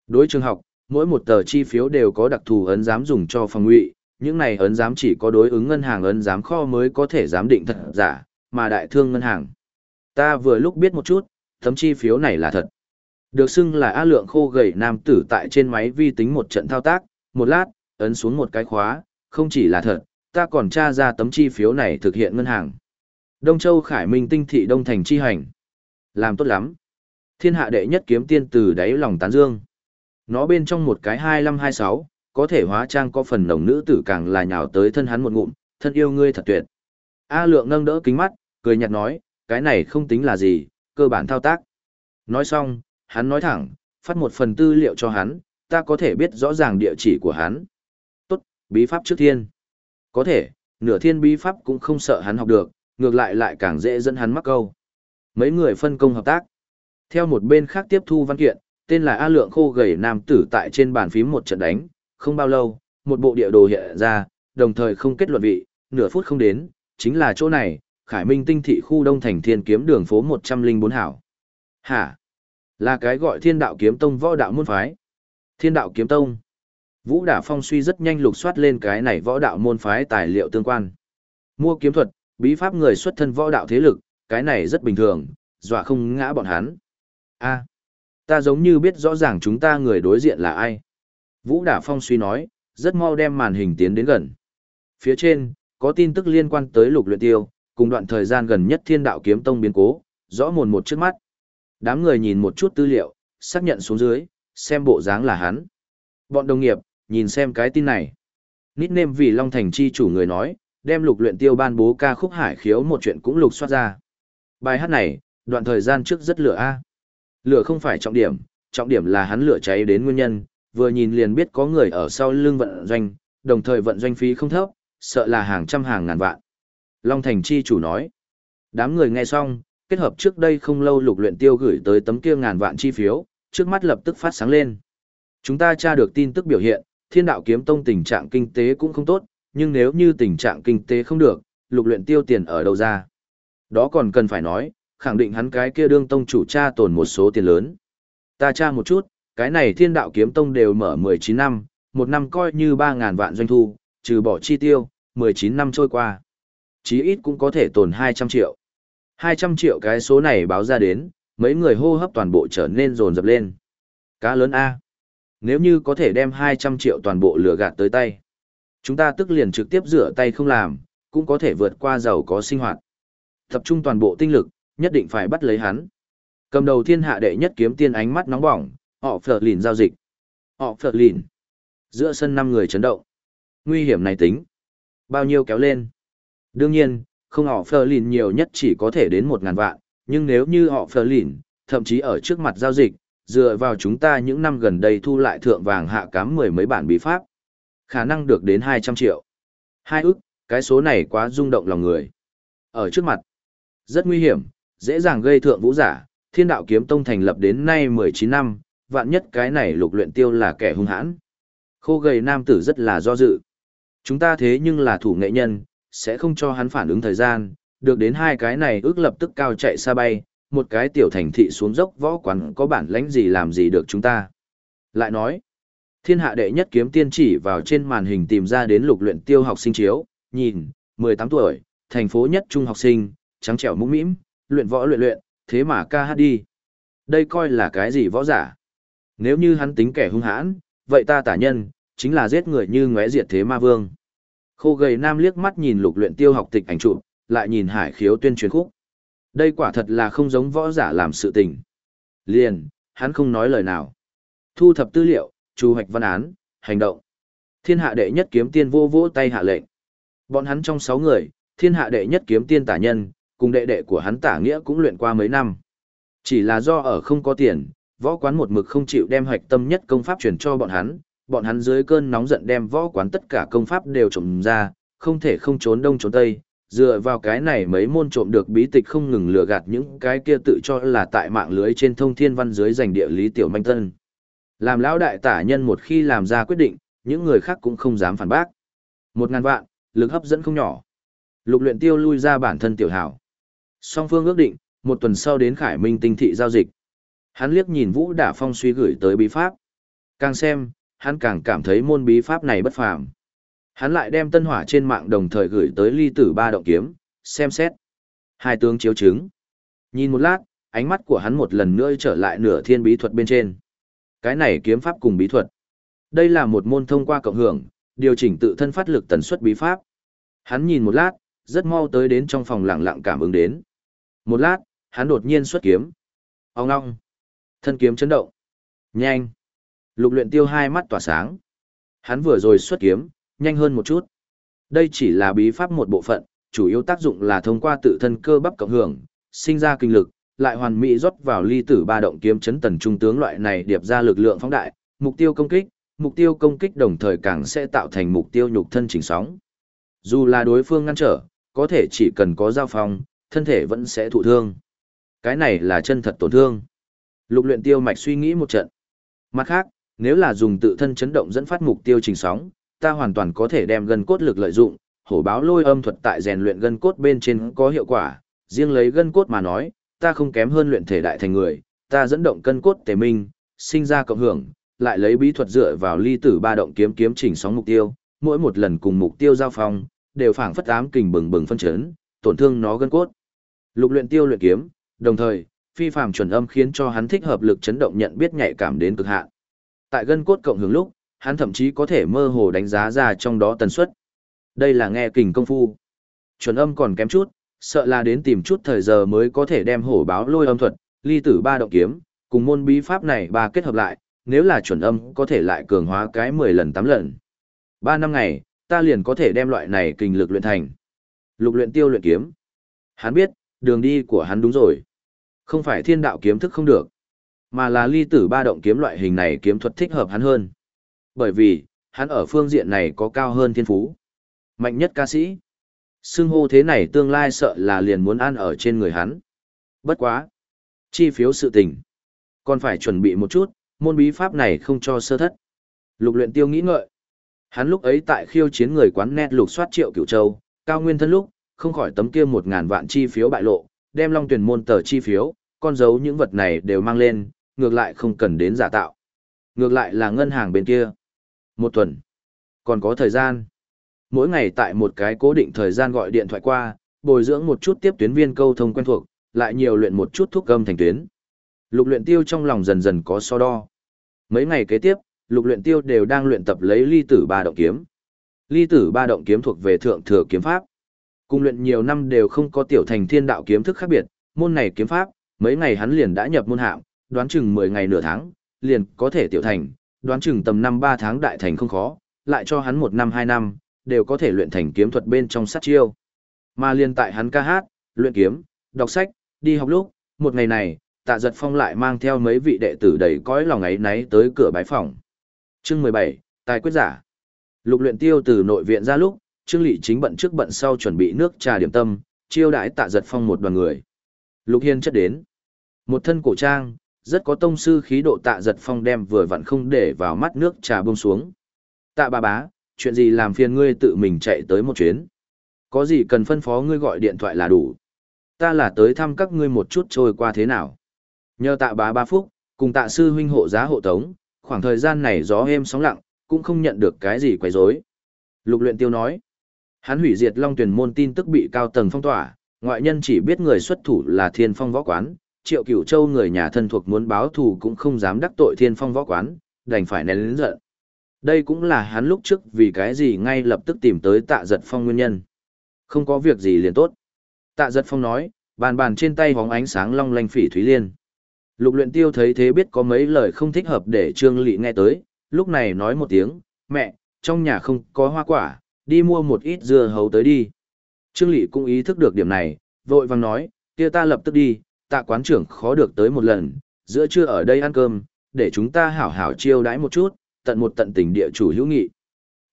Đối trường học, mỗi một tờ chi phiếu đều có đặc thù ấn giám dùng cho phòng ngụy, những này ấn giám chỉ có đối ứng ngân hàng ấn giám kho mới có thể giám định thật giả, mà đại thương ngân hàng. Ta vừa lúc biết một chút, tấm chi phiếu này là thật. Được xưng là A lượng khô gầy nam tử tại trên máy vi tính một trận thao tác, một lát, ấn xuống một cái khóa, không chỉ là thật, ta còn tra ra tấm chi phiếu này thực hiện ngân hàng. Đông Châu Khải Minh tinh thị Đông Thành chi hành. Làm tốt lắm. Thiên hạ đệ nhất kiếm tiên từ đáy lòng tán dương. Nó bên trong một cái 2526, có thể hóa trang có phần nồng nữ tử càng là nhào tới thân hắn một ngụm, thân yêu ngươi thật tuyệt. A lượng nâng đỡ kính mắt, cười nhạt nói, cái này không tính là gì, cơ bản thao tác. Nói xong, hắn nói thẳng, phát một phần tư liệu cho hắn, ta có thể biết rõ ràng địa chỉ của hắn. Tốt, bí pháp trước thiên. Có thể, nửa thiên bí pháp cũng không sợ hắn học được, ngược lại lại càng dễ dẫn hắn mắc câu. Mấy người phân công hợp tác. Theo một bên khác tiếp thu văn kiện, tên là A Lượng khô gầy nam tử tại trên bàn phím một trận đánh, không bao lâu, một bộ địa đồ hiện ra, đồng thời không kết luận vị, nửa phút không đến, chính là chỗ này, Khải Minh tinh thị khu Đông Thành Thiên kiếm đường phố 104 hảo. Hả? Là cái gọi Thiên Đạo Kiếm Tông võ đạo môn phái. Thiên Đạo Kiếm Tông. Vũ Đả Phong suy rất nhanh lục soát lên cái này võ đạo môn phái tài liệu tương quan. Mua kiếm thuật, bí pháp người xuất thân võ đạo thế lực, cái này rất bình thường, dọa không ngã bọn hắn. A, ta giống như biết rõ ràng chúng ta người đối diện là ai. Vũ Đả Phong suy nói, rất mau đem màn hình tiến đến gần. Phía trên, có tin tức liên quan tới lục luyện tiêu, cùng đoạn thời gian gần nhất thiên đạo kiếm tông biến cố, rõ mồn một trước mắt. Đám người nhìn một chút tư liệu, xác nhận xuống dưới, xem bộ dáng là hắn. Bọn đồng nghiệp, nhìn xem cái tin này. Nít nêm vì Long Thành chi chủ người nói, đem lục luyện tiêu ban bố ca khúc hải khiếu một chuyện cũng lục soát ra. Bài hát này, đoạn thời gian trước rất lửa a. Lửa không phải trọng điểm, trọng điểm là hắn lửa cháy đến nguyên nhân, vừa nhìn liền biết có người ở sau lưng vận doanh, đồng thời vận doanh phí không thấp, sợ là hàng trăm hàng ngàn vạn. Long Thành chi chủ nói. Đám người nghe xong, kết hợp trước đây không lâu lục luyện tiêu gửi tới tấm kia ngàn vạn chi phiếu, trước mắt lập tức phát sáng lên. Chúng ta tra được tin tức biểu hiện, thiên đạo kiếm tông tình trạng kinh tế cũng không tốt, nhưng nếu như tình trạng kinh tế không được, lục luyện tiêu tiền ở đâu ra? Đó còn cần phải nói, khẳng định hắn cái kia đương tông chủ cha tồn một số tiền lớn. Ta tra một chút, cái này thiên đạo kiếm tông đều mở 19 năm, một năm coi như 3.000 vạn doanh thu, trừ bỏ chi tiêu, 19 năm trôi qua. Chí ít cũng có thể tồn 200 triệu. 200 triệu cái số này báo ra đến, mấy người hô hấp toàn bộ trở nên rồn rập lên. Cá lớn A. Nếu như có thể đem 200 triệu toàn bộ lừa gạt tới tay. Chúng ta tức liền trực tiếp rửa tay không làm, cũng có thể vượt qua giàu có sinh hoạt. Tập trung toàn bộ tinh lực, nhất định phải bắt lấy hắn. Cầm đầu thiên hạ đệ nhất kiếm tiên ánh mắt nóng bỏng, họ phở lìn giao dịch. Họ phở lìn. Giữa sân năm người chấn động. Nguy hiểm này tính. Bao nhiêu kéo lên. Đương nhiên, không họ phờ lìn nhiều nhất chỉ có thể đến một ngàn vạn, nhưng nếu như họ phờ lìn, thậm chí ở trước mặt giao dịch, dựa vào chúng ta những năm gần đây thu lại thượng vàng hạ cám mười mấy bản bí pháp. Khả năng được đến 200 triệu. Hai ức, cái số này quá rung động lòng người. Ở trước mặt, rất nguy hiểm, dễ dàng gây thượng vũ giả, thiên đạo kiếm tông thành lập đến nay 19 năm, vạn nhất cái này lục luyện tiêu là kẻ hung hãn. Khô gầy nam tử rất là do dự. Chúng ta thế nhưng là thủ nghệ nhân, sẽ không cho hắn phản ứng thời gian, được đến hai cái này ước lập tức cao chạy xa bay, một cái tiểu thành thị xuống dốc võ quán có bản lãnh gì làm gì được chúng ta. Lại nói, thiên hạ đệ nhất kiếm tiên chỉ vào trên màn hình tìm ra đến lục luyện tiêu học sinh chiếu, nhìn, 18 tuổi, thành phố nhất trung học sinh, trắng trẻo mũm mĩm, luyện võ luyện luyện, thế mà ca hát đi. Đây coi là cái gì võ giả? Nếu như hắn tính kẻ hung hãn, vậy ta tả nhân, chính là giết người như ngóe diệt thế ma vương. Khô gầy nam liếc mắt nhìn lục luyện tiêu học tịch ảnh chụp, lại nhìn hải khiếu tuyên truyền khúc. Đây quả thật là không giống võ giả làm sự tình. Liền, hắn không nói lời nào. Thu thập tư liệu, chu hoạch văn án, hành động. Thiên hạ đệ nhất kiếm tiên vô vỗ tay hạ lệnh. Bọn hắn trong 6 người, thiên hạ đệ nhất kiếm tiên tả nhân, cùng đệ đệ của hắn tả nghĩa cũng luyện qua mấy năm. Chỉ là do ở không có tiền, võ quán một mực không chịu đem hoạch tâm nhất công pháp truyền cho bọn hắn, bọn hắn dưới cơn nóng giận đem võ quán tất cả công pháp đều trộm ra, không thể không trốn đông trốn tây, dựa vào cái này mấy môn trộm được bí tịch không ngừng lừa gạt những cái kia tự cho là tại mạng lưới trên thông thiên văn dưới giành địa lý tiểu manh tân. Làm lão đại tả nhân một khi làm ra quyết định, những người khác cũng không dám phản bác. Một ngàn vạn, lực hấp dẫn không nhỏ. Lục luyện tiêu lui ra bản thân tiểu hảo. Song phương ước định, một tuần sau đến Khải Minh tinh thị giao dịch. Hắn liếc nhìn Vũ Đả Phong suy gửi tới bí pháp. Càng xem, hắn càng cảm thấy môn bí pháp này bất phàm. Hắn lại đem tân hỏa trên mạng đồng thời gửi tới ly tử ba động kiếm, xem xét. Hai tướng chiếu chứng. Nhìn một lát, ánh mắt của hắn một lần nữa trở lại nửa thiên bí thuật bên trên. Cái này kiếm pháp cùng bí thuật. Đây là một môn thông qua cộng hưởng, điều chỉnh tự thân phát lực tần suất bí pháp. Hắn nhìn một lát, rất mau tới đến trong phòng lặng lặng cảm ứng đến. Một lát, hắn đột nhiên xuất kiếm. Ông ngong. Thân kiếm chấn động. Nhanh. Lục luyện tiêu hai mắt tỏa sáng. Hắn vừa rồi xuất kiếm, nhanh hơn một chút. Đây chỉ là bí pháp một bộ phận, chủ yếu tác dụng là thông qua tự thân cơ bắp cộng hưởng, sinh ra kinh lực, lại hoàn mỹ rót vào ly tử ba động kiếm chấn tần trung tướng loại này điệp ra lực lượng phóng đại, mục tiêu công kích, mục tiêu công kích đồng thời càng sẽ tạo thành mục tiêu nhục thân chỉnh sóng. Dù là đối phương ngăn trở, có thể chỉ cần có giao phong, thân thể vẫn sẽ thụ thương. Cái này là chân thật tổn thương. Lục luyện tiêu mạch suy nghĩ một trận. Mặt khác, nếu là dùng tự thân chấn động dẫn phát mục tiêu trình sóng, ta hoàn toàn có thể đem gân cốt lực lợi dụng, hổ báo lôi âm thuật tại rèn luyện gân cốt bên trên có hiệu quả, riêng lấy gân cốt mà nói, ta không kém hơn luyện thể đại thành người, ta dẫn động cân cốt tề minh, sinh ra cộng hưởng, lại lấy bí thuật dựa vào ly tử ba động kiếm kiếm chỉnh sóng mục tiêu, mỗi một lần cùng mục tiêu giao phong, đều phảng phất ám kình bừng bừng phân chấn, tổn thương nó gân cốt. Lục luyện tiêu luyện kiếm, đồng thời, phi phàm chuẩn âm khiến cho hắn thích hợp lực chấn động nhận biết nhạy cảm đến cực hạn. Tại gân cốt cộng hưởng lúc, hắn thậm chí có thể mơ hồ đánh giá ra trong đó tần suất. Đây là nghe kình công phu. Chuẩn âm còn kém chút, sợ là đến tìm chút thời giờ mới có thể đem hổ báo lôi âm thuật, ly tử ba động kiếm, cùng môn bí pháp này ba kết hợp lại, nếu là chuẩn âm có thể lại cường hóa cái 10 lần 8 lần. 3 năm ngày, ta liền có thể đem loại này kinh lực luyện thành. Lục luyện tiêu luyện kiếm. Hắn biết, đường đi của hắn đúng rồi. Không phải thiên đạo kiếm thức không được, mà là ly tử ba động kiếm loại hình này kiếm thuật thích hợp hắn hơn. Bởi vì, hắn ở phương diện này có cao hơn thiên phú. Mạnh nhất ca sĩ. Xưng hô thế này tương lai sợ là liền muốn ăn ở trên người hắn. Bất quá. Chi phiếu sự tình. Còn phải chuẩn bị một chút, môn bí pháp này không cho sơ thất. Lục luyện tiêu nghĩ ngợi. Hắn lúc ấy tại khiêu chiến người quán net lục soát triệu cửu châu, cao nguyên thân lúc, không khỏi tấm kia một ngàn vạn chi phiếu bại lộ, đem long tuyển môn tờ chi phiếu, con dấu những vật này đều mang lên, ngược lại không cần đến giả tạo. Ngược lại là ngân hàng bên kia. Một tuần. Còn có thời gian. Mỗi ngày tại một cái cố định thời gian gọi điện thoại qua, bồi dưỡng một chút tiếp tuyến viên câu thông quen thuộc, lại nhiều luyện một chút thuốc gâm thành tuyến. Lục luyện tiêu trong lòng dần dần có so đo. Mấy ngày kế tiếp, lục luyện tiêu đều đang luyện tập lấy ly tử ba động kiếm. Ly tử ba động kiếm thuộc về thượng thừa kiếm pháp. cùng luyện nhiều năm đều không có tiểu thành thiên đạo kiếm thức khác biệt, môn này kiếm pháp, mấy ngày hắn liền đã nhập môn hạng, đoán chừng 10 ngày nửa tháng, liền có thể tiểu thành, đoán chừng tầm năm 3 tháng đại thành không khó, lại cho hắn một năm 2 năm, đều có thể luyện thành kiếm thuật bên trong sát chiêu. Mà liên tại hắn ca hát, luyện kiếm, đọc sách, đi học lúc, một ngày này, tạ giật phong lại mang theo mấy vị đệ tử đầy cõi lòng ấy náy tới cửa bái phòng. Chương 17, Tài quyết giả. Lục luyện tiêu từ nội viện ra lúc, Trương Lệ chính bận trước bận sau chuẩn bị nước trà điểm tâm, chiêu đãi tạ giật phong một đoàn người. Lục Hiên chất đến. Một thân cổ trang, rất có tông sư khí độ tạ giật phong đem vừa vặn không để vào mắt nước trà bông xuống. Tạ bà bá, chuyện gì làm phiền ngươi tự mình chạy tới một chuyến. Có gì cần phân phó ngươi gọi điện thoại là đủ. Ta là tới thăm các ngươi một chút trôi qua thế nào. Nhờ tạ bá ba phúc, cùng tạ sư huynh hộ giá hộ tống, khoảng thời gian này gió êm sóng lặng, cũng không nhận được cái gì quấy rối. Lục luyện tiêu nói, hắn hủy diệt long tuyển môn tin tức bị cao tầng phong tỏa, ngoại nhân chỉ biết người xuất thủ là thiên phong võ quán, triệu cửu châu người nhà thân thuộc muốn báo thù cũng không dám đắc tội thiên phong võ quán, đành phải nén lớn giận. Đây cũng là hắn lúc trước vì cái gì ngay lập tức tìm tới tạ giật phong nguyên nhân. Không có việc gì liền tốt. Tạ giật phong nói, bàn bàn trên tay hóng ánh sáng long lanh phỉ thúy liên. Lục luyện tiêu thấy thế biết có mấy lời không thích hợp để Trương Lị nghe tới, lúc này nói một tiếng, mẹ, trong nhà không có hoa quả, đi mua một ít dưa hấu tới đi. Trương Lị cũng ý thức được điểm này, vội vàng nói, kia ta lập tức đi, tạ quán trưởng khó được tới một lần, giữa trưa ở đây ăn cơm, để chúng ta hảo hảo chiêu đãi một chút, tận một tận tình địa chủ hữu nghị.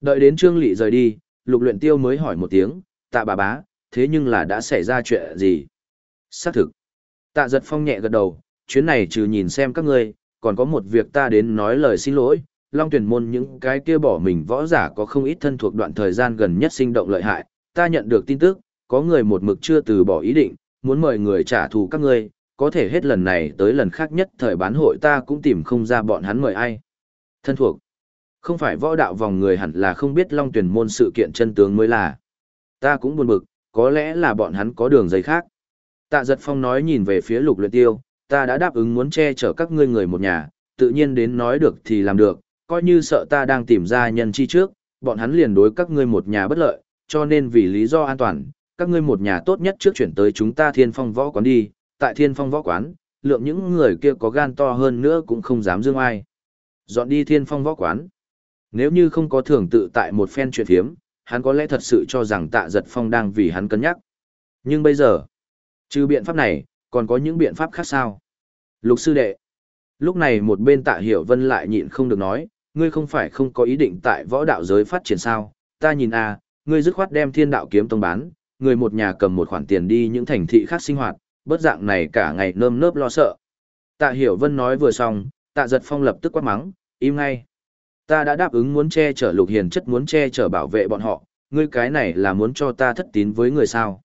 Đợi đến Trương Lị rời đi, lục luyện tiêu mới hỏi một tiếng, tạ bà bá, thế nhưng là đã xảy ra chuyện gì? Xác thực. Tạ giật phong nhẹ gật đầu, chuyến này trừ nhìn xem các ngươi, còn có một việc ta đến nói lời xin lỗi. Long tuyển môn những cái kia bỏ mình võ giả có không ít thân thuộc đoạn thời gian gần nhất sinh động lợi hại. Ta nhận được tin tức, có người một mực chưa từ bỏ ý định, muốn mời người trả thù các ngươi, có thể hết lần này tới lần khác nhất thời bán hội ta cũng tìm không ra bọn hắn mời ai. Thân thuộc. Không phải võ đạo vòng người hẳn là không biết long tuyển môn sự kiện chân tướng mới là. Ta cũng buồn bực, có lẽ là bọn hắn có đường dây khác. Tạ giật phong nói nhìn về phía lục luyện tiêu, ta đã đáp ứng muốn che chở các ngươi người một nhà, tự nhiên đến nói được thì làm được, coi như sợ ta đang tìm ra nhân chi trước, bọn hắn liền đối các ngươi một nhà bất lợi, cho nên vì lý do an toàn, các ngươi một nhà tốt nhất trước chuyển tới chúng ta thiên phong võ quán đi, tại thiên phong võ quán, lượng những người kia có gan to hơn nữa cũng không dám dương ai. Dọn đi thiên phong võ quán. Nếu như không có thường tự tại một phen chuyện hiếm hắn có lẽ thật sự cho rằng tạ giật phong đang vì hắn cân nhắc. Nhưng bây giờ, trừ biện pháp này, còn có những biện pháp khác sao? Lục sư đệ. Lúc này một bên tạ hiểu vân lại nhịn không được nói, ngươi không phải không có ý định tại võ đạo giới phát triển sao, ta nhìn a, à, ngươi dứt khoát đem thiên đạo kiếm tông bán, người một nhà cầm một khoản tiền đi những thành thị khác sinh hoạt, bớt dạng này cả ngày nơm nớp lo sợ. Tạ hiểu vân nói vừa xong, tạ giật phong lập tức quát mắng, im ngay. Ta đã đáp ứng muốn che chở lục hiền chất muốn che chở bảo vệ bọn họ, ngươi cái này là muốn cho ta thất tín với người sao.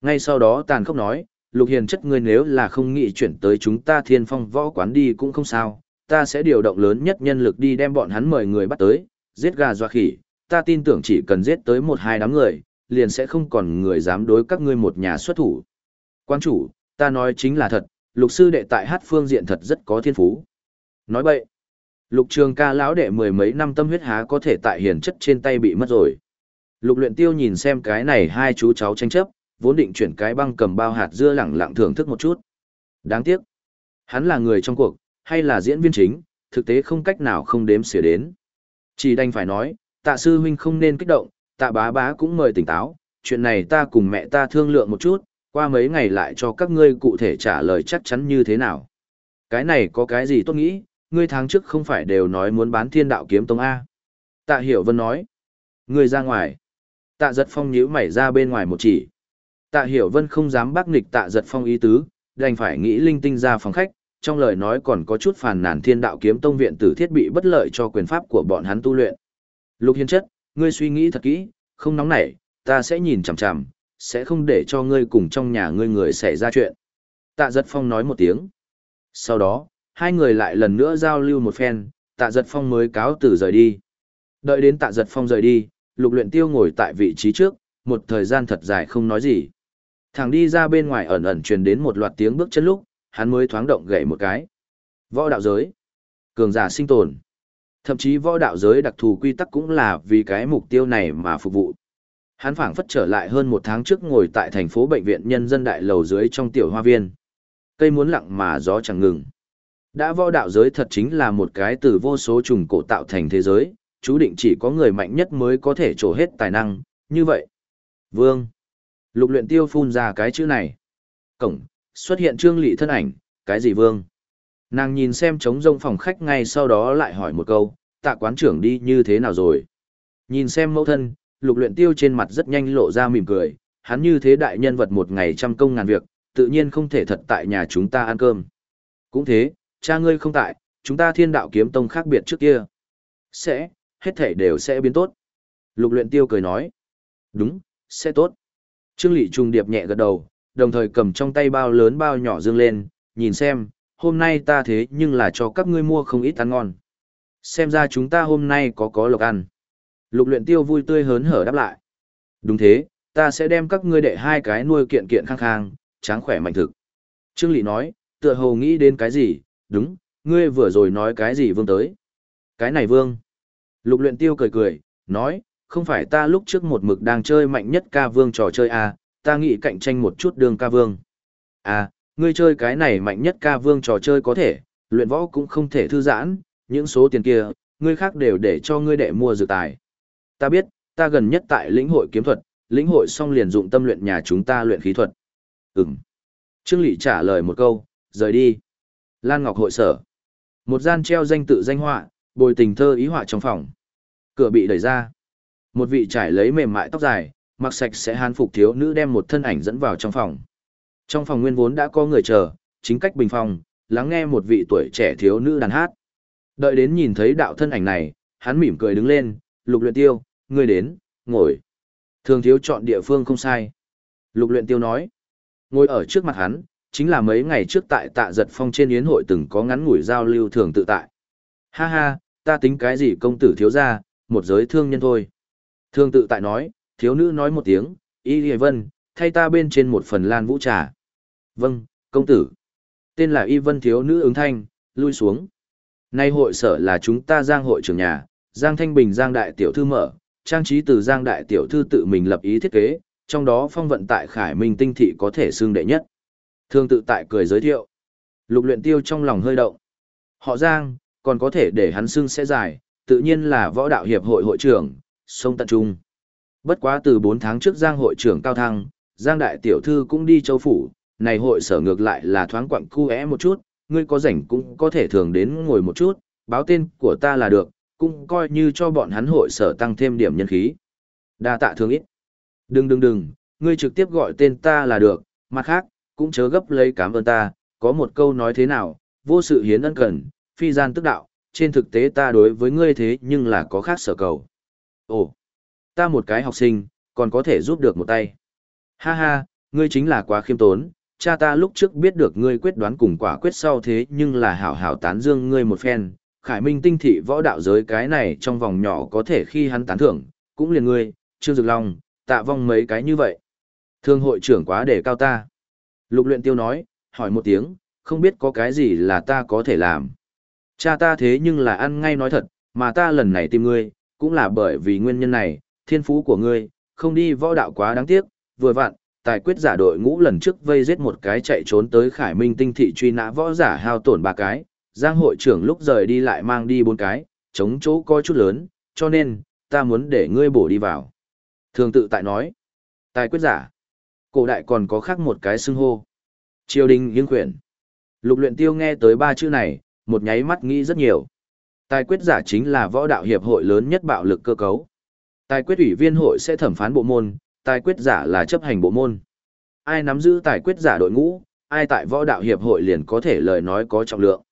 Ngay sau đó tàn khốc nói, lục hiền chất ngươi nếu là không nghĩ chuyển tới chúng ta thiên phong võ quán đi cũng không sao, ta sẽ điều động lớn nhất nhân lực đi đem bọn hắn mời người bắt tới, giết gà doa khỉ, ta tin tưởng chỉ cần giết tới một hai đám người, liền sẽ không còn người dám đối các ngươi một nhà xuất thủ. Quan chủ, ta nói chính là thật, lục sư đệ tại hát phương diện thật rất có thiên phú. Nói bậy, lục trường ca lão đệ mười mấy năm tâm huyết há có thể tại hiền chất trên tay bị mất rồi. Lục luyện tiêu nhìn xem cái này hai chú cháu tranh chấp, vốn định chuyển cái băng cầm bao hạt dưa lẳng lặng thưởng thức một chút. Đáng tiếc, hắn là người trong cuộc, hay là diễn viên chính, thực tế không cách nào không đếm xỉa đến. Chỉ đành phải nói, tạ sư huynh không nên kích động, tạ bá bá cũng mời tỉnh táo, chuyện này ta cùng mẹ ta thương lượng một chút, qua mấy ngày lại cho các ngươi cụ thể trả lời chắc chắn như thế nào. Cái này có cái gì tốt nghĩ, ngươi tháng trước không phải đều nói muốn bán thiên đạo kiếm tông A. Tạ hiểu vân nói, ngươi ra ngoài. Tạ giật phong nhíu mày ra bên ngoài một chỉ. Tạ hiểu vân không dám bác nghịch tạ giật phong ý tứ, đành phải nghĩ linh tinh ra phòng khách, trong lời nói còn có chút phàn nàn thiên đạo kiếm tông viện tử thiết bị bất lợi cho quyền pháp của bọn hắn tu luyện. Lục hiên chất, ngươi suy nghĩ thật kỹ, không nóng nảy, ta sẽ nhìn chằm chằm, sẽ không để cho ngươi cùng trong nhà ngươi người xảy ra chuyện. Tạ giật phong nói một tiếng. Sau đó, hai người lại lần nữa giao lưu một phen, tạ giật phong mới cáo từ rời đi. Đợi đến tạ giật phong rời đi, lục luyện tiêu ngồi tại vị trí trước, một thời gian thật dài không nói gì. Thằng đi ra bên ngoài ẩn ẩn truyền đến một loạt tiếng bước chân lúc, hắn mới thoáng động gậy một cái. Võ đạo giới. Cường giả sinh tồn. Thậm chí võ đạo giới đặc thù quy tắc cũng là vì cái mục tiêu này mà phục vụ. Hắn phảng phất trở lại hơn một tháng trước ngồi tại thành phố bệnh viện nhân dân đại lầu dưới trong tiểu hoa viên. Cây muốn lặng mà gió chẳng ngừng. Đã võ đạo giới thật chính là một cái từ vô số trùng cổ tạo thành thế giới, chú định chỉ có người mạnh nhất mới có thể trổ hết tài năng, như vậy. Vương. Lục luyện tiêu phun ra cái chữ này. Cổng, xuất hiện trương lị thân ảnh, cái gì vương? Nàng nhìn xem trống rông phòng khách ngay sau đó lại hỏi một câu, tạ quán trưởng đi như thế nào rồi? Nhìn xem mẫu thân, lục luyện tiêu trên mặt rất nhanh lộ ra mỉm cười, hắn như thế đại nhân vật một ngày trăm công ngàn việc, tự nhiên không thể thật tại nhà chúng ta ăn cơm. Cũng thế, cha ngươi không tại, chúng ta thiên đạo kiếm tông khác biệt trước kia. Sẽ, hết thảy đều sẽ biến tốt. Lục luyện tiêu cười nói. Đúng, sẽ tốt. Trương Lị trùng điệp nhẹ gật đầu, đồng thời cầm trong tay bao lớn bao nhỏ dương lên, nhìn xem, hôm nay ta thế nhưng là cho các ngươi mua không ít ăn ngon. Xem ra chúng ta hôm nay có có lộc ăn. Lục luyện tiêu vui tươi hớn hở đáp lại. Đúng thế, ta sẽ đem các ngươi đệ hai cái nuôi kiện kiện khang khang, tráng khỏe mạnh thực. Trương Lị nói, tựa hồ nghĩ đến cái gì, đúng, ngươi vừa rồi nói cái gì vương tới. Cái này vương. Lục luyện tiêu cười cười, nói, không phải ta lúc trước một mực đang chơi mạnh nhất ca vương trò chơi à, ta nghĩ cạnh tranh một chút đường ca vương. À, ngươi chơi cái này mạnh nhất ca vương trò chơi có thể, luyện võ cũng không thể thư giãn, những số tiền kia, ngươi khác đều để cho ngươi đệ mua dự tài. Ta biết, ta gần nhất tại lĩnh hội kiếm thuật, lĩnh hội xong liền dụng tâm luyện nhà chúng ta luyện khí thuật. Ừm. Trương Lị trả lời một câu, rời đi. Lan Ngọc hội sở. Một gian treo danh tự danh họa, bồi tình thơ ý họa trong phòng. Cửa bị đẩy ra. Một vị trải lấy mềm mại tóc dài, mặc sạch sẽ hán phục thiếu nữ đem một thân ảnh dẫn vào trong phòng. Trong phòng nguyên vốn đã có người chờ, chính cách bình phòng, lắng nghe một vị tuổi trẻ thiếu nữ đàn hát. Đợi đến nhìn thấy đạo thân ảnh này, hắn mỉm cười đứng lên, lục luyện tiêu, ngươi đến, ngồi. Thường thiếu chọn địa phương không sai. Lục luyện tiêu nói, ngồi ở trước mặt hắn, chính là mấy ngày trước tại tạ giật phong trên yến hội từng có ngắn ngủi giao lưu thường tự tại. Ha ha, ta tính cái gì công tử thiếu gia, một giới thương nhân thôi. thường tự tại nói, thiếu nữ nói một tiếng, y hề vân, thay ta bên trên một phần lan vũ trà. Vâng, công tử. Tên là y vân thiếu nữ ứng thanh, lui xuống. Nay hội sở là chúng ta giang hội trưởng nhà, giang thanh bình giang đại tiểu thư mở, trang trí từ giang đại tiểu thư tự mình lập ý thiết kế, trong đó phong vận tại khải minh tinh thị có thể xương đệ nhất. Thương tự tại cười giới thiệu. Lục luyện tiêu trong lòng hơi động. Họ giang, còn có thể để hắn xương sẽ dài, tự nhiên là võ đạo hiệp hội hội trưởng, sông tận trung. Bất quá từ 4 tháng trước Giang hội trưởng cao thăng, Giang đại tiểu thư cũng đi châu phủ, này hội sở ngược lại là thoáng quặng cu é một chút, ngươi có rảnh cũng có thể thường đến ngồi một chút, báo tên của ta là được, cũng coi như cho bọn hắn hội sở tăng thêm điểm nhân khí. Đa tạ thương ít. Đừng đừng đừng, ngươi trực tiếp gọi tên ta là được, mặt khác, cũng chớ gấp lấy cảm ơn ta, có một câu nói thế nào, vô sự hiến ân cần, phi gian tức đạo, trên thực tế ta đối với ngươi thế nhưng là có khác sở cầu. Ồ, ta một cái học sinh, còn có thể giúp được một tay. Ha ha, ngươi chính là quá khiêm tốn, cha ta lúc trước biết được ngươi quyết đoán cùng quả quyết sau thế nhưng là hảo hảo tán dương ngươi một phen. Khải Minh tinh thị võ đạo giới cái này trong vòng nhỏ có thể khi hắn tán thưởng, cũng liền ngươi, Trương Dực Long, tạ vong mấy cái như vậy. Thương hội trưởng quá để cao ta. Lục luyện tiêu nói, hỏi một tiếng, không biết có cái gì là ta có thể làm. Cha ta thế nhưng là ăn ngay nói thật, mà ta lần này tìm ngươi, cũng là bởi vì nguyên nhân này, thiên phú của ngươi, không đi võ đạo quá đáng tiếc, vừa vặn, tài quyết giả đội ngũ lần trước vây giết một cái chạy trốn tới Khải Minh tinh thị truy nã võ giả hao tổn ba cái, Giang hội trưởng lúc rời đi lại mang đi bốn cái, chống chỗ có chút lớn, cho nên, ta muốn để ngươi bổ đi vào. Thường tự tại nói, tài quyết giả, cổ đại còn có khác một cái xưng hô. Triều đình nghiêng quyển. Lục luyện tiêu nghe tới ba chữ này, một nháy mắt nghĩ rất nhiều. Tài quyết giả chính là võ đạo hiệp hội lớn nhất bạo lực cơ cấu. Tài quyết ủy viên hội sẽ thẩm phán bộ môn, tài quyết giả là chấp hành bộ môn. Ai nắm giữ tài quyết giả đội ngũ, ai tại võ đạo hiệp hội liền có thể lời nói có trọng lượng.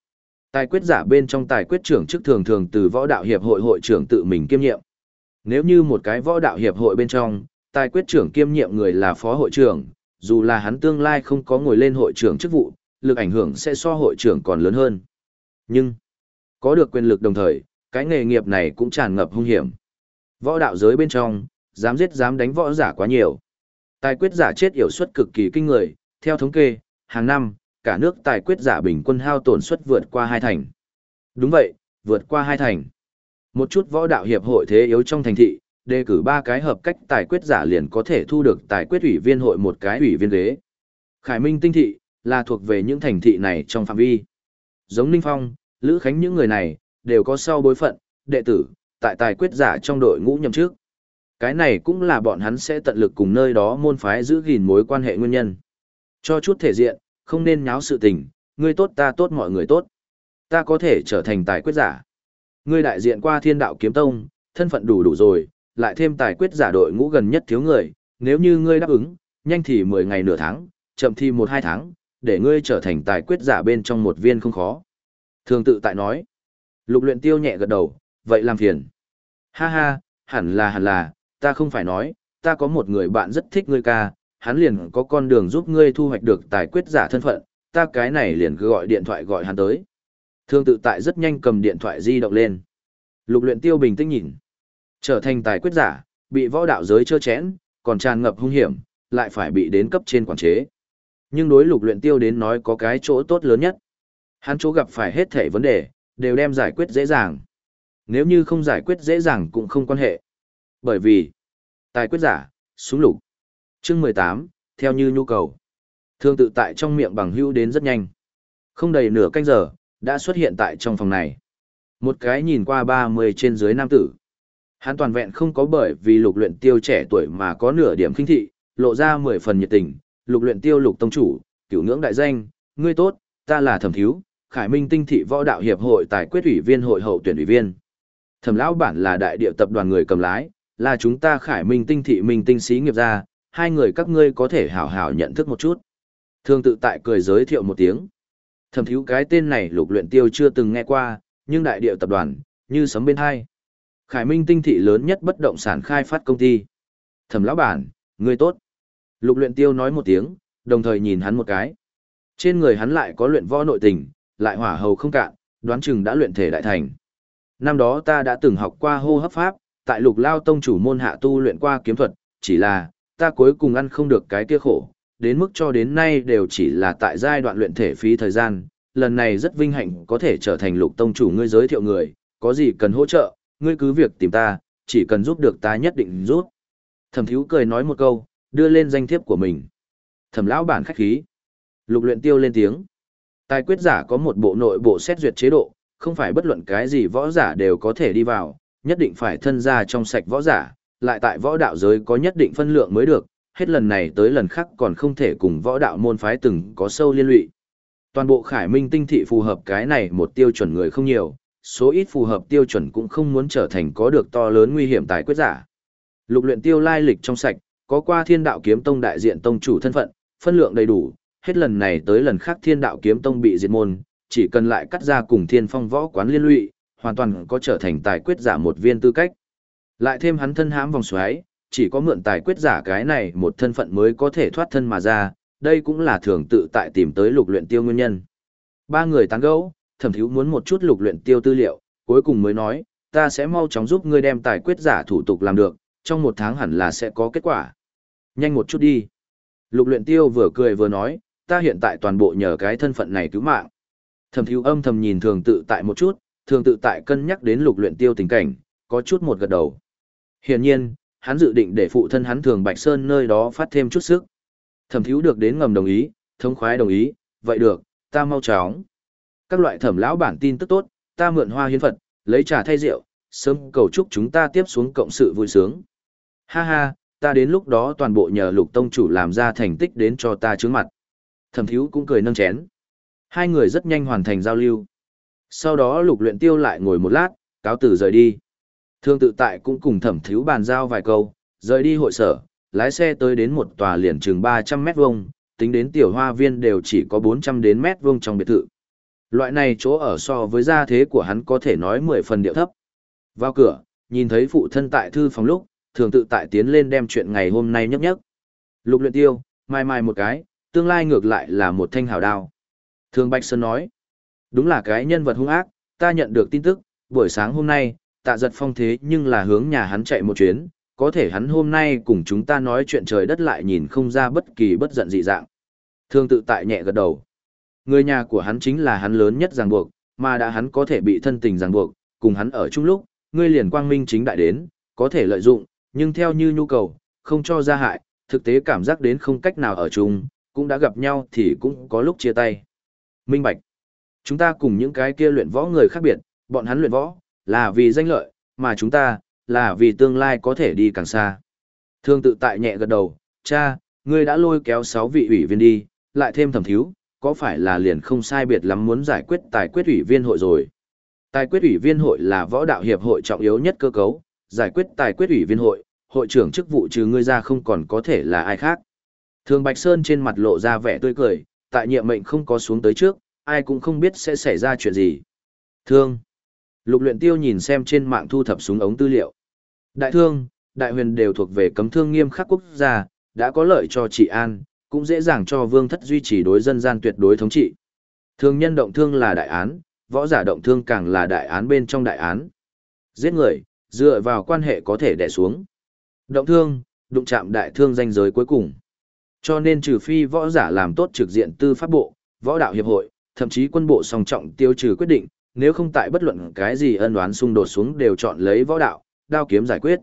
Tài quyết giả bên trong tài quyết trưởng chức thường thường từ võ đạo hiệp hội hội trưởng tự mình kiêm nhiệm. Nếu như một cái võ đạo hiệp hội bên trong, tài quyết trưởng kiêm nhiệm người là phó hội trưởng, dù là hắn tương lai không có ngồi lên hội trưởng chức vụ, lực ảnh hưởng sẽ so hội trưởng còn lớn hơn. Nhưng, có được quyền lực đồng thời, cái nghề nghiệp này cũng tràn ngập hung hiểm. Võ đạo giới bên trong, dám giết dám đánh võ giả quá nhiều. Tài quyết giả chết yểu suất cực kỳ kinh người, theo thống kê, hàng năm, cả nước tài quyết giả bình quân hao tổn suất vượt qua hai thành. Đúng vậy, vượt qua hai thành. Một chút võ đạo hiệp hội thế yếu trong thành thị, đề cử ba cái hợp cách tài quyết giả liền có thể thu được tài quyết ủy viên hội một cái ủy viên ghế. Khải Minh tinh thị, là thuộc về những thành thị này trong phạm vi. Giống Ninh Phong, Lữ Khánh những người này, đều có sau bối phận, đệ tử, tại tài quyết giả trong đội ngũ nhậm trước. Cái này cũng là bọn hắn sẽ tận lực cùng nơi đó môn phái giữ gìn mối quan hệ nguyên nhân. Cho chút thể diện, không nên nháo sự tình, ngươi tốt ta tốt mọi người tốt. Ta có thể trở thành tài quyết giả. Ngươi đại diện qua thiên đạo kiếm tông, thân phận đủ đủ rồi, lại thêm tài quyết giả đội ngũ gần nhất thiếu người, nếu như ngươi đáp ứng, nhanh thì 10 ngày nửa tháng, chậm thì 1-2 tháng, để ngươi trở thành tài quyết giả bên trong một viên không khó. Thường tự tại nói. Lục luyện tiêu nhẹ gật đầu, vậy làm phiền. Ha ha, hẳn là hẳn là, ta không phải nói, ta có một người bạn rất thích ngươi ca, hắn liền có con đường giúp ngươi thu hoạch được tài quyết giả thân phận, ta cái này liền cứ gọi điện thoại gọi hắn tới. Thương tự tại rất nhanh cầm điện thoại di động lên. Lục luyện tiêu bình tĩnh nhìn. Trở thành tài quyết giả, bị võ đạo giới chơ chẽn, còn tràn ngập hung hiểm, lại phải bị đến cấp trên quản chế. Nhưng đối lục luyện tiêu đến nói có cái chỗ tốt lớn nhất. Hắn chỗ gặp phải hết thảy vấn đề, đều đem giải quyết dễ dàng. Nếu như không giải quyết dễ dàng cũng không quan hệ. Bởi vì, tài quyết giả, súng lục. Chương 18, theo như nhu cầu. Thương tự tại trong miệng bằng hữu đến rất nhanh. Không đầy nửa canh giờ, đã xuất hiện tại trong phòng này. Một cái nhìn qua 30 trên dưới nam tử. Hắn toàn vẹn không có bởi vì lục luyện tiêu trẻ tuổi mà có nửa điểm khinh thị, lộ ra 10 phần nhiệt tình. Lục luyện tiêu lục tông chủ, cửu ngưỡng đại danh, ngươi tốt, ta là thẩm thiếu, khải minh tinh thị võ đạo hiệp hội tài quyết ủy viên hội hậu tuyển ủy viên. Thẩm lão bản là đại địa tập đoàn người cầm lái, là chúng ta khải minh tinh thị minh tinh sĩ nghiệp ra, hai người các ngươi có thể hảo hảo nhận thức một chút. Thương tự tại cười giới thiệu một tiếng. Thẩm thiếu cái tên này lục luyện tiêu chưa từng nghe qua, nhưng đại địa tập đoàn, như sấm bên hai. Khải Minh tinh thị lớn nhất bất động sản khai phát công ty. Thẩm lão bản, ngươi tốt. Lục luyện tiêu nói một tiếng, đồng thời nhìn hắn một cái. Trên người hắn lại có luyện võ nội tình, lại hỏa hầu không cạn, đoán chừng đã luyện thể đại thành. Năm đó ta đã từng học qua hô hấp pháp, tại lục lao tông chủ môn hạ tu luyện qua kiếm thuật, chỉ là, ta cuối cùng ăn không được cái kia khổ, đến mức cho đến nay đều chỉ là tại giai đoạn luyện thể phí thời gian, lần này rất vinh hạnh có thể trở thành lục tông chủ ngươi giới thiệu người, có gì cần hỗ trợ, ngươi cứ việc tìm ta, chỉ cần giúp được ta nhất định giúp. Thẩm thiếu cười nói một câu, đưa lên danh thiếp của mình. Thẩm lão bản khách khí. Lục luyện tiêu lên tiếng. Tài quyết giả có một bộ nội bộ xét duyệt chế độ, không phải bất luận cái gì võ giả đều có thể đi vào, nhất định phải thân ra trong sạch võ giả, lại tại võ đạo giới có nhất định phân lượng mới được, hết lần này tới lần khác còn không thể cùng võ đạo môn phái từng có sâu liên lụy. Toàn bộ khải minh tinh thị phù hợp cái này một tiêu chuẩn người không nhiều, số ít phù hợp tiêu chuẩn cũng không muốn trở thành có được to lớn nguy hiểm tài quyết giả. Lục luyện tiêu lai lịch trong sạch, có qua thiên đạo kiếm tông đại diện tông chủ thân phận, phân lượng đầy đủ, hết lần này tới lần khác thiên đạo kiếm tông bị diệt môn, chỉ cần lại cắt ra cùng thiên phong võ quán liên lụy, hoàn toàn có trở thành tài quyết giả một viên tư cách. Lại thêm hắn thân hãm vòng xoáy, chỉ có mượn tài quyết giả cái này một thân phận mới có thể thoát thân mà ra, đây cũng là thường tự tại tìm tới lục luyện tiêu nguyên nhân. Ba người tán gẫu, thẩm thiếu muốn một chút lục luyện tiêu tư liệu, cuối cùng mới nói, ta sẽ mau chóng giúp ngươi đem tài quyết giả thủ tục làm được, trong một tháng hẳn là sẽ có kết quả. Nhanh một chút đi. Lục luyện tiêu vừa cười vừa nói, ta hiện tại toàn bộ nhờ cái thân phận này cứu mạng. Thẩm thiếu âm thầm nhìn thường tự tại một chút, thường tự tại cân nhắc đến lục luyện tiêu tình cảnh, có chút một gật đầu. Hiển nhiên, hắn dự định để phụ thân hắn thường Bạch Sơn nơi đó phát thêm chút sức. Thẩm thiếu được đến ngầm đồng ý, thống khoái đồng ý, vậy được, ta mau chóng. Các loại thẩm lão bản tin tức tốt, ta mượn hoa hiến Phật, lấy trà thay rượu, sớm cầu chúc chúng ta tiếp xuống cộng sự vui sướng. Ha ha, ta đến lúc đó toàn bộ nhờ lục tông chủ làm ra thành tích đến cho ta trướng mặt. Thẩm thiếu cũng cười nâng chén. Hai người rất nhanh hoàn thành giao lưu. Sau đó lục luyện tiêu lại ngồi một lát, cáo tử rời đi. Thương tự tại cũng cùng thẩm thiếu bàn giao vài câu, rời đi hội sở, lái xe tới đến một tòa liền trường 300 mét vuông, tính đến tiểu hoa viên đều chỉ có 400 đến mét vuông trong biệt thự. Loại này chỗ ở so với gia thế của hắn có thể nói 10 phần điệu thấp. Vào cửa, nhìn thấy phụ thân tại thư phòng lúc, thường tự tại tiến lên đem chuyện ngày hôm nay nhắc nhấp. Lục luyện tiêu, mai mai một cái, tương lai ngược lại là một thanh hào đao. Thường Bạch Sơn nói, đúng là cái nhân vật hung ác, ta nhận được tin tức, buổi sáng hôm nay, tạ giật phong thế nhưng là hướng nhà hắn chạy một chuyến, có thể hắn hôm nay cùng chúng ta nói chuyện trời đất lại nhìn không ra bất kỳ bất giận dị dạng. Thương tự tại nhẹ gật đầu. Người nhà của hắn chính là hắn lớn nhất ràng buộc, mà đã hắn có thể bị thân tình ràng buộc, cùng hắn ở chung lúc, ngươi liền quang minh chính đại đến, có thể lợi dụng, nhưng theo như nhu cầu, không cho ra hại, thực tế cảm giác đến không cách nào ở chung, cũng đã gặp nhau thì cũng có lúc chia tay. Minh Bạch. Chúng ta cùng những cái kia luyện võ người khác biệt, bọn hắn luyện võ, là vì danh lợi, mà chúng ta, là vì tương lai có thể đi càng xa. Thương tự tại nhẹ gật đầu, cha, ngươi đã lôi kéo 6 vị ủy viên đi, lại thêm thẩm thiếu, có phải là liền không sai biệt lắm muốn giải quyết tài quyết ủy viên hội rồi. Tài quyết ủy viên hội là võ đạo hiệp hội trọng yếu nhất cơ cấu, giải quyết tài quyết ủy viên hội, hội trưởng chức vụ trừ ngươi ra không còn có thể là ai khác. Thường Bạch Sơn trên mặt lộ ra vẻ tươi cười, tại nhiệm mệnh không có xuống tới trước, ai cũng không biết sẽ xảy ra chuyện gì. Thương. Lục luyện tiêu nhìn xem trên mạng thu thập súng ống tư liệu. Đại thương, đại huyền đều thuộc về cấm thương nghiêm khắc quốc gia, đã có lợi cho trị an, cũng dễ dàng cho vương thất duy trì đối dân gian tuyệt đối thống trị. Thương nhân động thương là đại án, võ giả động thương càng là đại án bên trong đại án. Giết người, dựa vào quan hệ có thể đè xuống. Động thương, đụng chạm đại thương danh giới cuối cùng. Cho nên trừ phi võ giả làm tốt trực diện tư pháp bộ, võ đạo hiệp hội, thậm chí quân bộ song trọng tiêu trừ quyết định, nếu không tại bất luận cái gì ân oán xung đột xuống đều chọn lấy võ đạo, đao kiếm giải quyết.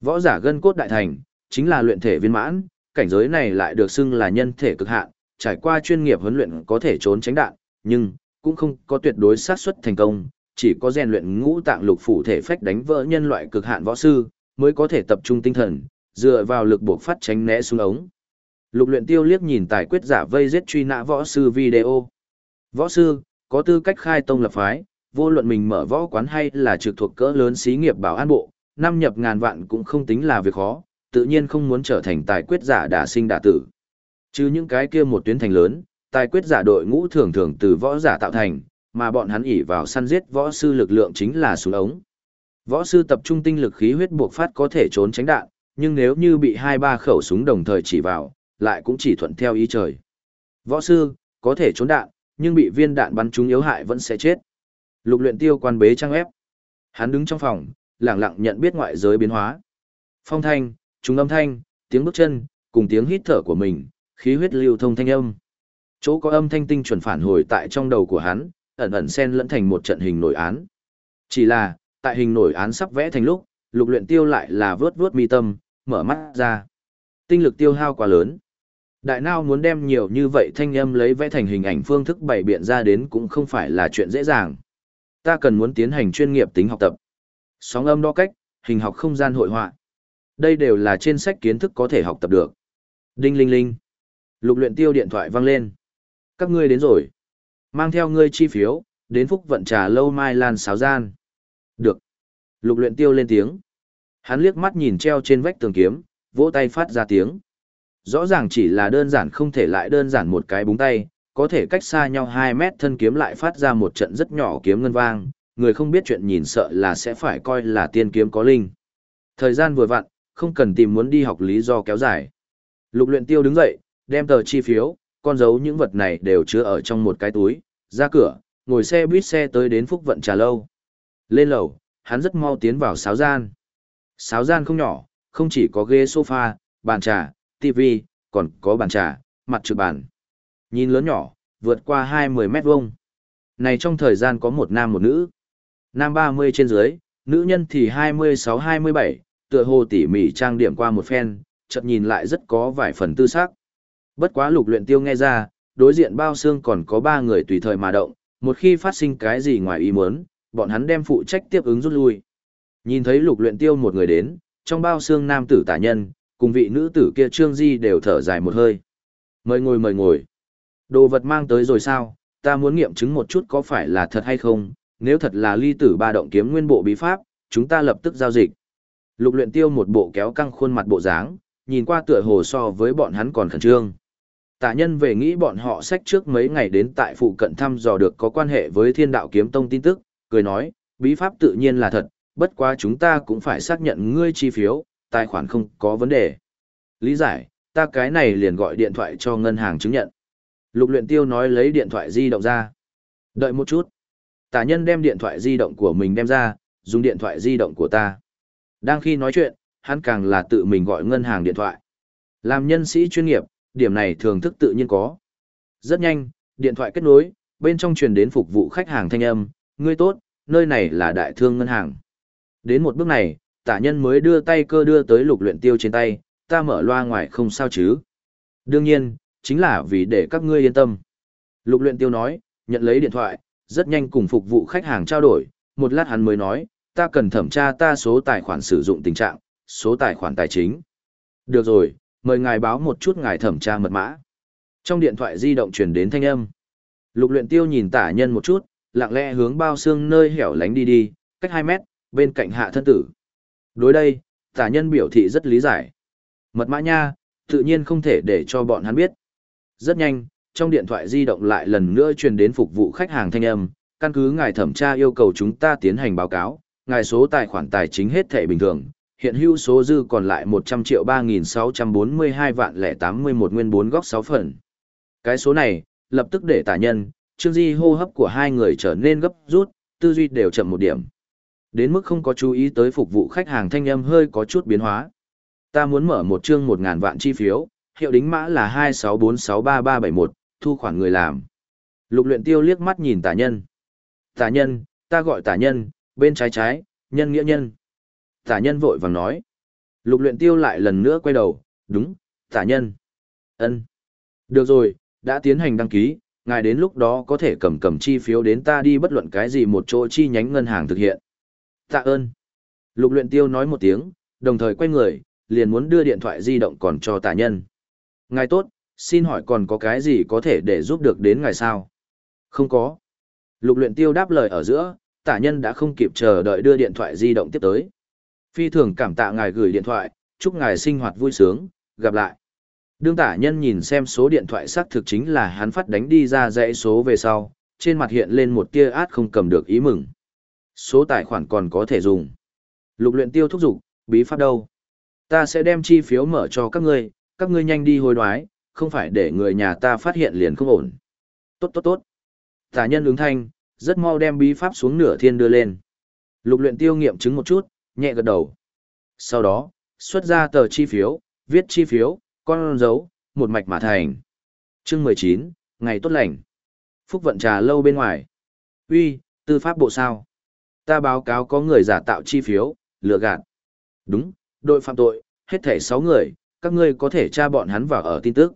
Võ giả gân cốt đại thành, chính là luyện thể viên mãn, cảnh giới này lại được xưng là nhân thể cực hạn, trải qua chuyên nghiệp huấn luyện có thể trốn tránh đạn, nhưng cũng không có tuyệt đối xác suất thành công, chỉ có rèn luyện ngũ tạng lục phủ thể phách đánh vỡ nhân loại cực hạn võ sư, mới có thể tập trung tinh thần, dựa vào lực buộc phát tránh né xuống ống. Lục luyện tiêu liếc nhìn tài quyết giả vây giết truy nã võ sư video. Võ sư, có tư cách khai tông lập phái, vô luận mình mở võ quán hay là trực thuộc cỡ lớn xí nghiệp bảo an bộ, năm nhập ngàn vạn cũng không tính là việc khó, tự nhiên không muốn trở thành tài quyết giả đả sinh đả tử. Chứ những cái kia một tuyến thành lớn, tài quyết giả đội ngũ thường thường từ võ giả tạo thành, mà bọn hắn ỉ vào săn giết võ sư lực lượng chính là súng ống. Võ sư tập trung tinh lực khí huyết buộc phát có thể trốn tránh đạn, nhưng nếu như bị hai ba khẩu súng đồng thời chỉ vào, lại cũng chỉ thuận theo ý trời. Võ sư, có thể trốn đạn, nhưng bị viên đạn bắn trúng yếu hại vẫn sẽ chết. Lục luyện tiêu quan bế trang ép. Hắn đứng trong phòng, lặng lặng nhận biết ngoại giới biến hóa. Phong thanh, trùng âm thanh, tiếng bước chân, cùng tiếng hít thở của mình, khí huyết lưu thông thanh âm. Chỗ có âm thanh tinh chuẩn phản hồi tại trong đầu của hắn, ẩn ẩn xen lẫn thành một trận hình nổi án. Chỉ là, tại hình nổi án sắp vẽ thành lúc, lục luyện tiêu lại là vớt vớt mi tâm, mở mắt ra. Tinh lực tiêu hao quá lớn. Đại Nao muốn đem nhiều như vậy thanh âm lấy vẽ thành hình ảnh phương thức bày biện ra đến cũng không phải là chuyện dễ dàng. Ta cần muốn tiến hành chuyên nghiệp tính học tập. Sóng âm đo cách, hình học không gian hội họa. Đây đều là trên sách kiến thức có thể học tập được. Đinh linh linh. Lục luyện tiêu điện thoại vang lên. Các ngươi đến rồi. Mang theo ngươi chi phiếu, đến phúc vận trà lâu mai lan sáo gian. Được. Lục luyện tiêu lên tiếng. Hắn liếc mắt nhìn treo trên vách tường kiếm, vỗ tay phát ra tiếng. Rõ ràng chỉ là đơn giản không thể lại đơn giản một cái búng tay, có thể cách xa nhau 2 mét thân kiếm lại phát ra một trận rất nhỏ kiếm ngân vang, người không biết chuyện nhìn sợ là sẽ phải coi là tiên kiếm có linh. Thời gian vừa vặn, không cần tìm muốn đi học lý do kéo dài. Lục luyện tiêu đứng dậy, đem tờ chi phiếu, con dấu những vật này đều chứa ở trong một cái túi, ra cửa, ngồi xe buýt xe tới đến phúc vận trà lâu. Lên lầu, hắn rất mau tiến vào sáo gian. Sáo gian không nhỏ, không chỉ có ghế sofa, bàn trà, tivi, còn có bàn trà, mặt trực bàn. Nhìn lớn nhỏ, vượt qua 20 mét vuông. Này trong thời gian có một nam một nữ. Nam 30 trên dưới, nữ nhân thì 26-27, tựa hồ tỉ mỉ trang điểm qua một phen, chợt nhìn lại rất có vài phần tư sắc. Bất quá lục luyện tiêu nghe ra, đối diện bao xương còn có ba người tùy thời mà động, một khi phát sinh cái gì ngoài ý muốn, bọn hắn đem phụ trách tiếp ứng rút lui. Nhìn thấy lục luyện tiêu một người đến, trong bao xương nam tử tả nhân, cùng vị nữ tử kia trương di đều thở dài một hơi. Mời ngồi mời ngồi. Đồ vật mang tới rồi sao, ta muốn nghiệm chứng một chút có phải là thật hay không, nếu thật là ly tử ba động kiếm nguyên bộ bí pháp, chúng ta lập tức giao dịch. Lục luyện tiêu một bộ kéo căng khuôn mặt bộ dáng, nhìn qua tựa hồ so với bọn hắn còn khẩn trương. Tạ nhân về nghĩ bọn họ sách trước mấy ngày đến tại phụ cận thăm dò được có quan hệ với thiên đạo kiếm tông tin tức, cười nói, bí pháp tự nhiên là thật, bất quá chúng ta cũng phải xác nhận ngươi chi phiếu, tài khoản không có vấn đề. Lý giải, ta cái này liền gọi điện thoại cho ngân hàng chứng nhận. Lục luyện tiêu nói lấy điện thoại di động ra. Đợi một chút. Tả nhân đem điện thoại di động của mình đem ra, dùng điện thoại di động của ta. Đang khi nói chuyện, hắn càng là tự mình gọi ngân hàng điện thoại. Làm nhân sĩ chuyên nghiệp, điểm này thường thức tự nhiên có. Rất nhanh, điện thoại kết nối, bên trong truyền đến phục vụ khách hàng thanh âm, ngươi tốt, nơi này là đại thương ngân hàng. Đến một bước này, tả nhân mới đưa tay cơ đưa tới lục luyện tiêu trên tay, ta mở loa ngoài không sao chứ. Đương nhiên, chính là vì để các ngươi yên tâm. Lục luyện tiêu nói, nhận lấy điện thoại, rất nhanh cùng phục vụ khách hàng trao đổi, một lát hắn mới nói, ta cần thẩm tra ta số tài khoản sử dụng tình trạng, số tài khoản tài chính. Được rồi, mời ngài báo một chút ngài thẩm tra mật mã. Trong điện thoại di động truyền đến thanh âm. Lục luyện tiêu nhìn tả nhân một chút, lặng lẽ hướng bao xương nơi hẻo lánh đi đi, cách 2 mét, bên cạnh hạ thân tử. Đối đây, tả nhân biểu thị rất lý giải. Mật mã nha, tự nhiên không thể để cho bọn hắn biết. Rất nhanh, trong điện thoại di động lại lần nữa truyền đến phục vụ khách hàng thanh âm, căn cứ ngài thẩm tra yêu cầu chúng ta tiến hành báo cáo, ngài số tài khoản tài chính hết thẻ bình thường, hiện hữu số dư còn lại 100 triệu 3.642 vạn lẻ 81 nguyên 4 góc 6 phần. Cái số này, lập tức để tả nhân, Trương Di hô hấp của hai người trở nên gấp rút, tư duy đều chậm một điểm. Đến mức không có chú ý tới phục vụ khách hàng thanh âm hơi có chút biến hóa. Ta muốn mở một chương một ngàn vạn chi phiếu, hiệu đính mã là 264633371, thu khoản người làm. Lục luyện tiêu liếc mắt nhìn tả nhân. Tả nhân, ta gọi tả nhân, bên trái trái, nhân nghĩa nhân. Tả nhân vội vàng nói. Lục luyện tiêu lại lần nữa quay đầu, đúng, tả nhân. ân, Được rồi, đã tiến hành đăng ký, ngài đến lúc đó có thể cầm cầm chi phiếu đến ta đi bất luận cái gì một chỗ chi nhánh ngân hàng thực hiện. Tạ ơn. Lục luyện tiêu nói một tiếng, đồng thời quay người, liền muốn đưa điện thoại di động còn cho tạ nhân. Ngài tốt, xin hỏi còn có cái gì có thể để giúp được đến ngài sao? Không có. Lục luyện tiêu đáp lời ở giữa, tả nhân đã không kịp chờ đợi đưa điện thoại di động tiếp tới. Phi thường cảm tạ ngài gửi điện thoại, chúc ngài sinh hoạt vui sướng, gặp lại. Đương tả nhân nhìn xem số điện thoại xác thực chính là hắn phát đánh đi ra dãy số về sau, trên mặt hiện lên một tia át không cầm được ý mừng. Số tài khoản còn có thể dùng. Lục luyện tiêu thúc giục, bí pháp đâu? Ta sẽ đem chi phiếu mở cho các ngươi, các ngươi nhanh đi hồi đoái, không phải để người nhà ta phát hiện liền không ổn. Tốt tốt tốt. Tả nhân ứng thanh, rất mau đem bí pháp xuống nửa thiên đưa lên. Lục luyện tiêu nghiệm chứng một chút, nhẹ gật đầu. Sau đó, xuất ra tờ chi phiếu, viết chi phiếu, con dấu, một mạch mà thành. Chương 19, ngày tốt lành. Phúc vận trà lâu bên ngoài. Uy, tư pháp bộ sao? Ta báo cáo có người giả tạo chi phiếu, lừa gạt. Đúng, đội phạm tội, hết thảy 6 người, các ngươi có thể tra bọn hắn vào ở tin tức.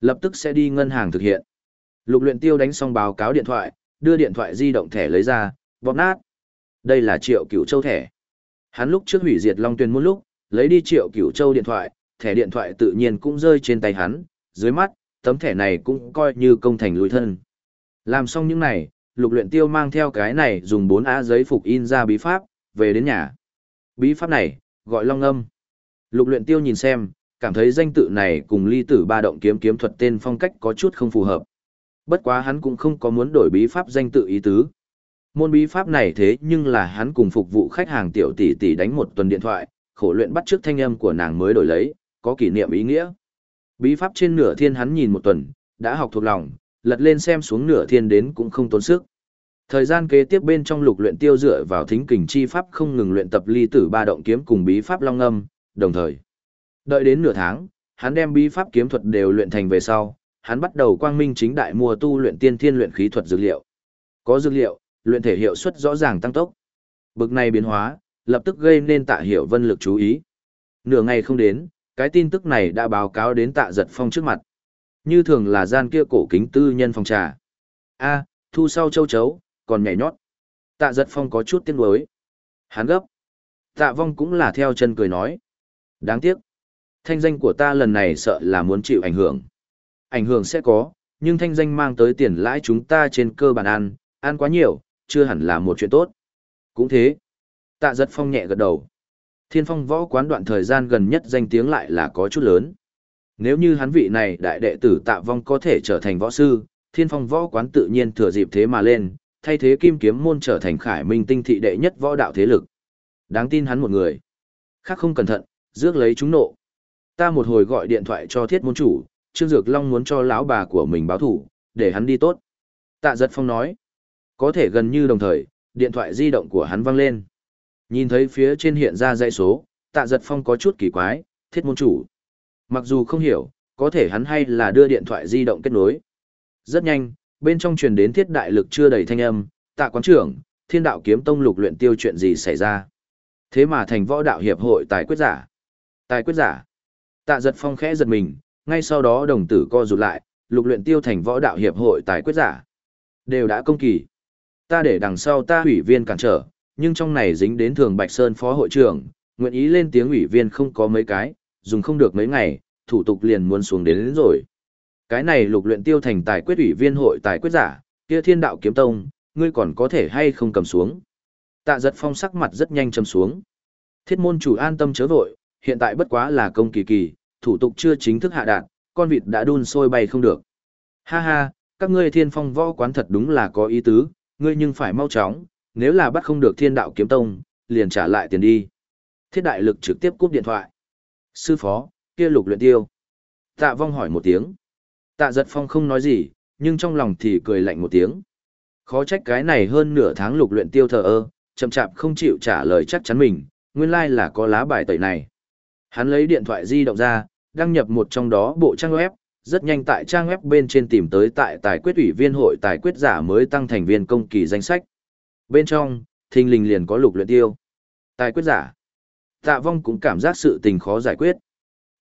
Lập tức sẽ đi ngân hàng thực hiện. Lục luyện tiêu đánh xong báo cáo điện thoại, đưa điện thoại di động thẻ lấy ra, bóp nát. Đây là triệu cửu châu thẻ. Hắn lúc trước hủy diệt Long Tuyền một lúc, lấy đi triệu cửu châu điện thoại, thẻ điện thoại tự nhiên cũng rơi trên tay hắn, dưới mắt, tấm thẻ này cũng coi như công thành lùi thân. Làm xong những này, lục luyện tiêu mang theo cái này dùng 4 á giấy phục in ra bí pháp, về đến nhà. Bí pháp này, gọi long âm. Lục luyện tiêu nhìn xem, cảm thấy danh tự này cùng ly tử ba động kiếm kiếm thuật tên phong cách có chút không phù hợp. Bất quá hắn cũng không có muốn đổi bí pháp danh tự ý tứ. Môn bí pháp này thế nhưng là hắn cùng phục vụ khách hàng tiểu tỷ tỷ đánh một tuần điện thoại, khổ luyện bắt trước thanh âm của nàng mới đổi lấy, có kỷ niệm ý nghĩa. Bí pháp trên nửa thiên hắn nhìn một tuần, đã học thuộc lòng, lật lên xem xuống nửa thiên đến cũng không tốn sức. Thời gian kế tiếp bên trong lục luyện tiêu dựa vào thính kình chi pháp không ngừng luyện tập ly tử ba động kiếm cùng bí pháp long âm, đồng thời. Đợi đến nửa tháng, hắn đem bí pháp kiếm thuật đều luyện thành về sau, hắn bắt đầu quang minh chính đại mua tu luyện tiên thiên luyện khí thuật dược liệu. Có dược liệu, luyện thể hiệu suất rõ ràng tăng tốc. Bực này biến hóa, lập tức gây nên tạ hiểu vân lực chú ý. Nửa ngày không đến, cái tin tức này đã báo cáo đến tạ giật phong trước mặt. Như thường là gian kia cổ kính tư nhân phòng trà. a thu sau châu chấu, còn nhảy nhót. Tạ giật phong có chút tiếc nuối. Hắn gấp. Tạ vong cũng là theo chân cười nói. Đáng tiếc. Thanh danh của ta lần này sợ là muốn chịu ảnh hưởng. Ảnh hưởng sẽ có, nhưng thanh danh mang tới tiền lãi chúng ta trên cơ bản ăn, ăn quá nhiều, chưa hẳn là một chuyện tốt. Cũng thế. Tạ giật phong nhẹ gật đầu. Thiên phong võ quán đoạn thời gian gần nhất danh tiếng lại là có chút lớn. Nếu như hắn vị này đại đệ tử tạ vong có thể trở thành võ sư, thiên phong võ quán tự nhiên thừa dịp thế mà lên, thay thế kim kiếm môn trở thành khải minh tinh thị đệ nhất võ đạo thế lực. Đáng tin hắn một người. Khác không cẩn thận, rước lấy chúng nộ. Ta một hồi gọi điện thoại cho thiết môn chủ, Trương Dược Long muốn cho lão bà của mình báo thủ, để hắn đi tốt. Tạ giật phong nói. Có thể gần như đồng thời, điện thoại di động của hắn vang lên. Nhìn thấy phía trên hiện ra dãy số, tạ giật phong có chút kỳ quái, thiết môn chủ. Mặc dù không hiểu, có thể hắn hay là đưa điện thoại di động kết nối. Rất nhanh, bên trong truyền đến thiết đại lực chưa đầy thanh âm, tạ quán trưởng, thiên đạo kiếm tông lục luyện tiêu chuyện gì xảy ra. Thế mà thành võ đạo hiệp hội tài quyết giả. Tài quyết giả. Tạ giật phong khẽ giật mình, ngay sau đó đồng tử co rụt lại, lục luyện tiêu thành võ đạo hiệp hội tài quyết giả. Đều đã công kỳ. Ta để đằng sau ta ủy viên cản trở, nhưng trong này dính đến thường Bạch Sơn phó hội trưởng, nguyện ý lên tiếng ủy viên không có mấy cái, dùng không được mấy ngày, thủ tục liền muốn xuống đến, đến rồi. Cái này lục luyện tiêu thành tài quyết ủy viên hội tài quyết giả, kia thiên đạo kiếm tông, ngươi còn có thể hay không cầm xuống. Tạ giật phong sắc mặt rất nhanh châm xuống. Thiết môn chủ an tâm chớ vội, hiện tại bất quá là công kỳ kỳ, thủ tục chưa chính thức hạ đạt, con vịt đã đun sôi bay không được. Ha ha, các ngươi thiên phong võ quán thật đúng là có ý tứ, ngươi nhưng phải mau chóng, nếu là bắt không được thiên đạo kiếm tông, liền trả lại tiền đi. Thiết đại lực trực tiếp cúp điện thoại. Sư phó, kia lục luyện tiêu. Tạ vong hỏi một tiếng. Tạ giật phong không nói gì, nhưng trong lòng thì cười lạnh một tiếng. Khó trách cái này hơn nửa tháng lục luyện tiêu thờ ơ, chậm chạp không chịu trả lời chắc chắn mình, nguyên lai like là có lá bài tẩy này. Hắn lấy điện thoại di động ra, đăng nhập một trong đó bộ trang web, rất nhanh tại trang web bên trên tìm tới tại tài quyết ủy viên hội tài quyết giả mới tăng thành viên công kỳ danh sách. Bên trong, thình lình liền có lục luyện tiêu. Tài quyết giả. Tạ vong cũng cảm giác sự tình khó giải quyết.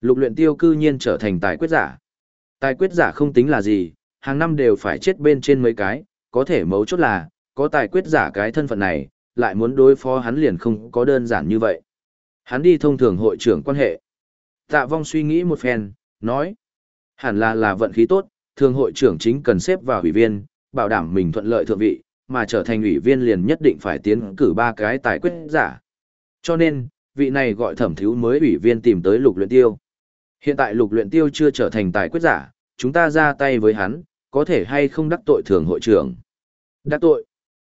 Lục luyện tiêu cư nhiên trở thành tài quyết giả. Tài quyết giả không tính là gì, hàng năm đều phải chết bên trên mấy cái, có thể mấu chốt là, có tài quyết giả cái thân phận này, lại muốn đối phó hắn liền không có đơn giản như vậy. Hắn đi thông thường hội trưởng quan hệ. Tạ vong suy nghĩ một phen, nói. Hẳn là là vận khí tốt, thường hội trưởng chính cần xếp vào ủy viên, bảo đảm mình thuận lợi thượng vị, mà trở thành ủy viên liền nhất định phải tiến cử ba cái tài quyết giả. Cho nên, vị này gọi thẩm thiếu mới ủy viên tìm tới lục luyện tiêu. Hiện tại lục luyện tiêu chưa trở thành tài quyết giả, chúng ta ra tay với hắn, có thể hay không đắc tội thường hội trưởng. Đắc tội.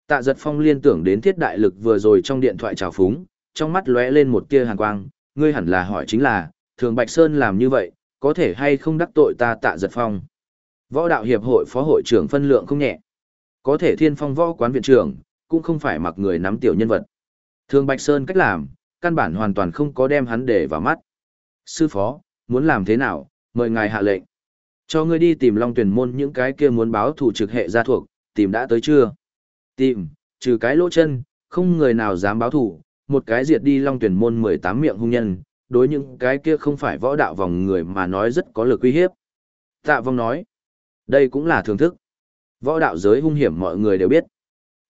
Tạ giật phong liên tưởng đến thiết đại lực vừa rồi trong điện thoại chào phúng, trong mắt lóe lên một tia hàn quang, ngươi hẳn là hỏi chính là, thường Bạch Sơn làm như vậy, có thể hay không đắc tội ta tạ giật phong. Võ đạo hiệp hội phó hội trưởng phân lượng không nhẹ. Có thể thiên phong võ quán viện trưởng, cũng không phải mặc người nắm tiểu nhân vật. Thường Bạch Sơn cách làm, căn bản hoàn toàn không có đem hắn để vào mắt. Sư phó, muốn làm thế nào, mời ngài hạ lệnh. Cho ngươi đi tìm Long Tuyển môn những cái kia muốn báo thủ trực hệ gia thuộc, tìm đã tới chưa? Tìm, trừ cái lỗ chân, không người nào dám báo thủ, một cái diệt đi Long Tuyển môn 18 miệng hung nhân, đối những cái kia không phải võ đạo vòng người mà nói rất có lực uy hiếp. Tạ vong nói, đây cũng là thưởng thức. Võ đạo giới hung hiểm mọi người đều biết.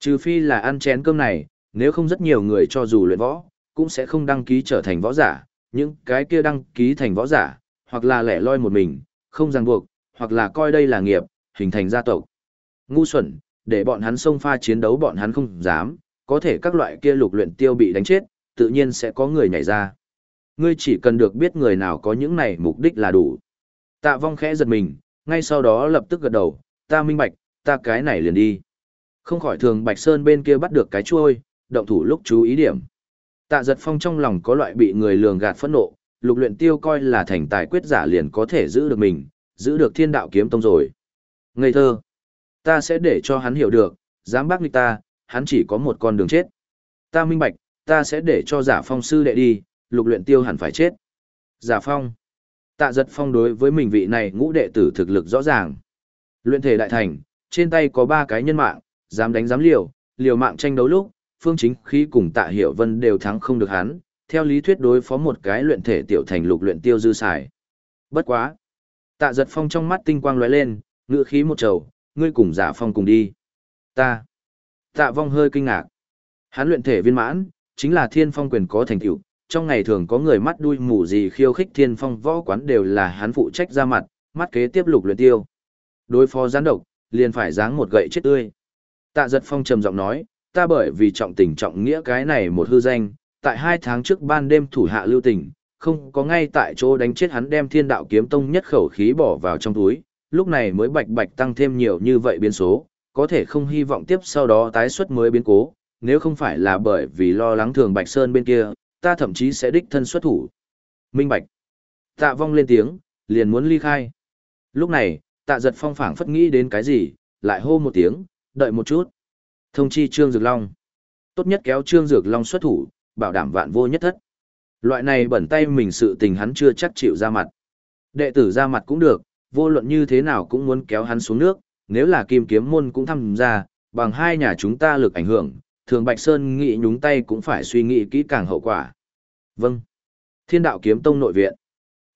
Trừ phi là ăn chén cơm này, nếu không rất nhiều người cho dù luyện võ, cũng sẽ không đăng ký trở thành võ giả, những cái kia đăng ký thành võ giả, hoặc là lẻ loi một mình, không ràng buộc, hoặc là coi đây là nghiệp, hình thành gia tộc. Ngu xuẩn, để bọn hắn xông pha chiến đấu bọn hắn không dám, có thể các loại kia lục luyện tiêu bị đánh chết, tự nhiên sẽ có người nhảy ra. Ngươi chỉ cần được biết người nào có những này mục đích là đủ. Tạ vong khẽ giật mình, ngay sau đó lập tức gật đầu, ta minh bạch, ta cái này liền đi. Không khỏi thường Bạch Sơn bên kia bắt được cái chuôi, động thủ lúc chú ý điểm. Tạ giật phong trong lòng có loại bị người lường gạt phẫn nộ, lục luyện tiêu coi là thành tài quyết giả liền có thể giữ được mình, giữ được thiên đạo kiếm tông rồi. Ngây thơ. Ta sẽ để cho hắn hiểu được, dám bác nghịch ta, hắn chỉ có một con đường chết. Ta minh bạch, ta sẽ để cho giả phong sư đệ đi, lục luyện tiêu hẳn phải chết. Giả phong. Tạ giật phong đối với mình vị này ngũ đệ tử thực lực rõ ràng. Luyện thể đại thành, trên tay có ba cái nhân mạng, dám đánh dám liều, liều mạng tranh đấu lúc, phương chính khí cùng tạ hiểu vân đều thắng không được hắn, theo lý thuyết đối phó một cái luyện thể tiểu thành lục luyện tiêu dư xài. Bất quá. Tạ giật phong trong mắt tinh quang lóe lên, ngựa khí một trầu, ngươi cùng giả phong cùng đi. Ta. Tạ vong hơi kinh ngạc. Hắn luyện thể viên mãn, chính là thiên phong quyền có thành tựu. Trong ngày thường có người mắt đuôi mù gì khiêu khích thiên phong võ quán đều là hắn phụ trách ra mặt, mắt kế tiếp lục luyện tiêu. Đối phó gián độc, liền phải giáng một gậy chết tươi. Tạ giật phong trầm giọng nói, ta bởi vì trọng tình trọng nghĩa cái này một hư danh, tại hai tháng trước ban đêm thủ hạ lưu tình, không có ngay tại chỗ đánh chết hắn đem thiên đạo kiếm tông nhất khẩu khí bỏ vào trong túi, lúc này mới bạch bạch tăng thêm nhiều như vậy biến số, có thể không hy vọng tiếp sau đó tái xuất mới biến cố, nếu không phải là bởi vì lo lắng thường Bạch Sơn bên kia, ta thậm chí sẽ đích thân xuất thủ. Minh Bạch. Tạ vong lên tiếng, liền muốn ly khai. Lúc này, tạ giật phong phảng phất nghĩ đến cái gì, lại hô một tiếng, đợi một chút. Thông chi Trương Dược Long. Tốt nhất kéo Trương Dược Long xuất thủ, bảo đảm vạn vô nhất thất. Loại này bẩn tay mình sự tình hắn chưa chắc chịu ra mặt. Đệ tử ra mặt cũng được, vô luận như thế nào cũng muốn kéo hắn xuống nước, nếu là kim kiếm môn cũng tham gia, bằng hai nhà chúng ta lực ảnh hưởng, thường Bạch Sơn nghĩ nhúng tay cũng phải suy nghĩ kỹ càng hậu quả. Vâng. Thiên đạo kiếm tông nội viện.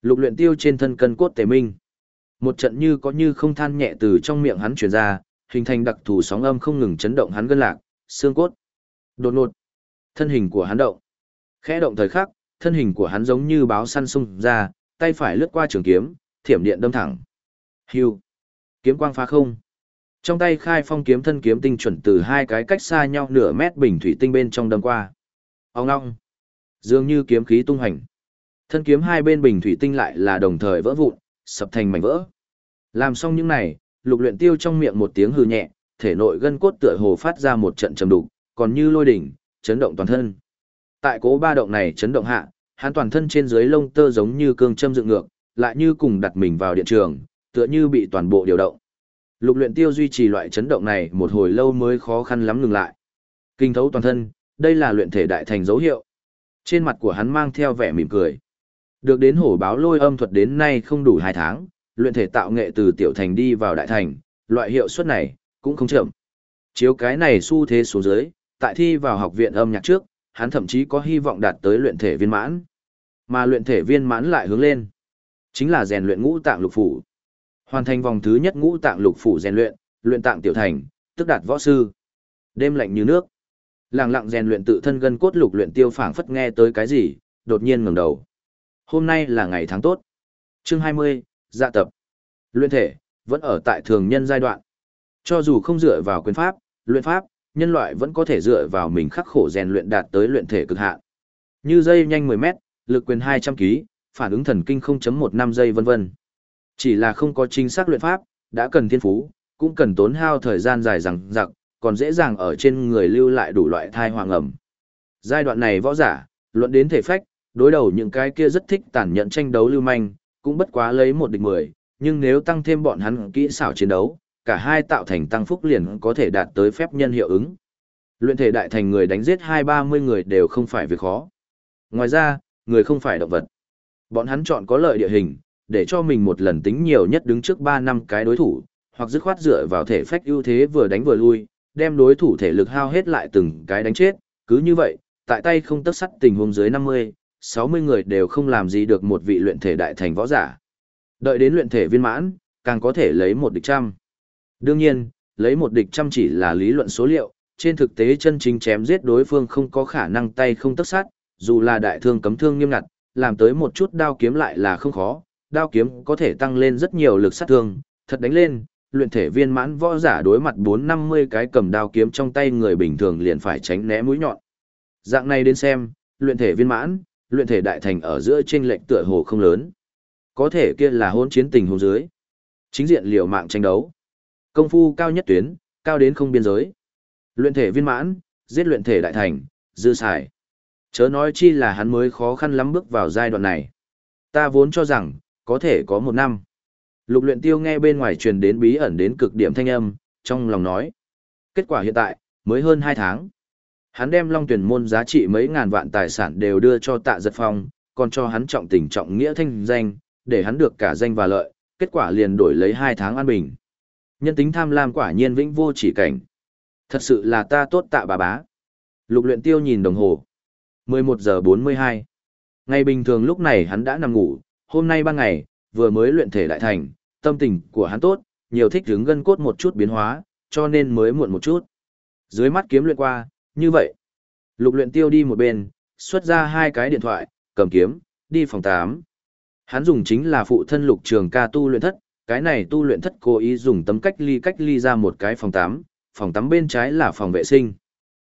Lục luyện tiêu trên thân cân cốt tề minh. Một trận như có như không than nhẹ từ trong miệng hắn truyền ra, hình thành đặc thù sóng âm không ngừng chấn động hắn gân lạc, xương cốt. Đột ngột. Thân hình của hắn động. Khẽ động thời khắc, thân hình của hắn giống như báo săn sung ra, tay phải lướt qua trường kiếm, thiểm điện đâm thẳng. Hưu. Kiếm quang phá không. Trong tay khai phong kiếm thân kiếm tinh chuẩn từ hai cái cách xa nhau nửa mét bình thủy tinh bên trong đâm qua. Ông ngong. Dường như kiếm khí tung hành. Thân kiếm hai bên bình thủy tinh lại là đồng thời vỡ vụn, sập thành mảnh vỡ. Làm xong những này, lục luyện tiêu trong miệng một tiếng hừ nhẹ, thể nội gân cốt tựa hồ phát ra một trận trầm đục, còn như lôi đỉnh, chấn động toàn thân. Tại cố ba động này chấn động hạ, hắn toàn thân trên dưới lông tơ giống như cương châm dựng ngược, lại như cùng đặt mình vào điện trường, tựa như bị toàn bộ điều động. Lục luyện tiêu duy trì loại chấn động này một hồi lâu mới khó khăn lắm ngừng lại. Kinh thấu toàn thân, đây là luyện thể đại thành dấu hiệu. Trên mặt của hắn mang theo vẻ mỉm cười. Được đến hổ báo lôi âm thuật đến nay không đủ 2 tháng, luyện thể tạo nghệ từ tiểu thành đi vào đại thành, loại hiệu suất này cũng không chậm. Chiếu cái này xu thế xuống dưới, tại thi vào học viện âm nhạc trước, hắn thậm chí có hy vọng đạt tới luyện thể viên mãn. Mà luyện thể viên mãn lại hướng lên, chính là rèn luyện ngũ tạng lục phủ. Hoàn thành vòng thứ nhất ngũ tạng lục phủ rèn luyện, luyện tạng tiểu thành, tức đạt võ sư. Đêm lạnh như nước. Lặng lặng rèn luyện tự thân gân cốt lục luyện tiêu phảng phất nghe tới cái gì, đột nhiên ngẩng đầu. Hôm nay là ngày tháng tốt. Chương 20, dạ tập. Luyện thể, vẫn ở tại thường nhân giai đoạn. Cho dù không dựa vào quyền pháp, luyện pháp, nhân loại vẫn có thể dựa vào mình khắc khổ rèn luyện đạt tới luyện thể cực hạn. Như dây nhanh 10 mét, lực quyền 200 kg, phản ứng thần kinh 0.15 giây vân vân. Chỉ là không có chính xác luyện pháp, đã cần thiên phú, cũng cần tốn hao thời gian dài rằng dặc, còn dễ dàng ở trên người lưu lại đủ loại thai hoàng ẩm. Giai đoạn này võ giả, luận đến thể phách, đối đầu những cái kia rất thích tàn nhẫn tranh đấu lưu manh, cũng bất quá lấy một địch mười, nhưng nếu tăng thêm bọn hắn kỹ xảo chiến đấu, cả hai tạo thành tăng phúc liền có thể đạt tới phép nhân hiệu ứng. Luyện thể đại thành người đánh giết hai ba mươi người đều không phải việc khó. Ngoài ra, người không phải động vật. Bọn hắn chọn có lợi địa hình, để cho mình một lần tính nhiều nhất đứng trước ba năm cái đối thủ, hoặc dứt khoát dựa vào thể phách ưu thế vừa đánh vừa lui, đem đối thủ thể lực hao hết lại từng cái đánh chết, cứ như vậy, tại tay không tất sắt tình huống dưới 50, 60 người đều không làm gì được một vị luyện thể đại thành võ giả. Đợi đến luyện thể viên mãn, càng có thể lấy một địch trăm. Đương nhiên, lấy một địch trăm chỉ là lý luận số liệu, trên thực tế chân chính chém giết đối phương không có khả năng tay không tất sát, dù là đại thương cấm thương nghiêm ngặt, làm tới một chút đao kiếm lại là không khó, đao kiếm có thể tăng lên rất nhiều lực sát thương, thật đánh lên, luyện thể viên mãn võ giả đối mặt 450 cái cầm đao kiếm trong tay người bình thường liền phải tránh né mũi nhọn. Dạng này đến xem, luyện thể viên mãn, luyện thể đại thành ở giữa chênh lệch tựa hồ không lớn. Có thể kia là hôn chiến tình hôn dưới. Chính diện liều mạng tranh đấu. Công phu cao nhất tuyến, cao đến không biên giới. Luyện thể viên mãn, giết luyện thể đại thành, dư xài. Chớ nói chi là hắn mới khó khăn lắm bước vào giai đoạn này. Ta vốn cho rằng, có thể có một năm. Lục luyện tiêu nghe bên ngoài truyền đến bí ẩn đến cực điểm thanh âm, trong lòng nói. Kết quả hiện tại, mới hơn 2 tháng. Hắn đem long tuyển môn giá trị mấy ngàn vạn tài sản đều đưa cho tạ giật phong, còn cho hắn trọng tình trọng nghĩa thanh danh, để hắn được cả danh và lợi, kết quả liền đổi lấy 2 tháng an bình. Nhân tính tham lam quả nhiên vĩnh vô chỉ cảnh. Thật sự là ta tốt tạ bà bá. Lục luyện tiêu nhìn đồng hồ. 11 giờ 42. Ngày bình thường lúc này hắn đã nằm ngủ, hôm nay ban ngày, vừa mới luyện thể đại thành, tâm tình của hắn tốt, nhiều thích hứng gân cốt một chút biến hóa, cho nên mới muộn một chút. Dưới mắt kiếm luyện qua, như vậy. Lục luyện tiêu đi một bên, xuất ra hai cái điện thoại, cầm kiếm, đi phòng 8. Hắn dùng chính là phụ thân lục trường ca tu luyện thất, cái này tu luyện thất cố ý dùng tấm cách ly cách ly ra một cái phòng 8, phòng tắm bên trái là phòng vệ sinh.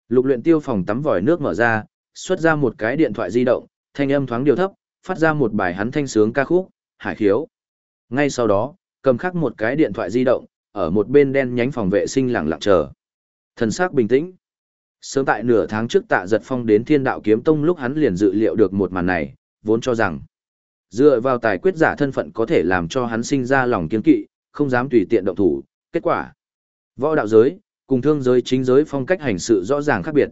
Lục luyện tiêu phòng tắm vòi nước mở ra, xuất ra một cái điện thoại di động, thanh âm thoáng điều thấp, phát ra một bài hắn thanh sướng ca khúc, hải khiếu. Ngay sau đó, cầm khắc một cái điện thoại di động, ở một bên đen nhánh phòng vệ sinh lặng lặng chờ. Thần sắc bình tĩnh. Sớm tại nửa tháng trước tạ giật phong đến thiên đạo kiếm tông lúc hắn liền dự liệu được một màn này, vốn cho rằng dựa vào tài quyết giả thân phận có thể làm cho hắn sinh ra lòng kiên kỵ, không dám tùy tiện động thủ. Kết quả, võ đạo giới, cùng thương giới chính giới phong cách hành sự rõ ràng khác biệt.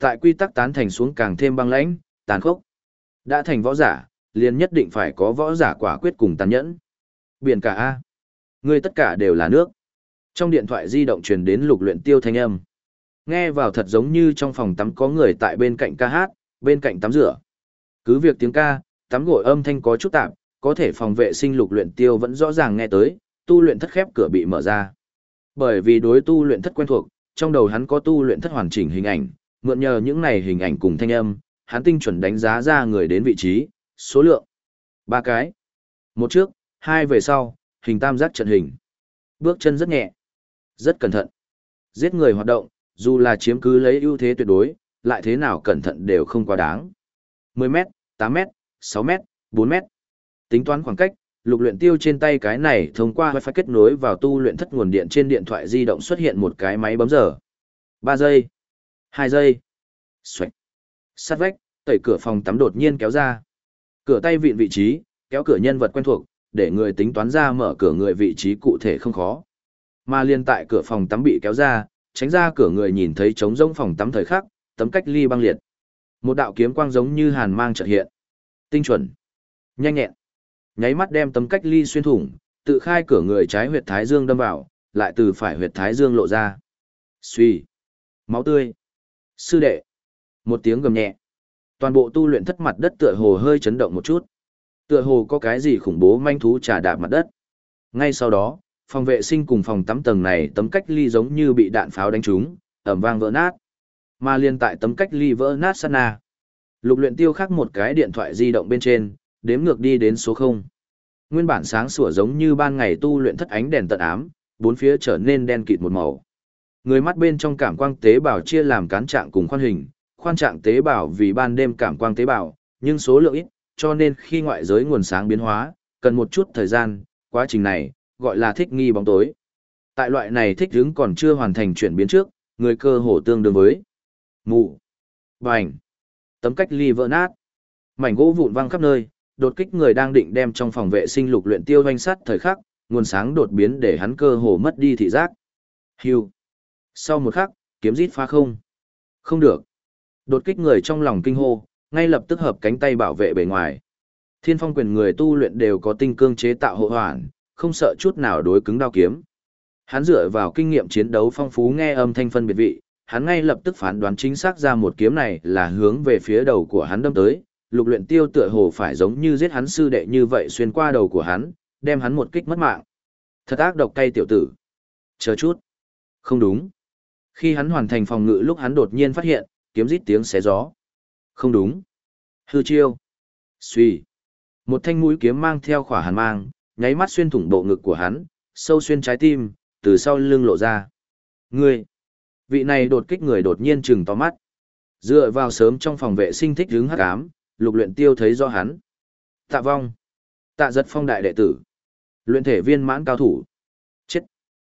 Tại quy tắc tán thành xuống càng thêm băng lãnh, tàn khốc. Đã thành võ giả, liền nhất định phải có võ giả quả quyết cùng tàn nhẫn. Biển cả A. Ngươi tất cả đều là nước. Trong điện thoại di động truyền đến lục luyện tiêu thanh âm. Nghe vào thật giống như trong phòng tắm có người tại bên cạnh ca hát, bên cạnh tắm rửa. Cứ việc tiếng ca, tắm gội âm thanh có chút tạp, có thể phòng vệ sinh lục luyện tiêu vẫn rõ ràng nghe tới, tu luyện thất khép cửa bị mở ra. Bởi vì đối tu luyện thất quen thuộc, trong đầu hắn có tu luyện thất hoàn chỉnh hình ảnh, mượn nhờ những này hình ảnh cùng thanh âm, hắn tinh chuẩn đánh giá ra người đến vị trí, số lượng. Ba cái. Một trước, hai về sau, hình tam giác trận hình. Bước chân rất nhẹ, rất cẩn thận. Giết người hoạt động, dù là chiếm cứ lấy ưu thế tuyệt đối, lại thế nào cẩn thận đều không quá đáng. 10m, 8m, 6m, 4m, Tính toán khoảng cách, lục luyện tiêu trên tay cái này thông qua wifi kết nối vào tu luyện thất nguồn điện trên điện thoại di động xuất hiện một cái máy bấm giờ. 3 giây, 2 giây, xoạch, Sát vách, tẩy cửa phòng tắm đột nhiên kéo ra. Cửa tay vịn vị trí, kéo cửa nhân vật quen thuộc, để người tính toán ra mở cửa người vị trí cụ thể không khó. Mà liên tại cửa phòng tắm bị kéo ra, tránh ra cửa người nhìn thấy trống rỗng phòng tắm thời khắc, tấm cách ly băng liệt. Một đạo kiếm quang giống như hàn mang chợt hiện. Tinh chuẩn, nhanh nhẹn. Nháy mắt đem tấm cách ly xuyên thủng, tự khai cửa người trái huyệt thái dương đâm vào, lại từ phải huyệt thái dương lộ ra. Suy, máu tươi. Sư đệ. Một tiếng gầm nhẹ. Toàn bộ tu luyện thất mặt đất tựa hồ hơi chấn động một chút. Tựa hồ có cái gì khủng bố manh thú trà đạp mặt đất. Ngay sau đó, phòng vệ sinh cùng phòng tắm tầng này tấm cách ly giống như bị đạn pháo đánh trúng, ẩm vang vỡ nát. Mà liên tại tấm cách ly vỡ nát sát na. Lục luyện tiêu khắc một cái điện thoại di động bên trên, đếm ngược đi đến số 0. Nguyên bản sáng sủa giống như ban ngày tu luyện thất ánh đèn tận ám, bốn phía trở nên đen kịt một màu. Người mắt bên trong cảm quang tế bào chia làm cán trạng cùng khoan hình, khoan trạng tế bào vì ban đêm cảm quang tế bào, nhưng số lượng ít, cho nên khi ngoại giới nguồn sáng biến hóa, cần một chút thời gian, quá trình này, gọi là thích nghi bóng tối. Tại loại này thích ứng còn chưa hoàn thành chuyển biến trước, người cơ hồ tương đương với mụ, bành, tấm cách ly vỡ nát, mảnh gỗ vụn văng khắp nơi, đột kích người đang định đem trong phòng vệ sinh lục luyện tiêu doanh sát thời khắc, nguồn sáng đột biến để hắn cơ hồ mất đi thị giác. Hưu. Sau một khắc, kiếm rít phá không. Không được. Đột kích người trong lòng kinh hô, ngay lập tức hợp cánh tay bảo vệ bề ngoài. Thiên phong quyền người tu luyện đều có tinh cương chế tạo hộ hoàn, không sợ chút nào đối cứng đao kiếm. Hắn dựa vào kinh nghiệm chiến đấu phong phú nghe âm thanh phân biệt vị, hắn ngay lập tức phán đoán chính xác ra một kiếm này là hướng về phía đầu của hắn đâm tới, lục luyện tiêu tựa hồ phải giống như giết hắn sư đệ như vậy xuyên qua đầu của hắn, đem hắn một kích mất mạng. Thật ác độc cay tiểu tử. Chờ chút. Không đúng. Khi hắn hoàn thành phòng ngự lúc hắn đột nhiên phát hiện, kiếm rít tiếng xé gió. Không đúng. Hư chiêu. Suy. Một thanh mũi kiếm mang theo khỏa hàn mang, nháy mắt xuyên thủng bộ ngực của hắn, sâu xuyên trái tim, từ sau lưng lộ ra. Ngươi. Vị này đột kích người đột nhiên trừng to mắt. Dựa vào sớm trong phòng vệ sinh thích hứng hắc ám, lục luyện tiêu thấy do hắn. Tạ vong. Tạ giật phong đại đệ tử. Luyện thể viên mãn cao thủ. Chết.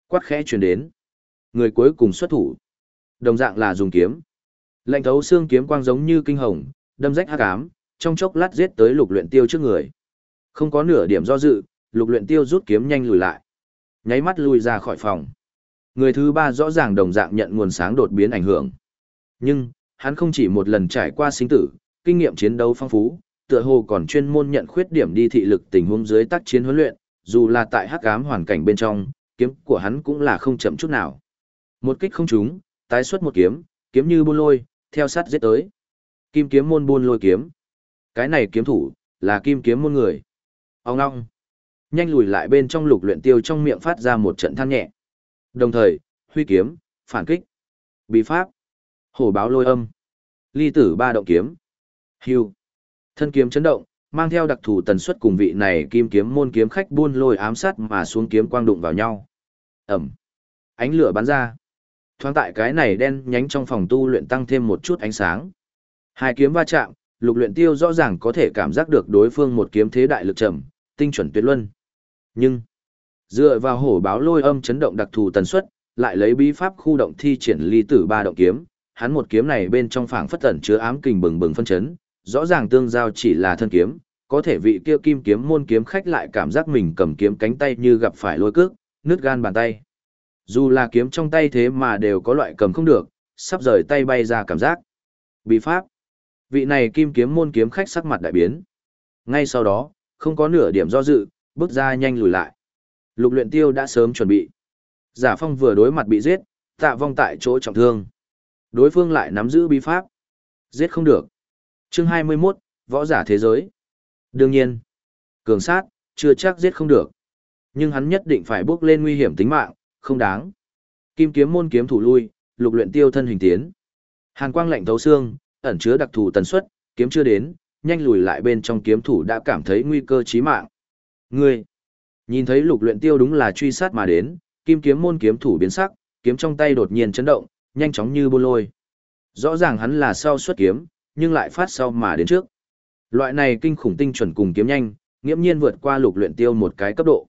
Quát khẽ truyền đến. Người cuối cùng xuất thủ. Đồng dạng là dùng kiếm. Lệnh thấu xương kiếm quang giống như kinh hồng, đâm rách hắc ám, trong chốc lát giết tới lục luyện tiêu trước người. Không có nửa điểm do dự, lục luyện tiêu rút kiếm nhanh lùi lại. Nháy mắt lùi ra khỏi phòng. Người thứ ba rõ ràng đồng dạng nhận nguồn sáng đột biến ảnh hưởng. Nhưng, hắn không chỉ một lần trải qua sinh tử, kinh nghiệm chiến đấu phong phú, tựa hồ còn chuyên môn nhận khuyết điểm đi thị lực tình huống dưới tác chiến huấn luyện, dù là tại hắc ám hoàn cảnh bên trong, kiếm của hắn cũng là không chậm chút nào. Một kích không trúng, tái xuất một kiếm, kiếm như buôn lôi, theo sát giết tới. Kim kiếm môn buôn lôi kiếm. Cái này kiếm thủ, là kim kiếm môn người. Ông ngong. Nhanh lùi lại bên trong lục luyện tiêu trong miệng phát ra một trận than nhẹ. Đồng thời, huy kiếm, phản kích. Bí pháp. Hổ báo lôi âm. Ly tử ba động kiếm. Hưu. Thân kiếm chấn động, mang theo đặc thù tần suất cùng vị này kim kiếm môn kiếm khách buôn lôi ám sát mà xuống kiếm quang đụng vào nhau. Ẩm. Ánh lửa bắn ra. Thoáng tại cái này đen nhánh trong phòng tu luyện tăng thêm một chút ánh sáng. Hai kiếm va chạm, lục luyện tiêu rõ ràng có thể cảm giác được đối phương một kiếm thế đại lực trầm, tinh chuẩn tuyệt luân. Nhưng, dựa vào hổ báo lôi âm chấn động đặc thù tần suất, lại lấy bí pháp khu động thi triển ly tử ba động kiếm, hắn một kiếm này bên trong phảng phất tẩn chứa ám kình bừng bừng phân chấn, rõ ràng tương giao chỉ là thân kiếm, có thể vị kia kim kiếm môn kiếm khách lại cảm giác mình cầm kiếm cánh tay như gặp phải lôi cước, nứt gan bàn tay. Dù là kiếm trong tay thế mà đều có loại cầm không được, sắp rời tay bay ra cảm giác. Bí pháp. Vị này kim kiếm môn kiếm khách sắc mặt đại biến. Ngay sau đó, không có nửa điểm do dự, bước ra nhanh lùi lại. Lục luyện tiêu đã sớm chuẩn bị. Giả phong vừa đối mặt bị giết, tạ vong tại chỗ trọng thương. Đối phương lại nắm giữ bí pháp. Giết không được. Chương 21, Võ giả thế giới. Đương nhiên, cường sát, chưa chắc giết không được. Nhưng hắn nhất định phải bước lên nguy hiểm tính mạng, không đáng. Kim kiếm môn kiếm thủ lui, lục luyện tiêu thân hình tiến. Hàn quang lạnh thấu xương, ẩn chứa đặc thù tần suất, kiếm chưa đến, nhanh lùi lại bên trong kiếm thủ đã cảm thấy nguy cơ chí mạng. Ngươi, nhìn thấy lục luyện tiêu đúng là truy sát mà đến, kim kiếm môn kiếm thủ biến sắc, kiếm trong tay đột nhiên chấn động, nhanh chóng như bô lôi. Rõ ràng hắn là sau xuất kiếm, nhưng lại phát sau mà đến trước. Loại này kinh khủng tinh chuẩn cùng kiếm nhanh, nghiễm nhiên vượt qua lục luyện tiêu một cái cấp độ.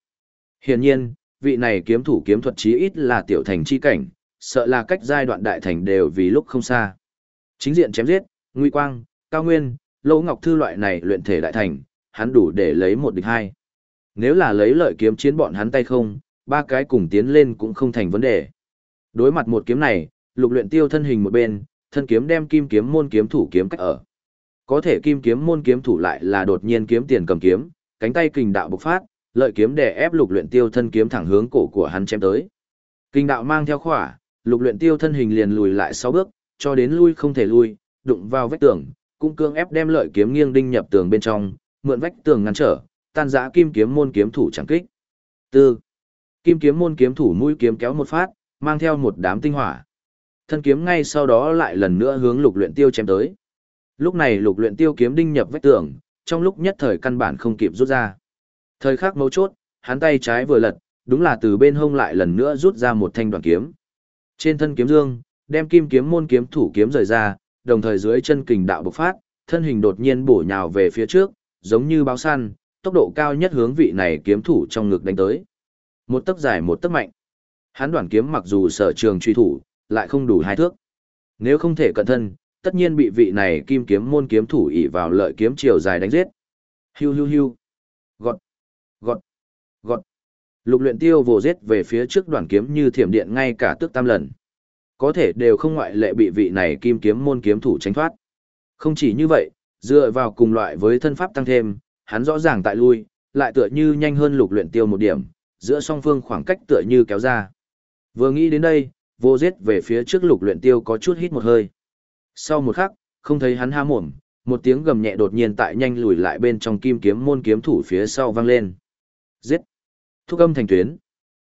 Hiển nhiên, vị này kiếm thủ kiếm thuật chí ít là tiểu thành chi cảnh, sợ là cách giai đoạn đại thành đều vì lúc không xa. Chính diện chém giết, Nguy Quang, Cao Nguyên, Lỗ Ngọc Thư loại này luyện thể đại thành, hắn đủ để lấy một địch hai. Nếu là lấy lợi kiếm chiến bọn hắn tay không, ba cái cùng tiến lên cũng không thành vấn đề. Đối mặt một kiếm này, lục luyện tiêu thân hình một bên, thân kiếm đem kim kiếm môn kiếm thủ kiếm cách ở. Có thể kim kiếm môn kiếm thủ lại là đột nhiên kiếm tiền cầm kiếm, cánh tay kình đạo bộc phát, lợi kiếm đè ép lục luyện tiêu thân kiếm thẳng hướng cổ của hắn chém tới. Kình đạo mang theo khỏa, lục luyện tiêu thân hình liền lùi lại 6 bước, cho đến lui không thể lui, đụng vào vách tường, cung cương ép đem lợi kiếm nghiêng đinh nhập tường bên trong, mượn vách tường ngăn trở, tan rã kim kiếm môn kiếm thủ chẳng kích. Tư. Kim kiếm môn kiếm thủ mũi kiếm kéo một phát, mang theo một đám tinh hỏa. Thân kiếm ngay sau đó lại lần nữa hướng lục luyện tiêu chém tới. Lúc này lục luyện tiêu kiếm đinh nhập vách tường, trong lúc nhất thời căn bản không kịp rút ra. Thời khắc mấu chốt, hắn tay trái vừa lật, đúng là từ bên hông lại lần nữa rút ra một thanh đoạn kiếm. Trên thân kiếm dương, đem kim kiếm môn kiếm thủ kiếm rời ra, đồng thời dưới chân kình đạo bộc phát, thân hình đột nhiên bổ nhào về phía trước, giống như báo săn, tốc độ cao nhất hướng vị này kiếm thủ trong ngực đánh tới. Một tấc dài một tấc mạnh. Hắn đoàn kiếm mặc dù sở trường truy thủ, lại không đủ hai thước. Nếu không thể cẩn thân, tất nhiên bị vị này kim kiếm môn kiếm thủ ỷ vào lợi kiếm chiều dài đánh giết. Hiu hiu hiu. Gọt. Gọt. Gọt. Lục luyện tiêu vồ giết về phía trước đoàn kiếm như thiểm điện ngay cả tước tam lần. Có thể đều không ngoại lệ bị vị này kim kiếm môn kiếm thủ tránh thoát. Không chỉ như vậy, dựa vào cùng loại với thân pháp tăng thêm, hắn rõ ràng tại lui, lại tựa như nhanh hơn lục luyện tiêu một điểm, giữa song phương khoảng cách tựa như kéo ra. Vừa nghĩ đến đây, vô giết về phía trước lục luyện tiêu có chút hít một hơi. Sau một khắc, không thấy hắn há mồm, một tiếng gầm nhẹ đột nhiên tại nhanh lùi lại bên trong kim kiếm môn kiếm thủ phía sau vang lên. Giết! Thúc âm thành tuyến.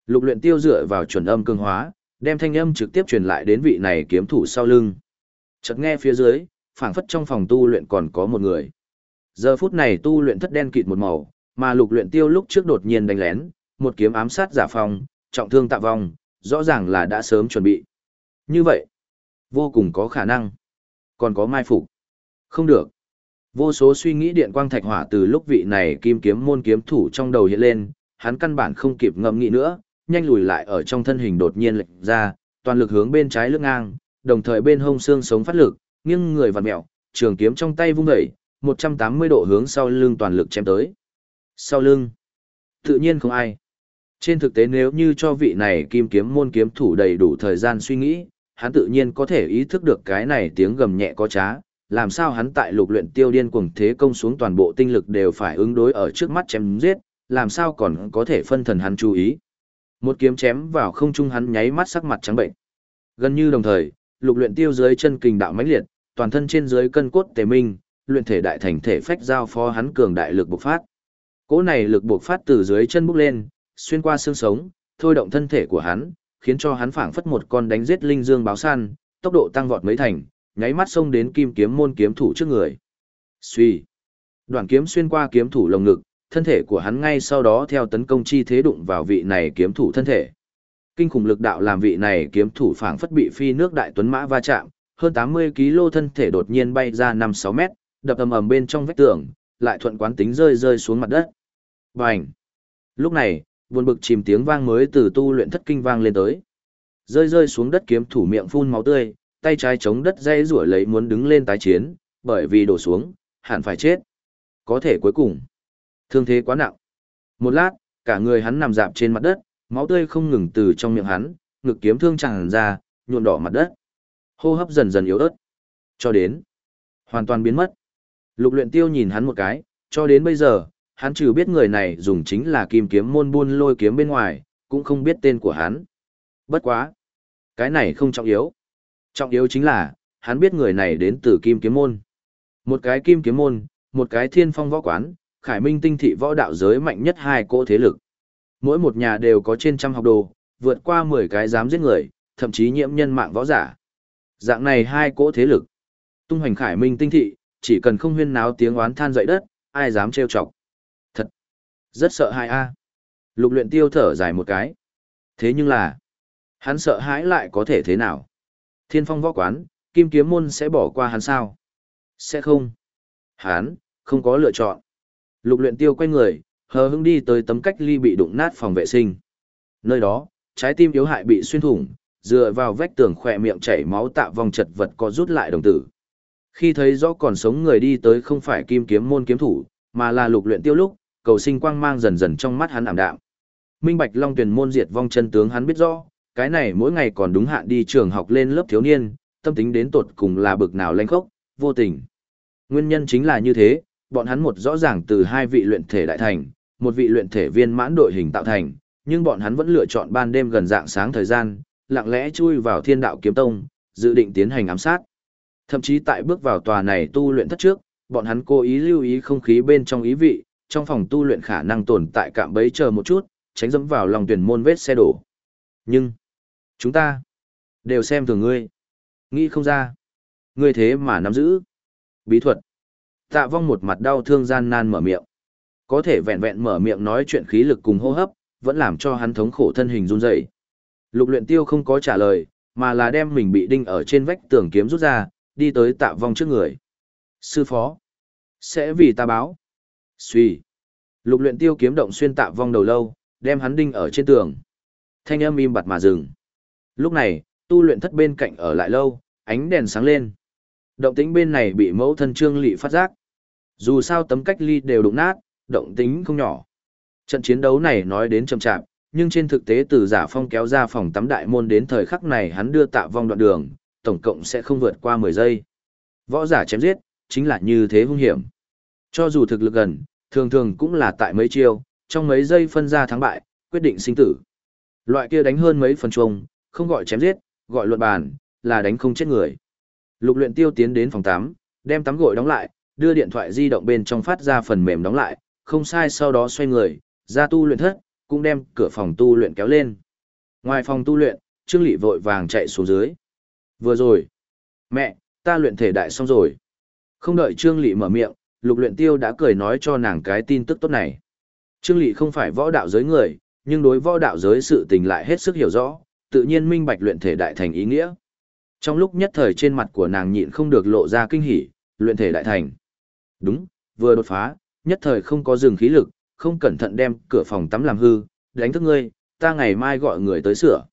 Lục luyện tiêu dựa vào chuẩn âm cường hóa, đem thanh âm trực tiếp truyền lại đến vị này kiếm thủ sau lưng. Chợt nghe phía dưới, phảng phất trong phòng tu luyện còn có một người. Giờ phút này tu luyện thất đen kịt một màu, mà lục luyện tiêu lúc trước đột nhiên đánh lén, một kiếm ám sát giả phong, trọng thương tạ vong, rõ ràng là đã sớm chuẩn bị. Như vậy, vô cùng có khả năng. Còn có mai phục. Không được. Vô số suy nghĩ điện quang thạch hỏa từ lúc vị này kim kiếm môn kiếm thủ trong đầu hiện lên, hắn căn bản không kịp ngẫm nghĩ nữa, nhanh lùi lại ở trong thân hình đột nhiên lệch ra, toàn lực hướng bên trái lưng ngang, đồng thời bên hông xương sống phát lực, nghiêng người vặn mèo, trường kiếm trong tay vung dậy, 180 độ hướng sau lưng toàn lực chém tới. Sau lưng, tự nhiên không ai. Trên thực tế nếu như cho vị này kim kiếm môn kiếm thủ đầy đủ thời gian suy nghĩ, hắn tự nhiên có thể ý thức được cái này tiếng gầm nhẹ có trá, làm sao hắn tại lục luyện tiêu điên cuồng thế công xuống toàn bộ tinh lực đều phải ứng đối ở trước mắt chém giết, làm sao còn có thể phân thần hắn chú ý. Một kiếm chém vào không trung hắn nháy mắt sắc mặt trắng bệnh. Gần như đồng thời, lục luyện tiêu dưới chân kình đạo mãnh liệt, toàn thân trên dưới cân cốt tề minh, luyện thể đại thành thể phách giao phó hắn cường đại lực bộc phát. Cỗ này lực bộc phát từ dưới chân bốc lên, xuyên qua xương sống, thôi động thân thể của hắn, khiến cho hắn phảng phất một con đánh giết linh dương báo săn, tốc độ tăng vọt mấy thành, nháy mắt xông đến kim kiếm môn kiếm thủ trước người. Suy. Đoạn kiếm xuyên qua kiếm thủ lồng ngực, thân thể của hắn ngay sau đó theo tấn công chi thế đụng vào vị này kiếm thủ thân thể. Kinh khủng lực đạo làm vị này kiếm thủ phảng phất bị phi nước đại tuấn mã va chạm, hơn 80 kg thân thể đột nhiên bay ra 5-6 mét, đập ầm ầm bên trong vách tường, lại thuận quán tính rơi rơi xuống mặt đất. Bành! Lúc này, buồn bực chìm tiếng vang mới từ tu luyện thất kinh vang lên tới. Rơi rơi xuống đất kiếm thủ miệng phun máu tươi, tay trái chống đất dây rủa lấy muốn đứng lên tái chiến, bởi vì đổ xuống, hẳn phải chết. Có thể cuối cùng, thương thế quá nặng. Một lát, cả người hắn nằm dạp trên mặt đất, máu tươi không ngừng từ trong miệng hắn, ngực kiếm thương tràn ra, nhuộm đỏ mặt đất. Hô hấp dần dần yếu ớt. Cho đến, hoàn toàn biến mất. Lục luyện tiêu nhìn hắn một cái, cho đến bây giờ, hắn trừ biết người này dùng chính là kim kiếm môn buôn lôi kiếm bên ngoài, cũng không biết tên của hắn. Bất quá. Cái này không trọng yếu. Trọng yếu chính là, hắn biết người này đến từ kim kiếm môn. Một cái kim kiếm môn, một cái thiên phong võ quán, khải minh tinh thị võ đạo giới mạnh nhất hai cỗ thế lực. Mỗi một nhà đều có trên trăm học đồ, vượt qua 10 cái dám giết người, thậm chí nhiễm nhân mạng võ giả. Dạng này hai cỗ thế lực. Tung hoành khải minh tinh thị, chỉ cần không huyên náo tiếng oán than dậy đất, ai dám trêu chọc. Thật, rất sợ hãi a. Lục luyện tiêu thở dài một cái. Thế nhưng là, hắn sợ hãi lại có thể thế nào? Thiên phong võ quán, kim kiếm môn sẽ bỏ qua hắn sao? Sẽ không. Hắn, không có lựa chọn. Lục luyện tiêu quay người, hờ hững đi tới tấm cách ly bị đụng nát phòng vệ sinh. Nơi đó, trái tim yếu hại bị xuyên thủng, dựa vào vách tường khỏe miệng chảy máu tạo vòng chật vật có rút lại đồng tử. Khi thấy rõ còn sống người đi tới không phải kim kiếm môn kiếm thủ, mà là lục luyện tiêu lúc, cầu sinh quang mang dần dần trong mắt hắn ảm đạm. Minh Bạch Long tuyển môn diệt vong chân tướng hắn biết rõ, cái này mỗi ngày còn đúng hạn đi trường học lên lớp thiếu niên, tâm tính đến tột cùng là bực nào lanh khốc, vô tình. Nguyên nhân chính là như thế, bọn hắn một rõ ràng từ hai vị luyện thể đại thành, một vị luyện thể viên mãn đội hình tạo thành, nhưng bọn hắn vẫn lựa chọn ban đêm gần dạng sáng thời gian, lặng lẽ chui vào thiên đạo kiếm tông, dự định tiến hành ám sát. Thậm chí tại bước vào tòa này tu luyện thất trước, bọn hắn cố ý lưu ý không khí bên trong ý vị, trong phòng tu luyện khả năng tồn tại cạm bấy chờ một chút, tránh dẫm vào lòng tuyển môn vết xe đổ. Nhưng, chúng ta, đều xem thường ngươi. Nghĩ không ra. Ngươi thế mà nắm giữ. Bí thuật. Tạ vong một mặt đau thương gian nan mở miệng. Có thể vẹn vẹn mở miệng nói chuyện khí lực cùng hô hấp, vẫn làm cho hắn thống khổ thân hình run rẩy. Lục luyện tiêu không có trả lời, mà là đem mình bị đinh ở trên vách tường kiếm rút ra, đi tới tạ vong trước người. Sư phó. Sẽ vì ta báo. Xuy. Lục luyện tiêu kiếm động xuyên tạ vong đầu lâu, đem hắn đinh ở trên tường. Thanh âm im bặt mà dừng. Lúc này, tu luyện thất bên cạnh ở lại lâu, ánh đèn sáng lên. Động tĩnh bên này bị mẫu thân trương lị phát giác. Dù sao tấm cách ly đều đụng nát, động tĩnh không nhỏ. Trận chiến đấu này nói đến chậm chạp, nhưng trên thực tế từ giả phong kéo ra phòng tắm đại môn đến thời khắc này hắn đưa tạ vong đoạn đường, tổng cộng sẽ không vượt qua 10 giây. Võ giả chém giết, chính là như thế hung hiểm. Cho dù thực lực gần, thường thường cũng là tại mấy chiêu, trong mấy giây phân ra thắng bại, quyết định sinh tử. Loại kia đánh hơn mấy phần chuông, không gọi chém giết, gọi luận bàn, là đánh không chết người. Lục luyện tiêu tiến đến phòng tắm, đem tắm gội đóng lại, đưa điện thoại di động bên trong phát ra phần mềm đóng lại, không sai sau đó xoay người, ra tu luyện thất, cũng đem cửa phòng tu luyện kéo lên. Ngoài phòng tu luyện, Trương Lệ vội vàng chạy xuống dưới. Vừa rồi. Mẹ, ta luyện thể đại xong rồi. Không đợi Trương Lị mở miệng, lục luyện tiêu đã cười nói cho nàng cái tin tức tốt này. Trương Lị không phải võ đạo giới người, nhưng đối võ đạo giới sự tình lại hết sức hiểu rõ, tự nhiên minh bạch luyện thể đại thành ý nghĩa. Trong lúc nhất thời trên mặt của nàng nhịn không được lộ ra kinh hỉ, luyện thể đại thành. Đúng, vừa đột phá, nhất thời không có dừng khí lực, không cẩn thận đem cửa phòng tắm làm hư, đánh thức ngươi, ta ngày mai gọi người tới sửa.